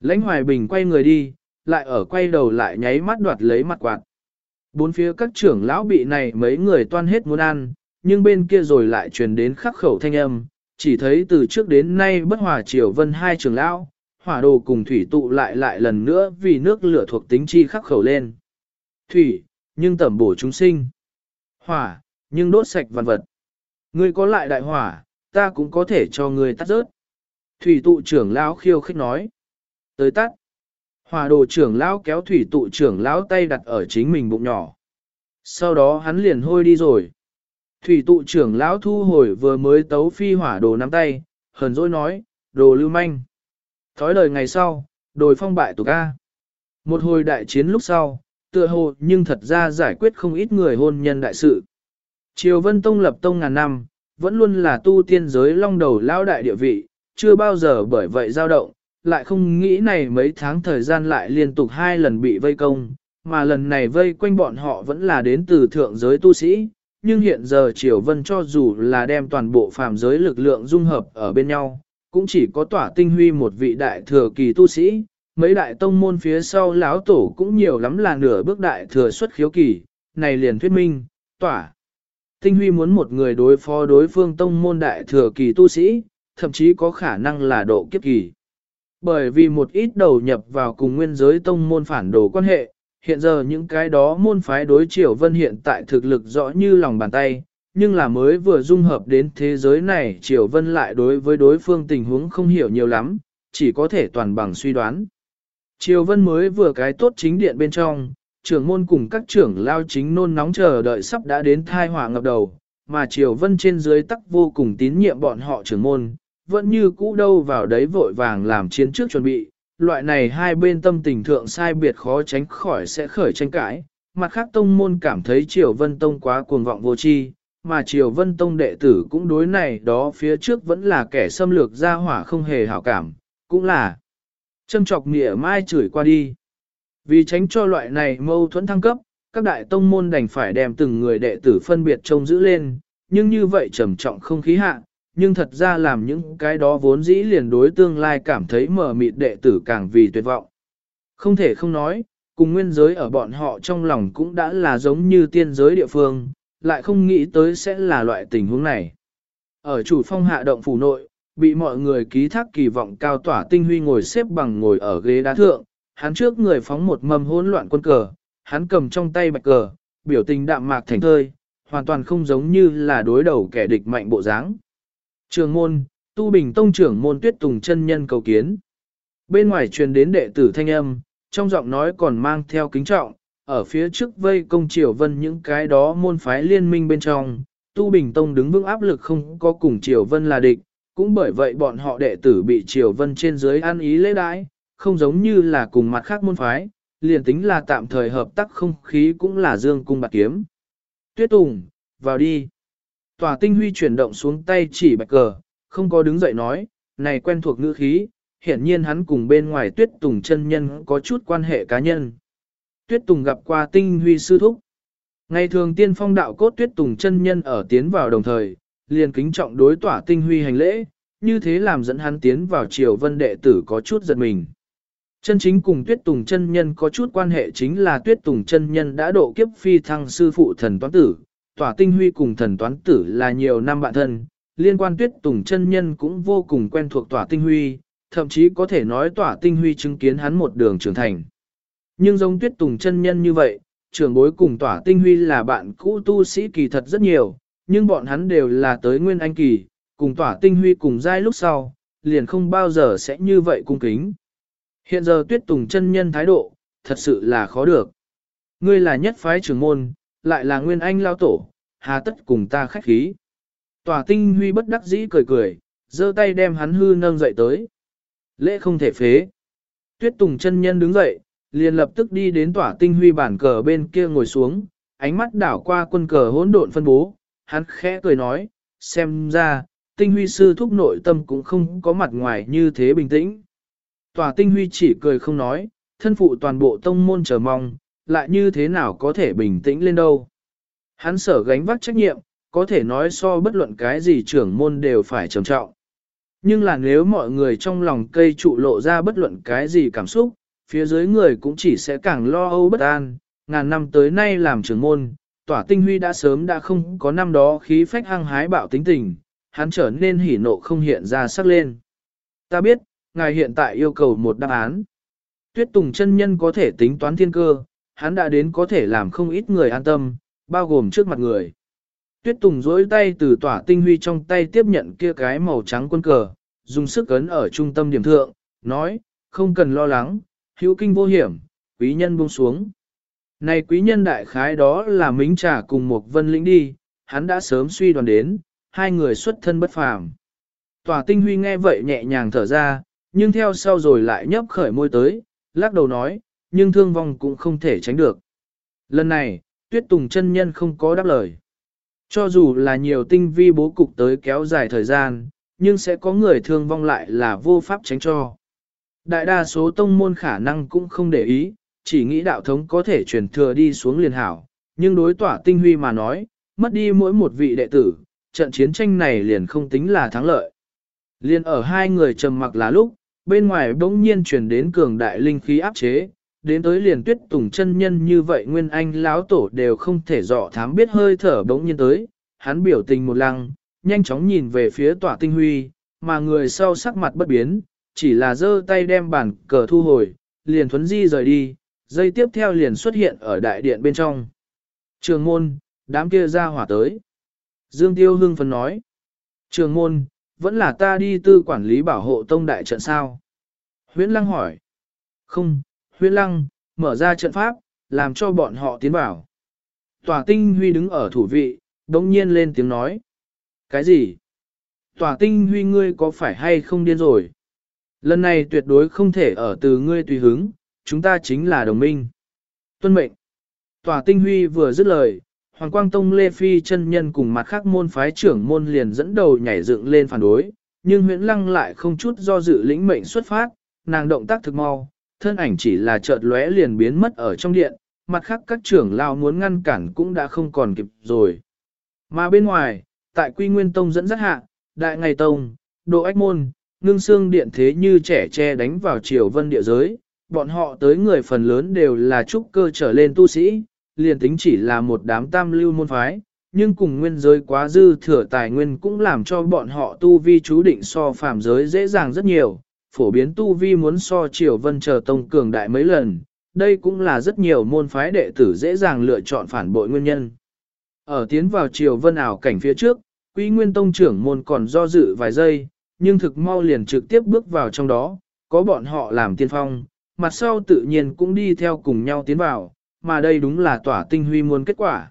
Lãnh hoài bình quay người đi, lại ở quay đầu lại nháy mắt đoạt lấy mặt quạt. Bốn phía các trưởng lão bị này mấy người toan hết muốn ăn, nhưng bên kia rồi lại truyền đến khắc khẩu thanh âm, chỉ thấy từ trước đến nay bất hòa triều vân hai trưởng lão, hỏa đồ cùng thủy tụ lại lại lần nữa vì nước lửa thuộc tính chi khắc khẩu lên. Thủy, nhưng tẩm bổ chúng sinh. Hỏa, nhưng đốt sạch vạn vật. Ngươi có lại đại hỏa, ta cũng có thể cho ngươi tắt rớt. Thủy tụ trưởng lão khiêu khích nói. Tới tắt. Hòa đồ trưởng lão kéo thủy tụ trưởng lão tay đặt ở chính mình bụng nhỏ. Sau đó hắn liền hôi đi rồi. Thủy tụ trưởng lão thu hồi vừa mới tấu phi hỏa đồ nắm tay, hờn dỗi nói, đồ lưu manh. Thói lời ngày sau, đồi phong bại tục ca. Một hồi đại chiến lúc sau, tựa hồ nhưng thật ra giải quyết không ít người hôn nhân đại sự. Triều Vân Tông lập tông ngàn năm, vẫn luôn là tu tiên giới long đầu lão đại địa vị, chưa bao giờ bởi vậy dao động, lại không nghĩ này mấy tháng thời gian lại liên tục hai lần bị vây công, mà lần này vây quanh bọn họ vẫn là đến từ thượng giới tu sĩ, nhưng hiện giờ Triều Vân cho dù là đem toàn bộ phàm giới lực lượng dung hợp ở bên nhau, cũng chỉ có tỏa tinh huy một vị đại thừa kỳ tu sĩ, mấy đại tông môn phía sau lão tổ cũng nhiều lắm là nửa bước đại thừa xuất khiếu kỳ, này liền thuyết minh, tỏa. Tinh huy muốn một người đối phó đối phương tông môn đại thừa kỳ tu sĩ, thậm chí có khả năng là độ kiếp kỳ. Bởi vì một ít đầu nhập vào cùng nguyên giới tông môn phản đồ quan hệ, hiện giờ những cái đó môn phái đối triều vân hiện tại thực lực rõ như lòng bàn tay, nhưng là mới vừa dung hợp đến thế giới này triều vân lại đối với đối phương tình huống không hiểu nhiều lắm, chỉ có thể toàn bằng suy đoán. Triều vân mới vừa cái tốt chính điện bên trong, trưởng môn cùng các trưởng lao chính nôn nóng chờ đợi sắp đã đến thai hỏa ngập đầu, mà Triều Vân trên dưới tắc vô cùng tín nhiệm bọn họ trưởng môn, vẫn như cũ đâu vào đấy vội vàng làm chiến trước chuẩn bị, loại này hai bên tâm tình thượng sai biệt khó tránh khỏi sẽ khởi tranh cãi, mặt khác tông môn cảm thấy Triều Vân Tông quá cuồng vọng vô tri, mà Triều Vân Tông đệ tử cũng đối này đó phía trước vẫn là kẻ xâm lược ra hỏa không hề hảo cảm, cũng là châm chọc nghĩa mai chửi qua đi. Vì tránh cho loại này mâu thuẫn thăng cấp, các đại tông môn đành phải đem từng người đệ tử phân biệt trông giữ lên, nhưng như vậy trầm trọng không khí hạ, nhưng thật ra làm những cái đó vốn dĩ liền đối tương lai cảm thấy mở mịt đệ tử càng vì tuyệt vọng. Không thể không nói, cùng nguyên giới ở bọn họ trong lòng cũng đã là giống như tiên giới địa phương, lại không nghĩ tới sẽ là loại tình huống này. Ở chủ phong hạ động phủ nội, bị mọi người ký thác kỳ vọng cao tỏa tinh huy ngồi xếp bằng ngồi ở ghế đá thượng, hắn trước người phóng một mầm hỗn loạn quân cờ, hắn cầm trong tay bạch cờ, biểu tình đạm mạc thành thơi, hoàn toàn không giống như là đối đầu kẻ địch mạnh bộ dáng. Trường môn, tu bình tông trưởng môn tuyết tùng chân nhân cầu kiến. Bên ngoài truyền đến đệ tử thanh âm, trong giọng nói còn mang theo kính trọng, ở phía trước vây công triều vân những cái đó môn phái liên minh bên trong, tu bình tông đứng vững áp lực không có cùng triều vân là địch, cũng bởi vậy bọn họ đệ tử bị triều vân trên dưới ăn ý lễ đãi, không giống như là cùng mặt khác môn phái, liền tính là tạm thời hợp tác không khí cũng là dương cung bạc kiếm. Tuyết Tùng, vào đi. Tòa tinh huy chuyển động xuống tay chỉ bạch cờ, không có đứng dậy nói, này quen thuộc ngữ khí, hiển nhiên hắn cùng bên ngoài Tuyết Tùng chân nhân có chút quan hệ cá nhân. Tuyết Tùng gặp qua tinh huy sư thúc. Ngày thường tiên phong đạo cốt Tuyết Tùng chân nhân ở tiến vào đồng thời, liền kính trọng đối tỏa tinh huy hành lễ, như thế làm dẫn hắn tiến vào triều vân đệ tử có chút giật mình. Chân chính cùng tuyết tùng chân nhân có chút quan hệ chính là tuyết tùng chân nhân đã độ kiếp phi thăng sư phụ thần toán tử, tỏa tinh huy cùng thần toán tử là nhiều năm bạn thân, liên quan tuyết tùng chân nhân cũng vô cùng quen thuộc tỏa tinh huy, thậm chí có thể nói tỏa tinh huy chứng kiến hắn một đường trưởng thành. Nhưng giống tuyết tùng chân nhân như vậy, trưởng bối cùng tỏa tinh huy là bạn cũ tu sĩ kỳ thật rất nhiều, nhưng bọn hắn đều là tới nguyên anh kỳ, cùng tỏa tinh huy cùng giai lúc sau, liền không bao giờ sẽ như vậy cung kính. Hiện giờ tuyết tùng chân nhân thái độ, thật sự là khó được. Ngươi là nhất phái trưởng môn, lại là nguyên anh lao tổ, hà tất cùng ta khách khí. Tòa tinh huy bất đắc dĩ cười cười, giơ tay đem hắn hư nâng dậy tới. Lễ không thể phế. Tuyết tùng chân nhân đứng dậy, liền lập tức đi đến tỏa tinh huy bản cờ bên kia ngồi xuống, ánh mắt đảo qua quân cờ hỗn độn phân bố, hắn khẽ cười nói, xem ra, tinh huy sư thúc nội tâm cũng không có mặt ngoài như thế bình tĩnh. Tòa tinh huy chỉ cười không nói, thân phụ toàn bộ tông môn chờ mong, lại như thế nào có thể bình tĩnh lên đâu. Hắn sở gánh vác trách nhiệm, có thể nói so bất luận cái gì trưởng môn đều phải trầm trọng. Nhưng là nếu mọi người trong lòng cây trụ lộ ra bất luận cái gì cảm xúc, phía dưới người cũng chỉ sẽ càng lo âu bất an, ngàn năm tới nay làm trưởng môn, tỏa tinh huy đã sớm đã không có năm đó khí phách hăng hái bạo tính tình, hắn trở nên hỉ nộ không hiện ra sắc lên. Ta biết, ngài hiện tại yêu cầu một đáp án. Tuyết Tùng chân nhân có thể tính toán thiên cơ, hắn đã đến có thể làm không ít người an tâm, bao gồm trước mặt người. Tuyết Tùng dối tay từ tỏa tinh huy trong tay tiếp nhận kia cái màu trắng quân cờ, dùng sức ấn ở trung tâm điểm thượng, nói, không cần lo lắng, hữu kinh vô hiểm, quý nhân buông xuống. Này quý nhân đại khái đó là mính trà cùng một vân lĩnh đi, hắn đã sớm suy đoán đến, hai người xuất thân bất phàm. Tòa tinh huy nghe vậy nhẹ nhàng thở ra, nhưng theo sau rồi lại nhấp khởi môi tới, lắc đầu nói, nhưng thương vong cũng không thể tránh được. Lần này, tuyết tùng chân nhân không có đáp lời. Cho dù là nhiều tinh vi bố cục tới kéo dài thời gian, nhưng sẽ có người thương vong lại là vô pháp tránh cho. Đại đa số tông môn khả năng cũng không để ý, chỉ nghĩ đạo thống có thể truyền thừa đi xuống liền hảo, nhưng đối tỏa tinh huy mà nói, mất đi mỗi một vị đệ tử, trận chiến tranh này liền không tính là thắng lợi. Liên ở hai người trầm mặc là lúc, bên ngoài bỗng nhiên truyền đến cường đại linh khí áp chế, đến tới liền tuyết tùng chân nhân như vậy nguyên anh lão tổ đều không thể dọ thám biết hơi thở bỗng nhiên tới, hắn biểu tình một lăng, nhanh chóng nhìn về phía tỏa tinh huy, mà người sau sắc mặt bất biến, chỉ là giơ tay đem bản cờ thu hồi, liền thuấn di rời đi, dây tiếp theo liền xuất hiện ở đại điện bên trong. Trường môn, đám kia ra hỏa tới. Dương Tiêu hưng phấn nói. Trường môn, vẫn là ta đi tư quản lý bảo hộ tông đại trận sao? Huyễn Lăng hỏi. Không, huyên Lăng, mở ra trận pháp, làm cho bọn họ tiến vào. Tòa tinh huy đứng ở thủ vị, đồng nhiên lên tiếng nói. Cái gì? Tòa tinh huy ngươi có phải hay không điên rồi? Lần này tuyệt đối không thể ở từ ngươi tùy hứng, chúng ta chính là đồng minh. Tuân mệnh. Tòa tinh huy vừa dứt lời, Hoàng Quang Tông Lê Phi chân nhân cùng mặt khác môn phái trưởng môn liền dẫn đầu nhảy dựng lên phản đối, nhưng huyễn lăng lại không chút do dự lĩnh mệnh xuất phát, nàng động tác thực mau, thân ảnh chỉ là chợt lóe liền biến mất ở trong điện, mặt khác các trưởng lao muốn ngăn cản cũng đã không còn kịp rồi. Mà bên ngoài, tại Quy Nguyên Tông dẫn dắt hạ, Đại Ngày Tông, Độ Ách Môn, ngưng xương điện thế như trẻ che đánh vào triều vân địa giới, bọn họ tới người phần lớn đều là trúc cơ trở lên tu sĩ, liền tính chỉ là một đám tam lưu môn phái, nhưng cùng nguyên giới quá dư thừa tài nguyên cũng làm cho bọn họ tu vi chú định so phàm giới dễ dàng rất nhiều, phổ biến tu vi muốn so triều vân chờ tông cường đại mấy lần, đây cũng là rất nhiều môn phái đệ tử dễ dàng lựa chọn phản bội nguyên nhân. Ở tiến vào triều vân ảo cảnh phía trước, quý nguyên tông trưởng môn còn do dự vài giây, nhưng thực mau liền trực tiếp bước vào trong đó, có bọn họ làm tiên phong, mặt sau tự nhiên cũng đi theo cùng nhau tiến vào, mà đây đúng là tỏa tinh huy muôn kết quả.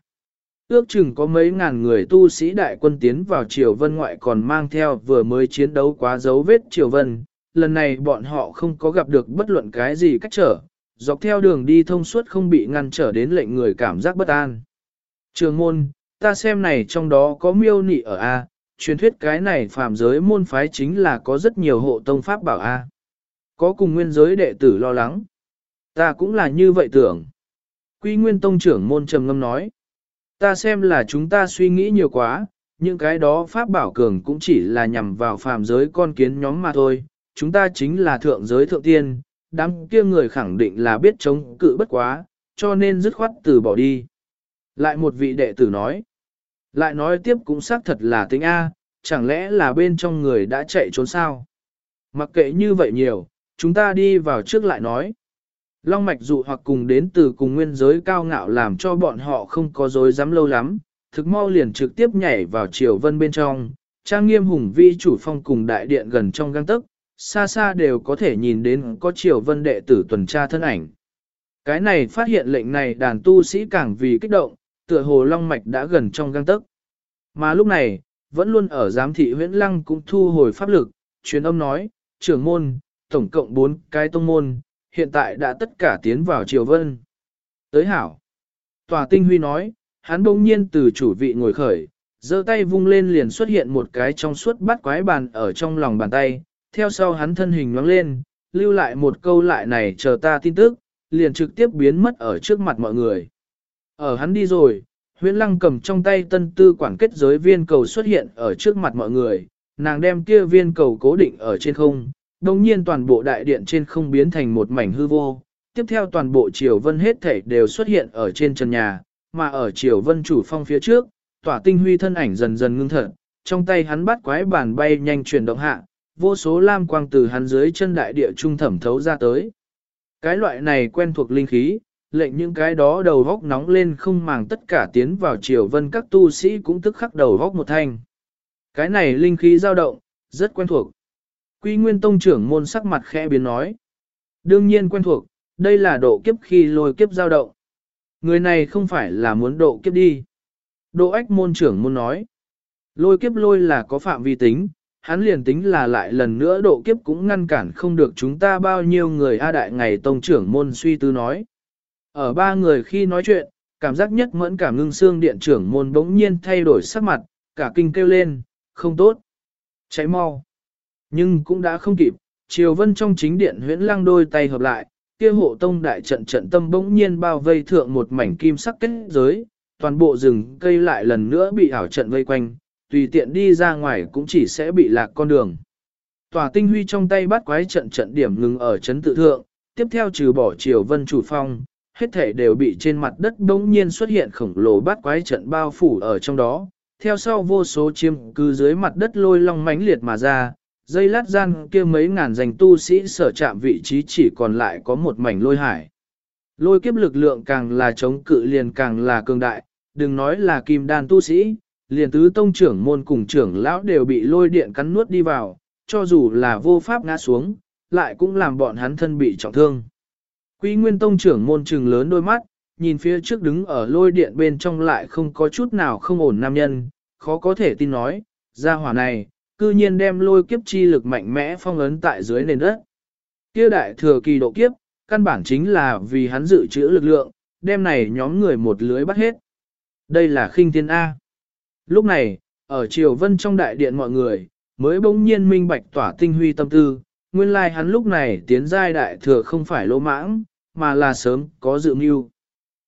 Ước chừng có mấy ngàn người tu sĩ đại quân tiến vào Triều Vân ngoại còn mang theo vừa mới chiến đấu quá dấu vết Triều Vân, lần này bọn họ không có gặp được bất luận cái gì cách trở, dọc theo đường đi thông suốt không bị ngăn trở đến lệnh người cảm giác bất an. Trường môn, ta xem này trong đó có miêu nị ở A, truyền thuyết cái này phàm giới môn phái chính là có rất nhiều hộ tông pháp bảo A. Có cùng nguyên giới đệ tử lo lắng. Ta cũng là như vậy tưởng. Quy nguyên tông trưởng môn trầm ngâm nói. Ta xem là chúng ta suy nghĩ nhiều quá, những cái đó pháp bảo cường cũng chỉ là nhằm vào phàm giới con kiến nhóm mà thôi. Chúng ta chính là thượng giới thượng tiên, đám kia người khẳng định là biết chống cự bất quá, cho nên dứt khoát từ bỏ đi. Lại một vị đệ tử nói. Lại nói tiếp cũng xác thật là tính A, chẳng lẽ là bên trong người đã chạy trốn sao? Mặc kệ như vậy nhiều, chúng ta đi vào trước lại nói. Long mạch dụ hoặc cùng đến từ cùng nguyên giới cao ngạo làm cho bọn họ không có dối dám lâu lắm, thực mau liền trực tiếp nhảy vào triều vân bên trong, trang nghiêm hùng vi chủ phong cùng đại điện gần trong găng tức, xa xa đều có thể nhìn đến có triều vân đệ tử tuần tra thân ảnh. Cái này phát hiện lệnh này đàn tu sĩ càng vì kích động, tựa hồ long mạch đã gần trong găng tức. Mà lúc này, vẫn luôn ở giám thị huyễn lăng cũng thu hồi pháp lực, truyền âm nói, trưởng môn, tổng cộng 4 cái tông môn, hiện tại đã tất cả tiến vào triều vân. Tới hảo. Tòa tinh huy nói, hắn bỗng nhiên từ chủ vị ngồi khởi, giơ tay vung lên liền xuất hiện một cái trong suốt bắt quái bàn ở trong lòng bàn tay, theo sau hắn thân hình nhoáng lên, lưu lại một câu lại này chờ ta tin tức, liền trực tiếp biến mất ở trước mặt mọi người. Ở hắn đi rồi, huyễn lăng cầm trong tay tân tư quản kết giới viên cầu xuất hiện ở trước mặt mọi người, nàng đem kia viên cầu cố định ở trên không, đồng nhiên toàn bộ đại điện trên không biến thành một mảnh hư vô, tiếp theo toàn bộ triều vân hết thảy đều xuất hiện ở trên trần nhà, mà ở triều vân chủ phong phía trước, tỏa tinh huy thân ảnh dần dần ngưng thật, trong tay hắn bắt quái bàn bay nhanh chuyển động hạ, vô số lam quang từ hắn dưới chân đại địa trung thẩm thấu ra tới. Cái loại này quen thuộc linh khí, lệnh những cái đó đầu góc nóng lên không màng tất cả tiến vào triều vân các tu sĩ cũng tức khắc đầu góc một thanh. Cái này linh khí dao động, rất quen thuộc. Quy Nguyên Tông trưởng môn sắc mặt khẽ biến nói. Đương nhiên quen thuộc, đây là độ kiếp khi lôi kiếp dao động. Người này không phải là muốn độ kiếp đi. Độ ách môn trưởng môn nói. Lôi kiếp lôi là có phạm vi tính, hắn liền tính là lại lần nữa độ kiếp cũng ngăn cản không được chúng ta bao nhiêu người A đại ngày tông trưởng môn suy tư nói. Ở ba người khi nói chuyện, cảm giác nhất mẫn cảm ngưng xương điện trưởng môn bỗng nhiên thay đổi sắc mặt, cả kinh kêu lên, không tốt. Cháy mau. Nhưng cũng đã không kịp, Triều Vân trong chính điện huyễn lăng đôi tay hợp lại, kia hộ tông đại trận trận tâm bỗng nhiên bao vây thượng một mảnh kim sắc kết giới, toàn bộ rừng cây lại lần nữa bị ảo trận vây quanh, tùy tiện đi ra ngoài cũng chỉ sẽ bị lạc con đường. Tòa tinh huy trong tay bắt quái trận trận điểm ngừng ở chấn tự thượng, tiếp theo trừ bỏ triều vân chủ phong, hết thể đều bị trên mặt đất đống nhiên xuất hiện khổng lồ bắt quái trận bao phủ ở trong đó, theo sau vô số chiêm cư dưới mặt đất lôi long mãnh liệt mà ra, dây lát gian kia mấy ngàn danh tu sĩ sở chạm vị trí chỉ còn lại có một mảnh lôi hải. Lôi kiếp lực lượng càng là chống cự liền càng là cường đại, đừng nói là kim đan tu sĩ, liền tứ tông trưởng môn cùng trưởng lão đều bị lôi điện cắn nuốt đi vào, cho dù là vô pháp ngã xuống, lại cũng làm bọn hắn thân bị trọng thương. Quý nguyên tông trưởng môn trừng lớn đôi mắt, nhìn phía trước đứng ở lôi điện bên trong lại không có chút nào không ổn nam nhân, khó có thể tin nói, ra hỏa này, cư nhiên đem lôi kiếp chi lực mạnh mẽ phong ấn tại dưới nền đất. Kia đại thừa kỳ độ kiếp, căn bản chính là vì hắn dự trữ lực lượng, đem này nhóm người một lưới bắt hết. Đây là khinh thiên A. Lúc này, ở triều vân trong đại điện mọi người, mới bỗng nhiên minh bạch tỏa tinh huy tâm tư, nguyên lai like hắn lúc này tiến giai đại thừa không phải lỗ mãng, mà là sớm có dự mưu.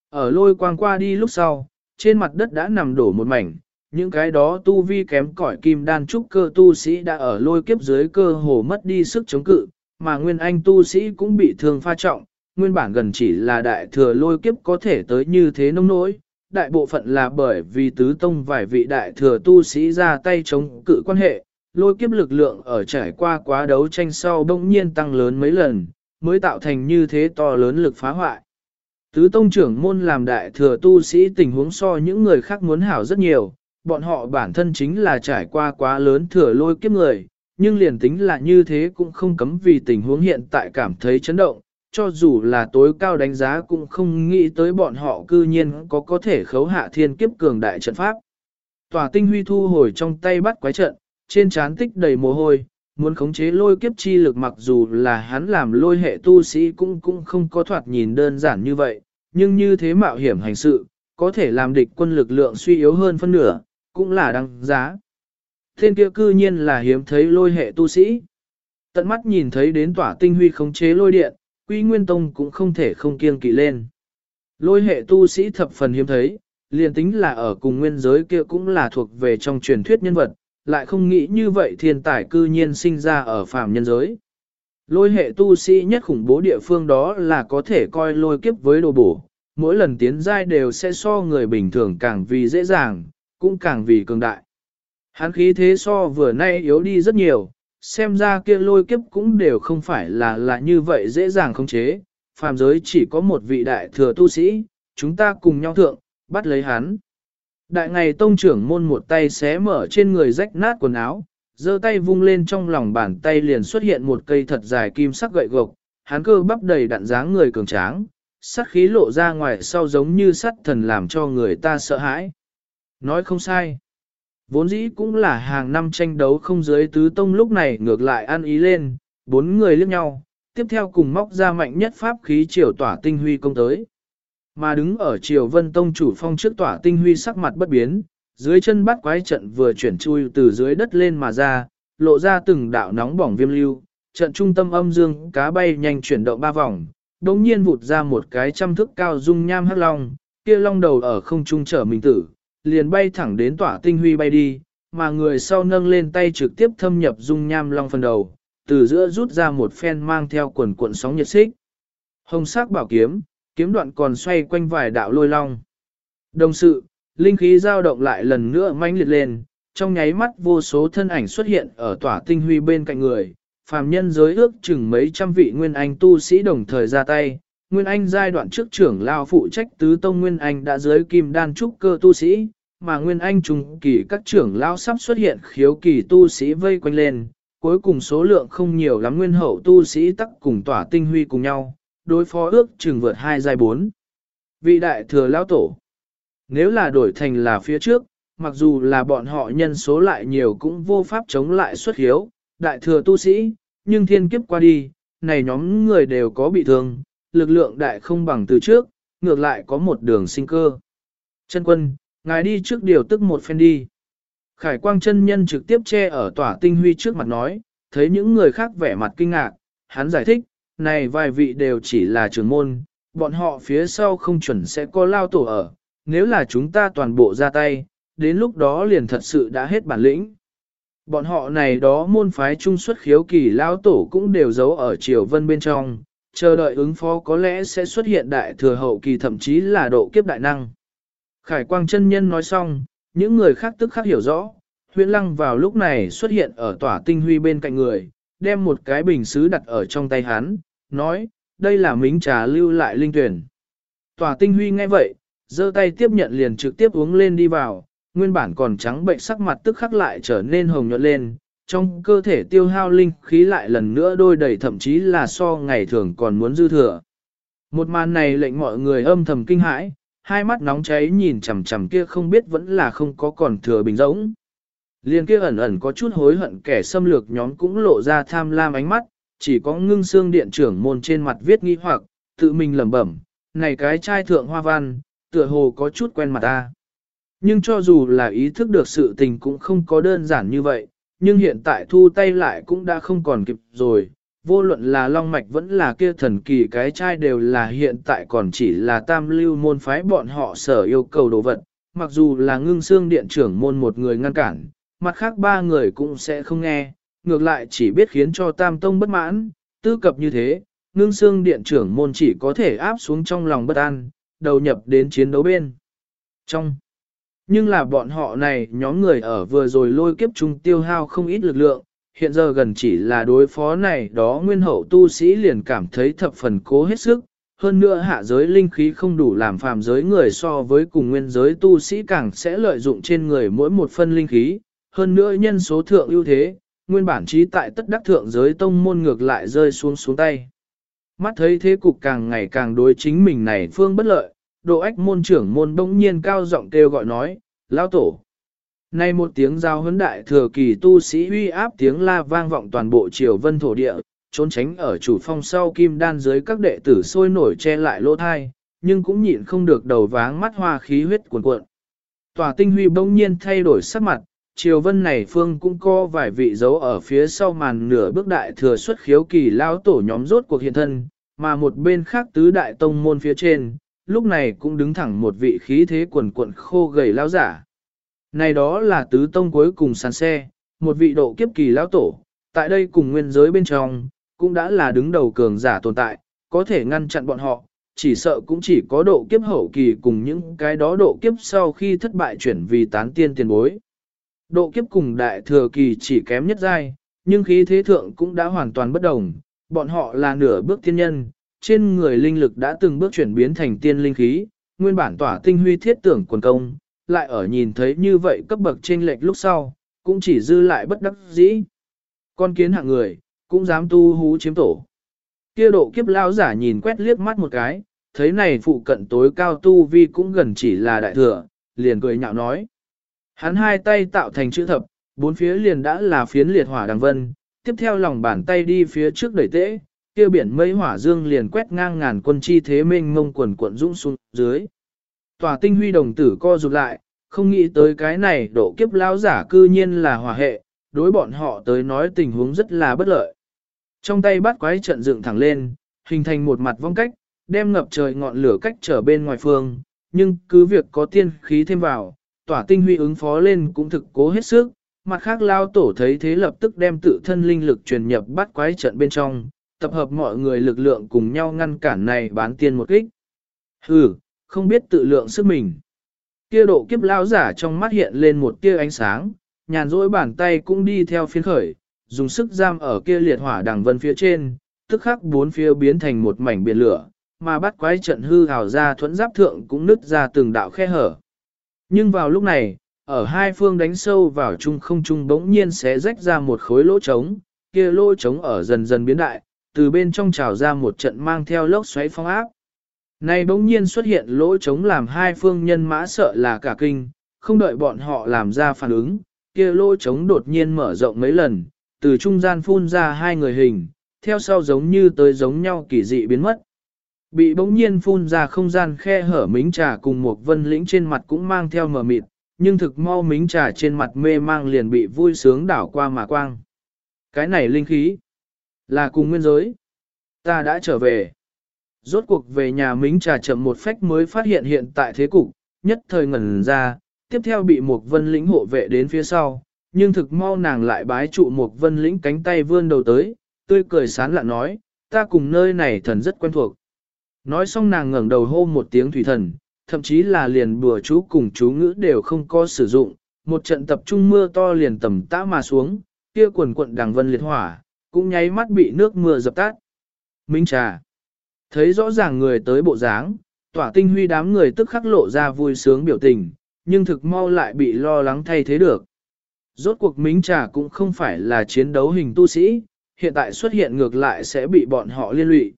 Ở lôi quang qua đi lúc sau, trên mặt đất đã nằm đổ một mảnh, những cái đó tu vi kém cỏi kim đan trúc cơ tu sĩ đã ở lôi kiếp dưới cơ hồ mất đi sức chống cự, mà nguyên anh tu sĩ cũng bị thương pha trọng, nguyên bản gần chỉ là đại thừa lôi kiếp có thể tới như thế nông nỗi, đại bộ phận là bởi vì tứ tông vài vị đại thừa tu sĩ ra tay chống cự quan hệ, lôi kiếp lực lượng ở trải qua quá đấu tranh sau bỗng nhiên tăng lớn mấy lần, mới tạo thành như thế to lớn lực phá hoại. Tứ tông trưởng môn làm đại thừa tu sĩ tình huống so những người khác muốn hảo rất nhiều, bọn họ bản thân chính là trải qua quá lớn thừa lôi kiếp người, nhưng liền tính là như thế cũng không cấm vì tình huống hiện tại cảm thấy chấn động, cho dù là tối cao đánh giá cũng không nghĩ tới bọn họ cư nhiên có có thể khấu hạ thiên kiếp cường đại trận pháp. Tòa tinh huy thu hồi trong tay bắt quái trận, trên trán tích đầy mồ hôi, muốn khống chế lôi kiếp chi lực mặc dù là hắn làm lôi hệ tu sĩ cũng cũng không có thoạt nhìn đơn giản như vậy, nhưng như thế mạo hiểm hành sự, có thể làm địch quân lực lượng suy yếu hơn phân nửa, cũng là đáng giá. Thiên kia cư nhiên là hiếm thấy lôi hệ tu sĩ. Tận mắt nhìn thấy đến tỏa tinh huy khống chế lôi điện, Quy Nguyên Tông cũng không thể không kiêng kỵ lên. Lôi hệ tu sĩ thập phần hiếm thấy, liền tính là ở cùng nguyên giới kia cũng là thuộc về trong truyền thuyết nhân vật, lại không nghĩ như vậy thiên tài cư nhiên sinh ra ở phàm nhân giới. Lôi hệ tu sĩ nhất khủng bố địa phương đó là có thể coi lôi kiếp với đồ bổ, mỗi lần tiến giai đều sẽ so người bình thường càng vì dễ dàng, cũng càng vì cường đại. Hán khí thế so vừa nay yếu đi rất nhiều, xem ra kia lôi kiếp cũng đều không phải là là như vậy dễ dàng khống chế, phàm giới chỉ có một vị đại thừa tu sĩ, chúng ta cùng nhau thượng, bắt lấy hắn. Đại ngày tông trưởng môn một tay xé mở trên người rách nát quần áo, giơ tay vung lên trong lòng bàn tay liền xuất hiện một cây thật dài kim sắc gậy gộc, hắn cơ bắp đầy đặn dáng người cường tráng, sắt khí lộ ra ngoài sau giống như sắt thần làm cho người ta sợ hãi. Nói không sai. Vốn dĩ cũng là hàng năm tranh đấu không dưới tứ tông lúc này ngược lại ăn ý lên, bốn người liếc nhau, tiếp theo cùng móc ra mạnh nhất pháp khí triều tỏa tinh huy công tới. Mà đứng ở triều vân tông chủ phong trước tỏa tinh huy sắc mặt bất biến, dưới chân bắt quái trận vừa chuyển chui từ dưới đất lên mà ra, lộ ra từng đạo nóng bỏng viêm lưu, trận trung tâm âm dương cá bay nhanh chuyển động ba vòng, đống nhiên vụt ra một cái trăm thước cao dung nham hắc long, kia long đầu ở không trung trở mình tử, liền bay thẳng đến tỏa tinh huy bay đi, mà người sau nâng lên tay trực tiếp thâm nhập dung nham long phần đầu, từ giữa rút ra một phen mang theo quần cuộn sóng nhiệt xích. Hồng sắc bảo kiếm, kiếm đoạn còn xoay quanh vài đạo lôi long. Đồng sự, linh khí dao động lại lần nữa mãnh liệt lên, trong nháy mắt vô số thân ảnh xuất hiện ở tỏa tinh huy bên cạnh người, phàm nhân giới ước chừng mấy trăm vị nguyên anh tu sĩ đồng thời ra tay, Nguyên Anh giai đoạn trước trưởng lao phụ trách tứ tông Nguyên Anh đã dưới kim đan trúc cơ tu sĩ, mà Nguyên Anh trùng kỳ các trưởng lão sắp xuất hiện khiếu kỳ tu sĩ vây quanh lên, cuối cùng số lượng không nhiều lắm nguyên hậu tu sĩ tắc cùng tỏa tinh huy cùng nhau, đối phó ước chừng vượt hai giai bốn. Vị đại thừa lão tổ, nếu là đổi thành là phía trước, mặc dù là bọn họ nhân số lại nhiều cũng vô pháp chống lại xuất hiếu, đại thừa tu sĩ, nhưng thiên kiếp qua đi, này nhóm người đều có bị thương, lực lượng đại không bằng từ trước, ngược lại có một đường sinh cơ. Chân quân, ngài đi trước điều tức một phen đi. Khải quang chân nhân trực tiếp che ở tỏa tinh huy trước mặt nói, thấy những người khác vẻ mặt kinh ngạc, hắn giải thích, này vài vị đều chỉ là trưởng môn, bọn họ phía sau không chuẩn sẽ có lao tổ ở, nếu là chúng ta toàn bộ ra tay, đến lúc đó liền thật sự đã hết bản lĩnh. Bọn họ này đó môn phái trung xuất khiếu kỳ lao tổ cũng đều giấu ở triều vân bên trong, chờ đợi ứng phó có lẽ sẽ xuất hiện đại thừa hậu kỳ thậm chí là độ kiếp đại năng. Khải quang chân nhân nói xong, những người khác tức khắc hiểu rõ, huyễn lăng vào lúc này xuất hiện ở tỏa tinh huy bên cạnh người, đem một cái bình xứ đặt ở trong tay hắn, nói, đây là mính trà lưu lại linh tuyển. Tỏa tinh huy nghe vậy, giơ tay tiếp nhận liền trực tiếp uống lên đi vào, nguyên bản còn trắng bệnh sắc mặt tức khắc lại trở nên hồng nhuận lên, trong cơ thể tiêu hao linh khí lại lần nữa đôi đầy thậm chí là so ngày thường còn muốn dư thừa. Một màn này lệnh mọi người âm thầm kinh hãi, hai mắt nóng cháy nhìn chằm chằm kia không biết vẫn là không có còn thừa bình rỗng. Liên kia ẩn ẩn có chút hối hận kẻ xâm lược nhóm cũng lộ ra tham lam ánh mắt, chỉ có ngưng xương điện trưởng môn trên mặt viết nghi hoặc, tự mình lẩm bẩm, này cái trai thượng hoa văn, tựa hồ có chút quen mặt ta. Nhưng cho dù là ý thức được sự tình cũng không có đơn giản như vậy, nhưng hiện tại thu tay lại cũng đã không còn kịp rồi. Vô luận là long mạch vẫn là kia thần kỳ cái trai đều là hiện tại còn chỉ là tam lưu môn phái bọn họ sở yêu cầu đồ vật, mặc dù là ngưng xương điện trưởng môn một người ngăn cản, mặt khác ba người cũng sẽ không nghe, ngược lại chỉ biết khiến cho tam tông bất mãn, tư cập như thế, ngưng xương điện trưởng môn chỉ có thể áp xuống trong lòng bất an, đầu nhập đến chiến đấu bên. Trong nhưng là bọn họ này nhóm người ở vừa rồi lôi kiếp trung tiêu hao không ít lực lượng, hiện giờ gần chỉ là đối phó này đó nguyên hậu tu sĩ liền cảm thấy thập phần cố hết sức, hơn nữa hạ giới linh khí không đủ làm phàm giới người so với cùng nguyên giới tu sĩ càng sẽ lợi dụng trên người mỗi một phân linh khí, hơn nữa nhân số thượng ưu thế, nguyên bản trí tại tất đắc thượng giới tông môn ngược lại rơi xuống xuống tay. Mắt thấy thế cục càng ngày càng đối chính mình này phương bất lợi, độ ách môn trưởng môn đông nhiên cao giọng kêu gọi nói, lão tổ. Nay một tiếng giao huấn đại thừa kỳ tu sĩ uy áp tiếng la vang vọng toàn bộ triều vân thổ địa, trốn tránh ở chủ phong sau kim đan dưới các đệ tử sôi nổi che lại lỗ thai, nhưng cũng nhịn không được đầu váng mắt hoa khí huyết cuồn cuộn. Tòa tinh huy bỗng nhiên thay đổi sắc mặt, triều vân này phương cũng có vài vị dấu ở phía sau màn nửa bước đại thừa xuất khiếu kỳ lao tổ nhóm rốt cuộc hiện thân, mà một bên khác tứ đại tông môn phía trên, lúc này cũng đứng thẳng một vị khí thế quần quận khô gầy lao giả. Này đó là tứ tông cuối cùng sàn xe, một vị độ kiếp kỳ lão tổ, tại đây cùng nguyên giới bên trong, cũng đã là đứng đầu cường giả tồn tại, có thể ngăn chặn bọn họ, chỉ sợ cũng chỉ có độ kiếp hậu kỳ cùng những cái đó độ kiếp sau khi thất bại chuyển vì tán tiên tiền bối. Độ kiếp cùng đại thừa kỳ chỉ kém nhất giai, nhưng khí thế thượng cũng đã hoàn toàn bất đồng, bọn họ là nửa bước tiên nhân, trên người linh lực đã từng bước chuyển biến thành tiên linh khí, nguyên bản tỏa tinh huy thiết tưởng quần công, lại ở nhìn thấy như vậy cấp bậc trên lệch lúc sau, cũng chỉ dư lại bất đắc dĩ. Con kiến hạng người, cũng dám tu hú chiếm tổ. Kia độ kiếp lao giả nhìn quét liếc mắt một cái, thấy này phụ cận tối cao tu vi cũng gần chỉ là đại thừa, liền cười nhạo nói. Hắn hai tay tạo thành chữ thập, bốn phía liền đã là phiến liệt hỏa đằng vân, tiếp theo lòng bàn tay đi phía trước đẩy tễ, kia biển mây hỏa dương liền quét ngang ngàn quân chi thế mênh mông quần cuộn dũng xuống dưới. Tòa tinh huy đồng tử co rụt lại, không nghĩ tới cái này độ kiếp lão giả cư nhiên là hòa hệ, đối bọn họ tới nói tình huống rất là bất lợi. Trong tay bắt quái trận dựng thẳng lên, hình thành một mặt vong cách, đem ngập trời ngọn lửa cách trở bên ngoài phương, nhưng cứ việc có tiên khí thêm vào, tỏa tinh huy ứng phó lên cũng thực cố hết sức, mặt khác lao tổ thấy thế lập tức đem tự thân linh lực truyền nhập bắt quái trận bên trong, tập hợp mọi người lực lượng cùng nhau ngăn cản này bán tiên một kích. Hừ, không biết tự lượng sức mình. Kia độ kiếp lão giả trong mắt hiện lên một tia ánh sáng, nhàn rỗi bàn tay cũng đi theo phiến khởi, dùng sức giam ở kia liệt hỏa đằng vân phía trên, tức khắc bốn phía biến thành một mảnh biển lửa, mà bắt quái trận hư hào ra thuẫn giáp thượng cũng nứt ra từng đạo khe hở. Nhưng vào lúc này, ở hai phương đánh sâu vào chung không trung bỗng nhiên sẽ rách ra một khối lỗ trống, kia lỗ trống ở dần dần biến đại, từ bên trong trào ra một trận mang theo lốc xoáy phong áp nay bỗng nhiên xuất hiện lỗ trống làm hai phương nhân mã sợ là cả kinh, không đợi bọn họ làm ra phản ứng, kia lỗ trống đột nhiên mở rộng mấy lần, từ trung gian phun ra hai người hình, theo sau giống như tới giống nhau kỳ dị biến mất. Bị bỗng nhiên phun ra không gian khe hở mính trà cùng một vân lĩnh trên mặt cũng mang theo mờ mịt, nhưng thực mau mính trà trên mặt mê mang liền bị vui sướng đảo qua mà quang. Cái này linh khí, là cùng nguyên giới. Ta đã trở về. Rốt cuộc về nhà mính trà chậm một phách mới phát hiện hiện tại thế cục, nhất thời ngẩn ra, tiếp theo bị một vân lĩnh hộ vệ đến phía sau, nhưng thực mau nàng lại bái trụ một vân lĩnh cánh tay vươn đầu tới, tươi cười sán lạ nói, ta cùng nơi này thần rất quen thuộc. Nói xong nàng ngẩng đầu hô một tiếng thủy thần, thậm chí là liền bùa chú cùng chú ngữ đều không có sử dụng, một trận tập trung mưa to liền tầm tã mà xuống, kia quần quận đằng vân liệt hỏa, cũng nháy mắt bị nước mưa dập tắt. Minh trà. Thấy rõ ràng người tới bộ dáng, tỏa tinh huy đám người tức khắc lộ ra vui sướng biểu tình, nhưng thực mau lại bị lo lắng thay thế được. Rốt cuộc Mính Trà cũng không phải là chiến đấu hình tu sĩ, hiện tại xuất hiện ngược lại sẽ bị bọn họ liên lụy.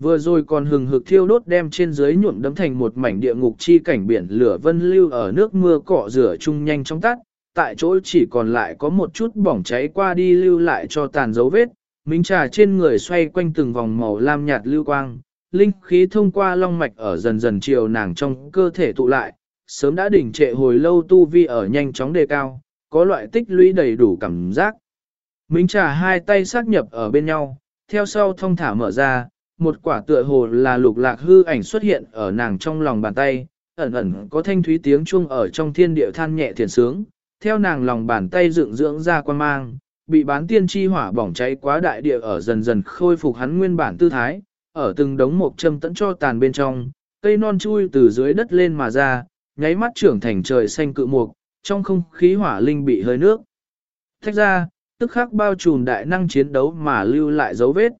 Vừa rồi còn hừng hực thiêu đốt đem trên dưới nhuộm đấm thành một mảnh địa ngục chi cảnh biển lửa vân lưu ở nước mưa cọ rửa chung nhanh trong tắt, tại chỗ chỉ còn lại có một chút bỏng cháy qua đi lưu lại cho tàn dấu vết, minh trà trên người xoay quanh từng vòng màu lam nhạt lưu quang, linh khí thông qua long mạch ở dần dần chiều nàng trong cơ thể tụ lại, sớm đã đỉnh trệ hồi lâu tu vi ở nhanh chóng đề cao, có loại tích lũy đầy đủ cảm giác. Minh trà hai tay xác nhập ở bên nhau, theo sau thông thả mở ra, một quả tựa hồ là lục lạc hư ảnh xuất hiện ở nàng trong lòng bàn tay, ẩn ẩn có thanh thúy tiếng chuông ở trong thiên địa than nhẹ thiền sướng, theo nàng lòng bàn tay dựng dưỡng ra quan mang, bị bán tiên chi hỏa bỏng cháy quá đại địa ở dần dần khôi phục hắn nguyên bản tư thái, ở từng đống mộc châm tẫn cho tàn bên trong, cây non chui từ dưới đất lên mà ra, nháy mắt trưởng thành trời xanh cự mục, trong không khí hỏa linh bị hơi nước. Thách ra, tức khắc bao trùm đại năng chiến đấu mà lưu lại dấu vết.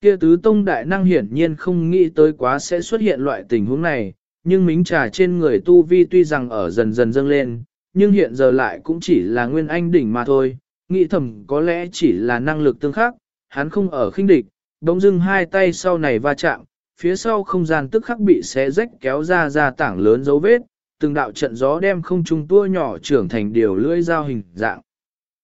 Kia tứ tông đại năng hiển nhiên không nghĩ tới quá sẽ xuất hiện loại tình huống này, nhưng mính trà trên người tu vi tuy rằng ở dần dần dâng lên, nhưng hiện giờ lại cũng chỉ là nguyên anh đỉnh mà thôi, nghĩ thầm có lẽ chỉ là năng lực tương khắc, hắn không ở khinh địch, đống dưng hai tay sau này va chạm, phía sau không gian tức khắc bị xé rách kéo ra ra tảng lớn dấu vết, từng đạo trận gió đem không trung tua nhỏ trưởng thành điều lưỡi dao hình dạng.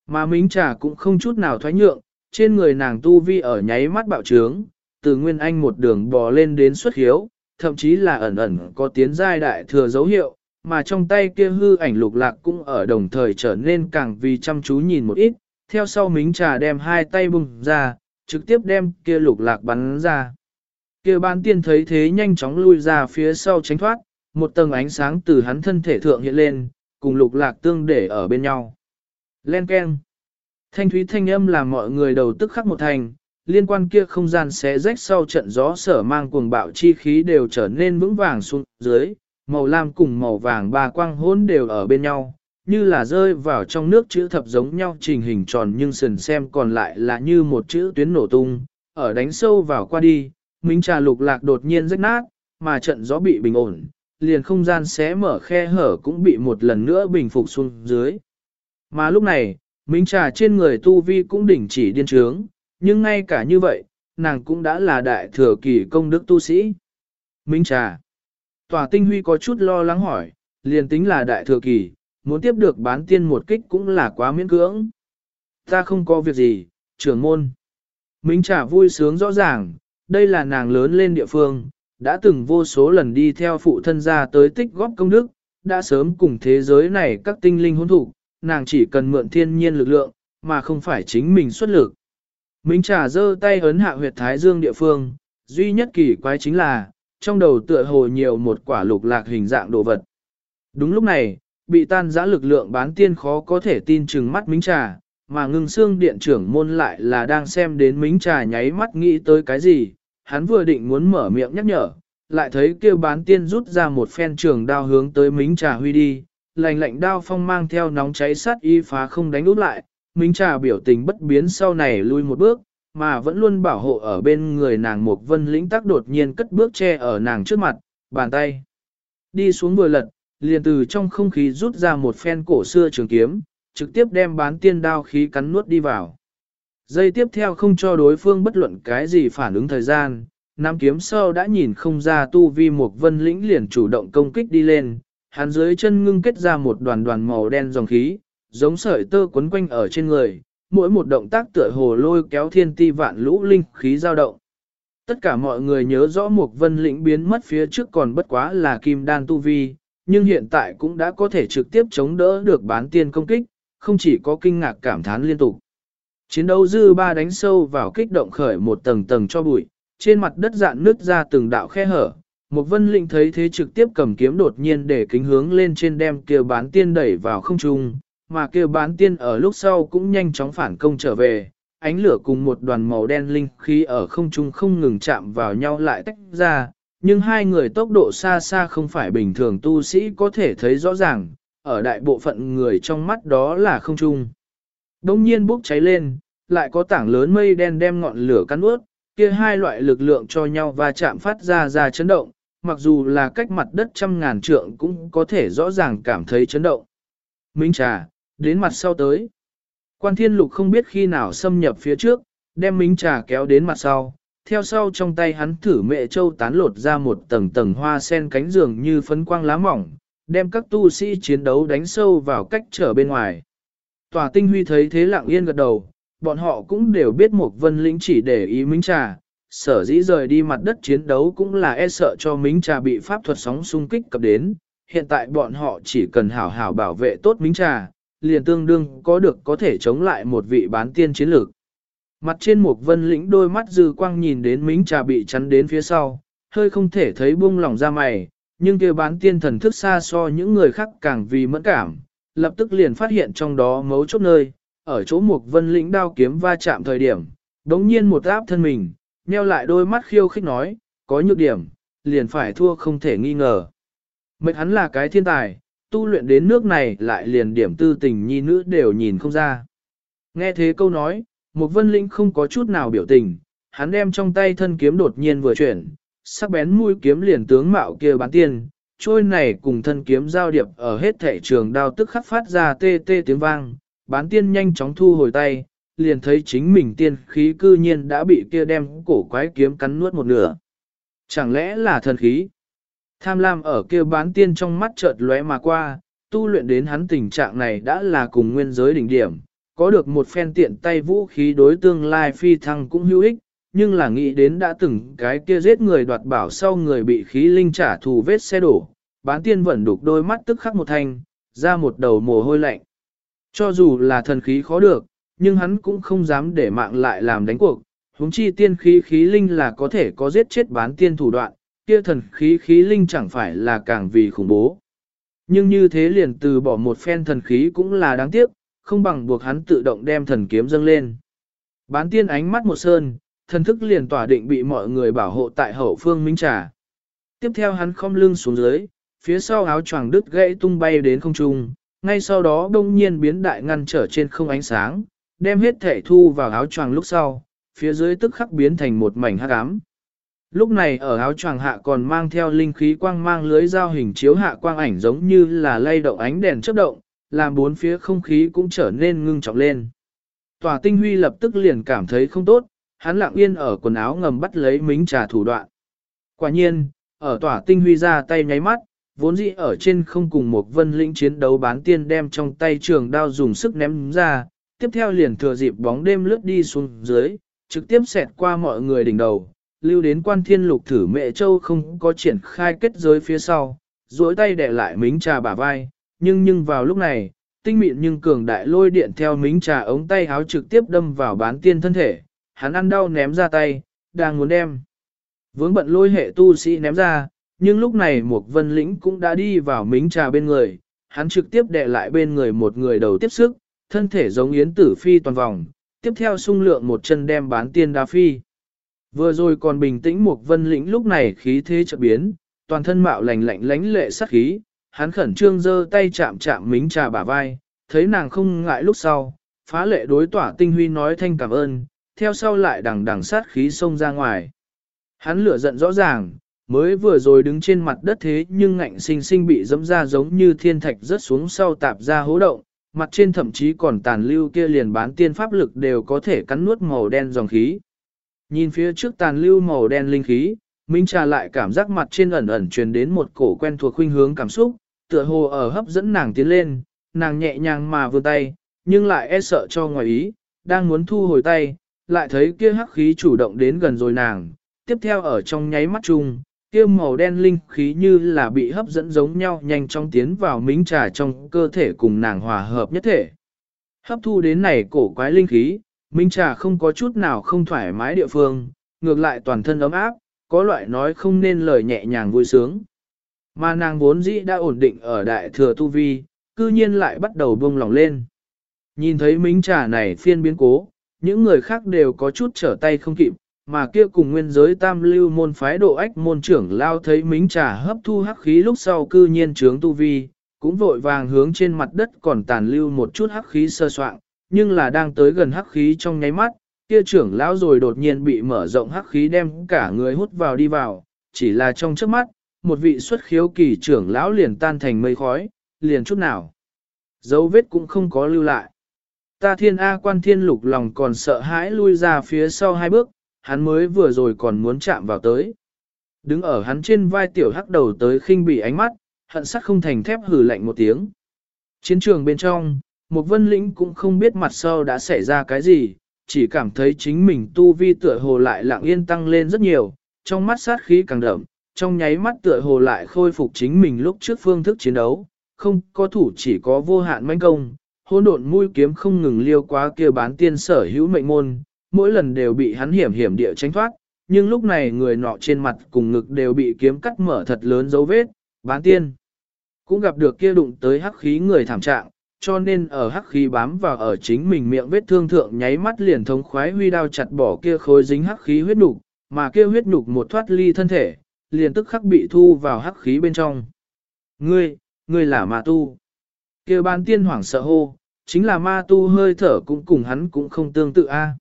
Mà mính trà cũng không chút nào thoái nhượng, trên người nàng tu vi ở nháy mắt bạo trướng, từ nguyên anh một đường bò lên đến xuất hiếu, thậm chí là ẩn ẩn có tiến giai đại thừa dấu hiệu, mà trong tay kia hư ảnh lục lạc cũng ở đồng thời trở nên càng vì chăm chú nhìn một ít, theo sau mính trà đem hai tay bung ra, trực tiếp đem kia lục lạc bắn ra. Kia bán tiên thấy thế nhanh chóng lui ra phía sau tránh thoát, một tầng ánh sáng từ hắn thân thể thượng hiện lên, cùng lục lạc tương để ở bên nhau. Len keng. Thanh thúy thanh âm làm mọi người đầu tức khắc một thành, liên quan kia không gian xé rách sau trận gió sở mang cuồng bạo chi khí đều trở nên vững vàng xuống dưới, màu lam cùng màu vàng ba quang hỗn đều ở bên nhau, như là rơi vào trong nước chữ thập giống nhau trình hình tròn nhưng sần xem còn lại là như một chữ tuyến nổ tung, ở đánh sâu vào qua đi, minh trà lục lạc đột nhiên rách nát, mà trận gió bị bình ổn, liền không gian xé mở khe hở cũng bị một lần nữa bình phục xuống dưới. Mà lúc này, Minh trà trên người tu vi cũng đỉnh chỉ điên trướng, nhưng ngay cả như vậy, nàng cũng đã là đại thừa kỳ công đức tu sĩ. Minh trà. Tòa tinh huy có chút lo lắng hỏi, liền tính là đại thừa kỳ, muốn tiếp được bán tiên một kích cũng là quá miễn cưỡng. Ta không có việc gì, trưởng môn. Minh trả vui sướng rõ ràng, đây là nàng lớn lên địa phương, đã từng vô số lần đi theo phụ thân ra tới tích góp công đức, đã sớm cùng thế giới này các tinh linh hỗn thủ, nàng chỉ cần mượn thiên nhiên lực lượng, mà không phải chính mình xuất lực. Minh trả giơ tay ấn hạ huyệt thái dương địa phương, duy nhất kỳ quái chính là, trong đầu tựa hồ nhiều một quả lục lạc hình dạng đồ vật. Đúng lúc này, bị tan giã lực lượng bán tiên khó có thể tin chừng mắt Minh trà, mà ngưng xương điện trưởng môn lại là đang xem đến Minh trà nháy mắt nghĩ tới cái gì, hắn vừa định muốn mở miệng nhắc nhở, lại thấy kêu bán tiên rút ra một phen trường đao hướng tới Minh trà huy đi, lành lạnh đao phong mang theo nóng cháy sát y phá không đánh út lại, Minh Trà biểu tình bất biến sau này lui một bước, mà vẫn luôn bảo hộ ở bên người nàng một vân lĩnh tắc đột nhiên cất bước che ở nàng trước mặt, bàn tay. Đi xuống vừa lật, liền từ trong không khí rút ra một phen cổ xưa trường kiếm, trực tiếp đem bán tiên đao khí cắn nuốt đi vào. Giây tiếp theo không cho đối phương bất luận cái gì phản ứng thời gian, Nam kiếm sau đã nhìn không ra tu vi một vân lĩnh liền chủ động công kích đi lên, hắn dưới chân ngưng kết ra một đoàn đoàn màu đen dòng khí, giống sợi tơ quấn quanh ở trên người, mỗi một động tác tựa hồ lôi kéo thiên ti vạn lũ linh khí dao động. Tất cả mọi người nhớ rõ một vân lĩnh biến mất phía trước còn bất quá là kim đan tu vi, nhưng hiện tại cũng đã có thể trực tiếp chống đỡ được bán tiên công kích, không chỉ có kinh ngạc cảm thán liên tục. Chiến đấu dư ba đánh sâu vào kích động khởi một tầng tầng cho bụi, trên mặt đất dạn nứt ra từng đạo khe hở, Một vân lĩnh thấy thế trực tiếp cầm kiếm đột nhiên để kính hướng lên trên đem kia bán tiên đẩy vào không trung, mà kia bán tiên ở lúc sau cũng nhanh chóng phản công trở về, ánh lửa cùng một đoàn màu đen linh khí ở không trung không ngừng chạm vào nhau lại tách ra, nhưng hai người tốc độ xa xa không phải bình thường tu sĩ có thể thấy rõ ràng, ở đại bộ phận người trong mắt đó là không trung. Đông nhiên bốc cháy lên, lại có tảng lớn mây đen đem ngọn lửa cắn ướt, kia hai loại lực lượng cho nhau và chạm phát ra ra chấn động, mặc dù là cách mặt đất trăm ngàn trượng cũng có thể rõ ràng cảm thấy chấn động. Minh trà, đến mặt sau tới. Quan thiên lục không biết khi nào xâm nhập phía trước, đem minh trà kéo đến mặt sau, theo sau trong tay hắn thử mẹ châu tán lột ra một tầng tầng hoa sen cánh giường như phấn quang lá mỏng, đem các tu sĩ chiến đấu đánh sâu vào cách trở bên ngoài. Tòa tinh huy thấy thế lặng yên gật đầu, bọn họ cũng đều biết một vân lĩnh chỉ để ý minh trà, sở dĩ rời đi mặt đất chiến đấu cũng là e sợ cho minh trà bị pháp thuật sóng xung kích cập đến, hiện tại bọn họ chỉ cần hảo hảo bảo vệ tốt minh trà, liền tương đương có được có thể chống lại một vị bán tiên chiến lược. Mặt trên một vân lĩnh đôi mắt dư quang nhìn đến mính trà bị chắn đến phía sau, hơi không thể thấy buông lỏng ra mày, nhưng kia bán tiên thần thức xa so những người khác càng vì mẫn cảm, lập tức liền phát hiện trong đó mấu chốt nơi, ở chỗ một vân lĩnh đao kiếm va chạm thời điểm, đống nhiên một áp thân mình, nheo lại đôi mắt khiêu khích nói, có nhược điểm, liền phải thua không thể nghi ngờ. Mệnh hắn là cái thiên tài, tu luyện đến nước này lại liền điểm tư tình nhi nữ đều nhìn không ra. Nghe thế câu nói, một vân linh không có chút nào biểu tình, hắn đem trong tay thân kiếm đột nhiên vừa chuyển, sắc bén mũi kiếm liền tướng mạo kia bán tiên, trôi này cùng thân kiếm giao điệp ở hết thể trường đao tức khắc phát ra tê tê tiếng vang, bán tiên nhanh chóng thu hồi tay, liền thấy chính mình tiên khí cư nhiên đã bị kia đem cổ quái kiếm cắn nuốt một nửa. Chẳng lẽ là thần khí? Tham lam ở kia bán tiên trong mắt chợt lóe mà qua, tu luyện đến hắn tình trạng này đã là cùng nguyên giới đỉnh điểm, có được một phen tiện tay vũ khí đối tương lai phi thăng cũng hữu ích, nhưng là nghĩ đến đã từng cái kia giết người đoạt bảo sau người bị khí linh trả thù vết xe đổ, bán tiên vẫn đục đôi mắt tức khắc một thanh, ra một đầu mồ hôi lạnh. Cho dù là thần khí khó được, nhưng hắn cũng không dám để mạng lại làm đánh cuộc, huống chi tiên khí khí linh là có thể có giết chết bán tiên thủ đoạn, kia thần khí khí linh chẳng phải là càng vì khủng bố. Nhưng như thế liền từ bỏ một phen thần khí cũng là đáng tiếc, không bằng buộc hắn tự động đem thần kiếm dâng lên. Bán tiên ánh mắt một sơn, thần thức liền tỏa định bị mọi người bảo hộ tại hậu phương minh trà. Tiếp theo hắn không lưng xuống dưới, phía sau áo choàng đứt gãy tung bay đến không trung, ngay sau đó đông nhiên biến đại ngăn trở trên không ánh sáng, đem hết thể thu vào áo choàng lúc sau, phía dưới tức khắc biến thành một mảnh hắc ám. Lúc này ở áo choàng hạ còn mang theo linh khí quang mang lưới dao hình chiếu hạ quang ảnh giống như là lay động ánh đèn chớp động, làm bốn phía không khí cũng trở nên ngưng trọng lên. Tòa tinh huy lập tức liền cảm thấy không tốt, hắn lặng yên ở quần áo ngầm bắt lấy mính trà thủ đoạn. Quả nhiên, ở tòa tinh huy ra tay nháy mắt, vốn dĩ ở trên không cùng một vân lĩnh chiến đấu bán tiên đem trong tay trường đao dùng sức ném ra, tiếp theo liền thừa dịp bóng đêm lướt đi xuống dưới, trực tiếp xẹt qua mọi người đỉnh đầu, lưu đến quan thiên lục thử mẹ châu không có triển khai kết giới phía sau, duỗi tay để lại mính trà bả vai, nhưng nhưng vào lúc này, tinh mịn nhưng cường đại lôi điện theo mính trà ống tay háo trực tiếp đâm vào bán tiên thân thể, hắn ăn đau ném ra tay, đang muốn đem. Vướng bận lôi hệ tu sĩ ném ra, nhưng lúc này một vân lĩnh cũng đã đi vào mính trà bên người, hắn trực tiếp đè lại bên người một người đầu tiếp sức, thân thể giống yến tử phi toàn vòng, tiếp theo sung lượng một chân đem bán tiên đa phi. Vừa rồi còn bình tĩnh một vân lĩnh lúc này khí thế chợt biến, toàn thân mạo lành lạnh lánh lệ sắc khí, hắn khẩn trương giơ tay chạm chạm mính trà bả vai, thấy nàng không ngại lúc sau, phá lệ đối tỏa tinh huy nói thanh cảm ơn, theo sau lại đằng đằng sát khí xông ra ngoài. Hắn lửa giận rõ ràng, mới vừa rồi đứng trên mặt đất thế nhưng ngạnh sinh sinh bị dẫm ra giống như thiên thạch rớt xuống sau tạp ra hố động, mặt trên thậm chí còn tàn lưu kia liền bán tiên pháp lực đều có thể cắn nuốt màu đen dòng khí. Nhìn phía trước tàn lưu màu đen linh khí, Minh Trà lại cảm giác mặt trên ẩn ẩn truyền đến một cổ quen thuộc khuynh hướng cảm xúc, tựa hồ ở hấp dẫn nàng tiến lên, nàng nhẹ nhàng mà vươn tay, nhưng lại e sợ cho ngoài ý, đang muốn thu hồi tay, lại thấy kia hắc khí chủ động đến gần rồi nàng, tiếp theo ở trong nháy mắt chung, kia màu đen linh khí như là bị hấp dẫn giống nhau nhanh chóng tiến vào mính trà trong cơ thể cùng nàng hòa hợp nhất thể. Hấp thu đến này cổ quái linh khí, minh trà không có chút nào không thoải mái địa phương, ngược lại toàn thân ấm áp, có loại nói không nên lời nhẹ nhàng vui sướng. Mà nàng vốn dĩ đã ổn định ở đại thừa tu vi, cư nhiên lại bắt đầu bông lòng lên. Nhìn thấy minh trà này phiên biến cố, những người khác đều có chút trở tay không kịp, mà kia cùng nguyên giới tam lưu môn phái độ ách môn trưởng lao thấy mính trà hấp thu hắc khí lúc sau cư nhiên trướng tu vi, cũng vội vàng hướng trên mặt đất còn tàn lưu một chút hắc khí sơ soạn, nhưng là đang tới gần hắc khí trong nháy mắt, kia trưởng lão rồi đột nhiên bị mở rộng hắc khí đem cả người hút vào đi vào, chỉ là trong trước mắt, một vị xuất khiếu kỳ trưởng lão liền tan thành mây khói, liền chút nào. Dấu vết cũng không có lưu lại. Ta thiên A quan thiên lục lòng còn sợ hãi lui ra phía sau hai bước, hắn mới vừa rồi còn muốn chạm vào tới. Đứng ở hắn trên vai tiểu hắc đầu tới khinh bị ánh mắt, hận sắc không thành thép hử lạnh một tiếng. Chiến trường bên trong, một vân lĩnh cũng không biết mặt sau đã xảy ra cái gì, chỉ cảm thấy chính mình tu vi tựa hồ lại lặng yên tăng lên rất nhiều, trong mắt sát khí càng đậm, trong nháy mắt tựa hồ lại khôi phục chính mình lúc trước phương thức chiến đấu, không có thủ chỉ có vô hạn manh công, hỗn độn mũi kiếm không ngừng liêu quá kia bán tiên sở hữu mệnh môn, mỗi lần đều bị hắn hiểm hiểm địa tránh thoát, nhưng lúc này người nọ trên mặt cùng ngực đều bị kiếm cắt mở thật lớn dấu vết, bán tiên. Cũng gặp được kia đụng tới hắc khí người thảm trạng, cho nên ở hắc khí bám vào ở chính mình miệng vết thương thượng nháy mắt liền thống khoái huy đao chặt bỏ kia khối dính hắc khí huyết nục, mà kia huyết nục một thoát ly thân thể, liền tức khắc bị thu vào hắc khí bên trong. Ngươi, ngươi là ma tu. Kia bán tiên hoảng sợ hô, chính là ma tu hơi thở cũng cùng hắn cũng không tương tự a.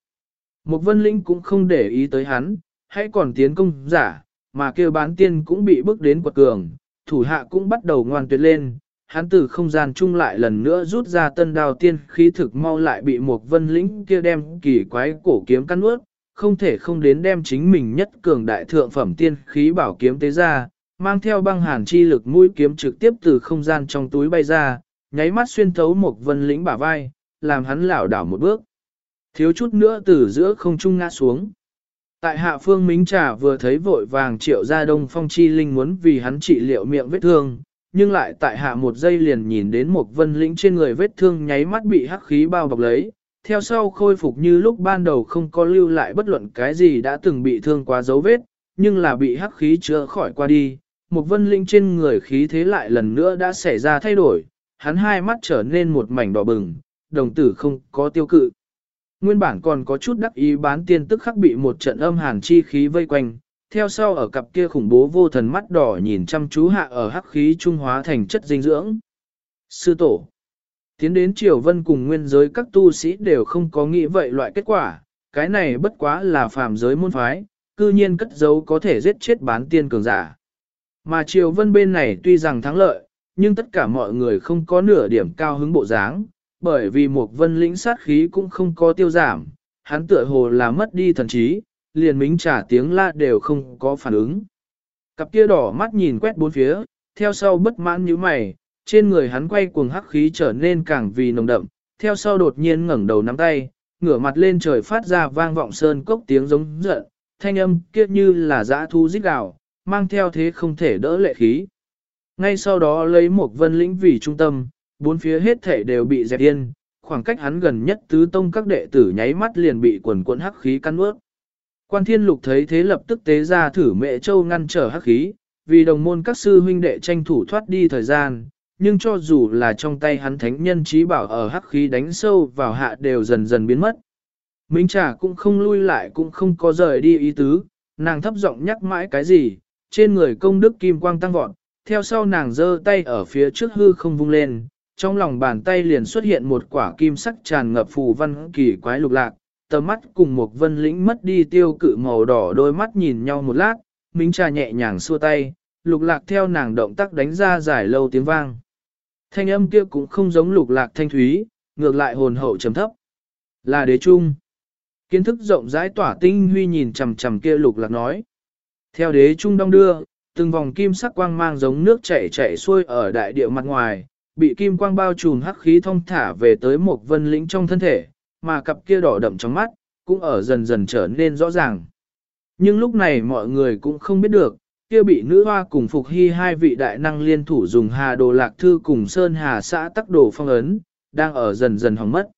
Một vân linh cũng không để ý tới hắn, hãy còn tiến công giả, mà kia bán tiên cũng bị bước đến quật cường, thủ hạ cũng bắt đầu ngoan tuyệt lên, hắn từ không gian chung lại lần nữa rút ra tân đào tiên khí thực mau lại bị một vân lĩnh kia đem kỳ quái cổ kiếm cắn ướt, không thể không đến đem chính mình nhất cường đại thượng phẩm tiên khí bảo kiếm tế ra, mang theo băng hàn chi lực mũi kiếm trực tiếp từ không gian trong túi bay ra, nháy mắt xuyên thấu một vân lĩnh bả vai, làm hắn lảo đảo một bước. Thiếu chút nữa từ giữa không trung ngã xuống. Tại hạ phương Mính Trà vừa thấy vội vàng triệu ra đông phong chi linh muốn vì hắn trị liệu miệng vết thương, nhưng lại tại hạ một giây liền nhìn đến một vân lĩnh trên người vết thương nháy mắt bị hắc khí bao bọc lấy, theo sau khôi phục như lúc ban đầu không có lưu lại bất luận cái gì đã từng bị thương quá dấu vết, nhưng là bị hắc khí chữa khỏi qua đi, một vân linh trên người khí thế lại lần nữa đã xảy ra thay đổi, hắn hai mắt trở nên một mảnh đỏ bừng, đồng tử không có tiêu cự. Nguyên bản còn có chút đắc ý bán tiên tức khắc bị một trận âm hàn chi khí vây quanh, theo sau ở cặp kia khủng bố vô thần mắt đỏ nhìn chăm chú hạ ở hắc khí trung hóa thành chất dinh dưỡng. Sư tổ Tiến đến Triều Vân cùng nguyên giới các tu sĩ đều không có nghĩ vậy loại kết quả, cái này bất quá là phàm giới môn phái, cư nhiên cất giấu có thể giết chết bán tiên cường giả. Mà Triều Vân bên này tuy rằng thắng lợi, nhưng tất cả mọi người không có nửa điểm cao hứng bộ dáng, bởi vì một vân lĩnh sát khí cũng không có tiêu giảm, hắn tựa hồ là mất đi thần trí, liền mính trả tiếng la đều không có phản ứng. Cặp kia đỏ mắt nhìn quét bốn phía, theo sau bất mãn như mày, trên người hắn quay cuồng hắc khí trở nên càng vì nồng đậm, theo sau đột nhiên ngẩng đầu nắm tay, ngửa mặt lên trời phát ra vang vọng sơn cốc tiếng giống giận, thanh âm kia như là dã thu rít gào, mang theo thế không thể đỡ lệ khí. Ngay sau đó lấy một vân lĩnh vì trung tâm, bốn phía hết thể đều bị dẹp yên, khoảng cách hắn gần nhất tứ tông các đệ tử nháy mắt liền bị quần cuộn hắc khí căn ướt. Quan thiên lục thấy thế lập tức tế ra thử mẹ châu ngăn trở hắc khí, vì đồng môn các sư huynh đệ tranh thủ thoát đi thời gian, nhưng cho dù là trong tay hắn thánh nhân trí bảo ở hắc khí đánh sâu vào hạ đều dần dần biến mất. Minh Trà cũng không lui lại cũng không có rời đi ý tứ, nàng thấp giọng nhắc mãi cái gì, trên người công đức kim quang tăng vọt, theo sau nàng giơ tay ở phía trước hư không vung lên, trong lòng bàn tay liền xuất hiện một quả kim sắc tràn ngập phù văn kỳ quái lục lạc, tầm mắt cùng một vân lĩnh mất đi tiêu cự màu đỏ đôi mắt nhìn nhau một lát, Minh Trà nhẹ nhàng xua tay, lục lạc theo nàng động tác đánh ra giải lâu tiếng vang. Thanh âm kia cũng không giống lục lạc thanh thúy, ngược lại hồn hậu trầm thấp. Là đế trung. Kiến thức rộng rãi tỏa tinh huy nhìn chầm chầm kia lục lạc nói. Theo đế trung đong đưa, từng vòng kim sắc quang mang giống nước chảy chảy xuôi ở đại địa mặt ngoài, bị kim quang bao trùm hắc khí thông thả về tới một vân lĩnh trong thân thể, mà cặp kia đỏ đậm trong mắt, cũng ở dần dần trở nên rõ ràng. Nhưng lúc này mọi người cũng không biết được, kia bị nữ hoa cùng phục hy hai vị đại năng liên thủ dùng hà đồ lạc thư cùng sơn hà xã tắc đồ phong ấn, đang ở dần dần hỏng mất.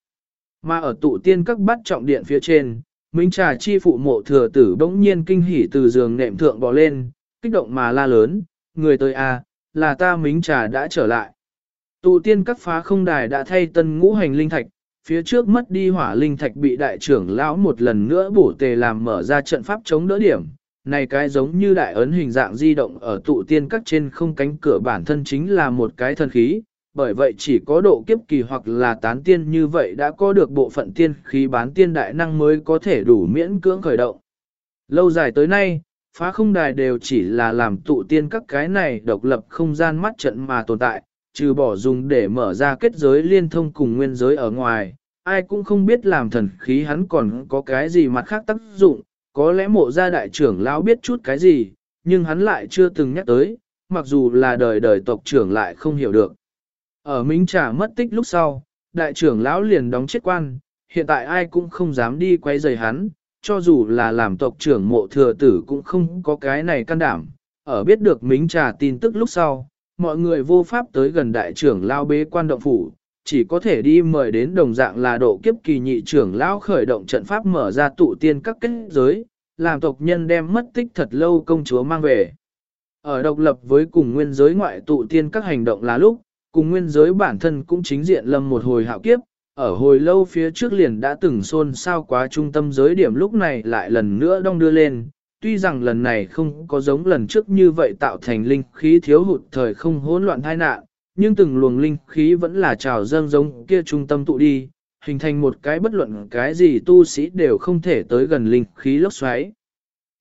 Mà ở tụ tiên các bắt trọng điện phía trên, Minh trà chi phụ mộ thừa tử bỗng nhiên kinh hỉ từ giường nệm thượng bò lên, kích động mà la lớn, người tới à, là ta Minh trà đã trở lại. Tụ tiên các phá không đài đã thay tân ngũ hành linh thạch, phía trước mất đi hỏa linh thạch bị đại trưởng lão một lần nữa bổ tề làm mở ra trận pháp chống đỡ điểm. Này cái giống như đại ấn hình dạng di động ở tụ tiên các trên không cánh cửa bản thân chính là một cái thần khí, bởi vậy chỉ có độ kiếp kỳ hoặc là tán tiên như vậy đã có được bộ phận tiên khí bán tiên đại năng mới có thể đủ miễn cưỡng khởi động. Lâu dài tới nay, phá không đài đều chỉ là làm tụ tiên các cái này độc lập không gian mắt trận mà tồn tại, trừ bỏ dùng để mở ra kết giới liên thông cùng nguyên giới ở ngoài, ai cũng không biết làm thần khí hắn còn có cái gì mặt khác tác dụng, có lẽ mộ gia đại trưởng lão biết chút cái gì, nhưng hắn lại chưa từng nhắc tới, mặc dù là đời đời tộc trưởng lại không hiểu được. Ở Minh Trà mất tích lúc sau, đại trưởng lão liền đóng chết quan, hiện tại ai cũng không dám đi quay rời hắn, cho dù là làm tộc trưởng mộ thừa tử cũng không có cái này can đảm. Ở biết được Minh Trà tin tức lúc sau, mọi người vô pháp tới gần đại trưởng lao bế quan động phủ, chỉ có thể đi mời đến đồng dạng là độ kiếp kỳ nhị trưởng lão khởi động trận pháp mở ra tụ tiên các kết giới, làm tộc nhân đem mất tích thật lâu công chúa mang về. Ở độc lập với cùng nguyên giới ngoại tụ tiên các hành động là lúc, cùng nguyên giới bản thân cũng chính diện lâm một hồi hạo kiếp, ở hồi lâu phía trước liền đã từng xôn xao quá trung tâm giới điểm lúc này lại lần nữa đong đưa lên, tuy rằng lần này không có giống lần trước như vậy tạo thành linh khí thiếu hụt thời không hỗn loạn tai nạn, nhưng từng luồng linh khí vẫn là trào dâng giống kia trung tâm tụ đi, hình thành một cái bất luận cái gì tu sĩ đều không thể tới gần linh khí lốc xoáy.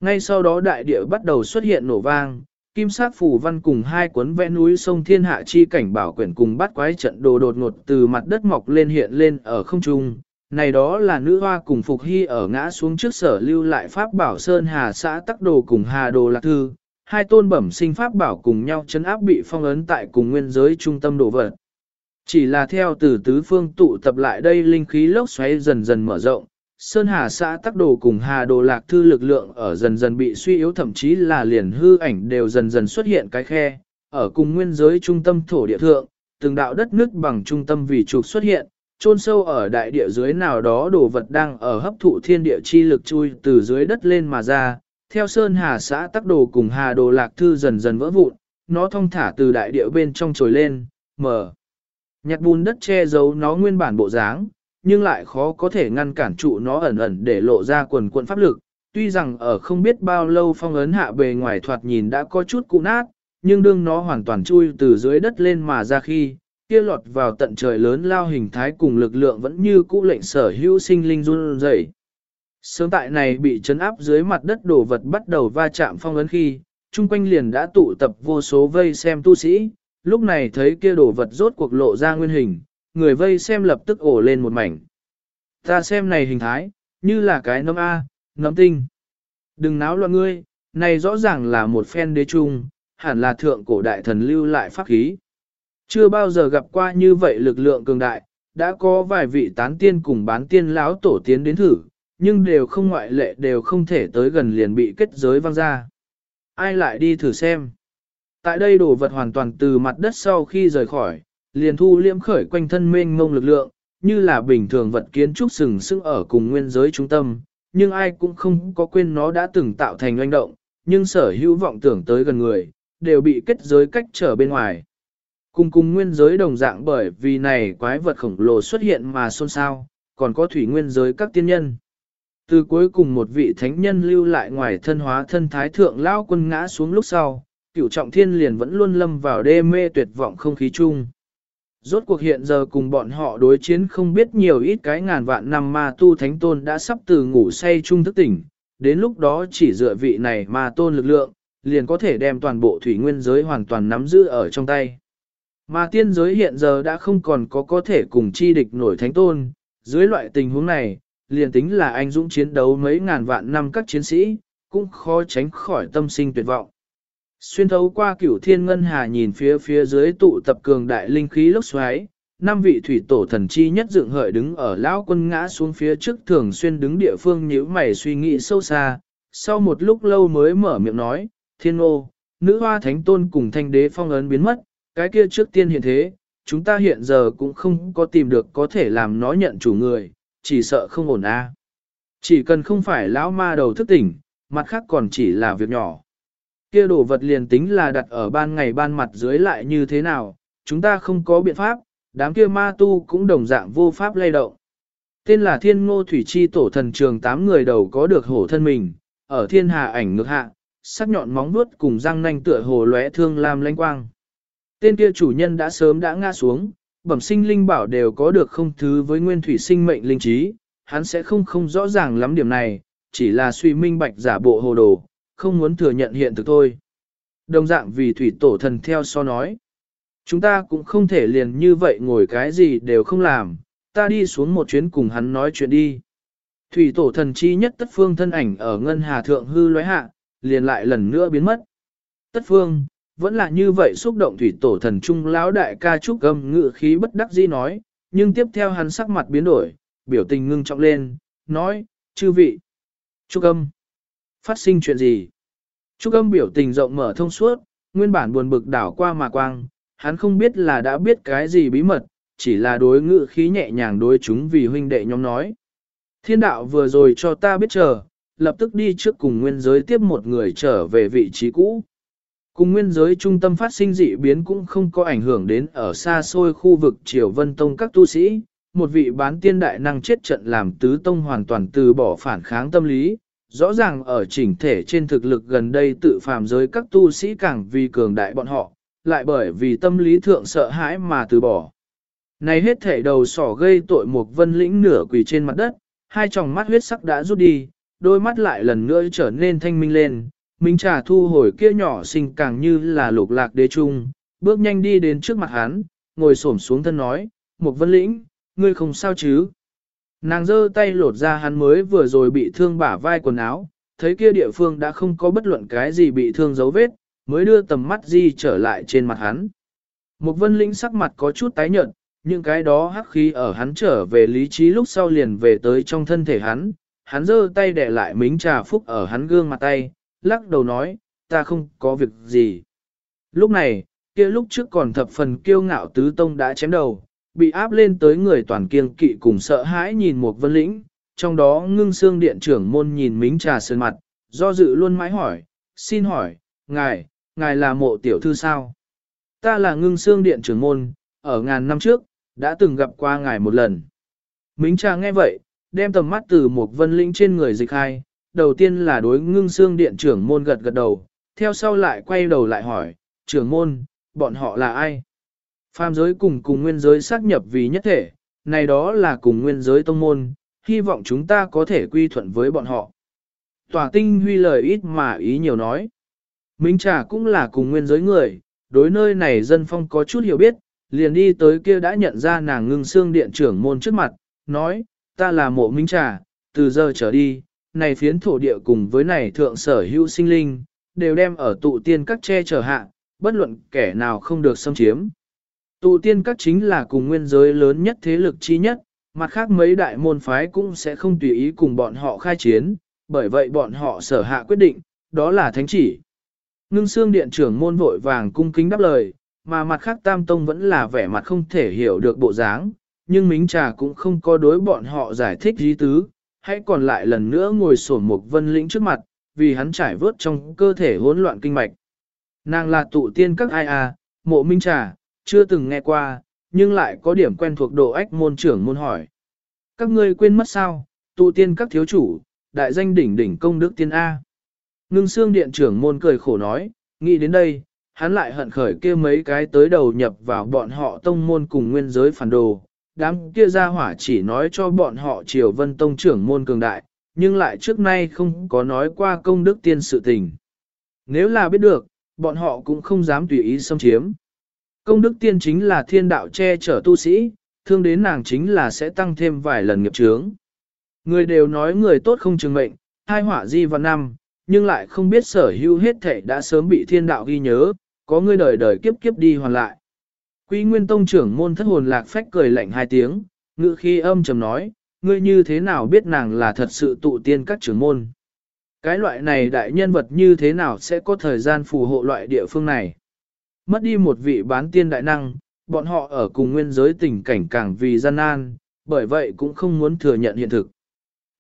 Ngay sau đó đại địa bắt đầu xuất hiện nổ vang, kim sát phủ văn cùng hai cuốn vẽ núi sông thiên hạ chi cảnh bảo quyển cùng bắt quái trận đồ đột ngột từ mặt đất mọc lên hiện lên ở không trung, này đó là nữ hoa cùng Phục Hy ở ngã xuống trước sở lưu lại Pháp Bảo Sơn Hà xã Tắc Đồ cùng Hà Đồ Lạc Thư, hai tôn bẩm sinh Pháp Bảo cùng nhau chấn áp bị phong ấn tại cùng nguyên giới trung tâm đồ vật. Chỉ là theo từ tứ phương tụ tập lại đây linh khí lốc xoáy dần dần mở rộng, Sơn Hà xã Tắc Đồ cùng Hà Đồ Lạc Thư lực lượng ở dần dần bị suy yếu thậm chí là liền hư ảnh đều dần dần xuất hiện cái khe, ở cùng nguyên giới trung tâm thổ địa thượng, từng đạo đất nước bằng trung tâm vì trục xuất hiện, chôn sâu ở đại địa dưới nào đó đồ vật đang ở hấp thụ thiên địa chi lực chui từ dưới đất lên mà ra, theo sơn hà xã tắc đồ cùng hà đồ lạc thư dần dần vỡ vụn, nó thông thả từ đại địa bên trong trồi lên, mở. Nhặt bùn đất che giấu nó nguyên bản bộ dáng, nhưng lại khó có thể ngăn cản trụ nó ẩn ẩn để lộ ra quần quận pháp lực. Tuy rằng ở không biết bao lâu phong ấn hạ bề ngoài thoạt nhìn đã có chút cụ nát, nhưng đương nó hoàn toàn chui từ dưới đất lên mà ra khi, kia lọt vào tận trời lớn lao hình thái cùng lực lượng vẫn như cũ lệnh sở hữu sinh linh run rẩy. Sớm tại này bị chấn áp dưới mặt đất đổ vật bắt đầu va chạm phong ấn khi, chung quanh liền đã tụ tập vô số vây xem tu sĩ, lúc này thấy kia đổ vật rốt cuộc lộ ra nguyên hình, người vây xem lập tức ổ lên một mảnh. Ta xem này hình thái, như là cái nấm A, nấm tinh. Đừng náo loạn ngươi, này rõ ràng là một phen đế trung, hẳn là thượng cổ đại thần lưu lại pháp khí. Chưa bao giờ gặp qua như vậy lực lượng cường đại, đã có vài vị tán tiên cùng bán tiên lão tổ tiến đến thử, nhưng đều không ngoại lệ đều không thể tới gần liền bị kết giới văng ra. Ai lại đi thử xem? Tại đây đồ vật hoàn toàn từ mặt đất sau khi rời khỏi, liền thu liễm khởi quanh thân mênh ngông lực lượng, như là bình thường vật kiến trúc sừng sững ở cùng nguyên giới trung tâm, nhưng ai cũng không có quên nó đã từng tạo thành oanh động, nhưng sở hữu vọng tưởng tới gần người, đều bị kết giới cách trở bên ngoài. Cùng cùng nguyên giới đồng dạng bởi vì này quái vật khổng lồ xuất hiện mà xôn xao, còn có thủy nguyên giới các tiên nhân. Từ cuối cùng một vị thánh nhân lưu lại ngoài thân hóa thân thái thượng lao quân ngã xuống lúc sau, cửu trọng thiên liền vẫn luôn lâm vào đê mê tuyệt vọng không khí chung. Rốt cuộc hiện giờ cùng bọn họ đối chiến không biết nhiều ít cái ngàn vạn năm ma tu thánh tôn đã sắp từ ngủ say chung thức tỉnh, đến lúc đó chỉ dựa vị này ma tôn lực lượng, liền có thể đem toàn bộ thủy nguyên giới hoàn toàn nắm giữ ở trong tay. Mà tiên giới hiện giờ đã không còn có có thể cùng chi địch nổi thánh tôn, dưới loại tình huống này, liền tính là anh dũng chiến đấu mấy ngàn vạn năm các chiến sĩ, cũng khó tránh khỏi tâm sinh tuyệt vọng. Xuyên thấu qua cửu thiên ngân hà nhìn phía phía dưới tụ tập cường đại linh khí lốc xoáy, năm vị thủy tổ thần chi nhất dựng hợi đứng ở lão quân ngã xuống phía trước thường xuyên đứng địa phương nhíu mày suy nghĩ sâu xa, sau một lúc lâu mới mở miệng nói, thiên ô, nữ hoa thánh tôn cùng thanh đế phong ấn biến mất, cái kia trước tiên hiện thế, chúng ta hiện giờ cũng không có tìm được có thể làm nó nhận chủ người, chỉ sợ không ổn a. Chỉ cần không phải lão ma đầu thức tỉnh, mặt khác còn chỉ là việc nhỏ. Kia đồ vật liền tính là đặt ở ban ngày ban mặt dưới lại như thế nào, chúng ta không có biện pháp, đám kia ma tu cũng đồng dạng vô pháp lay động. Tên là thiên ngô thủy chi tổ thần trường tám người đầu có được hổ thân mình, ở thiên hà ảnh ngược hạ, sắc nhọn móng vuốt cùng răng nanh tựa hồ lóe thương lam lanh quang. Tên kia chủ nhân đã sớm đã ngã xuống, bẩm sinh linh bảo đều có được không thứ với nguyên thủy sinh mệnh linh trí, hắn sẽ không không rõ ràng lắm điểm này, chỉ là suy minh bạch giả bộ hồ đồ, không muốn thừa nhận hiện thực thôi. Đồng dạng vì thủy tổ thần theo so nói. Chúng ta cũng không thể liền như vậy ngồi cái gì đều không làm, ta đi xuống một chuyến cùng hắn nói chuyện đi. Thủy tổ thần chi nhất tất phương thân ảnh ở ngân hà thượng hư lóe hạ, liền lại lần nữa biến mất. Tất phương, vẫn là như vậy xúc động thủy tổ thần trung lão đại ca trúc gầm ngự khí bất đắc dĩ nói, nhưng tiếp theo hắn sắc mặt biến đổi, biểu tình ngưng trọng lên, nói, chư vị. Trúc âm, phát sinh chuyện gì? Trúc âm biểu tình rộng mở thông suốt, nguyên bản buồn bực đảo qua mà quang, hắn không biết là đã biết cái gì bí mật, chỉ là đối ngự khí nhẹ nhàng đối chúng vì huynh đệ nhóm nói. Thiên đạo vừa rồi cho ta biết chờ, lập tức đi trước cùng nguyên giới tiếp một người trở về vị trí cũ. Cùng nguyên giới trung tâm phát sinh dị biến cũng không có ảnh hưởng đến ở xa xôi khu vực Triều Vân Tông các tu sĩ, một vị bán tiên đại năng chết trận làm tứ tông hoàn toàn từ bỏ phản kháng tâm lý, rõ ràng ở chỉnh thể trên thực lực gần đây tự phàm giới các tu sĩ càng vì cường đại bọn họ, lại bởi vì tâm lý thượng sợ hãi mà từ bỏ. Này hết thể đầu sỏ gây tội một vân lĩnh nửa quỳ trên mặt đất, hai tròng mắt huyết sắc đã rút đi, đôi mắt lại lần nữa trở nên thanh minh lên, Minh trà thu hồi kia nhỏ xinh càng như là lục lạc đế trung, bước nhanh đi đến trước mặt hắn, ngồi xổm xuống thân nói, một vân lĩnh, ngươi không sao chứ? Nàng giơ tay lột ra hắn mới vừa rồi bị thương bả vai quần áo, thấy kia địa phương đã không có bất luận cái gì bị thương dấu vết, mới đưa tầm mắt di trở lại trên mặt hắn. Một vân lĩnh sắc mặt có chút tái nhợt, những cái đó hắc khí ở hắn trở về lý trí lúc sau liền về tới trong thân thể hắn, hắn giơ tay để lại mính trà phúc ở hắn gương mặt tay, lắc đầu nói, ta không có việc gì. Lúc này, kia lúc trước còn thập phần kiêu ngạo tứ tông đã chém đầu, bị áp lên tới người toàn kiêng kỵ cùng sợ hãi nhìn một vân lĩnh, trong đó ngưng xương điện trưởng môn nhìn mính trà sơn mặt, do dự luôn mãi hỏi, xin hỏi, ngài, ngài là mộ tiểu thư sao? Ta là ngưng xương điện trưởng môn, ở ngàn năm trước, đã từng gặp qua ngài một lần. Mính trà nghe vậy, đem tầm mắt từ một vân lĩnh trên người dịch hai, đầu tiên là đối ngưng xương điện trưởng môn gật gật đầu, theo sau lại quay đầu lại hỏi, trưởng môn, bọn họ là ai? Phàm giới cùng cùng nguyên giới xác nhập vì nhất thể, này đó là cùng nguyên giới tông môn, hy vọng chúng ta có thể quy thuận với bọn họ. Tòa tinh huy lời ít mà ý nhiều nói. Minh Trà cũng là cùng nguyên giới người, đối nơi này dân phong có chút hiểu biết, liền đi tới kia đã nhận ra nàng ngưng xương điện trưởng môn trước mặt, nói, ta là mộ Minh Trà, từ giờ trở đi, này phiến thổ địa cùng với này thượng sở hữu sinh linh, đều đem ở tụ tiên các che chở hạ, bất luận kẻ nào không được xâm chiếm. Tụ tiên các chính là cùng nguyên giới lớn nhất thế lực chi nhất, mặt khác mấy đại môn phái cũng sẽ không tùy ý cùng bọn họ khai chiến, bởi vậy bọn họ sở hạ quyết định, đó là thánh chỉ. Ngưng xương điện trưởng môn vội vàng cung kính đáp lời, mà mặt khác tam tông vẫn là vẻ mặt không thể hiểu được bộ dáng, nhưng mính trà cũng không có đối bọn họ giải thích dí tứ, hãy còn lại lần nữa ngồi sổn một vân lĩnh trước mặt, vì hắn trải vớt trong cơ thể hỗn loạn kinh mạch. Nàng là tụ tiên các ai à, mộ minh trà, chưa từng nghe qua, nhưng lại có điểm quen thuộc độ ách môn trưởng môn hỏi. Các ngươi quên mất sao, tụ tiên các thiếu chủ, đại danh đỉnh đỉnh công đức tiên A. Ngưng xương điện trưởng môn cười khổ nói, nghĩ đến đây, hắn lại hận khởi kia mấy cái tới đầu nhập vào bọn họ tông môn cùng nguyên giới phản đồ. Đám kia ra hỏa chỉ nói cho bọn họ triều vân tông trưởng môn cường đại, nhưng lại trước nay không có nói qua công đức tiên sự tình. Nếu là biết được, bọn họ cũng không dám tùy ý xâm chiếm. Công đức tiên chính là thiên đạo che chở tu sĩ, thương đến nàng chính là sẽ tăng thêm vài lần nghiệp chướng. Người đều nói người tốt không chừng mệnh, hai hỏa di và năm, nhưng lại không biết sở hữu hết thể đã sớm bị thiên đạo ghi nhớ, có người đời đời kiếp kiếp đi hoàn lại. Quý Nguyên Tông trưởng môn thất hồn lạc phách cười lạnh hai tiếng, ngữ khi âm trầm nói, ngươi như thế nào biết nàng là thật sự tụ tiên các trưởng môn. Cái loại này đại nhân vật như thế nào sẽ có thời gian phù hộ loại địa phương này. Mất đi một vị bán tiên đại năng, bọn họ ở cùng nguyên giới tình cảnh càng vì gian nan, bởi vậy cũng không muốn thừa nhận hiện thực.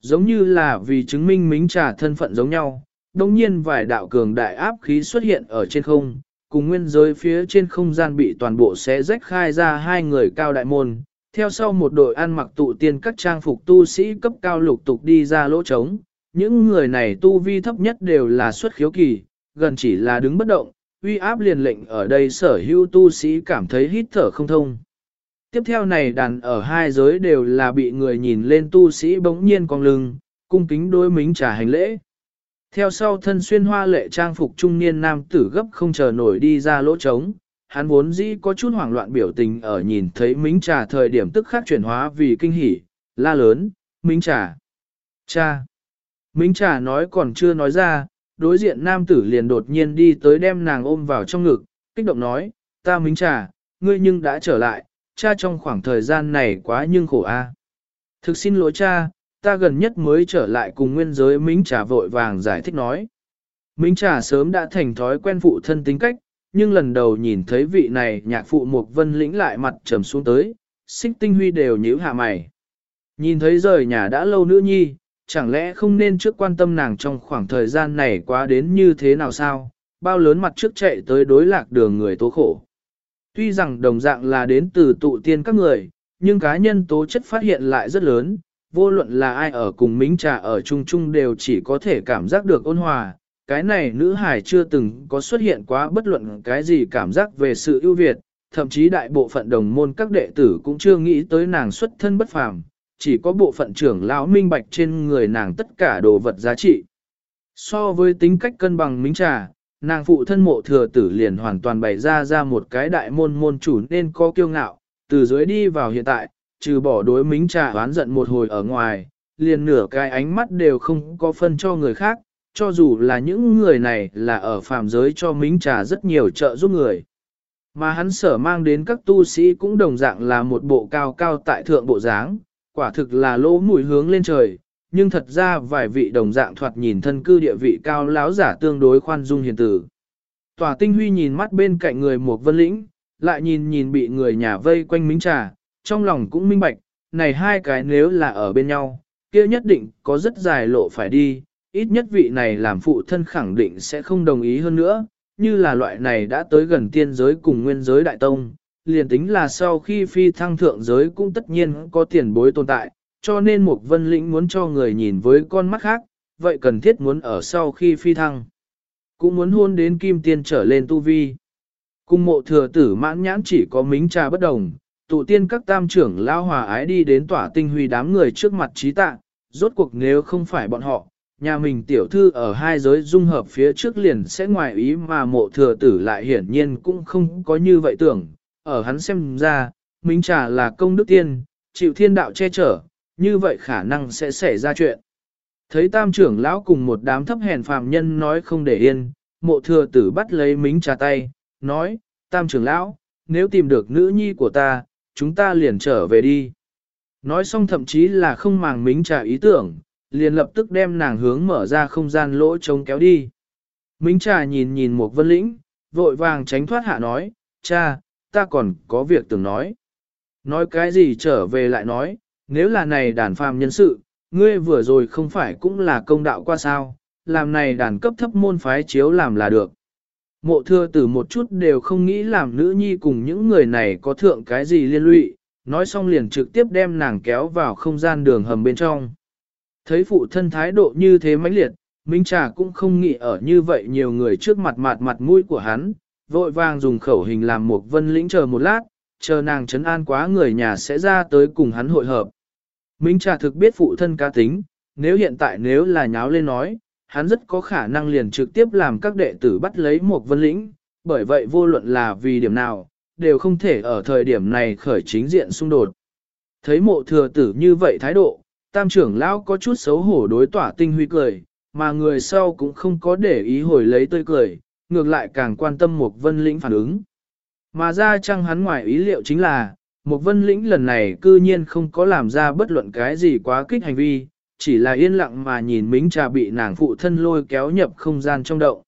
Giống như là vì chứng minh mính trả thân phận giống nhau, đồng nhiên vài đạo cường đại áp khí xuất hiện ở trên không, cùng nguyên giới phía trên không gian bị toàn bộ xé rách khai ra hai người cao đại môn, theo sau một đội ăn mặc tụ tiên các trang phục tu sĩ cấp cao lục tục đi ra lỗ trống, những người này tu vi thấp nhất đều là xuất khiếu kỳ, gần chỉ là đứng bất động, uy áp liền lệnh ở đây sở hữu tu sĩ cảm thấy hít thở không thông. Tiếp theo này đàn ở hai giới đều là bị người nhìn lên tu sĩ bỗng nhiên cong lưng, cung kính đối mính trả hành lễ. Theo sau thân xuyên hoa lệ trang phục trung niên nam tử gấp không chờ nổi đi ra lỗ trống, hắn vốn dĩ có chút hoảng loạn biểu tình ở nhìn thấy mính trà thời điểm tức khắc chuyển hóa vì kinh hỉ, la lớn, mính trà. Cha. Mính trà nói còn chưa nói ra, đối diện nam tử liền đột nhiên đi tới đem nàng ôm vào trong ngực, kích động nói, ta mính trà, ngươi nhưng đã trở lại, cha trong khoảng thời gian này quá nhưng khổ a. Thực xin lỗi cha, ta gần nhất mới trở lại cùng nguyên giới mính trà vội vàng giải thích nói. Mính trà sớm đã thành thói quen phụ thân tính cách, nhưng lần đầu nhìn thấy vị này nhạc phụ Mục Vân lĩnh lại mặt trầm xuống tới, xích tinh huy đều nhíu hạ mày. Nhìn thấy rời nhà đã lâu nữa nhi, chẳng lẽ không nên trước quan tâm nàng trong khoảng thời gian này quá đến như thế nào sao, bao lớn mặt trước chạy tới đối lạc đường người tố khổ. Tuy rằng đồng dạng là đến từ tụ tiên các người, nhưng cá nhân tố chất phát hiện lại rất lớn, vô luận là ai ở cùng mính trà ở chung chung đều chỉ có thể cảm giác được ôn hòa. Cái này nữ hải chưa từng có xuất hiện quá bất luận cái gì cảm giác về sự ưu việt, thậm chí đại bộ phận đồng môn các đệ tử cũng chưa nghĩ tới nàng xuất thân bất phàm, chỉ có bộ phận trưởng lão minh bạch trên người nàng tất cả đồ vật giá trị. So với tính cách cân bằng mính trà, nàng phụ thân mộ thừa tử liền hoàn toàn bày ra ra một cái đại môn môn chủ nên có kiêu ngạo, từ dưới đi vào hiện tại, trừ bỏ đối mính trà oán giận một hồi ở ngoài, liền nửa cái ánh mắt đều không có phân cho người khác, cho dù là những người này là ở phàm giới cho mính trà rất nhiều trợ giúp người. Mà hắn sở mang đến các tu sĩ cũng đồng dạng là một bộ cao cao tại thượng bộ dáng, quả thực là lỗ mũi hướng lên trời, nhưng thật ra vài vị đồng dạng thoạt nhìn thân cư địa vị cao láo giả tương đối khoan dung hiền tử. Tòa tinh huy nhìn mắt bên cạnh người một vân lĩnh, lại nhìn nhìn bị người nhà vây quanh mính trà, trong lòng cũng minh bạch, này hai cái nếu là ở bên nhau, kia nhất định có rất dài lộ phải đi, ít nhất vị này làm phụ thân khẳng định sẽ không đồng ý hơn nữa, như là loại này đã tới gần tiên giới cùng nguyên giới đại tông, liền tính là sau khi phi thăng thượng giới cũng tất nhiên có tiền bối tồn tại, cho nên một vân lĩnh muốn cho người nhìn với con mắt khác, vậy cần thiết muốn ở sau khi phi thăng. Cũng muốn hôn đến kim tiên trở lên tu vi. Cùng mộ thừa tử mãn nhãn chỉ có mính trà bất đồng, tụ tiên các tam trưởng lao hòa ái đi đến tỏa tinh huy đám người trước mặt trí tạ, rốt cuộc nếu không phải bọn họ, nhà mình tiểu thư ở hai giới dung hợp phía trước liền sẽ ngoài ý mà mộ thừa tử lại hiển nhiên cũng không có như vậy tưởng, ở hắn xem ra, Minh Trà là công đức tiên, chịu thiên đạo che chở, như vậy khả năng sẽ xảy ra chuyện. Thấy tam trưởng lão cùng một đám thấp hèn phàm nhân nói không để yên, mộ thừa tử bắt lấy Minh Trà tay, nói, tam trưởng lão, nếu tìm được nữ nhi của ta, chúng ta liền trở về đi. Nói xong thậm chí là không màng Mính Trà ý tưởng, liền lập tức đem nàng hướng mở ra không gian lỗ trống kéo đi. Mính Trà nhìn nhìn một vân lĩnh, vội vàng tránh thoát hạ nói, cha, ta còn có việc tưởng nói. Nói cái gì trở về lại nói, nếu là này đàn phàm nhân sự, ngươi vừa rồi không phải cũng là công đạo qua sao, làm này đàn cấp thấp môn phái chiếu làm là được. Mộ thưa tử một chút đều không nghĩ làm nữ nhi cùng những người này có thượng cái gì liên lụy, nói xong liền trực tiếp đem nàng kéo vào không gian đường hầm bên trong. Thấy phụ thân thái độ như thế mãnh liệt, Minh Trà cũng không nghĩ ở như vậy nhiều người trước mặt mặt mặt mũi của hắn, vội vàng dùng khẩu hình làm một vân lĩnh chờ một lát, chờ nàng chấn an quá người nhà sẽ ra tới cùng hắn hội hợp. Minh Trà thực biết phụ thân ca tính, nếu hiện tại nếu là nháo lên nói, hắn rất có khả năng liền trực tiếp làm các đệ tử bắt lấy một vân lĩnh, bởi vậy vô luận là vì điểm nào, đều không thể ở thời điểm này khởi chính diện xung đột. Thấy mộ thừa tử như vậy thái độ, tam trưởng lão có chút xấu hổ đối tỏa tinh huy cười, mà người sau cũng không có để ý hồi lấy tươi cười, ngược lại càng quan tâm một vân lĩnh phản ứng. Mà ra chăng hắn ngoài ý liệu chính là, một vân lĩnh lần này cư nhiên không có làm ra bất luận cái gì quá kích hành vi, chỉ là yên lặng mà nhìn mính trà bị nàng phụ thân lôi kéo nhập không gian trong động.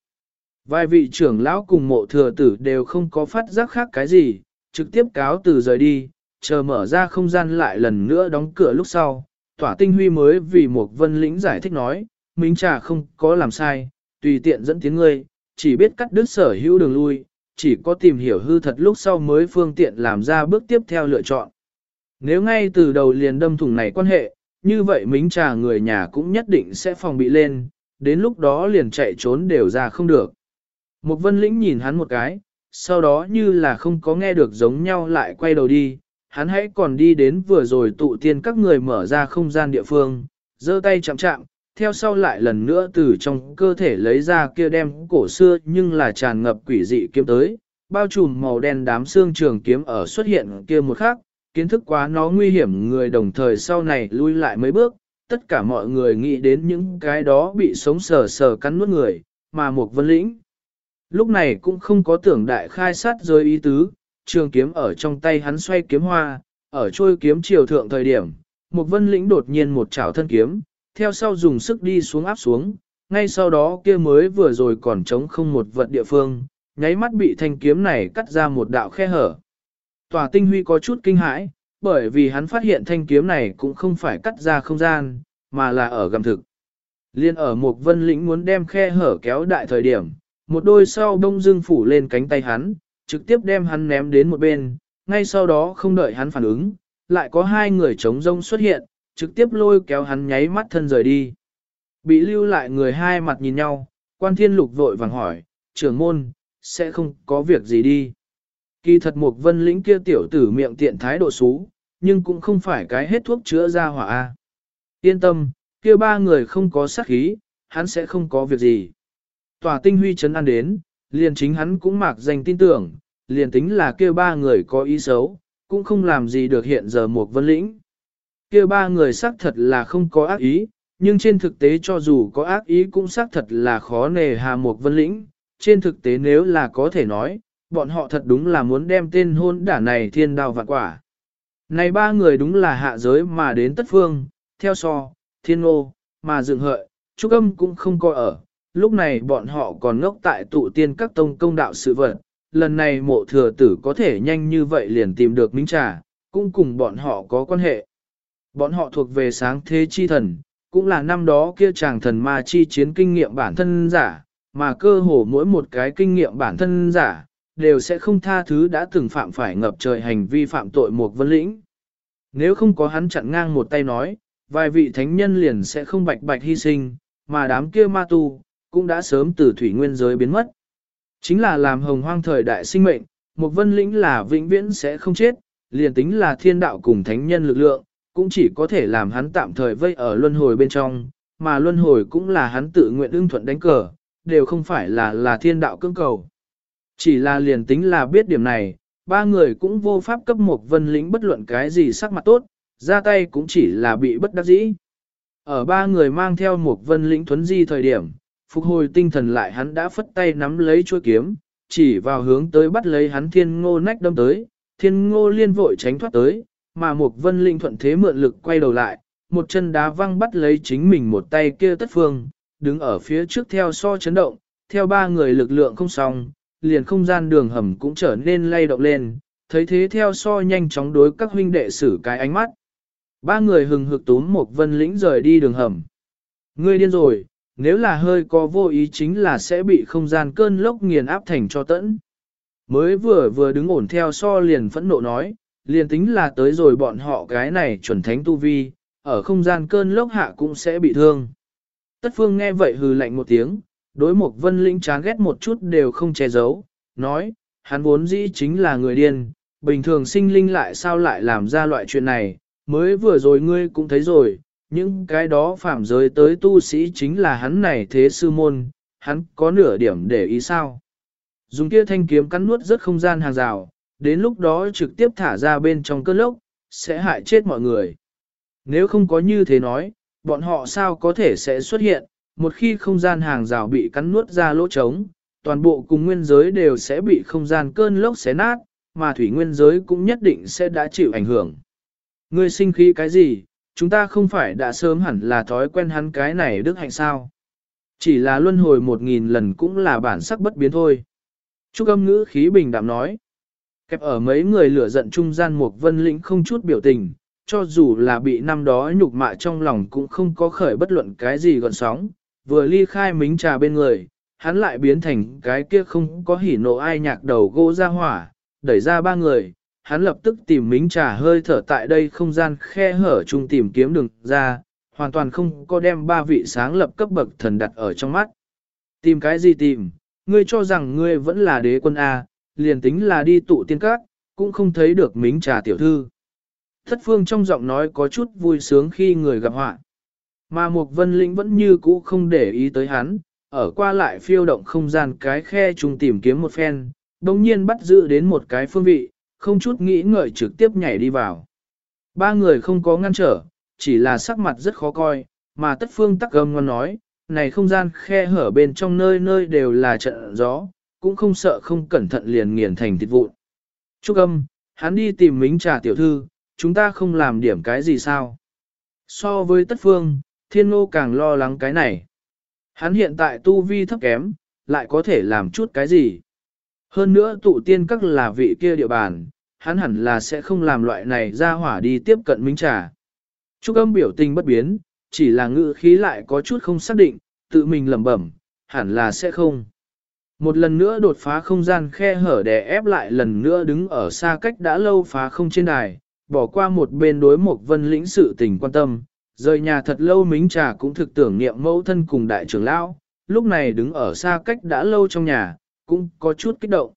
Vài vị trưởng lão cùng mộ thừa tử đều không có phát giác khác cái gì, trực tiếp cáo từ rời đi, chờ mở ra không gian lại lần nữa đóng cửa lúc sau, tỏa tinh huy mới vì một vân lĩnh giải thích nói, Minh Trà không có làm sai, tùy tiện dẫn tiếng ngươi, chỉ biết cắt đứt sở hữu đường lui, chỉ có tìm hiểu hư thật lúc sau mới phương tiện làm ra bước tiếp theo lựa chọn. Nếu ngay từ đầu liền đâm thủng này quan hệ, như vậy mính Trà người nhà cũng nhất định sẽ phòng bị lên, đến lúc đó liền chạy trốn đều ra không được. Một vân lĩnh nhìn hắn một cái, sau đó như là không có nghe được giống nhau lại quay đầu đi, hắn hãy còn đi đến vừa rồi tụ tiên các người mở ra không gian địa phương, giơ tay chạm chạm, theo sau lại lần nữa từ trong cơ thể lấy ra kia đem cổ xưa nhưng là tràn ngập quỷ dị kiếm tới, bao trùm màu đen đám xương trường kiếm ở xuất hiện kia một khắc, kiến thức quá nó nguy hiểm người đồng thời sau này lui lại mấy bước, tất cả mọi người nghĩ đến những cái đó bị sống sờ sờ cắn nuốt người, mà một vân lĩnh. Lúc này cũng không có tưởng đại khai sát rơi ý tứ, trường kiếm ở trong tay hắn xoay kiếm hoa, ở trôi kiếm chiều thượng thời điểm, một vân lĩnh đột nhiên một chảo thân kiếm, theo sau dùng sức đi xuống áp xuống, ngay sau đó kia mới vừa rồi còn trống không một vật địa phương, nháy mắt bị thanh kiếm này cắt ra một đạo khe hở. Tòa tinh huy có chút kinh hãi, bởi vì hắn phát hiện thanh kiếm này cũng không phải cắt ra không gian, mà là ở gầm thực. Liên ở một vân lĩnh muốn đem khe hở kéo đại thời điểm, một đôi sau đông dương phủ lên cánh tay hắn, trực tiếp đem hắn ném đến một bên, ngay sau đó không đợi hắn phản ứng, lại có hai người chống rông xuất hiện, trực tiếp lôi kéo hắn nháy mắt thân rời đi. Bị lưu lại người hai mặt nhìn nhau, quan thiên lục vội vàng hỏi, trưởng môn, sẽ không có việc gì đi. Kỳ thật một vân lĩnh kia tiểu tử miệng tiện thái độ xú, nhưng cũng không phải cái hết thuốc chữa ra hỏa A. Yên tâm, kia ba người không có sát khí, hắn sẽ không có việc gì. Tòa tinh huy chấn ăn đến, liền chính hắn cũng mạc danh tin tưởng, liền tính là kia ba người có ý xấu, cũng không làm gì được hiện giờ một vân lĩnh. Kia ba người xác thật là không có ác ý, nhưng trên thực tế cho dù có ác ý cũng xác thật là khó nề hà một vân lĩnh. Trên thực tế nếu là có thể nói, bọn họ thật đúng là muốn đem tên hôn đả này thiên đao vạn quả. Này ba người đúng là hạ giới mà đến tất phương, theo so, thiên ngô, mà dựng hợi, trúc âm cũng không coi ở. Lúc này bọn họ còn ngốc tại tụ tiên các tông công đạo sự vật, lần này mộ thừa tử có thể nhanh như vậy liền tìm được minh trà, cũng cùng bọn họ có quan hệ. Bọn họ thuộc về sáng thế chi thần, cũng là năm đó kia chàng thần ma chi chiến kinh nghiệm bản thân giả, mà cơ hồ mỗi một cái kinh nghiệm bản thân giả, đều sẽ không tha thứ đã từng phạm phải ngập trời hành vi phạm tội một vân lĩnh. Nếu không có hắn chặn ngang một tay nói, vài vị thánh nhân liền sẽ không bạch bạch hy sinh, mà đám kia ma tu, cũng đã sớm từ thủy nguyên giới biến mất. Chính là làm hồng hoang thời đại sinh mệnh, một vân lĩnh là vĩnh viễn sẽ không chết, liền tính là thiên đạo cùng thánh nhân lực lượng, cũng chỉ có thể làm hắn tạm thời vây ở luân hồi bên trong, mà luân hồi cũng là hắn tự nguyện ưng thuận đánh cờ, đều không phải là là thiên đạo cưỡng cầu. Chỉ là liền tính là biết điểm này, ba người cũng vô pháp cấp một vân lĩnh bất luận cái gì sắc mặt tốt, ra tay cũng chỉ là bị bất đắc dĩ. Ở ba người mang theo một vân lĩnh thuấn di thời điểm, phục hồi tinh thần lại hắn đã phất tay nắm lấy chuôi kiếm, chỉ vào hướng tới bắt lấy hắn thiên ngô nách đâm tới, thiên ngô liên vội tránh thoát tới, mà một vân lĩnh thuận thế mượn lực quay đầu lại, một chân đá văng bắt lấy chính mình một tay kia tất phương, đứng ở phía trước theo so chấn động, theo ba người lực lượng không xong, liền không gian đường hầm cũng trở nên lay động lên, thấy thế theo so nhanh chóng đối các huynh đệ xử cái ánh mắt. Ba người hừng hực túm một vân lĩnh rời đi đường hầm. Ngươi điên rồi, nếu là hơi có vô ý chính là sẽ bị không gian cơn lốc nghiền áp thành cho tẫn. Mới vừa vừa đứng ổn theo so liền phẫn nộ nói, liền tính là tới rồi bọn họ cái này chuẩn thánh tu vi, ở không gian cơn lốc hạ cũng sẽ bị thương. Tất phương nghe vậy hừ lạnh một tiếng, đối một vân lĩnh chán ghét một chút đều không che giấu, nói, hắn vốn dĩ chính là người điên, bình thường sinh linh lại sao lại làm ra loại chuyện này, mới vừa rồi ngươi cũng thấy rồi, những cái đó phạm giới tới tu sĩ chính là hắn này thế sư môn, hắn có nửa điểm để ý sao. Dùng kia thanh kiếm cắn nuốt rất không gian hàng rào, đến lúc đó trực tiếp thả ra bên trong cơn lốc, sẽ hại chết mọi người. Nếu không có như thế nói, bọn họ sao có thể sẽ xuất hiện, một khi không gian hàng rào bị cắn nuốt ra lỗ trống, toàn bộ cùng nguyên giới đều sẽ bị không gian cơn lốc xé nát, mà thủy nguyên giới cũng nhất định sẽ đã chịu ảnh hưởng. Ngươi sinh khí cái gì, chúng ta không phải đã sớm hẳn là thói quen hắn cái này đức hạnh sao. Chỉ là luân hồi một nghìn lần cũng là bản sắc bất biến thôi. Trúc âm ngữ khí bình đạm nói. Kẹp ở mấy người lửa giận trung gian một vân lĩnh không chút biểu tình, cho dù là bị năm đó nhục mạ trong lòng cũng không có khởi bất luận cái gì gọn sóng, vừa ly khai mính trà bên người, hắn lại biến thành cái kia không có hỉ nộ ai nhạc đầu gỗ ra hỏa, đẩy ra ba người, hắn lập tức tìm mính trà hơi thở tại đây không gian khe hở chung tìm kiếm đường ra, hoàn toàn không có đem ba vị sáng lập cấp bậc thần đặt ở trong mắt. Tìm cái gì tìm, ngươi cho rằng ngươi vẫn là đế quân A, liền tính là đi tụ tiên các, cũng không thấy được mính trà tiểu thư. Thất phương trong giọng nói có chút vui sướng khi người gặp họa. Mà Mục Vân Linh vẫn như cũ không để ý tới hắn, ở qua lại phiêu động không gian cái khe trùng tìm kiếm một phen, đồng nhiên bắt giữ đến một cái phương vị, không chút nghĩ ngợi trực tiếp nhảy đi vào. Ba người không có ngăn trở, chỉ là sắc mặt rất khó coi, mà tất phương tắc gầm ngon nói, này không gian khe hở bên trong nơi nơi đều là trận gió, cũng không sợ không cẩn thận liền nghiền thành thịt vụn. Trúc âm, hắn đi tìm mính trà tiểu thư, chúng ta không làm điểm cái gì sao? So với tất phương, thiên ngô càng lo lắng cái này. Hắn hiện tại tu vi thấp kém, lại có thể làm chút cái gì? Hơn nữa tụ tiên các là vị kia địa bàn, hắn hẳn là sẽ không làm loại này ra hỏa đi tiếp cận minh trà. Trúc âm biểu tình bất biến, chỉ là ngữ khí lại có chút không xác định, tự mình lẩm bẩm, hẳn là sẽ không. Một lần nữa đột phá không gian khe hở để ép lại lần nữa đứng ở xa cách đã lâu phá không trên đài, bỏ qua một bên đối một vân lĩnh sự tình quan tâm, rời nhà thật lâu mính trà cũng thực tưởng niệm mẫu thân cùng đại trưởng lão, lúc này đứng ở xa cách đã lâu trong nhà, cũng có chút kích động.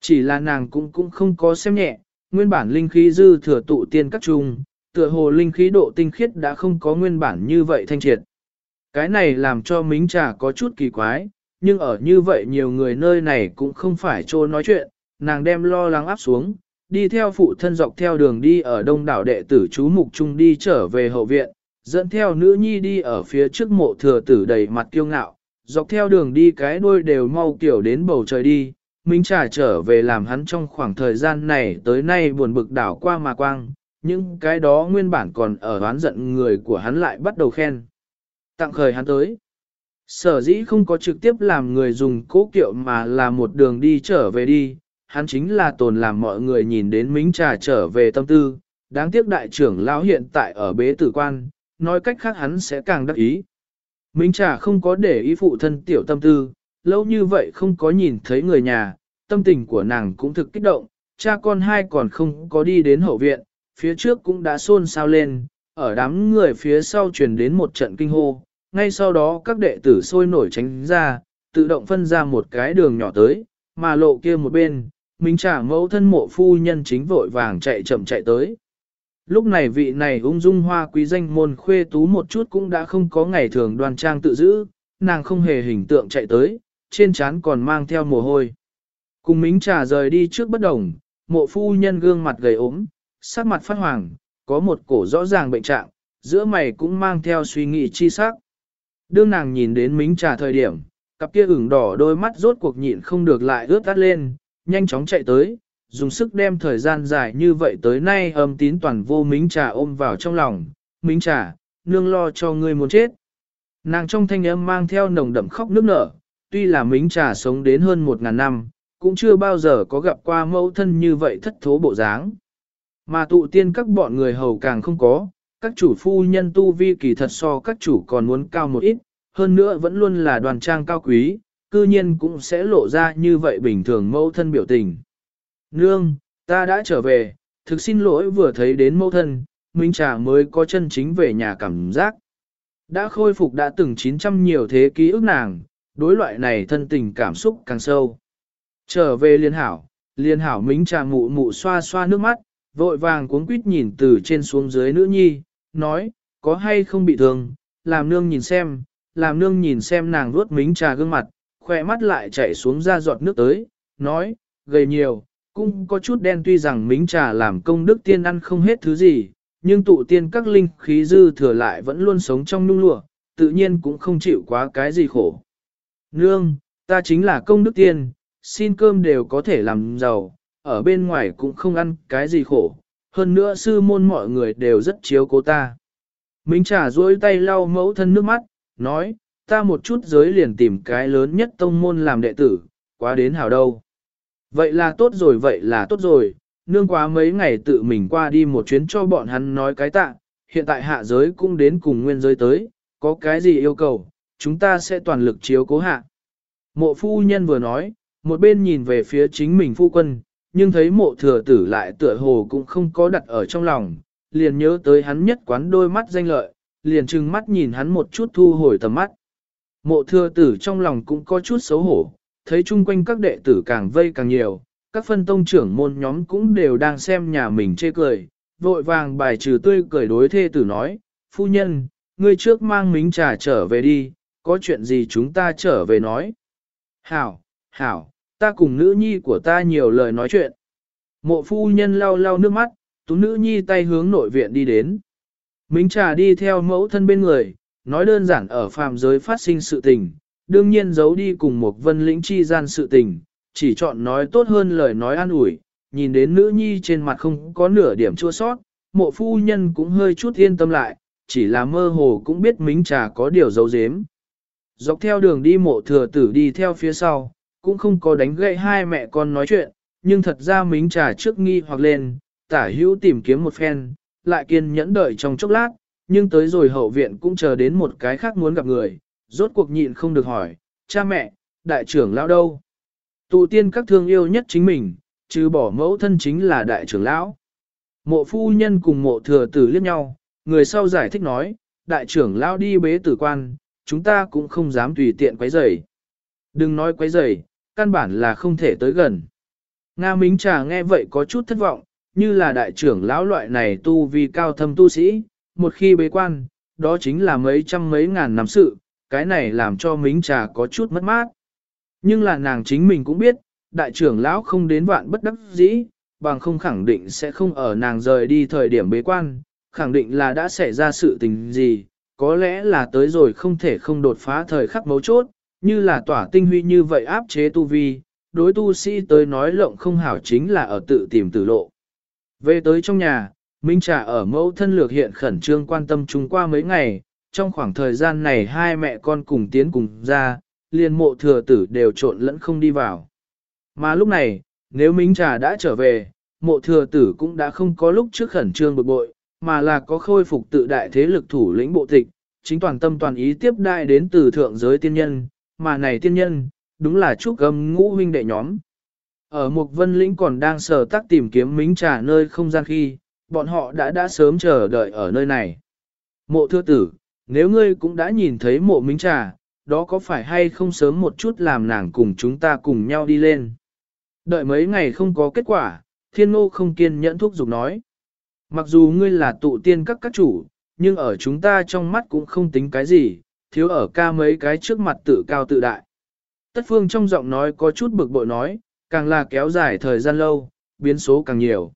Chỉ là nàng cũng cũng không có xem nhẹ, nguyên bản linh khí dư thừa tụ tiên các trung, tựa hồ linh khí độ tinh khiết đã không có nguyên bản như vậy thanh triệt. Cái này làm cho mính trà có chút kỳ quái, nhưng ở như vậy nhiều người nơi này cũng không phải trô nói chuyện, nàng đem lo lắng áp xuống, đi theo phụ thân dọc theo đường đi ở đông đảo đệ tử chú mục trung đi trở về hậu viện, dẫn theo nữ nhi đi ở phía trước mộ thừa tử đầy mặt kiêu ngạo, dọc theo đường đi cái đuôi đều mau kiểu đến bầu trời đi, Minh Trà trở về làm hắn trong khoảng thời gian này tới nay buồn bực đảo qua mà quang, những cái đó nguyên bản còn ở đoán giận người của hắn lại bắt đầu khen. Tặng khởi hắn tới. Sở dĩ không có trực tiếp làm người dùng cố kiệu mà là một đường đi trở về đi, hắn chính là tồn làm mọi người nhìn đến Minh Trà trở về tâm tư, đáng tiếc đại trưởng lão hiện tại ở bế tử quan, nói cách khác hắn sẽ càng đắc ý. Minh Trà không có để ý phụ thân tiểu tâm tư, lâu như vậy không có nhìn thấy người nhà, tâm tình của nàng cũng thực kích động, cha con hai còn không có đi đến hậu viện, phía trước cũng đã xôn xao lên, ở đám người phía sau truyền đến một trận kinh hô, ngay sau đó các đệ tử sôi nổi tránh ra, tự động phân ra một cái đường nhỏ tới, mà lộ kia một bên, Minh Trà mẫu thân mộ phu nhân chính vội vàng chạy chậm chạy tới. Lúc này vị này ung dung hoa quý danh môn khuê tú một chút cũng đã không có ngày thường đoan trang tự giữ, nàng không hề hình tượng chạy tới, trên trán còn mang theo mồ hôi. Cùng mính trà rời đi trước bất đồng, mộ phu nhân gương mặt gầy ốm, sắc mặt phát hoàng, có một cổ rõ ràng bệnh trạng, giữa mày cũng mang theo suy nghĩ chi sắc. Đương nàng nhìn đến mính trà thời điểm, cặp kia ửng đỏ đôi mắt rốt cuộc nhịn không được lại ướt tắt lên, nhanh chóng chạy tới, dùng sức đem thời gian dài như vậy tới nay âm tín toàn vô mính trà ôm vào trong lòng, mính trà, nương lo cho ngươi muốn chết. Nàng trong thanh âm mang theo nồng đậm khóc nước nở, tuy là mính trà sống đến hơn một ngàn năm, cũng chưa bao giờ có gặp qua mẫu thân như vậy thất thố bộ dáng. Mà tụ tiên các bọn người hầu càng không có, các chủ phu nhân tu vi kỳ thật so các chủ còn muốn cao một ít, hơn nữa vẫn luôn là đoàn trang cao quý, cư nhiên cũng sẽ lộ ra như vậy bình thường mẫu thân biểu tình. Nương, ta đã trở về, thực xin lỗi vừa thấy đến mẫu thân, Minh Trà mới có chân chính về nhà cảm giác. Đã khôi phục đã từng 900 nhiều thế ký ức nàng, đối loại này thân tình cảm xúc càng sâu. Trở về liên hảo, liên hảo Minh Trà mụ mụ xoa xoa nước mắt, vội vàng cuốn quýt nhìn từ trên xuống dưới nữ nhi, nói, có hay không bị thương, làm nương nhìn xem, làm nương nhìn xem nàng ruốt Minh Trà gương mặt, khỏe mắt lại chảy xuống ra giọt nước tới, nói, gầy nhiều, cũng có chút đen tuy rằng mính trà làm công đức tiên ăn không hết thứ gì, nhưng tụ tiên các linh khí dư thừa lại vẫn luôn sống trong nung lụa, tự nhiên cũng không chịu quá cái gì khổ. Nương, ta chính là công đức tiên, xin cơm đều có thể làm giàu, ở bên ngoài cũng không ăn cái gì khổ, hơn nữa sư môn mọi người đều rất chiếu cố ta. Mính trà duỗi tay lau mẫu thân nước mắt, nói, ta một chút giới liền tìm cái lớn nhất tông môn làm đệ tử, quá đến hảo đâu. Vậy là tốt rồi vậy là tốt rồi, nương quá mấy ngày tự mình qua đi một chuyến cho bọn hắn nói cái tạ, hiện tại hạ giới cũng đến cùng nguyên giới tới, có cái gì yêu cầu, chúng ta sẽ toàn lực chiếu cố hạ. Mộ phu nhân vừa nói, một bên nhìn về phía chính mình phu quân, nhưng thấy mộ thừa tử lại tựa hồ cũng không có đặt ở trong lòng, liền nhớ tới hắn nhất quán đôi mắt danh lợi, liền trừng mắt nhìn hắn một chút thu hồi tầm mắt. Mộ thừa tử trong lòng cũng có chút xấu hổ, thấy chung quanh các đệ tử càng vây càng nhiều, các phân tông trưởng môn nhóm cũng đều đang xem nhà mình chê cười, vội vàng bài trừ tươi cười đối thê tử nói, phu nhân, ngươi trước mang mính trà trở về đi, có chuyện gì chúng ta trở về nói. Hảo, hảo, ta cùng nữ nhi của ta nhiều lời nói chuyện. Mộ phu nhân lau lau nước mắt, tú nữ nhi tay hướng nội viện đi đến. Mính trà đi theo mẫu thân bên người, nói đơn giản ở phàm giới phát sinh sự tình, đương nhiên giấu đi cùng một vân lĩnh chi gian sự tình, chỉ chọn nói tốt hơn lời nói an ủi, nhìn đến nữ nhi trên mặt không có nửa điểm chua sót, mộ phu nhân cũng hơi chút yên tâm lại, chỉ là mơ hồ cũng biết mính trà có điều giấu giếm. Dọc theo đường đi mộ thừa tử đi theo phía sau, cũng không có đánh gậy hai mẹ con nói chuyện, nhưng thật ra mính trà trước nghi hoặc lên, tả hữu tìm kiếm một phen, lại kiên nhẫn đợi trong chốc lát, nhưng tới rồi hậu viện cũng chờ đến một cái khác muốn gặp người, rốt cuộc nhịn không được hỏi, cha mẹ, đại trưởng lão đâu? Tụ tiên các thương yêu nhất chính mình, chứ bỏ mẫu thân chính là đại trưởng lão. Mộ phu nhân cùng mộ thừa tử liếc nhau, người sau giải thích nói, đại trưởng lão đi bế tử quan, chúng ta cũng không dám tùy tiện quấy rầy. Đừng nói quấy rầy, căn bản là không thể tới gần. Nga Mính Trà nghe vậy có chút thất vọng, như là đại trưởng lão loại này tu vi cao thâm tu sĩ, một khi bế quan, đó chính là mấy trăm mấy ngàn năm sự, cái này làm cho Mính Trà có chút mất mát. Nhưng là nàng chính mình cũng biết, đại trưởng lão không đến vạn bất đắc dĩ, bằng không khẳng định sẽ không ở nàng rời đi thời điểm bế quan, khẳng định là đã xảy ra sự tình gì, có lẽ là tới rồi không thể không đột phá thời khắc mấu chốt, như là tỏa tinh huy như vậy áp chế tu vi, đối tu sĩ tới nói lộng không hảo chính là ở tự tìm tử lộ. Về tới trong nhà, Minh Trà ở mẫu thân lược hiện khẩn trương quan tâm chúng qua mấy ngày, trong khoảng thời gian này hai mẹ con cùng tiến cùng ra, liền mộ thừa tử đều trộn lẫn không đi vào. Mà lúc này, nếu Minh Trà đã trở về, mộ thừa tử cũng đã không có lúc trước khẩn trương bực bội, mà là có khôi phục tự đại thế lực thủ lĩnh bộ tịch, chính toàn tâm toàn ý tiếp đại đến từ thượng giới tiên nhân, mà này tiên nhân, đúng là chúc gầm ngũ huynh đệ nhóm. Ở Mục Vân Lĩnh còn đang sờ tác tìm kiếm mính trà nơi không gian khi, bọn họ đã đã sớm chờ đợi ở nơi này. Mộ thưa tử, nếu ngươi cũng đã nhìn thấy mộ minh trà, đó có phải hay không sớm một chút làm nàng cùng chúng ta cùng nhau đi lên. Đợi mấy ngày không có kết quả, thiên ngô không kiên nhẫn thúc giục nói. Mặc dù ngươi là tụ tiên các các chủ, nhưng ở chúng ta trong mắt cũng không tính cái gì, thiếu ở ca mấy cái trước mặt tự cao tự đại. Tất phương trong giọng nói có chút bực bội nói, càng là kéo dài thời gian lâu, biến số càng nhiều.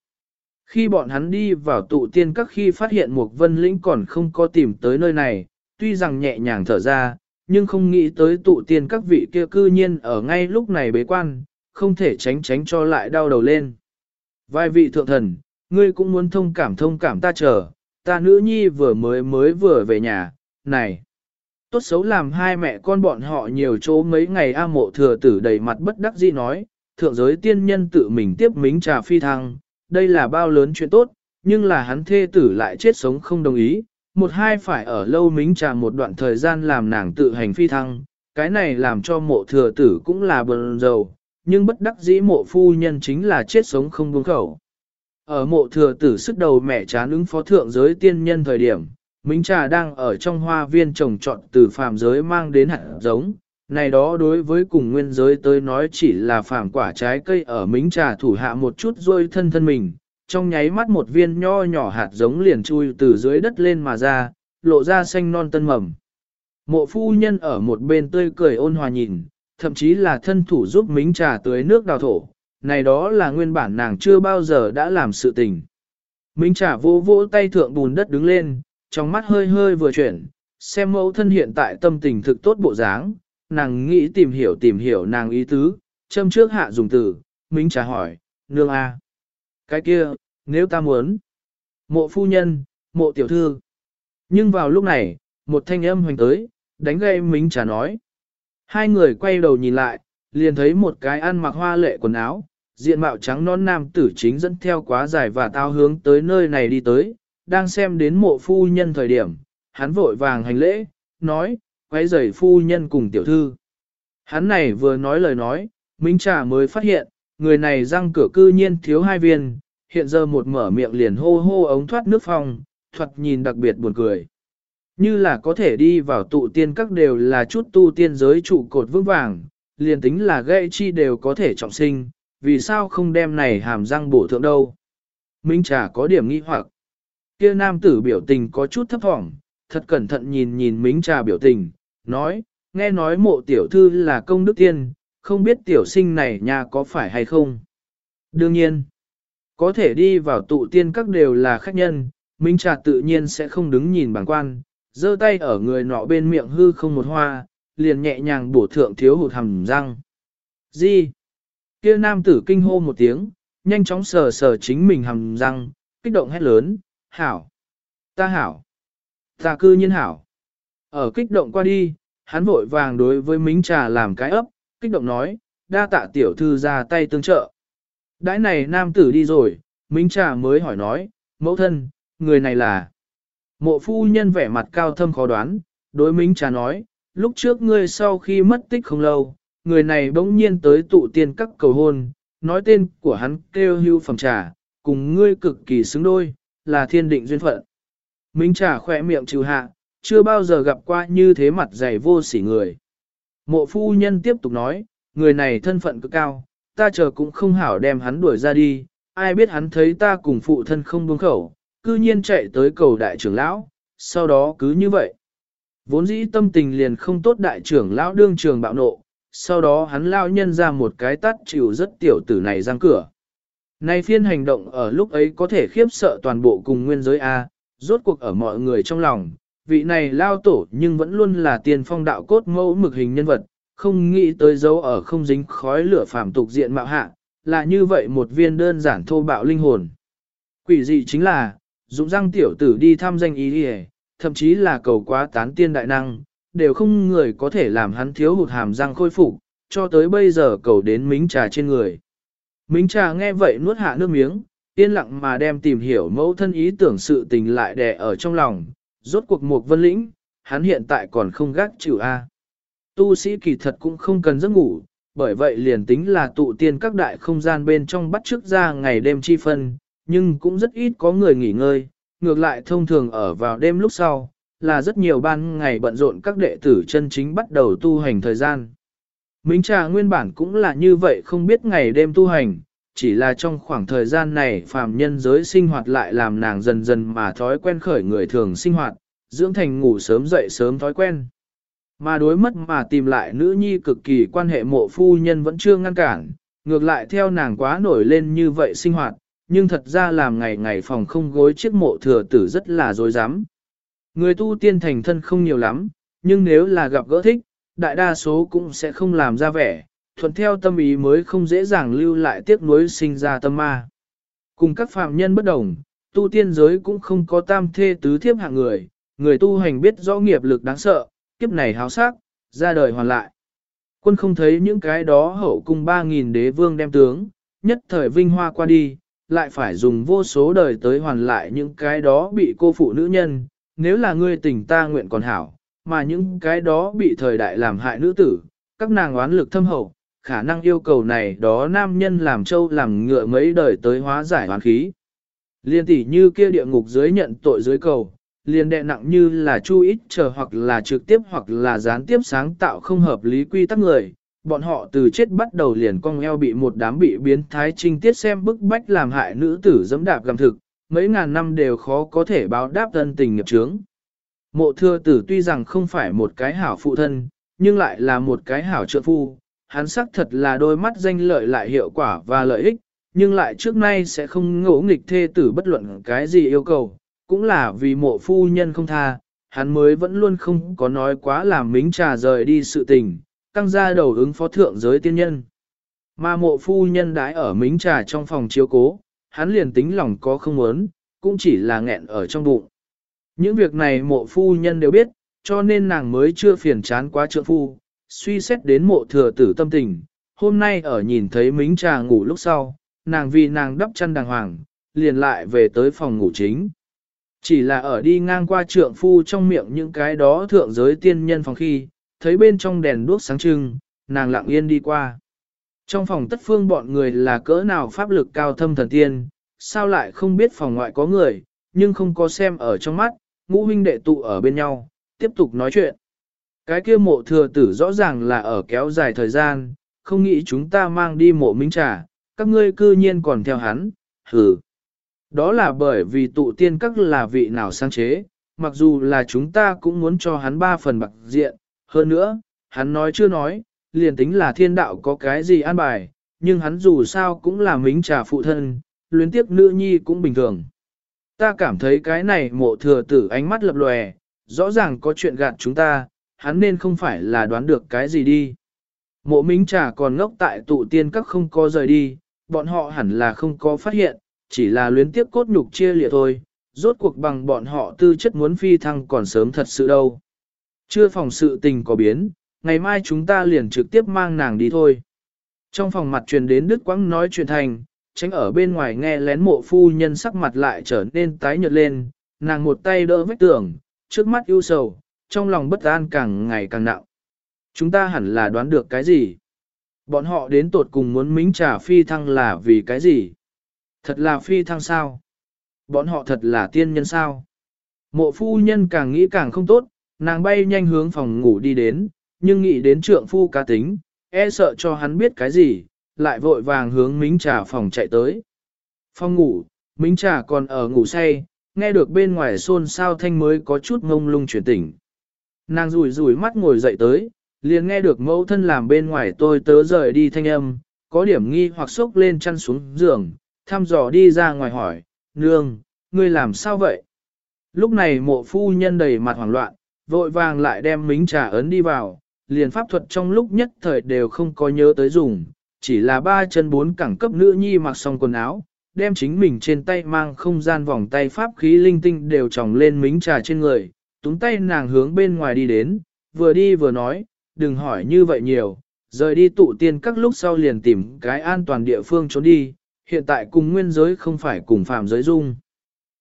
Khi bọn hắn đi vào tụ tiên các khi phát hiện Mục vân lĩnh còn không có tìm tới nơi này, tuy rằng nhẹ nhàng thở ra, nhưng không nghĩ tới tụ tiên các vị kia cư nhiên ở ngay lúc này bế quan, không thể tránh tránh cho lại đau đầu lên. Vài vị thượng thần, ngươi cũng muốn thông cảm thông cảm ta chờ, ta nữ nhi vừa mới mới vừa về nhà, này. Tốt xấu làm hai mẹ con bọn họ nhiều chỗ mấy ngày A mộ thừa tử đầy mặt bất đắc dĩ nói, thượng giới tiên nhân tự mình tiếp mính trà phi thăng, đây là bao lớn chuyện tốt, nhưng là hắn thê tử lại chết sống không đồng ý, một hai phải ở lâu mính trà một đoạn thời gian làm nàng tự hành phi thăng, cái này làm cho mộ thừa tử cũng là bần dầu, nhưng bất đắc dĩ mộ phu nhân chính là chết sống không buông khẩu. Ở mộ thừa tử sức đầu mẹ chán ứng phó thượng giới tiên nhân thời điểm, Mính trà đang ở trong hoa viên trồng trọt từ phàm giới mang đến hạt giống, này đó đối với cùng nguyên giới tới nói chỉ là phản quả trái cây ở mính trà thủ hạ một chút rôi thân thân mình, trong nháy mắt một viên nho nhỏ hạt giống liền chui từ dưới đất lên mà ra, lộ ra xanh non tân mầm. Mộ phu nhân ở một bên tươi cười ôn hòa nhìn, thậm chí là thân thủ giúp mính trà tưới nước đào thổ, này đó là nguyên bản nàng chưa bao giờ đã làm sự tình. Mính trà vô vỗ tay thượng bùn đất đứng lên, trong mắt hơi hơi vừa chuyển, xem mẫu thân hiện tại tâm tình thực tốt bộ dáng, nàng nghĩ tìm hiểu tìm hiểu nàng ý tứ, châm trước hạ dùng từ, minh trả hỏi, nương a, Cái kia, nếu ta muốn. Mộ phu nhân, mộ tiểu thư. Nhưng vào lúc này, một thanh âm hoành tới, đánh gây minh trả nói. Hai người quay đầu nhìn lại, liền thấy một cái ăn mặc hoa lệ quần áo, diện mạo trắng non nam tử chính dẫn theo quá dài và tao hướng tới nơi này đi tới, đang xem đến mộ phu nhân thời điểm, hắn vội vàng hành lễ, nói, quay rời phu nhân cùng tiểu thư. Hắn này vừa nói lời nói, Minh Trà mới phát hiện, người này răng cửa cư nhiên thiếu hai viên, hiện giờ một mở miệng liền hô hô ống thoát nước phong, thuật nhìn đặc biệt buồn cười. Như là có thể đi vào tụ tiên các đều là chút tu tiên giới trụ cột vững vàng, liền tính là gây chi đều có thể trọng sinh, vì sao không đem này hàm răng bổ thượng đâu. Minh Trà có điểm nghi hoặc. Kia nam tử biểu tình có chút thấp thỏm, thật cẩn thận nhìn nhìn Minh Trà biểu tình, nói, nghe nói mộ tiểu thư là công đức tiên, không biết tiểu sinh này nhà có phải hay không. Đương nhiên, có thể đi vào tụ tiên các đều là khách nhân, Minh Trà tự nhiên sẽ không đứng nhìn bằng quan, giơ tay ở người nọ bên miệng hư không một hoa, liền nhẹ nhàng bổ thượng thiếu hụt hầm răng. Gì? Kia nam tử kinh hô một tiếng, nhanh chóng sờ sờ chính mình hầm răng, kích động hét lớn, hảo, ta hảo, ta cư nhiên hảo. Ở kích động qua đi, hắn vội vàng đối với mính trà làm cái ấp, kích động nói, đa tạ tiểu thư ra tay tương trợ. Đãi này nam tử đi rồi, mính trà mới hỏi nói, mẫu thân, người này là... Mộ phu nhân vẻ mặt cao thâm khó đoán, đối mính trà nói, lúc trước ngươi sau khi mất tích không lâu, người này bỗng nhiên tới tụ tiên các cầu hôn, nói tên của hắn kêu hưu phẩm trà, cùng ngươi cực kỳ xứng đôi, là thiên định duyên phận. Minh trà khỏe miệng trừ hạ, chưa bao giờ gặp qua như thế mặt dày vô sỉ người. Mộ phu nhân tiếp tục nói, người này thân phận cực cao, ta chờ cũng không hảo đem hắn đuổi ra đi, ai biết hắn thấy ta cùng phụ thân không buông khẩu, cư nhiên chạy tới cầu đại trưởng lão, sau đó cứ như vậy. Vốn dĩ tâm tình liền không tốt đại trưởng lão đương trường bạo nộ, sau đó hắn lao nhân ra một cái tắt chịu rất tiểu tử này răng cửa. Nay phiên hành động ở lúc ấy có thể khiếp sợ toàn bộ cùng nguyên giới A, rốt cuộc ở mọi người trong lòng, vị này lao tổ nhưng vẫn luôn là tiền phong đạo cốt mẫu mực hình nhân vật, không nghĩ tới dấu ở không dính khói lửa phàm tục diện mạo hạ, là như vậy một viên đơn giản thô bạo linh hồn. Quỷ dị chính là, dũng răng tiểu tử đi thăm danh ý đi thậm chí là cầu quá tán tiên đại năng, đều không người có thể làm hắn thiếu hụt hàm răng khôi phục, cho tới bây giờ cầu đến mính trà trên người. Mính trà nghe vậy nuốt hạ nước miếng, yên lặng mà đem tìm hiểu mẫu thân ý tưởng sự tình lại đè ở trong lòng, rốt cuộc mục vân lĩnh, hắn hiện tại còn không gác chịu A. Tu sĩ kỳ thật cũng không cần giấc ngủ, bởi vậy liền tính là tụ tiên các đại không gian bên trong bắt trước ra ngày đêm chi phân, nhưng cũng rất ít có người nghỉ ngơi, ngược lại thông thường ở vào đêm lúc sau, là rất nhiều ban ngày bận rộn các đệ tử chân chính bắt đầu tu hành thời gian. Minh trà nguyên bản cũng là như vậy không biết ngày đêm tu hành, chỉ là trong khoảng thời gian này phàm nhân giới sinh hoạt lại làm nàng dần dần mà thói quen khởi người thường sinh hoạt, dưỡng thành ngủ sớm dậy sớm thói quen. Mà đối mất mà tìm lại nữ nhi cực kỳ quan hệ mộ phu nhân vẫn chưa ngăn cản, ngược lại theo nàng quá nổi lên như vậy sinh hoạt, nhưng thật ra làm ngày ngày phòng không gối chiếc mộ thừa tử rất là dối dám. Người tu tiên thành thân không nhiều lắm, nhưng nếu là gặp gỡ thích, đại đa số cũng sẽ không làm ra vẻ, thuận theo tâm ý mới không dễ dàng lưu lại tiếc nuối sinh ra tâm ma. Cùng các phạm nhân bất đồng, tu tiên giới cũng không có tam thê tứ thiếp hạng người, người tu hành biết rõ nghiệp lực đáng sợ, kiếp này háo sắc, ra đời hoàn lại. Quân không thấy những cái đó hậu cung 3.000 đế vương đem tướng, nhất thời vinh hoa qua đi, lại phải dùng vô số đời tới hoàn lại những cái đó bị cô phụ nữ nhân, nếu là ngươi tình ta nguyện còn hảo, mà những cái đó bị thời đại làm hại nữ tử, các nàng oán lực thâm hậu, khả năng yêu cầu này đó nam nhân làm trâu làm ngựa mấy đời tới hóa giải hoàn khí. Liên tỷ như kia địa ngục dưới nhận tội dưới cầu, liền đệ nặng như là chu ít chờ hoặc là trực tiếp hoặc là gián tiếp sáng tạo không hợp lý quy tắc người. Bọn họ từ chết bắt đầu liền cong eo bị một đám bị biến thái trinh tiết xem bức bách làm hại nữ tử dẫm đạp gầm thực, mấy ngàn năm đều khó có thể báo đáp thân tình nghiệp trướng. Mộ thừa tử tuy rằng không phải một cái hảo phụ thân, nhưng lại là một cái hảo trợ phu, hắn sắc thật là đôi mắt danh lợi lại hiệu quả và lợi ích, nhưng lại trước nay sẽ không ngỗ nghịch thê tử bất luận cái gì yêu cầu, cũng là vì mộ phu nhân không tha, hắn mới vẫn luôn không có nói quá làm mính trà rời đi sự tình, căng ra đầu ứng phó thượng giới tiên nhân. Mà mộ phu nhân đãi ở mính trà trong phòng chiếu cố, hắn liền tính lòng có không muốn, cũng chỉ là nghẹn ở trong bụng. Những việc này mộ phu nhân đều biết, cho nên nàng mới chưa phiền chán quá trượng phu, suy xét đến mộ thừa tử tâm tình, hôm nay ở nhìn thấy mính trà ngủ lúc sau, nàng vì nàng đắp chân đàng hoàng, liền lại về tới phòng ngủ chính. Chỉ là ở đi ngang qua trượng phu trong miệng những cái đó thượng giới tiên nhân phòng khi, thấy bên trong đèn đuốc sáng trưng, nàng lặng yên đi qua. Trong phòng tất phương bọn người là cỡ nào pháp lực cao thâm thần tiên, sao lại không biết phòng ngoại có người, nhưng không có xem ở trong mắt, ngũ huynh đệ tụ ở bên nhau, tiếp tục nói chuyện. Cái kia mộ thừa tử rõ ràng là ở kéo dài thời gian, không nghĩ chúng ta mang đi mộ minh trà, các ngươi cư nhiên còn theo hắn, hừ. Đó là bởi vì tụ tiên các là vị nào sang chế, mặc dù là chúng ta cũng muốn cho hắn ba phần bạc diện, hơn nữa, hắn nói chưa nói, liền tính là thiên đạo có cái gì an bài, nhưng hắn dù sao cũng là mính trà phụ thân, luyến tiếp nữ nhi cũng bình thường. Ta cảm thấy cái này mộ thừa tử ánh mắt lập lòe, rõ ràng có chuyện gạt chúng ta, hắn nên không phải là đoán được cái gì đi. Mộ Minh trà còn ngốc tại tụ tiên các không có rời đi, bọn họ hẳn là không có phát hiện, chỉ là luyến tiếp cốt nhục chia lìa thôi, rốt cuộc bằng bọn họ tư chất muốn phi thăng còn sớm thật sự đâu. Chưa phòng sự tình có biến, ngày mai chúng ta liền trực tiếp mang nàng đi thôi. Trong phòng mặt truyền đến Đức quang nói chuyện thành, tránh ở bên ngoài nghe lén mộ phu nhân sắc mặt lại trở nên tái nhợt lên, nàng một tay đỡ vách tường, trước mắt ưu sầu, trong lòng bất an càng ngày càng nặng. Chúng ta hẳn là đoán được cái gì? Bọn họ đến tột cùng muốn mính trả phi thăng là vì cái gì? Thật là phi thăng sao? Bọn họ thật là tiên nhân sao? Mộ phu nhân càng nghĩ càng không tốt, nàng bay nhanh hướng phòng ngủ đi đến, nhưng nghĩ đến trượng phu cá tính, e sợ cho hắn biết cái gì, lại vội vàng hướng mính trà phòng chạy tới. Phòng ngủ, mính trà còn ở ngủ say, nghe được bên ngoài xôn xao thanh mới có chút ngông lung chuyển tỉnh. Nàng rủi rủi mắt ngồi dậy tới, liền nghe được mẫu thân làm bên ngoài tôi tớ rời đi thanh âm, có điểm nghi hoặc sốc lên chăn xuống giường, thăm dò đi ra ngoài hỏi, nương, ngươi làm sao vậy? Lúc này mộ phu nhân đầy mặt hoảng loạn, vội vàng lại đem mính trà ấn đi vào, liền pháp thuật trong lúc nhất thời đều không có nhớ tới dùng, chỉ là ba chân bốn cẳng cấp nữ nhi mặc xong quần áo, đem chính mình trên tay mang không gian vòng tay pháp khí linh tinh đều tròng lên mính trà trên người, túng tay nàng hướng bên ngoài đi đến, vừa đi vừa nói, đừng hỏi như vậy nhiều, rời đi tụ tiên các lúc sau liền tìm cái an toàn địa phương trốn đi, hiện tại cùng nguyên giới không phải cùng phạm giới dung.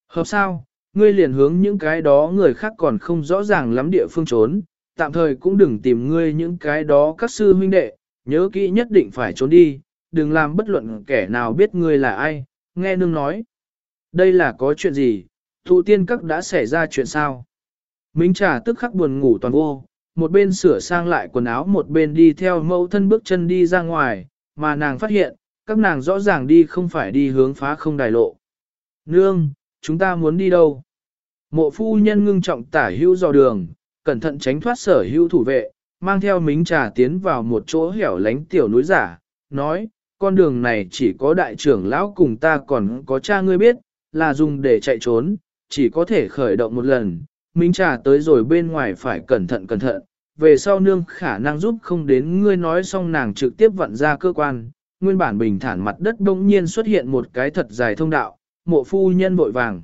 Hợp sao, ngươi liền hướng những cái đó người khác còn không rõ ràng lắm địa phương trốn, tạm thời cũng đừng tìm ngươi những cái đó các sư huynh đệ, nhớ kỹ nhất định phải trốn đi, đừng làm bất luận kẻ nào biết ngươi là ai, nghe nương nói. Đây là có chuyện gì, thụ tiên các đã xảy ra chuyện sao? Minh trà tức khắc buồn ngủ toàn vô, một bên sửa sang lại quần áo một bên đi theo mẫu thân bước chân đi ra ngoài, mà nàng phát hiện, các nàng rõ ràng đi không phải đi hướng phá không đài lộ. Nương, chúng ta muốn đi đâu? Mộ phu nhân ngưng trọng tả hữu dò đường, cẩn thận tránh thoát sở hữu thủ vệ, mang theo mính trà tiến vào một chỗ hẻo lánh tiểu núi giả, nói, con đường này chỉ có đại trưởng lão cùng ta còn có cha ngươi biết, là dùng để chạy trốn, chỉ có thể khởi động một lần, Minh trà tới rồi bên ngoài phải cẩn thận cẩn thận, về sau nương khả năng giúp không đến ngươi nói xong nàng trực tiếp vận ra cơ quan, nguyên bản bình thản mặt đất đông nhiên xuất hiện một cái thật dài thông đạo, mộ phu nhân vội vàng.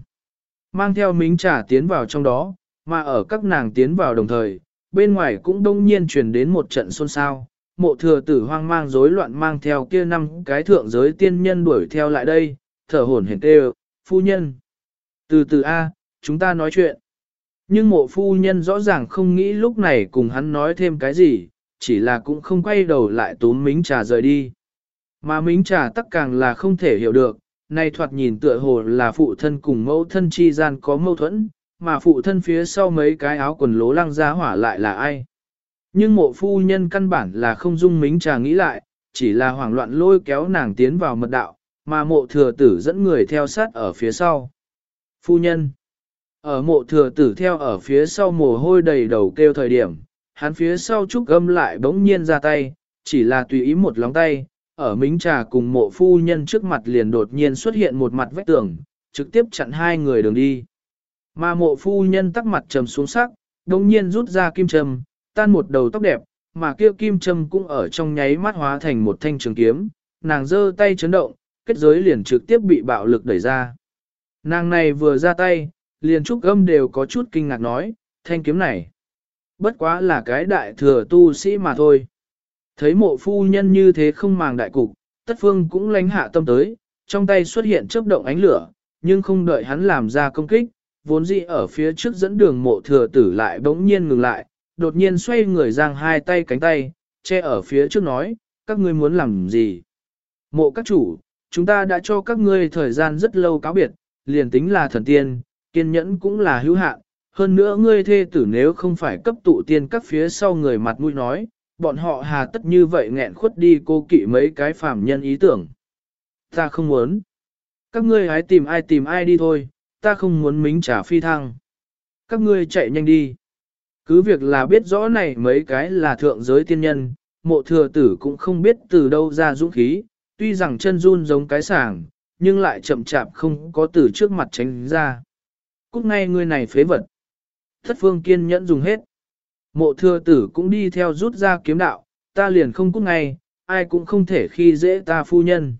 Mang theo mính trà tiến vào trong đó, mà ở các nàng tiến vào đồng thời, bên ngoài cũng đông nhiên truyền đến một trận xôn xao. Mộ thừa tử hoang mang rối loạn mang theo kia năm cái thượng giới tiên nhân đuổi theo lại đây, thở hổn hển tê phu nhân. Từ từ A, chúng ta nói chuyện. Nhưng mộ phu nhân rõ ràng không nghĩ lúc này cùng hắn nói thêm cái gì, chỉ là cũng không quay đầu lại túm mính trà rời đi. Mà mính trà tắc càng là không thể hiểu được, nay thoạt nhìn tựa hồ là phụ thân cùng mẫu thân chi gian có mâu thuẫn, mà phụ thân phía sau mấy cái áo quần lố lăng ra hỏa lại là ai. Nhưng mộ phu nhân căn bản là không dung mính trà nghĩ lại, chỉ là hoảng loạn lôi kéo nàng tiến vào mật đạo, mà mộ thừa tử dẫn người theo sát ở phía sau. Phu nhân ở mộ thừa tử theo ở phía sau mồ hôi đầy đầu kêu thời điểm, hắn phía sau trúc gâm lại bỗng nhiên ra tay, chỉ là tùy ý một lóng tay, ở mính trà cùng mộ phu nhân trước mặt liền đột nhiên xuất hiện một mặt vách tường, trực tiếp chặn hai người đường đi. Mà mộ phu nhân tắc mặt trầm xuống sắc, đồng nhiên rút ra kim châm, tan một đầu tóc đẹp, mà kia kim châm cũng ở trong nháy mắt hóa thành một thanh trường kiếm, nàng giơ tay chấn động, kết giới liền trực tiếp bị bạo lực đẩy ra. Nàng này vừa ra tay, liền trúc âm đều có chút kinh ngạc nói, thanh kiếm này. Bất quá là cái đại thừa tu sĩ mà thôi. Thấy mộ phu nhân như thế không màng đại cục, tất phương cũng lánh hạ tâm tới, trong tay xuất hiện chớp động ánh lửa, nhưng không đợi hắn làm ra công kích, vốn dĩ ở phía trước dẫn đường mộ thừa tử lại bỗng nhiên ngừng lại, đột nhiên xoay người giang hai tay cánh tay, che ở phía trước nói, các ngươi muốn làm gì? Mộ các chủ, chúng ta đã cho các ngươi thời gian rất lâu cáo biệt, liền tính là thần tiên, kiên nhẫn cũng là hữu hạn, hơn nữa ngươi thê tử nếu không phải cấp tụ tiên các phía sau người mặt mũi nói, bọn họ hà tất như vậy nghẹn khuất đi cô kỵ mấy cái phàm nhân ý tưởng. Ta không muốn. Các ngươi hãy tìm ai tìm ai đi thôi, ta không muốn mính trả phi thăng. Các ngươi chạy nhanh đi. Cứ việc là biết rõ này mấy cái là thượng giới tiên nhân, mộ thừa tử cũng không biết từ đâu ra dũng khí, tuy rằng chân run giống cái sàng, nhưng lại chậm chạp không có từ trước mặt tránh ra. Cút ngay ngươi này phế vật. Thất phương kiên nhẫn dùng hết. Mộ thừa tử cũng đi theo rút ra kiếm đạo, ta liền không cút ngay, ai cũng không thể khi dễ ta phu nhân.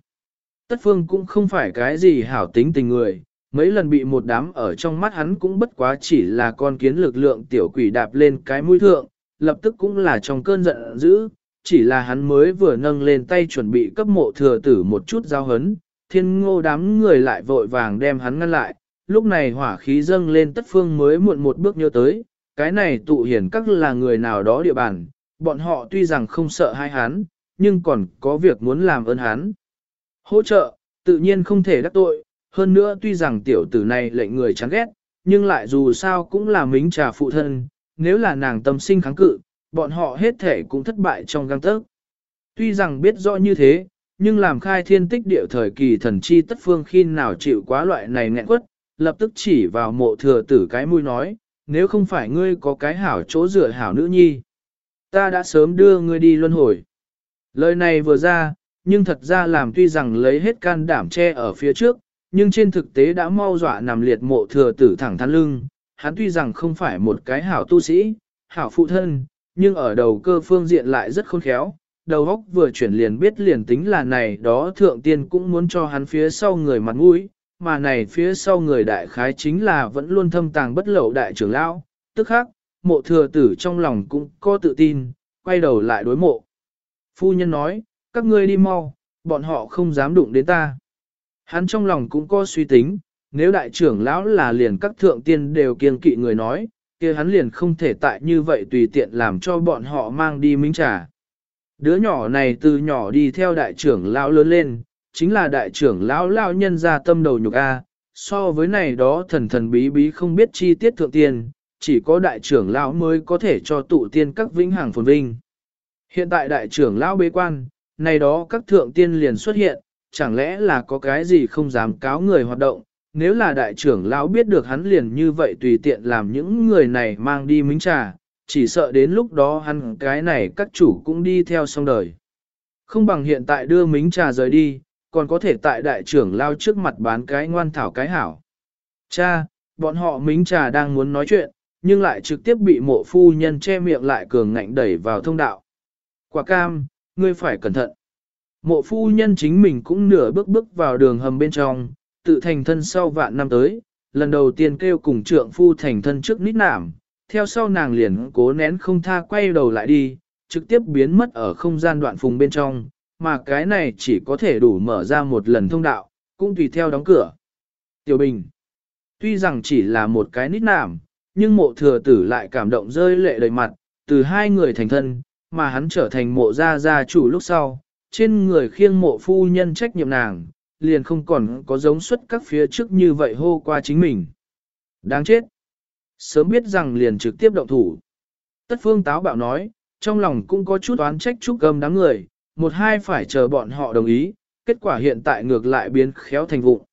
Tất phương cũng không phải cái gì hảo tính tình người, mấy lần bị một đám ở trong mắt hắn cũng bất quá chỉ là con kiến lực lượng tiểu quỷ đạp lên cái mũi thượng, lập tức cũng là trong cơn giận dữ, chỉ là hắn mới vừa nâng lên tay chuẩn bị cấp mộ thừa tử một chút giao hấn, thiên ngô đám người lại vội vàng đem hắn ngăn lại, lúc này hỏa khí dâng lên tất phương mới muộn một bước nhớ tới, cái này tụ hiển các là người nào đó địa bàn, bọn họ tuy rằng không sợ hai hắn, nhưng còn có việc muốn làm ơn hắn. Hỗ trợ, tự nhiên không thể đắc tội, hơn nữa tuy rằng tiểu tử này lệnh người chán ghét, nhưng lại dù sao cũng là mính trà phụ thân, nếu là nàng tâm sinh kháng cự, bọn họ hết thể cũng thất bại trong găng tớc. Tuy rằng biết rõ như thế, nhưng làm khai thiên tích địa thời kỳ thần chi tất phương khi nào chịu quá loại này nghẹn quất, lập tức chỉ vào mộ thừa tử cái mũi nói, nếu không phải ngươi có cái hảo chỗ dựa hảo nữ nhi, ta đã sớm đưa ngươi đi luân hồi. Lời này vừa ra, nhưng thật ra làm tuy rằng lấy hết can đảm che ở phía trước, nhưng trên thực tế đã mau dọa nằm liệt mộ thừa tử thẳng thắn lưng, hắn tuy rằng không phải một cái hảo tu sĩ, hảo phụ thân, nhưng ở đầu cơ phương diện lại rất khôn khéo, đầu óc vừa chuyển liền biết liền tính là này đó thượng tiên cũng muốn cho hắn phía sau người mặt mũi, mà này phía sau người đại khái chính là vẫn luôn thâm tàng bất lậu đại trưởng lão, tức khác, mộ thừa tử trong lòng cũng có tự tin, quay đầu lại đối mộ. Phu nhân nói, các ngươi đi mau, bọn họ không dám đụng đến ta. Hắn trong lòng cũng có suy tính, nếu đại trưởng lão là liền các thượng tiên đều kiêng kỵ người nói, kia hắn liền không thể tại như vậy tùy tiện làm cho bọn họ mang đi minh trà. Đứa nhỏ này từ nhỏ đi theo đại trưởng lão lớn lên, chính là đại trưởng lão lão nhân ra tâm đầu nhục A, so với này đó thần thần bí bí không biết chi tiết thượng tiên, chỉ có đại trưởng lão mới có thể cho tụ tiên các vĩnh hằng phồn vinh. Hiện tại đại trưởng lão bế quan, này đó các thượng tiên liền xuất hiện, chẳng lẽ là có cái gì không dám cáo người hoạt động, nếu là đại trưởng lão biết được hắn liền như vậy tùy tiện làm những người này mang đi mính trà, chỉ sợ đến lúc đó hắn cái này các chủ cũng đi theo xong đời. Không bằng hiện tại đưa mính trà rời đi, còn có thể tại đại trưởng lao trước mặt bán cái ngoan thảo cái hảo. Cha, bọn họ mính trà đang muốn nói chuyện, nhưng lại trực tiếp bị mộ phu nhân che miệng lại cường ngạnh đẩy vào thông đạo. Quả cam, ngươi phải cẩn thận. Mộ phu nhân chính mình cũng nửa bước bước vào đường hầm bên trong, tự thành thân sau vạn năm tới, lần đầu tiên kêu cùng trượng phu thành thân trước nít nảm, theo sau nàng liền cố nén không tha quay đầu lại đi, trực tiếp biến mất ở không gian đoạn phùng bên trong, mà cái này chỉ có thể đủ mở ra một lần thông đạo, cũng tùy theo đóng cửa. Tiểu Bình Tuy rằng chỉ là một cái nít nảm, nhưng mộ thừa tử lại cảm động rơi lệ đầy mặt, từ hai người thành thân, mà hắn trở thành mộ gia gia chủ lúc sau, trên người khiêng mộ phu nhân trách nhiệm nàng, liền không còn có giống xuất các phía trước như vậy hô qua chính mình. Đáng chết! Sớm biết rằng liền trực tiếp động thủ. Tất phương táo bạo nói, trong lòng cũng có chút oán trách chúc gầm đám người, một hai phải chờ bọn họ đồng ý, kết quả hiện tại ngược lại biến khéo thành vụ.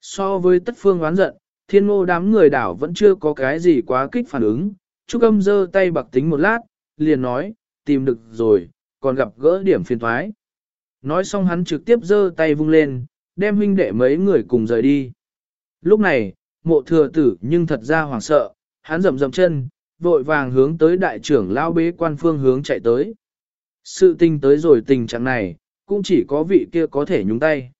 So với tất phương oán giận, thiên ngô đám người đảo vẫn chưa có cái gì quá kích phản ứng, Trúc âm giơ tay bạc tính một lát, liền nói, tìm được rồi, còn gặp gỡ điểm phiền thoái. Nói xong hắn trực tiếp giơ tay vung lên, đem huynh đệ mấy người cùng rời đi. Lúc này, mộ thừa tử nhưng thật ra hoảng sợ, hắn rầm rầm chân, vội vàng hướng tới đại trưởng lao bế quan phương hướng chạy tới. Sự tình tới rồi tình trạng này, cũng chỉ có vị kia có thể nhúng tay.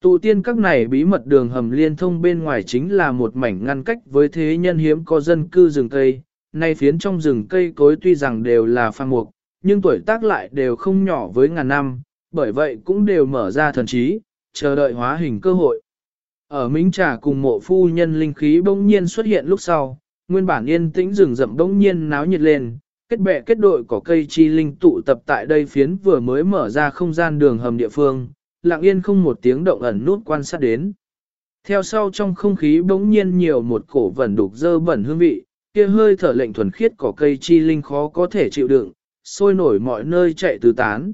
Tụ tiên các này bí mật đường hầm liên thông bên ngoài chính là một mảnh ngăn cách với thế nhân hiếm có dân cư rừng cây, nay phiến trong rừng cây cối tuy rằng đều là phang mục, nhưng tuổi tác lại đều không nhỏ với ngàn năm, bởi vậy cũng đều mở ra thần trí, chờ đợi hóa hình cơ hội. Ở Minh Trà cùng mộ phu nhân linh khí bỗng nhiên xuất hiện lúc sau, nguyên bản yên tĩnh rừng rậm bỗng nhiên náo nhiệt lên, kết bè kết đội có cây chi linh tụ tập tại đây phiến vừa mới mở ra không gian đường hầm địa phương, lặng yên không một tiếng động ẩn nút quan sát đến. Theo sau trong không khí bỗng nhiên nhiều một cổ vẩn đục dơ bẩn hương vị, kia hơi thở lệnh thuần khiết có cây chi linh khó có thể chịu đựng, sôi nổi mọi nơi chạy tứ tán.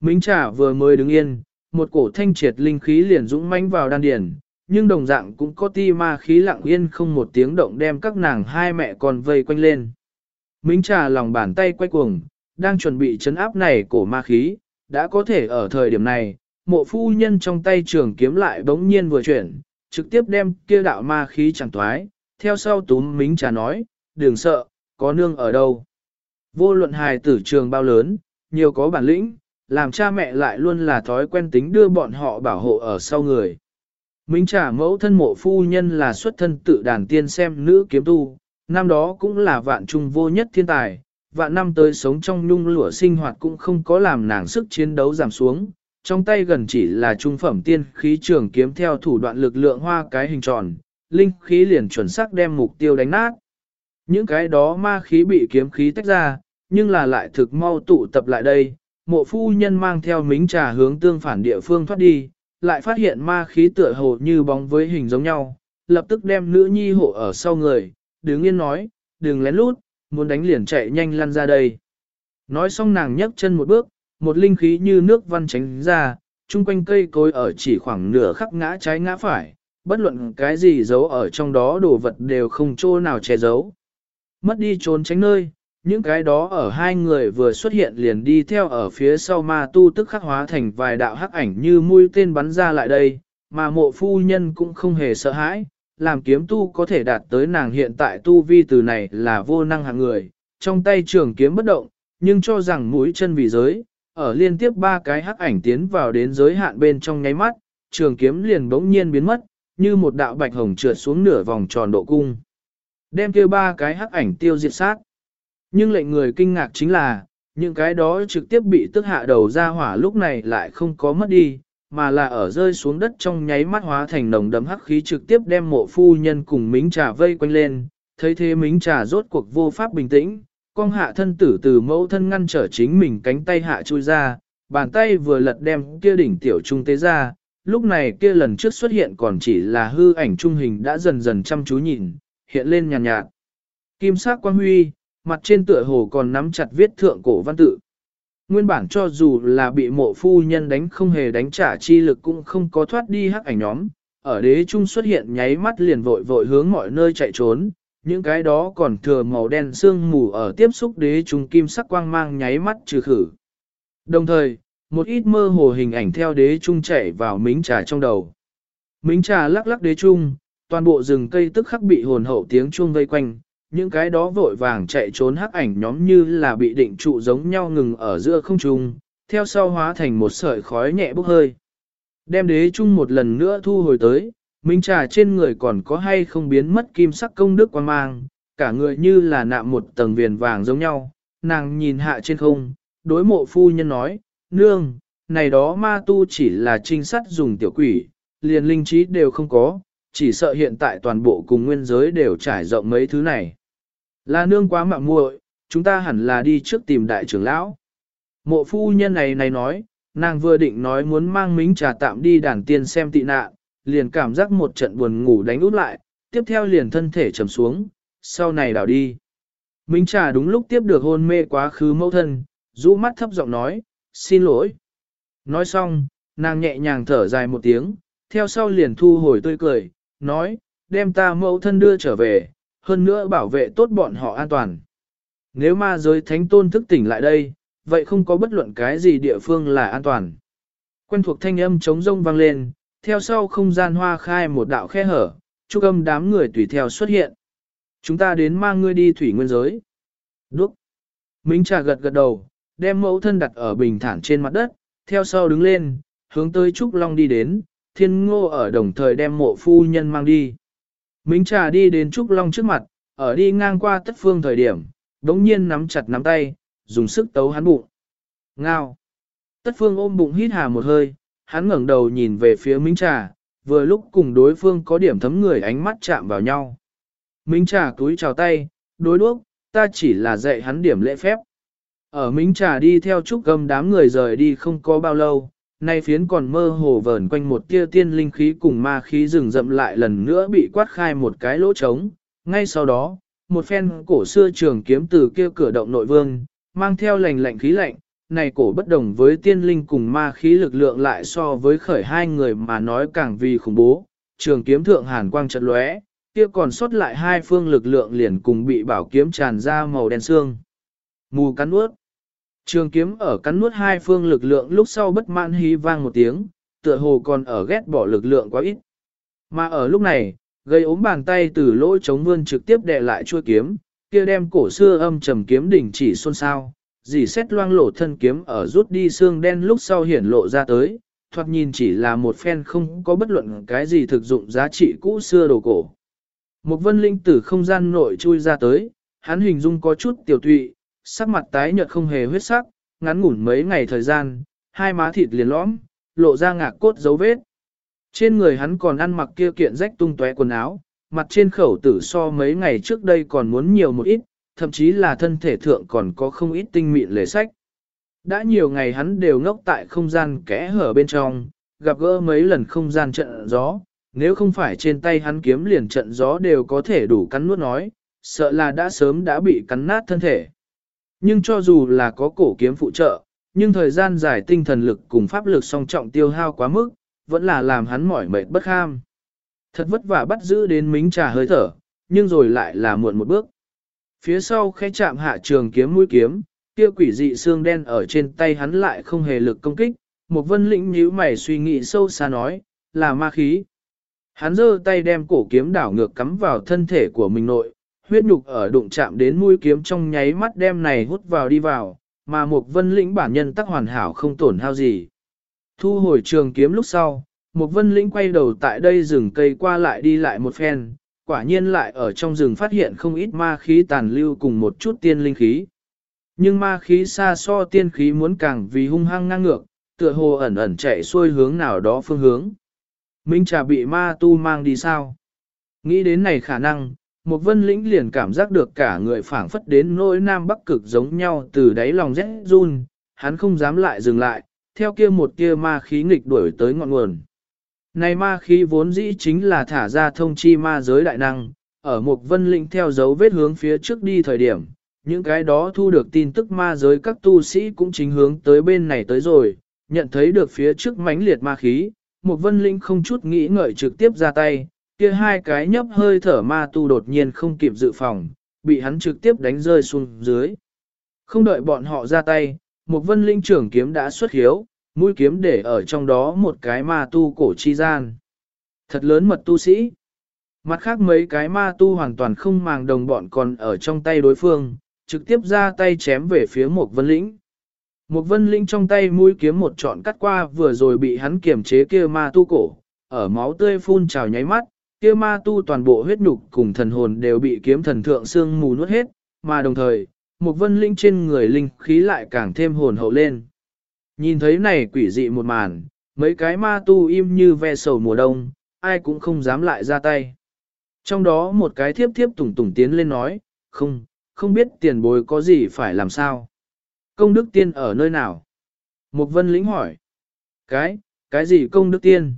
Mính trà vừa mới đứng yên, một cổ thanh triệt linh khí liền dũng mãnh vào đan điền, nhưng đồng dạng cũng có ti ma khí lặng yên không một tiếng động đem các nàng hai mẹ con vây quanh lên. Mính trà lòng bàn tay quay cuồng, đang chuẩn bị chấn áp này cổ ma khí, đã có thể ở thời điểm này, mộ phu nhân trong tay trường kiếm lại bỗng nhiên vừa chuyển, trực tiếp đem kia đạo ma khí chẳng toái, theo sau túm mính trà nói, đừng sợ, có nương ở đâu. Vô luận hài tử trường bao lớn, nhiều có bản lĩnh, làm cha mẹ lại luôn là thói quen tính đưa bọn họ bảo hộ ở sau người. Minh trả mẫu thân mộ phu nhân là xuất thân tự đàn tiên xem nữ kiếm tu, năm đó cũng là vạn trung vô nhất thiên tài, vạn năm tới sống trong nhung lụa sinh hoạt cũng không có làm nàng sức chiến đấu giảm xuống, trong tay gần chỉ là trung phẩm tiên khí trường kiếm theo thủ đoạn lực lượng hoa cái hình tròn, linh khí liền chuẩn xác đem mục tiêu đánh nát. Những cái đó ma khí bị kiếm khí tách ra, nhưng là lại thực mau tụ tập lại đây, mộ phu nhân mang theo mính trà hướng tương phản địa phương thoát đi, lại phát hiện ma khí tựa hồ như bóng với hình giống nhau, lập tức đem nữ nhi hộ ở sau người, đứng yên nói, đừng lén lút, muốn đánh liền chạy nhanh lăn ra đây. Nói xong nàng nhấc chân một bước, một linh khí như nước văn tránh ra, chung quanh cây cối ở chỉ khoảng nửa khắc ngã trái ngã phải, bất luận cái gì giấu ở trong đó đồ vật đều không chỗ nào che giấu. Mất đi trốn tránh nơi, những cái đó ở hai người vừa xuất hiện liền đi theo ở phía sau ma tu tức khắc hóa thành vài đạo hắc ảnh như mũi tên bắn ra lại đây, mà mộ phu nhân cũng không hề sợ hãi, làm kiếm tu có thể đạt tới nàng hiện tại tu vi từ này là vô năng hạng người, trong tay trường kiếm bất động, nhưng cho rằng mũi chân vì giới, ở liên tiếp ba cái hắc ảnh tiến vào đến giới hạn bên trong nháy mắt, trường kiếm liền bỗng nhiên biến mất, như một đạo bạch hồng trượt xuống nửa vòng tròn độ cung. Đem kia ba cái hắc ảnh tiêu diệt sát. Nhưng lệnh người kinh ngạc chính là, những cái đó trực tiếp bị tức hạ đầu ra hỏa lúc này lại không có mất đi, mà là ở rơi xuống đất trong nháy mắt hóa thành nồng đấm hắc khí trực tiếp đem mộ phu nhân cùng mính trà vây quanh lên, thấy thế mính trà rốt cuộc vô pháp bình tĩnh, con hạ thân tử từ mẫu thân ngăn trở chính mình cánh tay hạ chui ra, bàn tay vừa lật đem kia đỉnh tiểu trung tế ra, lúc này kia lần trước xuất hiện còn chỉ là hư ảnh trung hình đã dần dần chăm chú nhìn, hiện lên nhàn nhạt, nhạt. Kim sắc quang huy, mặt trên tựa hồ còn nắm chặt viết thượng cổ văn tự. Nguyên bản cho dù là bị mộ phu nhân đánh không hề đánh trả chi lực cũng không có thoát đi hắc ảnh nhóm, ở đế trung xuất hiện nháy mắt liền vội vội hướng mọi nơi chạy trốn, những cái đó còn thừa màu đen sương mù ở tiếp xúc đế trung kim sắc quang mang nháy mắt trừ khử. Đồng thời, một ít mơ hồ hình ảnh theo đế trung chạy vào mính trà trong đầu. Mính trà lắc lắc đế trung, toàn bộ rừng cây tức khắc bị hồn hậu tiếng chuông vây quanh, những cái đó vội vàng chạy trốn hắc ảnh nhóm như là bị định trụ giống nhau ngừng ở giữa không trung, theo sau hóa thành một sợi khói nhẹ bốc hơi. Đem đế chung một lần nữa thu hồi tới, minh trà trên người còn có hay không biến mất kim sắc công đức quan mang, cả người như là nạm một tầng viền vàng giống nhau, nàng nhìn hạ trên không, đối mộ phu nhân nói, nương, này đó ma tu chỉ là trinh sát dùng tiểu quỷ, liền linh trí đều không có, chỉ sợ hiện tại toàn bộ cùng nguyên giới đều trải rộng mấy thứ này. Là nương quá mạng muội, chúng ta hẳn là đi trước tìm đại trưởng lão. Mộ phu nhân này này nói, nàng vừa định nói muốn mang mính trà tạm đi đàn tiên xem tị nạn, liền cảm giác một trận buồn ngủ đánh út lại, tiếp theo liền thân thể trầm xuống, sau này đảo đi. Mính trà đúng lúc tiếp được hôn mê quá khứ mẫu thân, rũ mắt thấp giọng nói, xin lỗi. Nói xong, nàng nhẹ nhàng thở dài một tiếng, theo sau liền thu hồi tươi cười, nói, đem ta mẫu thân đưa trở về, hơn nữa bảo vệ tốt bọn họ an toàn. Nếu ma giới thánh tôn thức tỉnh lại đây, vậy không có bất luận cái gì địa phương là an toàn. Quen thuộc thanh âm trống rông vang lên, theo sau không gian hoa khai một đạo khe hở, chúc âm đám người tùy theo xuất hiện. Chúng ta đến mang ngươi đi thủy nguyên giới. Đúc. minh trà gật gật đầu, đem mẫu thân đặt ở bình thản trên mặt đất, theo sau đứng lên, hướng tới Trúc Long đi đến, thiên ngô ở đồng thời đem mộ phu nhân mang đi. Mính trà đi đến Trúc Long trước mặt, ở đi ngang qua tất phương thời điểm, đống nhiên nắm chặt nắm tay, dùng sức tấu hắn bụng. Ngao. Tất phương ôm bụng hít hà một hơi, hắn ngẩng đầu nhìn về phía Minh Trà, vừa lúc cùng đối phương có điểm thấm người ánh mắt chạm vào nhau. Minh Trà túi chào tay, đối đuốc, ta chỉ là dạy hắn điểm lễ phép. Ở Minh Trà đi theo trúc gầm đám người rời đi không có bao lâu, nay phiến còn mơ hồ vờn quanh một tia tiên linh khí cùng ma khí rừng rậm lại lần nữa bị quát khai một cái lỗ trống. Ngay sau đó, một phen cổ xưa trường kiếm từ kia cửa động nội vương, mang theo lành lạnh khí lạnh, này cổ bất đồng với tiên linh cùng ma khí lực lượng lại so với khởi hai người mà nói càng vì khủng bố, trường kiếm thượng hàn quang chật lóe, kia còn sót lại hai phương lực lượng liền cùng bị bảo kiếm tràn ra màu đen xương. Mù cắn nuốt. Trường kiếm ở cắn nuốt hai phương lực lượng lúc sau bất mãn hí vang một tiếng, tựa hồ còn ở ghét bỏ lực lượng quá ít. Mà ở lúc này, gây ốm bàn tay từ lỗ chống vươn trực tiếp đè lại chuôi kiếm, kia đem cổ xưa âm trầm kiếm đỉnh chỉ xôn xao, dì xét loang lộ thân kiếm ở rút đi xương đen lúc sau hiển lộ ra tới, thoạt nhìn chỉ là một phen không có bất luận cái gì thực dụng giá trị cũ xưa đồ cổ. Một vân linh tử không gian nội chui ra tới, hắn hình dung có chút tiểu tụy, sắc mặt tái nhợt không hề huyết sắc, ngắn ngủn mấy ngày thời gian, hai má thịt liền lõm, lộ ra ngạc cốt dấu vết. Trên người hắn còn ăn mặc kia kiện rách tung tóe quần áo, mặt trên khẩu tử so mấy ngày trước đây còn muốn nhiều một ít, thậm chí là thân thể thượng còn có không ít tinh mịn lề sách. Đã nhiều ngày hắn đều ngốc tại không gian kẽ hở bên trong, gặp gỡ mấy lần không gian trận gió, nếu không phải trên tay hắn kiếm liền trận gió đều có thể đủ cắn nuốt nói, sợ là đã sớm đã bị cắn nát thân thể. Nhưng cho dù là có cổ kiếm phụ trợ, nhưng thời gian dài tinh thần lực cùng pháp lực song trọng tiêu hao quá mức, vẫn là làm hắn mỏi mệt bất kham. Thật vất vả bắt giữ đến mính trà hơi thở, nhưng rồi lại là muộn một bước. Phía sau khẽ chạm hạ trường kiếm mũi kiếm, kia quỷ dị xương đen ở trên tay hắn lại không hề lực công kích, một vân lĩnh nhíu mày suy nghĩ sâu xa nói, là ma khí. Hắn giơ tay đem cổ kiếm đảo ngược cắm vào thân thể của mình nội, huyết nhục ở đụng chạm đến mũi kiếm trong nháy mắt đem này hút vào đi vào, mà một vân lĩnh bản nhân tắc hoàn hảo không tổn hao gì. Thu hồi trường kiếm lúc sau, một vân lĩnh quay đầu tại đây rừng cây qua lại đi lại một phen, quả nhiên lại ở trong rừng phát hiện không ít ma khí tàn lưu cùng một chút tiên linh khí. Nhưng ma khí xa so tiên khí muốn càng vì hung hăng ngang ngược, tựa hồ ẩn ẩn chạy xuôi hướng nào đó phương hướng. Minh trà bị ma tu mang đi sao? Nghĩ đến này khả năng, một vân lĩnh liền cảm giác được cả người phảng phất đến nỗi nam bắc cực giống nhau từ đáy lòng rét run, hắn không dám lại dừng lại, theo kia một kia ma khí nghịch đuổi tới ngọn nguồn. Này ma khí vốn dĩ chính là thả ra thông chi ma giới đại năng, ở một vân lĩnh theo dấu vết hướng phía trước đi thời điểm, những cái đó thu được tin tức ma giới các tu sĩ cũng chính hướng tới bên này tới rồi, nhận thấy được phía trước mãnh liệt ma khí, một vân linh không chút nghĩ ngợi trực tiếp ra tay, kia hai cái nhấp hơi thở ma tu đột nhiên không kịp dự phòng, bị hắn trực tiếp đánh rơi xuống dưới. Không đợi bọn họ ra tay, một vân linh trưởng kiếm đã xuất hiếu, mũi kiếm để ở trong đó một cái ma tu cổ chi gian. Thật lớn mật tu sĩ. Mặt khác mấy cái ma tu hoàn toàn không màng đồng bọn còn ở trong tay đối phương, trực tiếp ra tay chém về phía một vân lĩnh. Một vân lĩnh trong tay mũi kiếm một trọn cắt qua vừa rồi bị hắn kiềm chế kia ma tu cổ, ở máu tươi phun trào nháy mắt, kia ma tu toàn bộ huyết nhục cùng thần hồn đều bị kiếm thần thượng xương mù nuốt hết, mà đồng thời, một vân linh trên người linh khí lại càng thêm hồn hậu lên. Nhìn thấy này quỷ dị một màn, mấy cái ma tu im như ve sầu mùa đông, ai cũng không dám lại ra tay. Trong đó một cái thiếp thiếp tủng tủng tiến lên nói, không, không biết tiền bối có gì phải làm sao. Công đức tiên ở nơi nào? Một vân lĩnh hỏi. Cái, cái gì công đức tiên?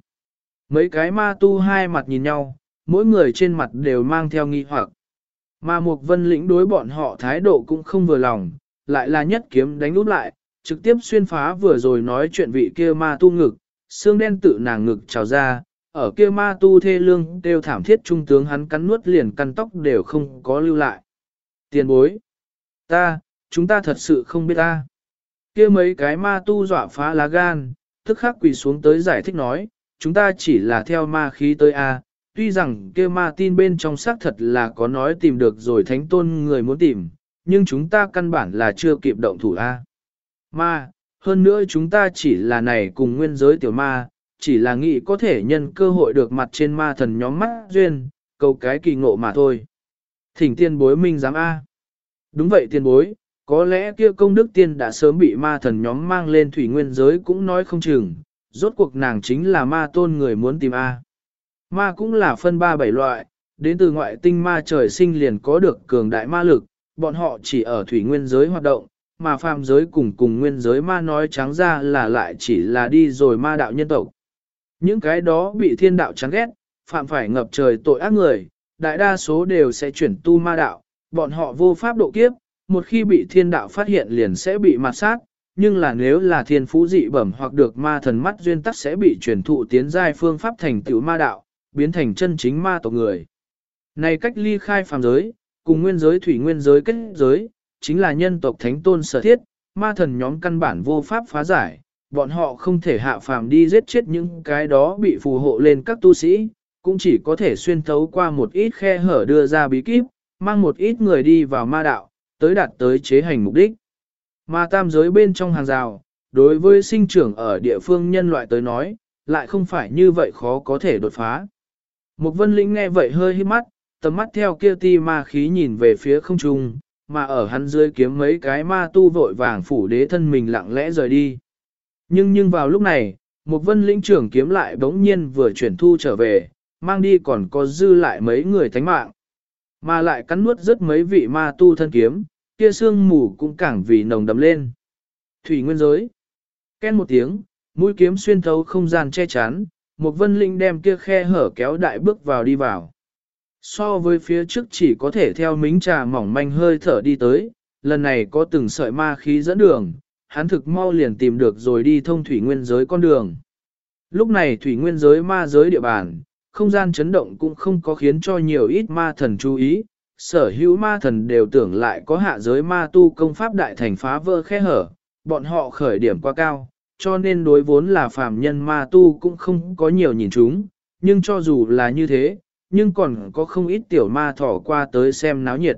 Mấy cái ma tu hai mặt nhìn nhau, mỗi người trên mặt đều mang theo nghi hoặc. Mà một vân lĩnh đối bọn họ thái độ cũng không vừa lòng, lại là nhất kiếm đánh út lại, trực tiếp xuyên phá vừa rồi nói chuyện vị kia ma tu ngực, xương đen tự nàng ngực trào ra, ở kia ma tu thê lương đều thảm thiết trung tướng hắn cắn nuốt liền căn tóc đều không có lưu lại. Tiền bối, ta, chúng ta thật sự không biết ta. Kia mấy cái ma tu dọa phá lá gan, tức khắc quỳ xuống tới giải thích nói, chúng ta chỉ là theo ma khí tới A, tuy rằng kia ma tin bên trong xác thật là có nói tìm được rồi thánh tôn người muốn tìm, nhưng chúng ta căn bản là chưa kịp động thủ A. Ma, hơn nữa chúng ta chỉ là này cùng nguyên giới tiểu ma, chỉ là nghĩ có thể nhân cơ hội được mặt trên ma thần nhóm mắt duyên, cầu cái kỳ ngộ mà thôi. Thỉnh tiên bối minh giám A. Đúng vậy tiên bối, có lẽ kia công đức tiên đã sớm bị ma thần nhóm mang lên thủy nguyên giới cũng nói không chừng, rốt cuộc nàng chính là ma tôn người muốn tìm A. Ma cũng là phân ba bảy loại, đến từ ngoại tinh ma trời sinh liền có được cường đại ma lực, bọn họ chỉ ở thủy nguyên giới hoạt động, mà phàm giới cùng cùng nguyên giới ma nói trắng ra là lại chỉ là đi rồi ma đạo nhân tộc. Những cái đó bị thiên đạo chán ghét, phạm phải ngập trời tội ác người, đại đa số đều sẽ chuyển tu ma đạo, bọn họ vô pháp độ kiếp, một khi bị thiên đạo phát hiện liền sẽ bị mặt sát, nhưng là nếu là thiên phú dị bẩm hoặc được ma thần mắt duyên tắc sẽ bị truyền thụ tiến giai phương pháp thành tựu ma đạo, biến thành chân chính ma tộc người. Này cách ly khai phàm giới, cùng nguyên giới thủy nguyên giới kết giới, chính là nhân tộc thánh tôn sở thiết, ma thần nhóm căn bản vô pháp phá giải, bọn họ không thể hạ phàm đi giết chết những cái đó bị phù hộ lên các tu sĩ, cũng chỉ có thể xuyên thấu qua một ít khe hở đưa ra bí kíp, mang một ít người đi vào ma đạo, tới đạt tới chế hành mục đích. Mà tam giới bên trong hàng rào, đối với sinh trưởng ở địa phương nhân loại tới nói, lại không phải như vậy khó có thể đột phá. Một vân lĩnh nghe vậy hơi hít mắt, tầm mắt theo kia ti ma khí nhìn về phía không trung, mà ở hắn dưới kiếm mấy cái ma tu vội vàng phủ đế thân mình lặng lẽ rời đi. Nhưng nhưng vào lúc này, một vân lĩnh trưởng kiếm lại bỗng nhiên vừa chuyển thu trở về, mang đi còn có dư lại mấy người thánh mạng. Mà lại cắn nuốt rất mấy vị ma tu thân kiếm, kia xương mù cũng càng vì nồng đậm lên. Thủy nguyên giới. Ken một tiếng, mũi kiếm xuyên thấu không gian che chắn, một vân linh đem kia khe hở kéo đại bước vào đi vào. So với phía trước chỉ có thể theo mính trà mỏng manh hơi thở đi tới, lần này có từng sợi ma khí dẫn đường, hắn thực mau liền tìm được rồi đi thông thủy nguyên giới con đường. Lúc này thủy nguyên giới ma giới địa bàn, không gian chấn động cũng không có khiến cho nhiều ít ma thần chú ý, sở hữu ma thần đều tưởng lại có hạ giới ma tu công pháp đại thành phá vỡ khe hở, bọn họ khởi điểm quá cao, cho nên đối vốn là phàm nhân ma tu cũng không có nhiều nhìn chúng, nhưng cho dù là như thế, nhưng còn có không ít tiểu ma thỏ qua tới xem náo nhiệt.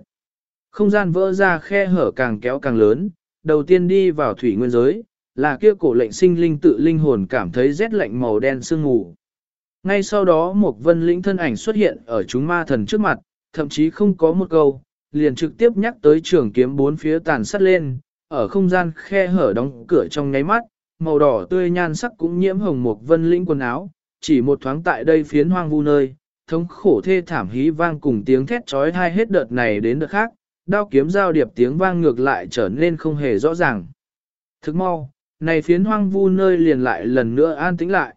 Không gian vỡ ra khe hở càng kéo càng lớn, đầu tiên đi vào thủy nguyên giới, là kia cổ lệnh sinh linh tự linh hồn cảm thấy rét lạnh màu đen sương ngủ. Ngay sau đó một vân lĩnh thân ảnh xuất hiện ở chúng ma thần trước mặt, thậm chí không có một câu, liền trực tiếp nhắc tới trường kiếm bốn phía tàn sát lên, ở không gian khe hở đóng cửa trong nháy mắt, màu đỏ tươi nhan sắc cũng nhiễm hồng một vân lĩnh quần áo, chỉ một thoáng tại đây phiến hoang vu nơi, thống khổ thê thảm hí vang cùng tiếng thét trói hai hết đợt này đến đợt khác, đao kiếm giao điệp tiếng vang ngược lại trở nên không hề rõ ràng. Thức mau, này phiến hoang vu nơi liền lại lần nữa an tĩnh lại.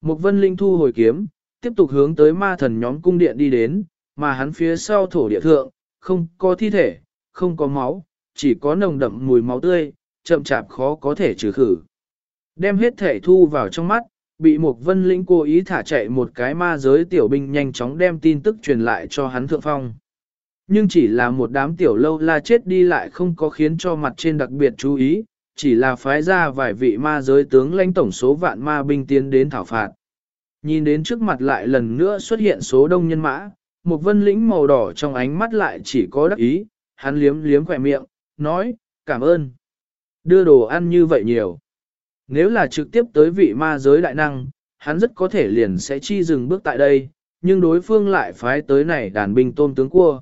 Một vân linh thu hồi kiếm, tiếp tục hướng tới ma thần nhóm cung điện đi đến, mà hắn phía sau thổ địa thượng, không có thi thể, không có máu, chỉ có nồng đậm mùi máu tươi, chậm chạp khó có thể trừ khử. Đem hết thể thu vào trong mắt, bị một vân lĩnh cố ý thả chạy một cái ma giới tiểu binh nhanh chóng đem tin tức truyền lại cho hắn thượng phong. Nhưng chỉ là một đám tiểu lâu la chết đi lại không có khiến cho mặt trên đặc biệt chú ý, chỉ là phái ra vài vị ma giới tướng lãnh tổng số vạn ma binh tiến đến thảo phạt. Nhìn đến trước mặt lại lần nữa xuất hiện số đông nhân mã, một vân lĩnh màu đỏ trong ánh mắt lại chỉ có đắc ý, hắn liếm liếm khỏe miệng, nói, cảm ơn. Đưa đồ ăn như vậy nhiều. Nếu là trực tiếp tới vị ma giới đại năng, hắn rất có thể liền sẽ chi dừng bước tại đây, nhưng đối phương lại phái tới này đàn binh tôm tướng cua.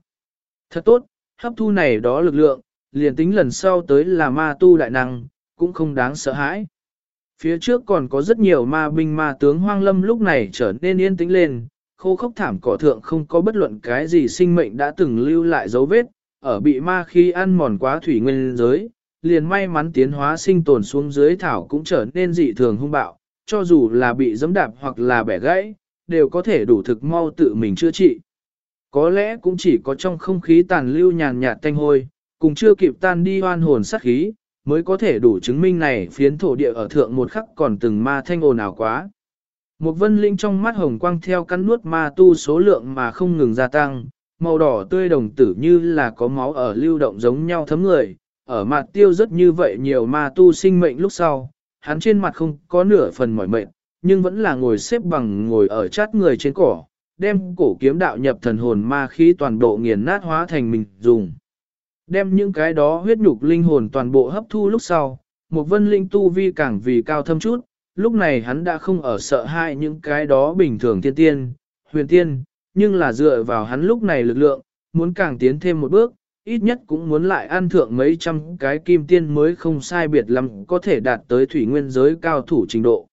Thật tốt, hấp thu này đó lực lượng, liền tính lần sau tới là ma tu đại năng, cũng không đáng sợ hãi. Phía trước còn có rất nhiều ma binh ma tướng hoang lâm lúc này trở nên yên tĩnh lên, khô khốc thảm cỏ thượng không có bất luận cái gì sinh mệnh đã từng lưu lại dấu vết, ở bị ma khi ăn mòn quá thủy nguyên giới, liền may mắn tiến hóa sinh tồn xuống dưới thảo cũng trở nên dị thường hung bạo, cho dù là bị giẫm đạp hoặc là bẻ gãy, đều có thể đủ thực mau tự mình chữa trị. Có lẽ cũng chỉ có trong không khí tàn lưu nhàn nhạt tanh hôi, cùng chưa kịp tan đi hoan hồn sát khí, mới có thể đủ chứng minh này phiến thổ địa ở thượng một khắc còn từng ma thanh ồn ào quá. Một vân linh trong mắt hồng quang theo cắn nuốt ma tu số lượng mà không ngừng gia tăng, màu đỏ tươi đồng tử như là có máu ở lưu động giống nhau thấm người, ở mặt tiêu rất như vậy nhiều ma tu sinh mệnh lúc sau, hắn trên mặt không có nửa phần mỏi mệt, nhưng vẫn là ngồi xếp bằng ngồi ở chát người trên cỏ, đem cổ kiếm đạo nhập thần hồn ma khí toàn bộ nghiền nát hóa thành mình dùng. Đem những cái đó huyết nhục linh hồn toàn bộ hấp thu lúc sau, một vân linh tu vi càng vì cao thâm chút, lúc này hắn đã không ở sợ hãi những cái đó bình thường tiên tiên, huyền tiên, nhưng là dựa vào hắn lúc này lực lượng, muốn càng tiến thêm một bước, ít nhất cũng muốn lại ăn thượng mấy trăm cái kim tiên mới không sai biệt lắm có thể đạt tới thủy nguyên giới cao thủ trình độ.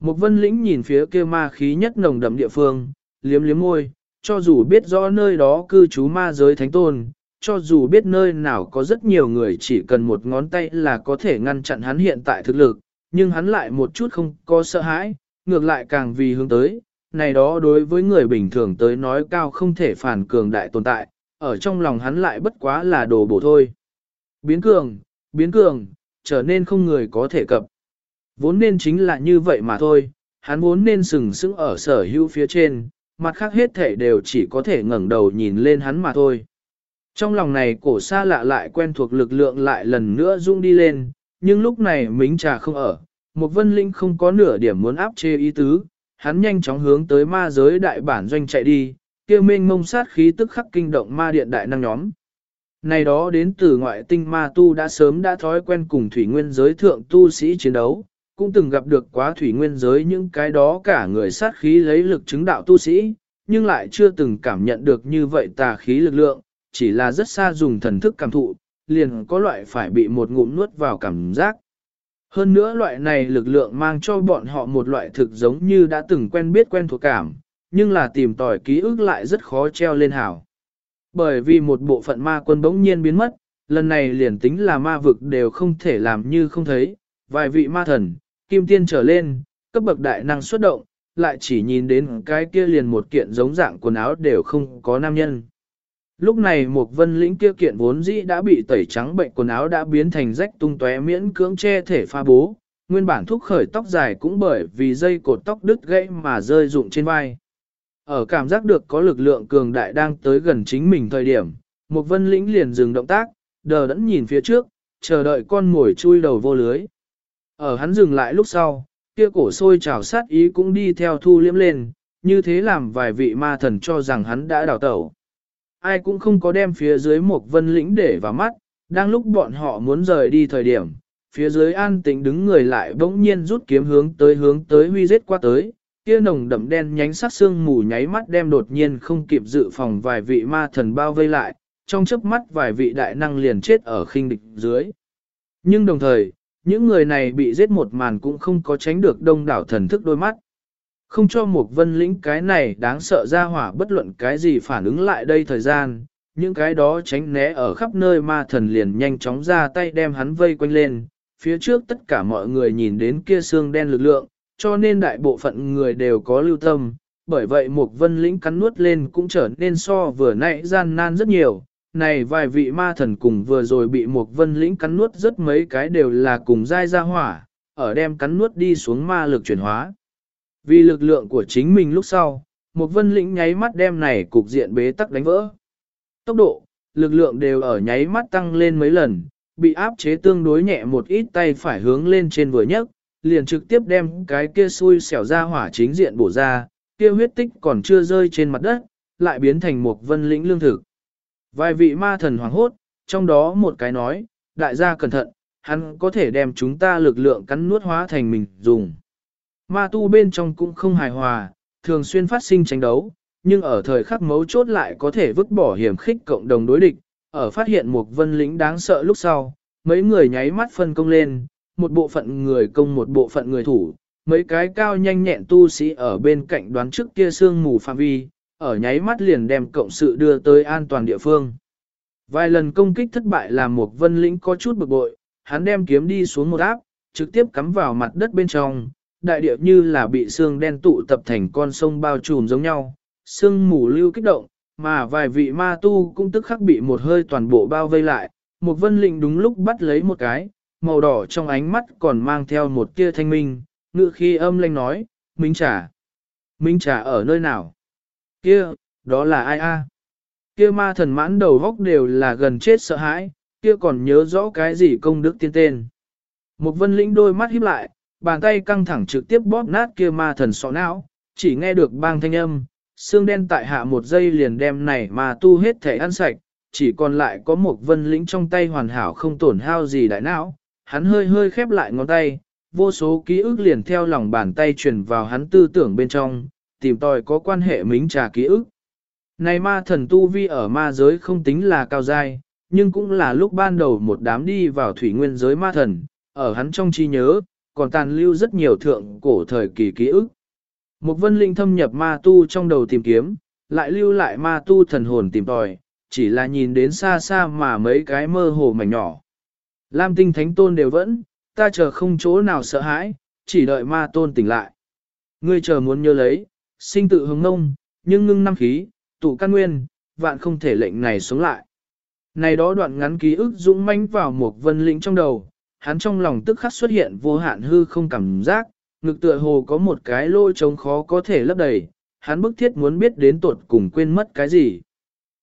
Một vân lĩnh nhìn phía kia ma khí nhất nồng đậm địa phương, liếm liếm môi, cho dù biết rõ nơi đó cư trú ma giới thánh tôn, cho dù biết nơi nào có rất nhiều người chỉ cần một ngón tay là có thể ngăn chặn hắn hiện tại thực lực, nhưng hắn lại một chút không có sợ hãi, ngược lại càng vì hướng tới, này đó đối với người bình thường tới nói cao không thể phản cường đại tồn tại, ở trong lòng hắn lại bất quá là đồ bổ thôi. Biến cường, biến cường, trở nên không người có thể cập. Vốn nên chính là như vậy mà thôi, hắn vốn nên sừng sững ở sở hữu phía trên, mặt khác hết thể đều chỉ có thể ngẩng đầu nhìn lên hắn mà thôi. Trong lòng này cổ xa lạ lại quen thuộc lực lượng lại lần nữa rung đi lên, nhưng lúc này mính trà không ở, một vân linh không có nửa điểm muốn áp chê ý tứ, hắn nhanh chóng hướng tới ma giới đại bản doanh chạy đi, kêu mênh mông sát khí tức khắc kinh động ma điện đại năng nhóm. Này đó đến từ ngoại tinh ma tu đã sớm đã thói quen cùng thủy nguyên giới thượng tu sĩ chiến đấu, cũng từng gặp được quá thủy nguyên giới những cái đó cả người sát khí lấy lực chứng đạo tu sĩ, nhưng lại chưa từng cảm nhận được như vậy tà khí lực lượng, chỉ là rất xa dùng thần thức cảm thụ, liền có loại phải bị một ngụm nuốt vào cảm giác. Hơn nữa loại này lực lượng mang cho bọn họ một loại thực giống như đã từng quen biết quen thuộc cảm, nhưng là tìm tòi ký ức lại rất khó treo lên hảo. Bởi vì một bộ phận ma quân bỗng nhiên biến mất, lần này liền tính là ma vực đều không thể làm như không thấy, vài vị ma thần, kim tiên trở lên, cấp bậc đại năng xuất động, lại chỉ nhìn đến cái kia liền một kiện giống dạng quần áo đều không có nam nhân. Lúc này một vân lĩnh kia kiện vốn dĩ đã bị tẩy trắng bệnh quần áo đã biến thành rách tung tóe miễn cưỡng che thể pha bố, nguyên bản thúc khởi tóc dài cũng bởi vì dây cột tóc đứt gãy mà rơi rụng trên vai. Ở cảm giác được có lực lượng cường đại đang tới gần chính mình thời điểm, một vân lĩnh liền dừng động tác, đờ đẫn nhìn phía trước, chờ đợi con mồi chui đầu vô lưới. Ở hắn dừng lại lúc sau, kia cổ sôi trào sát ý cũng đi theo thu liếm lên, như thế làm vài vị ma thần cho rằng hắn đã đào tẩu. Ai cũng không có đem phía dưới một vân lĩnh để vào mắt, đang lúc bọn họ muốn rời đi thời điểm, phía dưới an tĩnh đứng người lại bỗng nhiên rút kiếm hướng tới hướng tới huy giết qua tới, kia nồng đậm đen nhánh sắc xương mù nháy mắt đem đột nhiên không kịp dự phòng vài vị ma thần bao vây lại, trong chớp mắt vài vị đại năng liền chết ở khinh địch dưới. Nhưng đồng thời, những người này bị giết một màn cũng không có tránh được đông đảo thần thức đôi mắt. Không cho một vân lĩnh cái này đáng sợ ra hỏa bất luận cái gì phản ứng lại đây thời gian, những cái đó tránh né ở khắp nơi ma thần liền nhanh chóng ra tay đem hắn vây quanh lên, phía trước tất cả mọi người nhìn đến kia xương đen lực lượng, cho nên đại bộ phận người đều có lưu tâm, bởi vậy một vân lĩnh cắn nuốt lên cũng trở nên so vừa nãy gian nan rất nhiều. Này vài vị ma thần cùng vừa rồi bị một vân lĩnh cắn nuốt rất mấy cái đều là cùng dai ra hỏa, ở đem cắn nuốt đi xuống ma lực chuyển hóa. Vì lực lượng của chính mình lúc sau, một vân lĩnh nháy mắt đem này cục diện bế tắc đánh vỡ. Tốc độ, lực lượng đều ở nháy mắt tăng lên mấy lần, bị áp chế tương đối nhẹ một ít tay phải hướng lên trên vừa nhấc, liền trực tiếp đem cái kia xui xẻo ra hỏa chính diện bổ ra, kia huyết tích còn chưa rơi trên mặt đất, lại biến thành một vân lĩnh lương thực. Vài vị ma thần hoàng hốt, trong đó một cái nói, đại gia cẩn thận, hắn có thể đem chúng ta lực lượng cắn nuốt hóa thành mình dùng. Ma tu bên trong cũng không hài hòa, thường xuyên phát sinh tranh đấu, nhưng ở thời khắc mấu chốt lại có thể vứt bỏ hiểm khích cộng đồng đối địch, ở phát hiện một vân lĩnh đáng sợ lúc sau, mấy người nháy mắt phân công lên, một bộ phận người công một bộ phận người thủ, mấy cái cao nhanh nhẹn tu sĩ ở bên cạnh đoán trước kia sương mù phạm vi, ở nháy mắt liền đem cộng sự đưa tới an toàn địa phương. Vài lần công kích thất bại làm một vân lĩnh có chút bực bội, hắn đem kiếm đi xuống một áp, trực tiếp cắm vào mặt đất bên trong, đại địa như là bị xương đen tụ tập thành con sông bao trùm giống nhau, sương mù lưu kích động, mà vài vị ma tu cũng tức khắc bị một hơi toàn bộ bao vây lại, một vân lĩnh đúng lúc bắt lấy một cái, màu đỏ trong ánh mắt còn mang theo một tia thanh minh, ngự khi âm lanh nói, Minh Trà. Minh Trà ở nơi nào? Kia, đó là ai a? Kia ma thần mãn đầu góc đều là gần chết sợ hãi, kia còn nhớ rõ cái gì công đức tiên tên. Một vân lĩnh đôi mắt híp lại, bàn tay căng thẳng trực tiếp bóp nát kia ma thần sọ não, chỉ nghe được bang thanh âm, xương đen tại hạ một giây liền đem này mà tu hết thể ăn sạch, chỉ còn lại có một vân lĩnh trong tay hoàn hảo không tổn hao gì đại não, hắn hơi hơi khép lại ngón tay, vô số ký ức liền theo lòng bàn tay truyền vào hắn tư tưởng bên trong, tìm tòi có quan hệ mính trà ký ức. Này ma thần tu vi ở ma giới không tính là cao dai, nhưng cũng là lúc ban đầu một đám đi vào thủy nguyên giới ma thần, ở hắn trong trí nhớ, còn tàn lưu rất nhiều thượng cổ thời kỳ ký ức. Một vân linh thâm nhập ma tu trong đầu tìm kiếm, lại lưu lại ma tu thần hồn tìm tòi, chỉ là nhìn đến xa xa mà mấy cái mơ hồ mảnh nhỏ. Lam tinh thánh tôn đều vẫn, ta chờ không chỗ nào sợ hãi, chỉ đợi ma tôn tỉnh lại. Ngươi chờ muốn nhớ lấy, sinh tự hứng nông, nhưng ngưng năm khí, tụ căn nguyên, vạn không thể lệnh này sống lại. Này đó đoạn ngắn ký ức dũng manh vào một vân lĩnh trong đầu, hắn trong lòng tức khắc xuất hiện vô hạn hư không cảm giác, ngực tựa hồ có một cái lôi trống khó có thể lấp đầy, hắn bức thiết muốn biết đến tột cùng quên mất cái gì.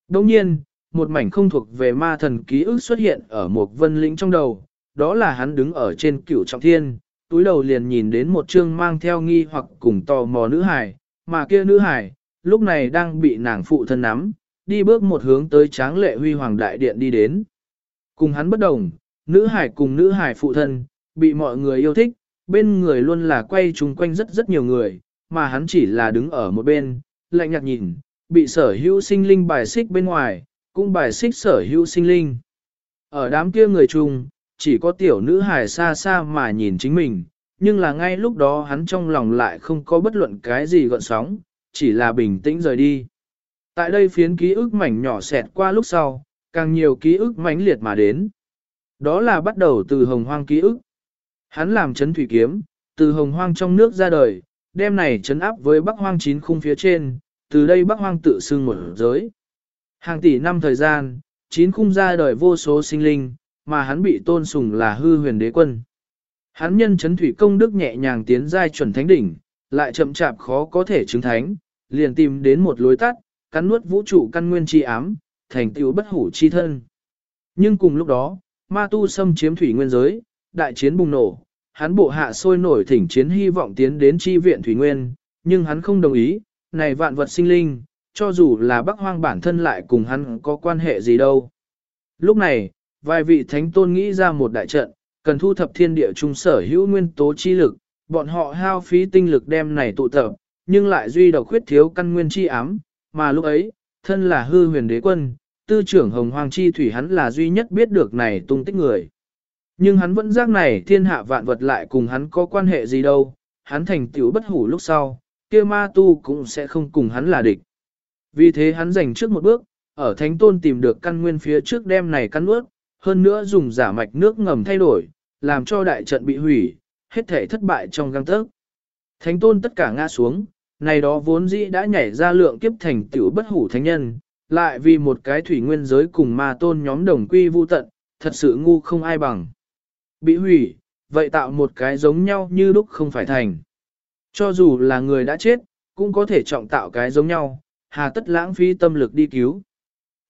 Đồng nhiên, một mảnh không thuộc về ma thần ký ức xuất hiện ở một vân lĩnh trong đầu, đó là hắn đứng ở trên cửu trọng thiên, túi đầu liền nhìn đến một chương mang theo nghi hoặc cùng tò mò nữ hải, mà kia nữ hải lúc này đang bị nàng phụ thân nắm, đi bước một hướng tới tráng lệ huy hoàng đại điện đi đến. Cùng hắn bất đồng, nữ hải cùng nữ hải phụ thân, bị mọi người yêu thích, bên người luôn là quay chung quanh rất rất nhiều người, mà hắn chỉ là đứng ở một bên, lạnh nhạt nhìn, bị sở hữu sinh linh bài xích bên ngoài, cũng bài xích sở hữu sinh linh. Ở đám kia người chung, chỉ có tiểu nữ hải xa xa mà nhìn chính mình, nhưng là ngay lúc đó hắn trong lòng lại không có bất luận cái gì gợn sóng, chỉ là bình tĩnh rời đi. Tại đây phiến ký ức mảnh nhỏ xẹt qua lúc sau, càng nhiều ký ức mãnh liệt mà đến. Đó là bắt đầu từ hồng hoang ký ức. Hắn làm chấn thủy kiếm, từ hồng hoang trong nước ra đời, đem này chấn áp với bắc hoang chín khung phía trên, từ đây bắc hoang tự xưng một giới. Hàng tỷ năm thời gian, chín khung ra đời vô số sinh linh, mà hắn bị tôn sùng là hư huyền đế quân. Hắn nhân chấn thủy công đức nhẹ nhàng tiến giai chuẩn thánh đỉnh, lại chậm chạp khó có thể chứng thánh, liền tìm đến một lối tắt, cắn nuốt vũ trụ căn nguyên chi ám, thành tựu bất hủ chi thân. Nhưng cùng lúc đó, ma tu xâm chiếm thủy nguyên giới, đại chiến bùng nổ, hắn bộ hạ sôi nổi thỉnh chiến hy vọng tiến đến chi viện thủy nguyên, nhưng hắn không đồng ý, này vạn vật sinh linh, cho dù là bắc hoang bản thân lại cùng hắn có quan hệ gì đâu. Lúc này, vài vị thánh tôn nghĩ ra một đại trận, cần thu thập thiên địa trung sở hữu nguyên tố chi lực, bọn họ hao phí tinh lực đem này tụ tập, nhưng lại duy độc khuyết thiếu căn nguyên chi ám, mà lúc ấy, thân là hư huyền đế quân, tư trưởng hồng hoàng chi thủy hắn là duy nhất biết được này tung tích người. Nhưng hắn vẫn giác này thiên hạ vạn vật lại cùng hắn có quan hệ gì đâu, hắn thành tiểu bất hủ lúc sau, kia ma tu cũng sẽ không cùng hắn là địch. Vì thế hắn giành trước một bước, ở thánh tôn tìm được căn nguyên phía trước đêm này căn nuốt, hơn nữa dùng giả mạch nước ngầm thay đổi, làm cho đại trận bị hủy, hết thể thất bại trong găng tớc. Thánh tôn tất cả ngã xuống, này đó vốn dĩ đã nhảy ra lượng kiếp thành tiểu bất hủ thánh nhân, lại vì một cái thủy nguyên giới cùng ma tôn nhóm đồng quy vu tận, thật sự ngu không ai bằng. Bị hủy, vậy tạo một cái giống nhau như lúc không phải thành. Cho dù là người đã chết, cũng có thể trọng tạo cái giống nhau, hà tất lãng phí tâm lực đi cứu.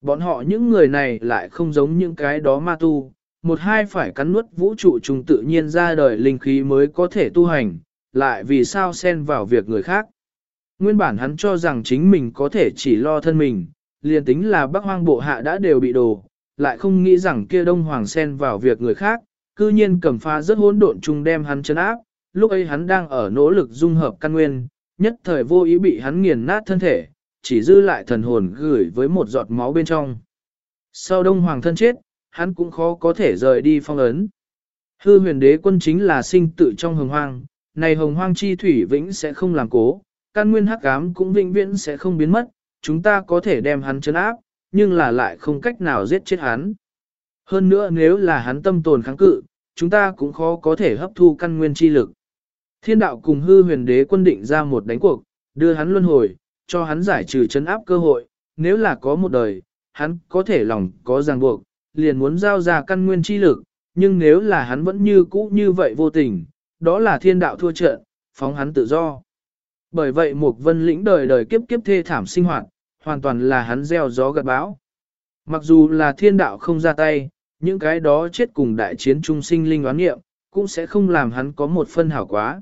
Bọn họ những người này lại không giống những cái đó ma tu, một hai phải cắn nuốt vũ trụ trùng tự nhiên ra đời linh khí mới có thể tu hành, lại vì sao xen vào việc người khác. Nguyên bản hắn cho rằng chính mình có thể chỉ lo thân mình, liền tính là bác hoang bộ hạ đã đều bị đồ, lại không nghĩ rằng kia đông hoàng xen vào việc người khác, cư nhiên cầm pha rất hỗn độn chung đem hắn chấn áp, lúc ấy hắn đang ở nỗ lực dung hợp căn nguyên, nhất thời vô ý bị hắn nghiền nát thân thể, chỉ dư lại thần hồn gửi với một giọt máu bên trong. Sau đông hoàng thân chết, hắn cũng khó có thể rời đi phong ấn. Hư huyền đế quân chính là sinh tự trong hồng hoang, này hồng hoang chi thủy vĩnh sẽ không làm cố, căn nguyên hắc ám cũng vĩnh viễn sẽ không biến mất, chúng ta có thể đem hắn chấn áp, nhưng là lại không cách nào giết chết hắn. Hơn nữa nếu là hắn tâm tồn kháng cự, chúng ta cũng khó có thể hấp thu căn nguyên chi lực. Thiên đạo cùng hư huyền đế quân định ra một đánh cuộc, đưa hắn luân hồi, cho hắn giải trừ chấn áp cơ hội, nếu là có một đời, hắn có thể lòng có ràng buộc, liền muốn giao ra căn nguyên chi lực, nhưng nếu là hắn vẫn như cũ như vậy vô tình, đó là thiên đạo thua trận, phóng hắn tự do. Bởi vậy một vân lĩnh đời đời kiếp kiếp thê thảm sinh hoạt, hoàn toàn là hắn gieo gió gặt bão. Mặc dù là thiên đạo không ra tay, những cái đó chết cùng đại chiến trung sinh linh oán nghiệm, cũng sẽ không làm hắn có một phân hảo quá.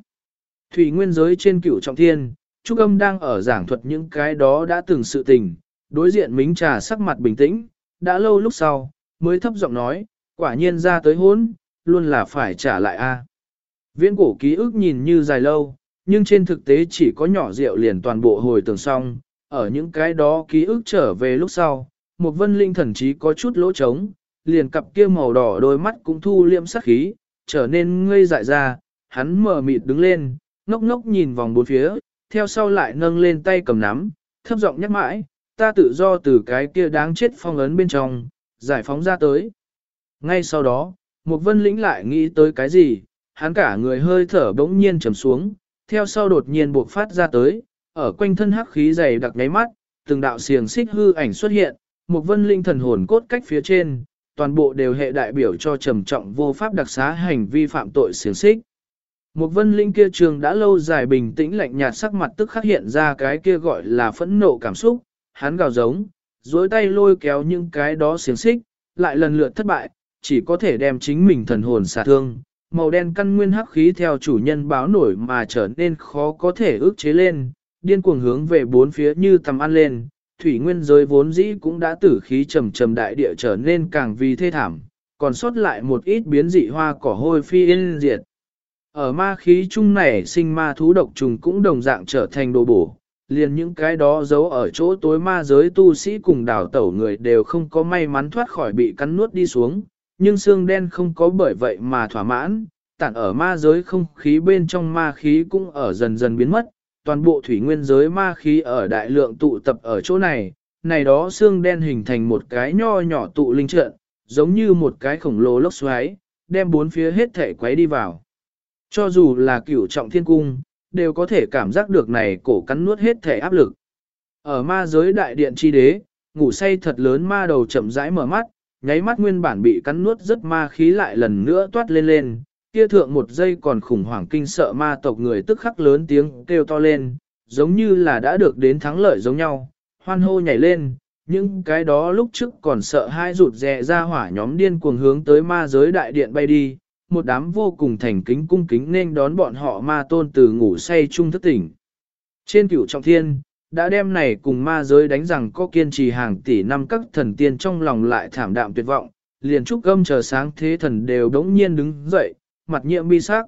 Thủy nguyên giới trên cửu trọng thiên, Trúc Âm đang ở giảng thuật những cái đó đã từng sự tình, đối diện mính trà sắc mặt bình tĩnh, đã lâu lúc sau, mới thấp giọng nói, quả nhiên ra tới hốn, luôn là phải trả lại a. Viễn cổ ký ức nhìn như dài lâu, nhưng trên thực tế chỉ có nhỏ rượu liền toàn bộ hồi tưởng xong, ở những cái đó ký ức trở về lúc sau, một vân linh thần chí có chút lỗ trống, liền cặp kia màu đỏ đôi mắt cũng thu liệm sắc khí, trở nên ngây dại ra, hắn mở mịt đứng lên, ngốc ngốc nhìn vòng bốn phía, theo sau lại nâng lên tay cầm nắm, thấp giọng nhắc mãi, ta tự do từ cái kia đáng chết phong ấn bên trong, giải phóng ra tới. Ngay sau đó, một vân lĩnh lại nghĩ tới cái gì, hắn cả người hơi thở bỗng nhiên trầm xuống, theo sau đột nhiên buộc phát ra tới, ở quanh thân hắc khí dày đặc nháy mắt, từng đạo xiềng xích hư ảnh xuất hiện, một vân linh thần hồn cốt cách phía trên, toàn bộ đều hệ đại biểu cho trầm trọng vô pháp đặc xá hành vi phạm tội xiềng xích. Một vân linh kia trường đã lâu dài bình tĩnh lạnh nhạt sắc mặt tức khắc hiện ra cái kia gọi là phẫn nộ cảm xúc, hắn gào giống, dối tay lôi kéo những cái đó xiềng xích, lại lần lượt thất bại, chỉ có thể đem chính mình thần hồn xả thương. Màu đen căn nguyên hắc khí theo chủ nhân báo nổi mà trở nên khó có thể ước chế lên, điên cuồng hướng về bốn phía như tầm ăn lên, thủy nguyên giới vốn dĩ cũng đã tử khí trầm trầm đại địa trở nên càng vì thê thảm, còn sót lại một ít biến dị hoa cỏ hôi phi yên diệt. Ở ma khí chung này sinh ma thú độc trùng cũng đồng dạng trở thành đồ bổ, liền những cái đó giấu ở chỗ tối ma giới tu sĩ cùng đảo tẩu người đều không có may mắn thoát khỏi bị cắn nuốt đi xuống, nhưng xương đen không có bởi vậy mà thỏa mãn, tản ở ma giới không khí bên trong ma khí cũng ở dần dần biến mất, toàn bộ thủy nguyên giới ma khí ở đại lượng tụ tập ở chỗ này, này đó xương đen hình thành một cái nho nhỏ tụ linh trận, giống như một cái khổng lồ lốc xoáy, đem bốn phía hết thể quấy đi vào. Cho dù là cửu trọng thiên cung, đều có thể cảm giác được này cổ cắn nuốt hết thể áp lực. Ở ma giới đại điện chi đế, ngủ say thật lớn ma đầu chậm rãi mở mắt, nháy mắt nguyên bản bị cắn nuốt rất ma khí lại lần nữa toát lên lên, kia thượng một giây còn khủng hoảng kinh sợ ma tộc người tức khắc lớn tiếng kêu to lên, giống như là đã được đến thắng lợi giống nhau, hoan hô nhảy lên, những cái đó lúc trước còn sợ hai rụt rè ra hỏa nhóm điên cuồng hướng tới ma giới đại điện bay đi, một đám vô cùng thành kính cung kính nên đón bọn họ ma tôn từ ngủ say chung thức tỉnh. Trên cửu trọng thiên, đã đem này cùng ma giới đánh rằng có kiên trì hàng tỷ năm các thần tiên trong lòng lại thảm đạm tuyệt vọng, liền trúc âm chờ sáng thế thần đều đống nhiên đứng dậy, mặt nhiệm bi sắc.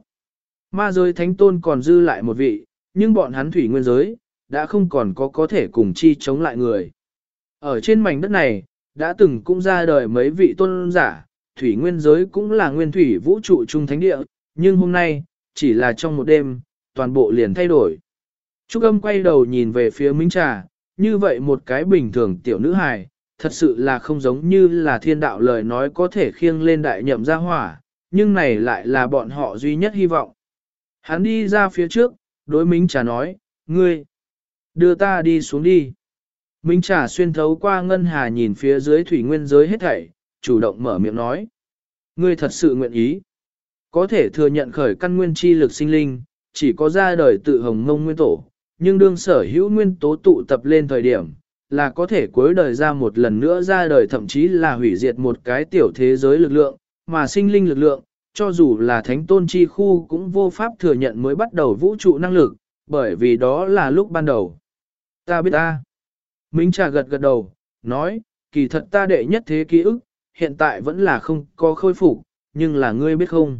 Ma giới thánh tôn còn dư lại một vị, nhưng bọn hắn thủy nguyên giới, đã không còn có có thể cùng chi chống lại người. Ở trên mảnh đất này, đã từng cũng ra đời mấy vị tôn giả, thủy nguyên giới cũng là nguyên thủy vũ trụ trung thánh địa, nhưng hôm nay, chỉ là trong một đêm, toàn bộ liền thay đổi. Trúc âm quay đầu nhìn về phía Minh Trà, như vậy một cái bình thường tiểu nữ hài, thật sự là không giống như là thiên đạo lời nói có thể khiêng lên đại nhậm ra hỏa, nhưng này lại là bọn họ duy nhất hy vọng. Hắn đi ra phía trước, đối Minh Trà nói, ngươi, đưa ta đi xuống đi. Minh Trà xuyên thấu qua ngân hà nhìn phía dưới thủy nguyên giới hết thảy, chủ động mở miệng nói. Ngươi thật sự nguyện ý. Có thể thừa nhận khởi căn nguyên chi lực sinh linh, chỉ có ra đời tự hồng ngông nguyên tổ, nhưng đương sở hữu nguyên tố tụ tập lên thời điểm, là có thể cuối đời ra một lần nữa ra đời thậm chí là hủy diệt một cái tiểu thế giới lực lượng, mà sinh linh lực lượng, cho dù là thánh tôn chi khu cũng vô pháp thừa nhận mới bắt đầu vũ trụ năng lực, bởi vì đó là lúc ban đầu. Ta biết ta. Minh trà gật gật đầu, nói, kỳ thật ta đệ nhất thế ký ức, hiện tại vẫn là không có khôi phục, nhưng là ngươi biết không?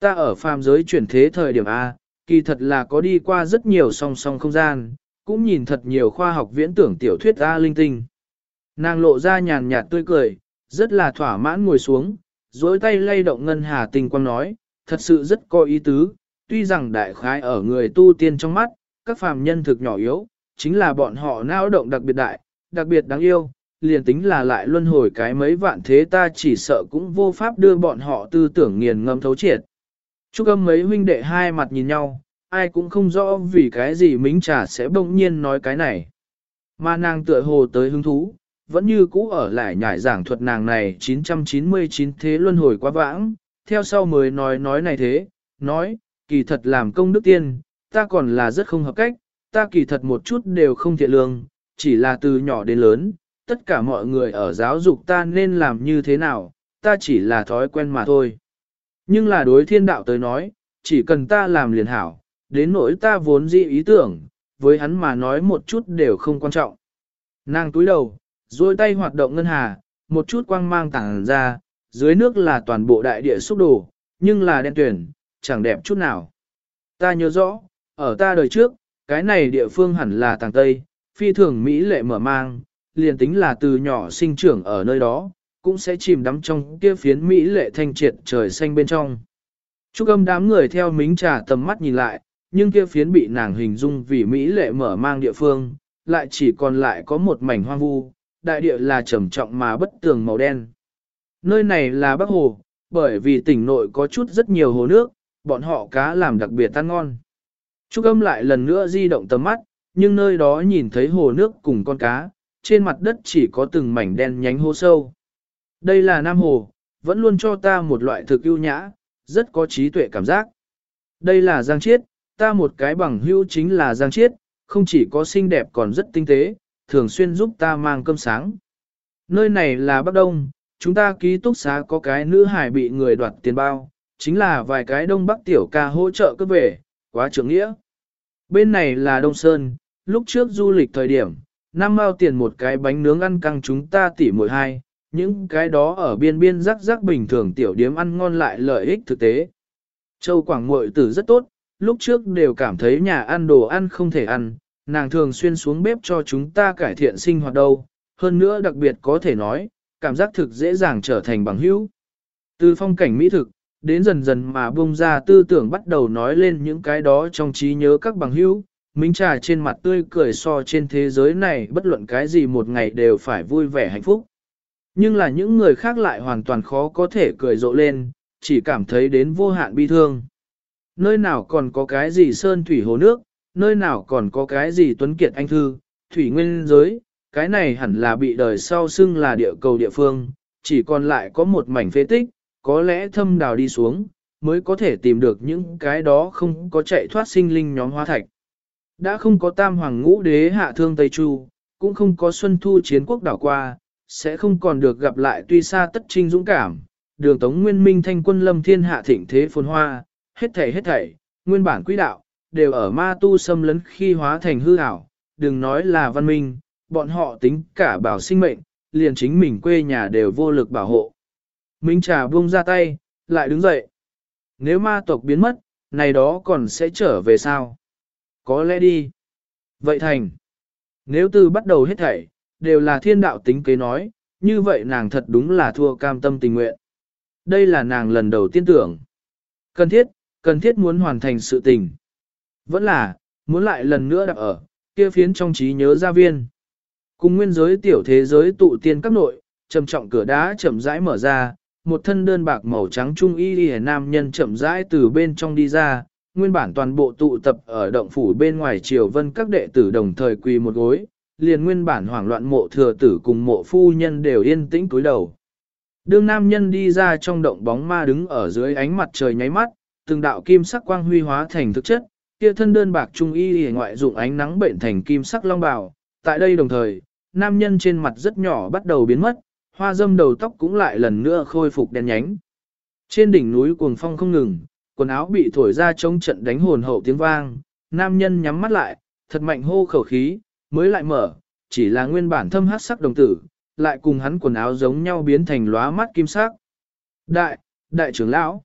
Ta ở phàm giới chuyển thế thời điểm A, kỳ thật là có đi qua rất nhiều song song không gian, cũng nhìn thật nhiều khoa học viễn tưởng tiểu thuyết A linh tinh. Nàng lộ ra nhàn nhạt tươi cười, rất là thỏa mãn ngồi xuống, dối tay lay động ngân hà tình quang nói, thật sự rất có ý tứ, tuy rằng đại khái ở người tu tiên trong mắt, các phàm nhân thực nhỏ yếu, chính là bọn họ nao động đặc biệt đại, đặc biệt đáng yêu, liền tính là lại luân hồi cái mấy vạn thế ta chỉ sợ cũng vô pháp đưa bọn họ tư tưởng nghiền ngâm thấu triệt. Chúc âm mấy huynh đệ hai mặt nhìn nhau, ai cũng không rõ vì cái gì mính trà sẽ bỗng nhiên nói cái này. Mà nàng tựa hồ tới hứng thú, vẫn như cũ ở lại nhải giảng thuật nàng này 999 thế luân hồi quá vãng, theo sau mới nói nói này thế, nói, kỳ thật làm công đức tiên, ta còn là rất không hợp cách, ta kỳ thật một chút đều không thiện lương, chỉ là từ nhỏ đến lớn, tất cả mọi người ở giáo dục ta nên làm như thế nào, ta chỉ là thói quen mà thôi. Nhưng là đối thiên đạo tới nói, chỉ cần ta làm liền hảo, đến nỗi ta vốn dị ý tưởng, với hắn mà nói một chút đều không quan trọng. Nàng túi đầu, rồi tay hoạt động ngân hà, một chút quang mang tảng ra, dưới nước là toàn bộ đại địa xúc đồ, nhưng là đen tuyển, chẳng đẹp chút nào. Ta nhớ rõ, ở ta đời trước, cái này địa phương hẳn là tàng Tây, phi thường Mỹ lệ mở mang, liền tính là từ nhỏ sinh trưởng ở nơi đó, cũng sẽ chìm đắm trong kia phiến Mỹ lệ thanh triệt trời xanh bên trong. Trúc âm đám người theo mính trà tầm mắt nhìn lại, nhưng kia phiến bị nàng hình dung vì Mỹ lệ mở mang địa phương, lại chỉ còn lại có một mảnh hoang vu, đại địa là trầm trọng mà bất tường màu đen. Nơi này là Bắc Hồ, bởi vì tỉnh nội có chút rất nhiều hồ nước, bọn họ cá làm đặc biệt tan ngon. Trúc âm lại lần nữa di động tầm mắt, nhưng nơi đó nhìn thấy hồ nước cùng con cá, trên mặt đất chỉ có từng mảnh đen nhánh hô sâu. Đây là Nam Hồ, vẫn luôn cho ta một loại thực ưu nhã, rất có trí tuệ cảm giác. Đây là Giang Chiết, ta một cái bằng hữu chính là Giang Chiết, không chỉ có xinh đẹp còn rất tinh tế, thường xuyên giúp ta mang cơm sáng. Nơi này là Bắc Đông, chúng ta ký túc xá có cái nữ hải bị người đoạt tiền bao, chính là vài cái Đông Bắc tiểu ca hỗ trợ cấp về, quá trưởng nghĩa. Bên này là Đông Sơn, lúc trước du lịch thời điểm, năm mao tiền một cái bánh nướng ăn căng chúng ta tỉ mỗi hai, những cái đó ở biên biên rắc rắc bình thường tiểu điếm ăn ngon lại lợi ích thực tế. Châu Quảng Mội tử rất tốt, lúc trước đều cảm thấy nhà ăn đồ ăn không thể ăn, nàng thường xuyên xuống bếp cho chúng ta cải thiện sinh hoạt đâu, hơn nữa đặc biệt có thể nói, cảm giác thực dễ dàng trở thành bằng hữu. Từ phong cảnh mỹ thực, đến dần dần mà bung ra tư tưởng bắt đầu nói lên những cái đó trong trí nhớ các bằng hữu, Minh trà trên mặt tươi cười so trên thế giới này bất luận cái gì một ngày đều phải vui vẻ hạnh phúc. Nhưng là những người khác lại hoàn toàn khó có thể cười rộ lên, chỉ cảm thấy đến vô hạn bi thương. Nơi nào còn có cái gì sơn thủy hồ nước, nơi nào còn có cái gì tuấn kiệt anh thư, thủy nguyên giới, cái này hẳn là bị đời sau xưng là địa cầu địa phương, chỉ còn lại có một mảnh phế tích, có lẽ thâm đào đi xuống, mới có thể tìm được những cái đó không có chạy thoát sinh linh nhóm hóa thạch. Đã không có tam hoàng ngũ đế hạ thương Tây Chu, cũng không có xuân thu chiến quốc đảo qua, sẽ không còn được gặp lại tuy xa tất trinh dũng cảm, đường tống nguyên minh thanh quân lâm thiên hạ thịnh thế phồn hoa, hết thảy hết thảy, nguyên bản quỹ đạo, đều ở ma tu xâm lấn khi hóa thành hư ảo, đừng nói là văn minh, bọn họ tính cả bảo sinh mệnh, liền chính mình quê nhà đều vô lực bảo hộ. Minh trà buông ra tay, lại đứng dậy. Nếu ma tộc biến mất, này đó còn sẽ trở về sao? Có lẽ đi. Vậy thành. Nếu từ bắt đầu hết thảy, đều là thiên đạo tính kế nói, như vậy nàng thật đúng là thua cam tâm tình nguyện. Đây là nàng lần đầu tiên tưởng. Cần thiết, cần thiết muốn hoàn thành sự tình. Vẫn là, muốn lại lần nữa đặt ở, kia phiến trong trí nhớ gia viên. Cùng nguyên giới tiểu thế giới tụ tiên các nội, trầm trọng cửa đá chậm rãi mở ra, một thân đơn bạc màu trắng trung y y nam nhân chậm rãi từ bên trong đi ra, nguyên bản toàn bộ tụ tập ở động phủ bên ngoài triều vân các đệ tử đồng thời quỳ một gối, liền nguyên bản hoảng loạn mộ thừa tử cùng mộ phu nhân đều yên tĩnh cúi đầu. Đương nam nhân đi ra trong động bóng ma đứng ở dưới ánh mặt trời nháy mắt, từng đạo kim sắc quang huy hóa thành thực chất, kia thân đơn bạc trung y hề ngoại dụng ánh nắng bệnh thành kim sắc long bào. Tại đây đồng thời, nam nhân trên mặt rất nhỏ bắt đầu biến mất, hoa dâm đầu tóc cũng lại lần nữa khôi phục đen nhánh. Trên đỉnh núi cuồng phong không ngừng, quần áo bị thổi ra trong trận đánh hồn hậu tiếng vang, nam nhân nhắm mắt lại, thật mạnh hô khẩu khí, mới lại mở, chỉ là nguyên bản thâm hát sắc đồng tử, lại cùng hắn quần áo giống nhau biến thành lóa mắt kim sắc. Đại, đại trưởng lão,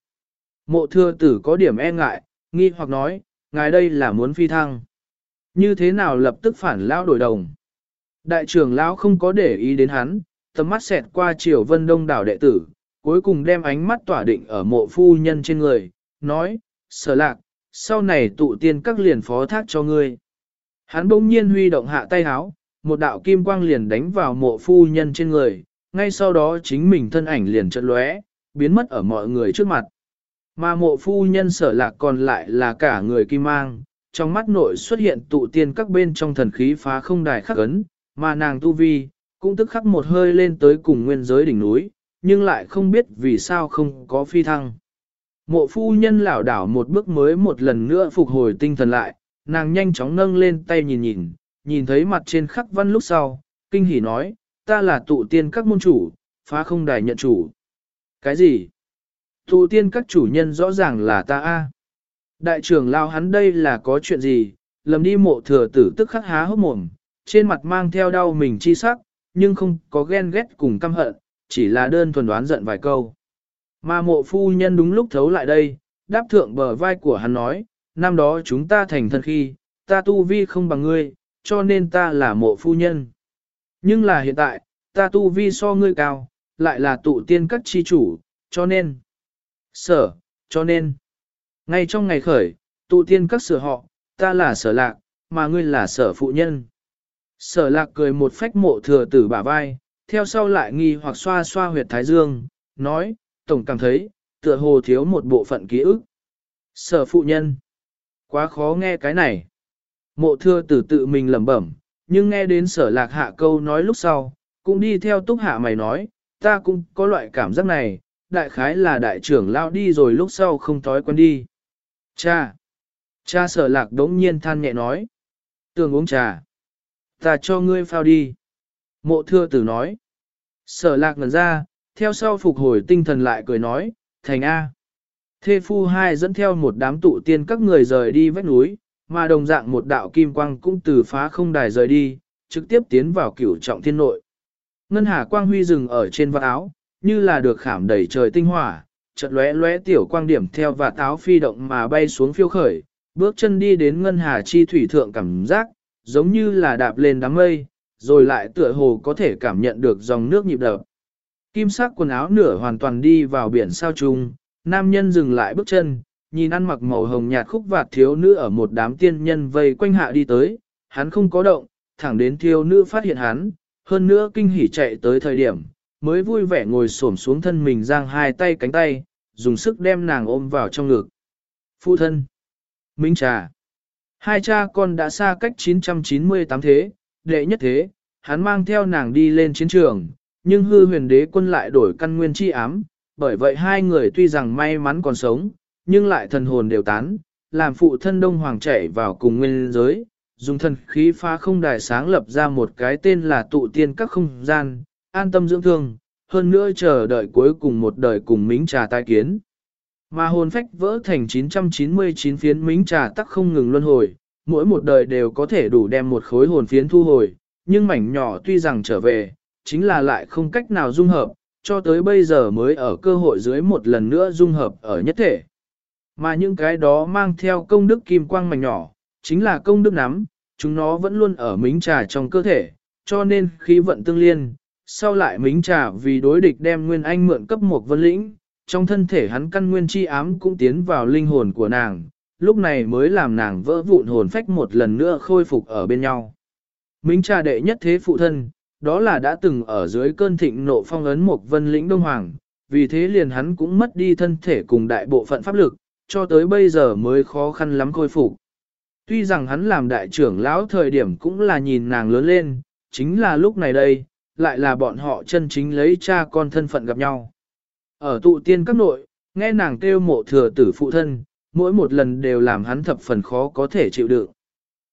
mộ thừa tử có điểm e ngại, nghi hoặc nói, ngài đây là muốn phi thăng. Như thế nào lập tức phản lão đổi đồng. Đại trưởng lão không có để ý đến hắn, tầm mắt xẹt qua triều vân đông đảo đệ tử, cuối cùng đem ánh mắt tỏa định ở mộ phu nhân trên người, nói, sở lạc, sau này tụ tiên các liền phó thác cho ngươi. Hắn bỗng nhiên huy động hạ tay háo, một đạo kim quang liền đánh vào mộ phu nhân trên người, ngay sau đó chính mình thân ảnh liền chợt lóe, biến mất ở mọi người trước mặt. Mà mộ phu nhân sở lạc còn lại là cả người kim mang, trong mắt nội xuất hiện tụ tiên các bên trong thần khí phá không đài khắc ấn, mà nàng tu vi, cũng tức khắc một hơi lên tới cùng nguyên giới đỉnh núi, nhưng lại không biết vì sao không có phi thăng. Mộ phu nhân lảo đảo một bước mới một lần nữa phục hồi tinh thần lại, nàng nhanh chóng nâng lên tay nhìn nhìn, nhìn thấy mặt trên khắc văn lúc sau, kinh hỉ nói, ta là tụ tiên các môn chủ, phá không đài nhận chủ. Cái gì? Thụ tiên các chủ nhân rõ ràng là ta a. Đại trưởng lao hắn đây là có chuyện gì, lầm đi mộ thừa tử tức khắc há hốc mồm, trên mặt mang theo đau mình chi sắc, nhưng không có ghen ghét cùng căm hận, chỉ là đơn thuần đoán giận vài câu. Mà mộ phu nhân đúng lúc thấu lại đây, đáp thượng bờ vai của hắn nói, năm đó chúng ta thành thân khi, ta tu vi không bằng ngươi, cho nên ta là mộ phu nhân. Nhưng là hiện tại, ta tu vi so ngươi cao, lại là tụ tiên các chi chủ, cho nên. Sở, cho nên. Ngay trong ngày khởi, tụ tiên các sở họ, ta là sở lạc, mà ngươi là sở phụ nhân. Sở lạc cười một phách mộ thừa tử bả vai, theo sau lại nghi hoặc xoa xoa huyệt thái dương, nói, tổng cảm thấy, tựa hồ thiếu một bộ phận ký ức. Sở phụ nhân. Quá khó nghe cái này. Mộ thừa tử tự mình lẩm bẩm, nhưng nghe đến sở lạc hạ câu nói lúc sau, cũng đi theo túc hạ mày nói, ta cũng có loại cảm giác này, đại khái là đại trưởng lao đi rồi lúc sau không thói quen đi. Cha! Cha sở lạc đống nhiên than nhẹ nói. Tường uống trà. Ta cho ngươi phao đi. Mộ thưa tử nói. Sở lạc ngần ra, theo sau phục hồi tinh thần lại cười nói, thành A. Thê phu hai dẫn theo một đám tụ tiên các người rời đi vách núi, mà đồng dạng một đạo kim quang cũng từ phá không đài rời đi, trực tiếp tiến vào cửu trọng thiên nội. Ngân hà quang huy rừng ở trên vạt áo, như là được khảm đầy trời tinh hỏa, chợt lóe lóe tiểu quang điểm theo và táo phi động mà bay xuống phiêu khởi, bước chân đi đến ngân hà chi thủy thượng cảm giác, giống như là đạp lên đám mây, rồi lại tựa hồ có thể cảm nhận được dòng nước nhịp đập. Kim sắc quần áo nửa hoàn toàn đi vào biển sao trùng, nam nhân dừng lại bước chân, nhìn ăn mặc màu hồng nhạt khúc vạt thiếu nữ ở một đám tiên nhân vây quanh hạ đi tới, hắn không có động, thẳng đến thiếu nữ phát hiện hắn, hơn nữa kinh hỉ chạy tới thời điểm, mới vui vẻ ngồi xổm xuống thân mình giang hai tay cánh tay, dùng sức đem nàng ôm vào trong ngực. Phụ thân. Minh trà. Hai cha con đã xa cách 998 thế, đệ nhất thế, hắn mang theo nàng đi lên chiến trường, nhưng hư huyền đế quân lại đổi căn nguyên chi ám, bởi vậy hai người tuy rằng may mắn còn sống, nhưng lại thần hồn đều tán, làm phụ thân đông hoàng chạy vào cùng nguyên giới, dùng thần khí phá không đài sáng lập ra một cái tên là tụ tiên các không gian, an tâm dưỡng thương, hơn nữa chờ đợi cuối cùng một đời cùng mính trà tai kiến. Mà hồn phách vỡ thành 999 phiến mính trà tắc không ngừng luân hồi, mỗi một đời đều có thể đủ đem một khối hồn phiến thu hồi, nhưng mảnh nhỏ tuy rằng trở về, chính là lại không cách nào dung hợp, cho tới bây giờ mới ở cơ hội dưới một lần nữa dung hợp ở nhất thể. Mà những cái đó mang theo công đức kim quang mảnh nhỏ, chính là công đức nắm, chúng nó vẫn luôn ở mính trà trong cơ thể, cho nên khí vận tương liên, sau lại mính trà vì đối địch đem Nguyên Anh mượn cấp một vân lĩnh, trong thân thể hắn căn nguyên chi ám cũng tiến vào linh hồn của nàng, lúc này mới làm nàng vỡ vụn hồn phách một lần nữa khôi phục ở bên nhau. Mính trà đệ nhất thế phụ thân, đó là đã từng ở dưới cơn thịnh nộ phong ấn một vân lĩnh Đông Hoàng, vì thế liền hắn cũng mất đi thân thể cùng đại bộ phận pháp lực, cho tới bây giờ mới khó khăn lắm khôi phục. Tuy rằng hắn làm đại trưởng lão thời điểm cũng là nhìn nàng lớn lên, chính là lúc này đây, lại là bọn họ chân chính lấy cha con thân phận gặp nhau. Ở tụ tiên các nội, nghe nàng kêu mộ thừa tử phụ thân, mỗi một lần đều làm hắn thập phần khó có thể chịu đựng.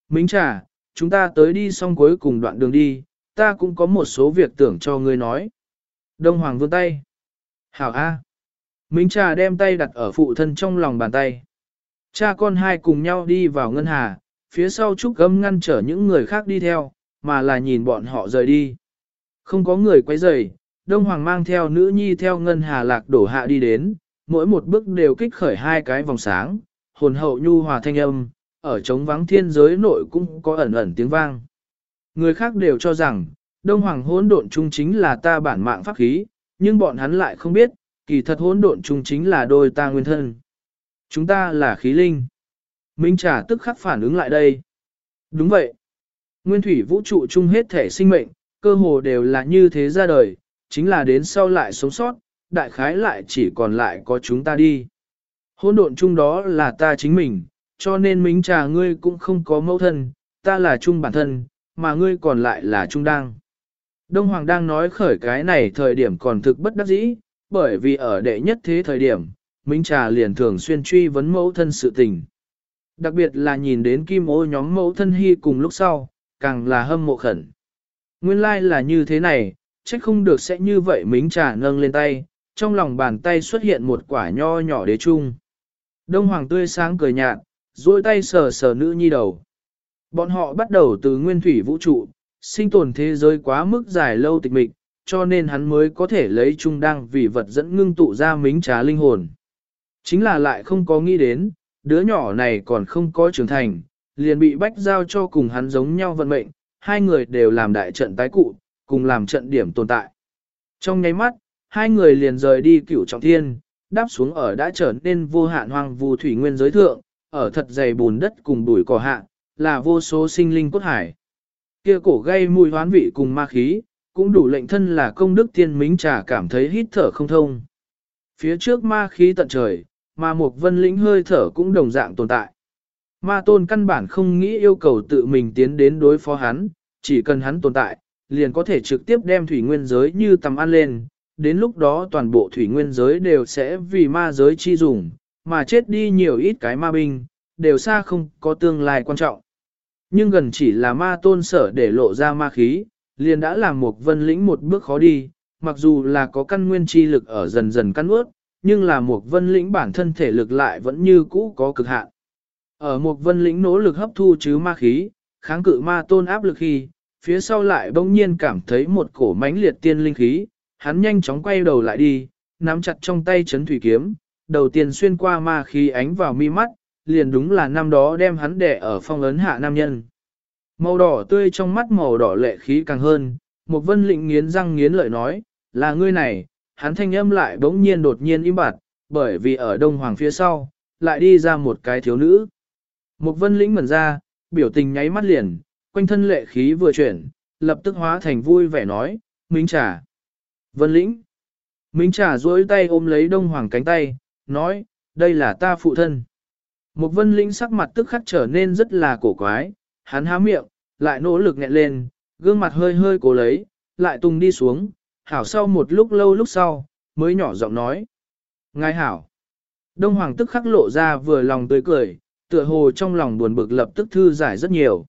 Mính trà, chúng ta tới đi xong cuối cùng đoạn đường đi, ta cũng có một số việc tưởng cho ngươi nói. Đông Hoàng vươn tay. Hảo A. Mính trà đem tay đặt ở phụ thân trong lòng bàn tay. Cha con hai cùng nhau đi vào ngân hà, phía sau Trúc Gâm ngăn trở những người khác đi theo, mà là nhìn bọn họ rời đi. Không có người quấy rầy, Đông Hoàng mang theo nữ nhi theo ngân hà lạc đổ hạ đi đến, mỗi một bước đều kích khởi hai cái vòng sáng, hồn hậu nhu hòa thanh âm, ở trống vắng thiên giới nội cũng có ẩn ẩn tiếng vang. Người khác đều cho rằng, Đông Hoàng hỗn độn trung chính là ta bản mạng pháp khí, nhưng bọn hắn lại không biết, kỳ thật hỗn độn trung chính là đôi ta nguyên thân. Chúng ta là khí linh. Minh Trà tức khắc phản ứng lại đây. Đúng vậy. Nguyên thủy vũ trụ chung hết thể sinh mệnh, cơ hồ đều là như thế ra đời, chính là đến sau lại sống sót, đại khái lại chỉ còn lại có chúng ta đi. Hôn độn chung đó là ta chính mình, cho nên Minh Trà ngươi cũng không có mẫu thân, ta là chung bản thân, mà ngươi còn lại là chung đang. Đông Hoàng đang nói khởi cái này thời điểm còn thực bất đắc dĩ, bởi vì ở đệ nhất thế thời điểm, Minh Trà liền thường xuyên truy vấn mẫu thân sự tình. Đặc biệt là nhìn đến kim ô nhóm mẫu thân hy cùng lúc sau, càng là hâm mộ khẩn. Nguyên lai like là như thế này, trách không được sẽ như vậy Mính Trà nâng lên tay, trong lòng bàn tay xuất hiện một quả nho nhỏ đế trung. Đông Hoàng tươi sáng cười nhạt, duỗi tay sờ sờ nữ nhi đầu. Bọn họ bắt đầu từ nguyên thủy vũ trụ, sinh tồn thế giới quá mức dài lâu tịch mịch, cho nên hắn mới có thể lấy trung đăng vì vật dẫn ngưng tụ ra mính trà linh hồn. Chính là lại không có nghĩ đến, đứa nhỏ này còn không có trưởng thành, liền bị bách giao cho cùng hắn giống nhau vận mệnh, hai người đều làm đại trận tái cụ, cùng làm trận điểm tồn tại. Trong nháy mắt, hai người liền rời đi cửu trọng thiên, đáp xuống ở đã trở nên vô hạn hoang vu thủy nguyên giới thượng, ở thật dày bùn đất cùng bụi cỏ hạ, là vô số sinh linh cốt hải. Kia cổ gây mùi hoán vị cùng ma khí, cũng đủ lệnh thân là công đức tiên mính trà cảm thấy hít thở không thông. Phía trước ma khí tận trời, mà một vân lĩnh hơi thở cũng đồng dạng tồn tại. Ma tôn căn bản không nghĩ yêu cầu tự mình tiến đến đối phó hắn, chỉ cần hắn tồn tại, liền có thể trực tiếp đem thủy nguyên giới như tầm ăn lên, đến lúc đó toàn bộ thủy nguyên giới đều sẽ vì ma giới chi dùng, mà chết đi nhiều ít cái ma binh, đều xa không có tương lai quan trọng. Nhưng gần chỉ là ma tôn sở để lộ ra ma khí, liền đã làm một vân lĩnh một bước khó đi, mặc dù là có căn nguyên chi lực ở dần dần căn ướt, nhưng là một vân lĩnh bản thân thể lực lại vẫn như cũ có cực hạn. Ở một vân lĩnh nỗ lực hấp thu chứ ma khí, kháng cự ma tôn áp lực khi, phía sau lại bỗng nhiên cảm thấy một cổ mãnh liệt tiên linh khí, hắn nhanh chóng quay đầu lại đi, nắm chặt trong tay chấn thủy kiếm, đầu tiên xuyên qua ma khí ánh vào mi mắt, liền đúng là năm đó đem hắn đẻ ở phong ấn hạ nam nhân. Màu đỏ tươi trong mắt màu đỏ lệ khí càng hơn, một vân lĩnh nghiến răng nghiến lợi nói, là ngươi này, hắn thanh âm lại bỗng nhiên đột nhiên im bặt, bởi vì ở đông hoàng phía sau, lại đi ra một cái thiếu nữ. Một vân lĩnh mẩn ra, biểu tình nháy mắt liền, quanh thân lệ khí vừa chuyển, lập tức hóa thành vui vẻ nói, Minh Trà. Vân lĩnh. Minh Trà duỗi tay ôm lấy đông hoàng cánh tay, nói, đây là ta phụ thân. Một vân lĩnh sắc mặt tức khắc trở nên rất là cổ quái, hắn há miệng, lại nỗ lực nghẹn lên, gương mặt hơi hơi cố lấy, lại tung đi xuống, hảo sau một lúc lâu lúc sau, mới nhỏ giọng nói. Ngài hảo. Đông Hoàng tức khắc lộ ra vừa lòng tươi cười, tựa hồ trong lòng buồn bực lập tức thư giải rất nhiều.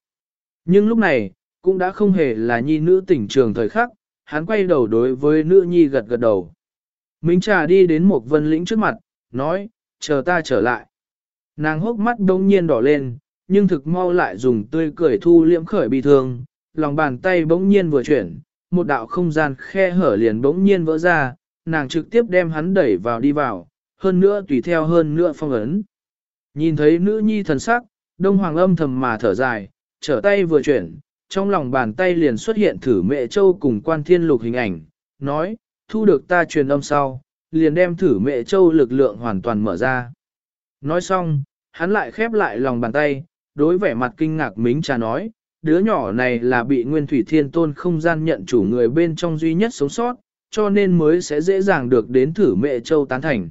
Nhưng lúc này, cũng đã không hề là nhi nữ tỉnh trường thời khắc, hắn quay đầu đối với nữ nhi gật gật đầu. Minh trà đi đến một vân lĩnh trước mặt, nói, chờ ta trở lại. Nàng hốc mắt đông nhiên đỏ lên, nhưng thực mau lại dùng tươi cười thu liễm khởi bị thương, lòng bàn tay bỗng nhiên vừa chuyển, một đạo không gian khe hở liền bỗng nhiên vỡ ra, nàng trực tiếp đem hắn đẩy vào đi vào, hơn nữa tùy theo hơn nữa phong ấn. Nhìn thấy nữ nhi thần sắc, đông hoàng âm thầm mà thở dài, trở tay vừa chuyển, trong lòng bàn tay liền xuất hiện thử mẹ châu cùng quan thiên lục hình ảnh, nói, thu được ta truyền âm sau, liền đem thử mẹ châu lực lượng hoàn toàn mở ra. Nói xong, hắn lại khép lại lòng bàn tay, đối vẻ mặt kinh ngạc mính trà nói, đứa nhỏ này là bị nguyên thủy thiên tôn không gian nhận chủ người bên trong duy nhất sống sót, cho nên mới sẽ dễ dàng được đến thử mẹ châu tán thành.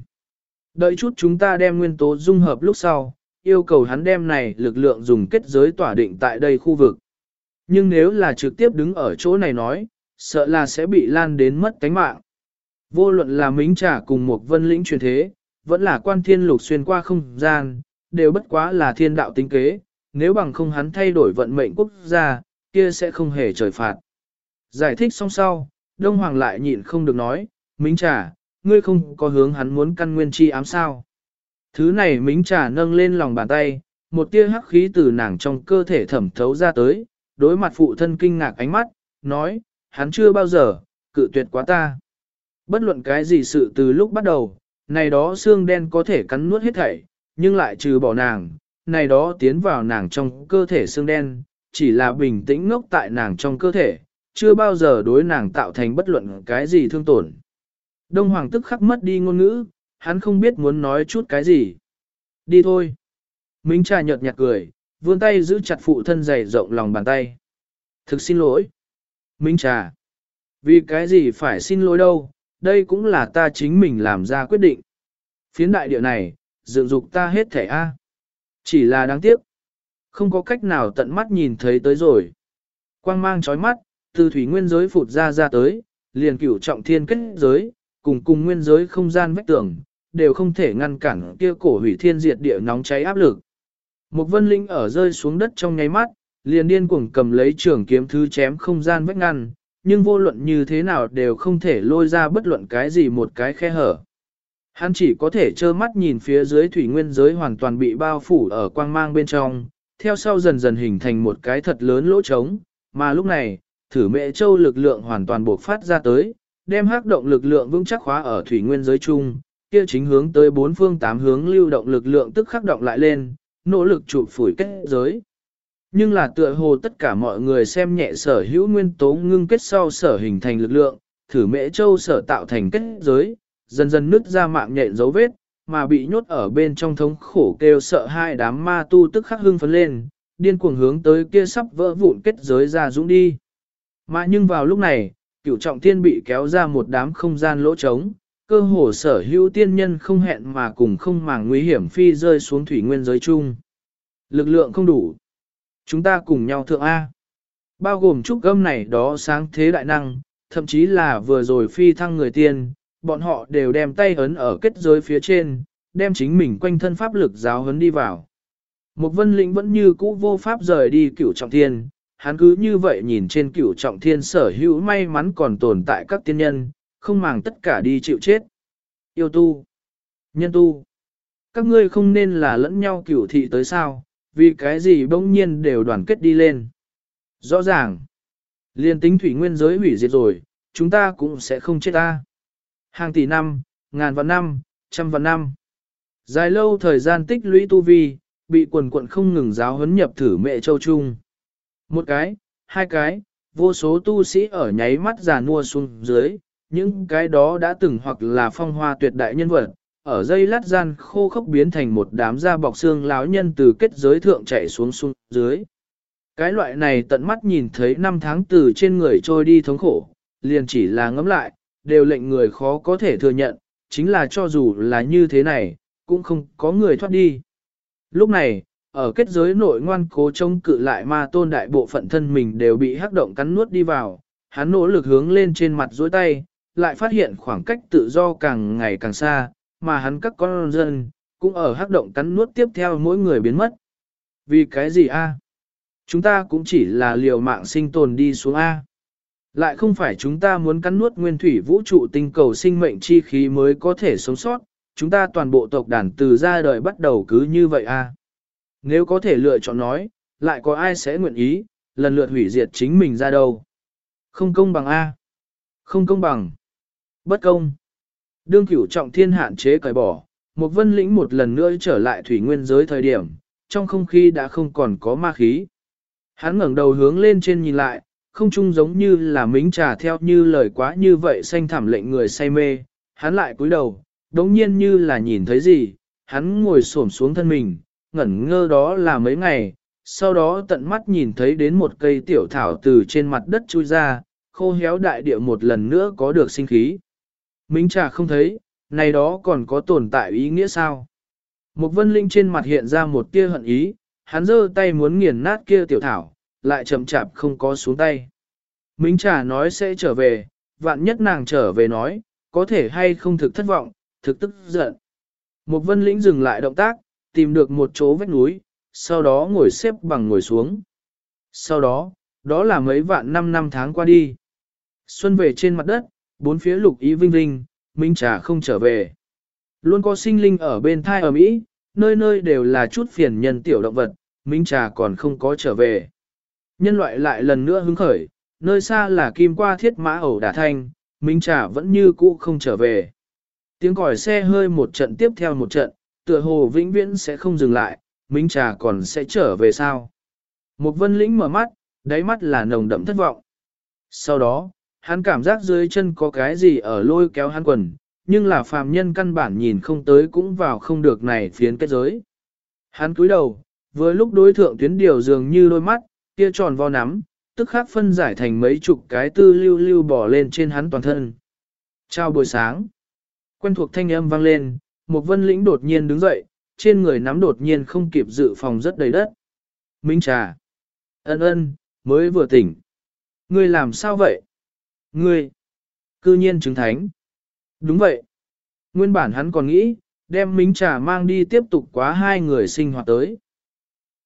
Đợi chút chúng ta đem nguyên tố dung hợp lúc sau, yêu cầu hắn đem này lực lượng dùng kết giới tỏa định tại đây khu vực. Nhưng nếu là trực tiếp đứng ở chỗ này nói, sợ là sẽ bị lan đến mất cánh mạng. Vô luận là mính trả cùng một vân lĩnh truyền thế, vẫn là quan thiên lục xuyên qua không gian, đều bất quá là thiên đạo tính kế, nếu bằng không hắn thay đổi vận mệnh quốc gia, kia sẽ không hề trời phạt. Giải thích xong sau, Đông Hoàng lại nhịn không được nói, Mính Trà, ngươi không có hướng hắn muốn căn nguyên chi ám sao. Thứ này Mính Trà nâng lên lòng bàn tay, một tia hắc khí từ nàng trong cơ thể thẩm thấu ra tới, đối mặt phụ thân kinh ngạc ánh mắt, nói, hắn chưa bao giờ, cự tuyệt quá ta. Bất luận cái gì sự từ lúc bắt đầu, này đó xương đen có thể cắn nuốt hết thảy, nhưng lại trừ bỏ nàng, này đó tiến vào nàng trong cơ thể xương đen, chỉ là bình tĩnh ngốc tại nàng trong cơ thể, chưa bao giờ đối nàng tạo thành bất luận cái gì thương tổn. Đông Hoàng tức khắc mất đi ngôn ngữ, hắn không biết muốn nói chút cái gì. Đi thôi. Minh trà nhợt nhạt cười, vươn tay giữ chặt phụ thân dày rộng lòng bàn tay. Thực xin lỗi. Minh trà. Vì cái gì phải xin lỗi đâu, đây cũng là ta chính mình làm ra quyết định. Phiến đại địa này, dựng dục ta hết thể A. Chỉ là đáng tiếc. Không có cách nào tận mắt nhìn thấy tới rồi. Quang mang chói mắt, từ thủy nguyên giới phụt ra ra tới, liền cửu trọng thiên kết giới, cùng cùng nguyên giới không gian vách tường, đều không thể ngăn cản kia cổ hủy thiên diệt địa nóng cháy áp lực. Một vân linh ở rơi xuống đất trong nháy mắt, liền điên cuồng cầm lấy trường kiếm thứ chém không gian vách ngăn, nhưng vô luận như thế nào đều không thể lôi ra bất luận cái gì một cái khe hở. Hắn chỉ có thể trơ mắt nhìn phía dưới thủy nguyên giới hoàn toàn bị bao phủ ở quang mang bên trong, theo sau dần dần hình thành một cái thật lớn lỗ trống, mà lúc này, thử mẹ châu lực lượng hoàn toàn buộc phát ra tới, đem hắc động lực lượng vững chắc khóa ở thủy nguyên giới chung, kia chính hướng tới bốn phương tám hướng lưu động lực lượng tức khắc động lại lên, nỗ lực chụp phủi kết giới. Nhưng là tựa hồ tất cả mọi người xem nhẹ sở hữu nguyên tố ngưng kết sau sở hình thành lực lượng, thử mễ châu sở tạo thành kết giới, dần dần nứt ra mạng nhện dấu vết, mà bị nhốt ở bên trong thống khổ kêu sợ hai đám ma tu tức khắc hưng phấn lên, điên cuồng hướng tới kia sắp vỡ vụn kết giới ra dũng đi. Mà nhưng vào lúc này, cửu trọng thiên bị kéo ra một đám không gian lỗ trống, cơ hồ sở hữu tiên nhân không hẹn mà cùng không màng nguy hiểm phi rơi xuống thủy nguyên giới chung. Lực lượng không đủ. Chúng ta cùng nhau thượng A. Bao gồm trúc gâm này đó sáng thế đại năng, thậm chí là vừa rồi phi thăng người tiên, bọn họ đều đem tay ấn ở kết giới phía trên, đem chính mình quanh thân pháp lực giáo hấn đi vào. Một vân lĩnh vẫn như cũ vô pháp rời đi cửu trọng thiên, hắn cứ như vậy nhìn trên cửu trọng thiên sở hữu may mắn còn tồn tại các tiên nhân, không màng tất cả đi chịu chết. Yêu tu, nhân tu, các ngươi không nên là lẫn nhau cửu thị tới sao, vì cái gì bỗng nhiên đều đoàn kết đi lên. Rõ ràng, liên tính thủy nguyên giới hủy diệt rồi, chúng ta cũng sẽ không chết ta. Hàng tỷ năm, ngàn vạn năm, trăm vạn năm. Dài lâu thời gian tích lũy tu vi, bị quần quận không ngừng giáo huấn nhập thử mẹ châu trung. Một cái, hai cái, vô số tu sĩ ở nháy mắt già nua xuống dưới, những cái đó đã từng hoặc là phong hoa tuyệt đại nhân vật, ở dây lát gian khô khốc biến thành một đám da bọc xương láo nhân từ kết giới thượng chạy xuống xuống dưới. Cái loại này tận mắt nhìn thấy năm tháng từ trên người trôi đi thống khổ, liền chỉ là ngẫm lại, đều lệnh người khó có thể thừa nhận, chính là cho dù là như thế này, cũng không có người thoát đi. Lúc này, ở kết giới nội ngoan cố trông cự lại ma tôn đại bộ phận thân mình đều bị hắc động cắn nuốt đi vào, hắn nỗ lực hướng lên trên mặt dối tay, lại phát hiện khoảng cách tự do càng ngày càng xa, mà hắn các con dân, cũng ở hắc động cắn nuốt tiếp theo mỗi người biến mất. Vì cái gì a? Chúng ta cũng chỉ là liều mạng sinh tồn đi xuống A. Lại không phải chúng ta muốn cắn nuốt nguyên thủy vũ trụ tinh cầu sinh mệnh chi khí mới có thể sống sót, chúng ta toàn bộ tộc đàn từ ra đời bắt đầu cứ như vậy a. Nếu có thể lựa chọn nói, lại có ai sẽ nguyện ý, lần lượt hủy diệt chính mình ra đâu. Không công bằng A. Không công bằng. Bất công. Đương cửu trọng thiên hạn chế cởi bỏ, một vân lĩnh một lần nữa trở lại thủy nguyên giới thời điểm, trong không khí đã không còn có ma khí. Hắn ngẩng đầu hướng lên trên nhìn lại, không chung giống như là mính trà theo như lời quá như vậy xanh thảm lệnh người say mê, hắn lại cúi đầu, đống nhiên như là nhìn thấy gì, hắn ngồi xổm xuống thân mình, ngẩn ngơ đó là mấy ngày, sau đó tận mắt nhìn thấy đến một cây tiểu thảo từ trên mặt đất chui ra, khô héo đại địa một lần nữa có được sinh khí. Mính trà không thấy, này đó còn có tồn tại ý nghĩa sao? Một vân linh trên mặt hiện ra một tia hận ý, hắn giơ tay muốn nghiền nát kia tiểu thảo, lại chậm chạp không có xuống tay. Mính trà nói sẽ trở về, vạn nhất nàng trở về nói, có thể hay không thực thất vọng, thực tức giận. Một vân lĩnh dừng lại động tác, tìm được một chỗ vách núi, sau đó ngồi xếp bằng ngồi xuống. Sau đó, đó là mấy vạn năm năm tháng qua đi. Xuân về trên mặt đất, bốn phía lục ý vinh vinh, minh trà không trở về. Luôn có sinh linh ở bên thai ở Mỹ, nơi nơi đều là chút phiền nhân tiểu động vật, minh trà còn không có trở về. Nhân loại lại lần nữa hứng khởi, nơi xa là kim qua thiết mã ẩu đả thanh, minh trà vẫn như cũ không trở về. Tiếng còi xe hơi một trận tiếp theo một trận, tựa hồ vĩnh viễn sẽ không dừng lại, Minh Trà còn sẽ trở về sao. Một vân lĩnh mở mắt, đáy mắt là nồng đậm thất vọng. Sau đó, hắn cảm giác dưới chân có cái gì ở lôi kéo hắn quần, nhưng là phàm nhân căn bản nhìn không tới cũng vào không được này phiến kết giới. Hắn cúi đầu, với lúc đối thượng tuyến điều dường như đôi mắt, kia tròn vo nắm, tức khắc phân giải thành mấy chục cái tư lưu lưu bỏ lên trên hắn toàn thân. Chào buổi sáng. Quen thuộc thanh âm vang lên, một vân lĩnh đột nhiên đứng dậy, trên người nắm đột nhiên không kịp dự phòng rất đầy đất. Minh trà. Ân ân, mới vừa tỉnh. Ngươi làm sao vậy? Ngươi. Cư nhiên chứng thánh. Đúng vậy. Nguyên bản hắn còn nghĩ, đem minh trà mang đi tiếp tục quá hai người sinh hoạt tới.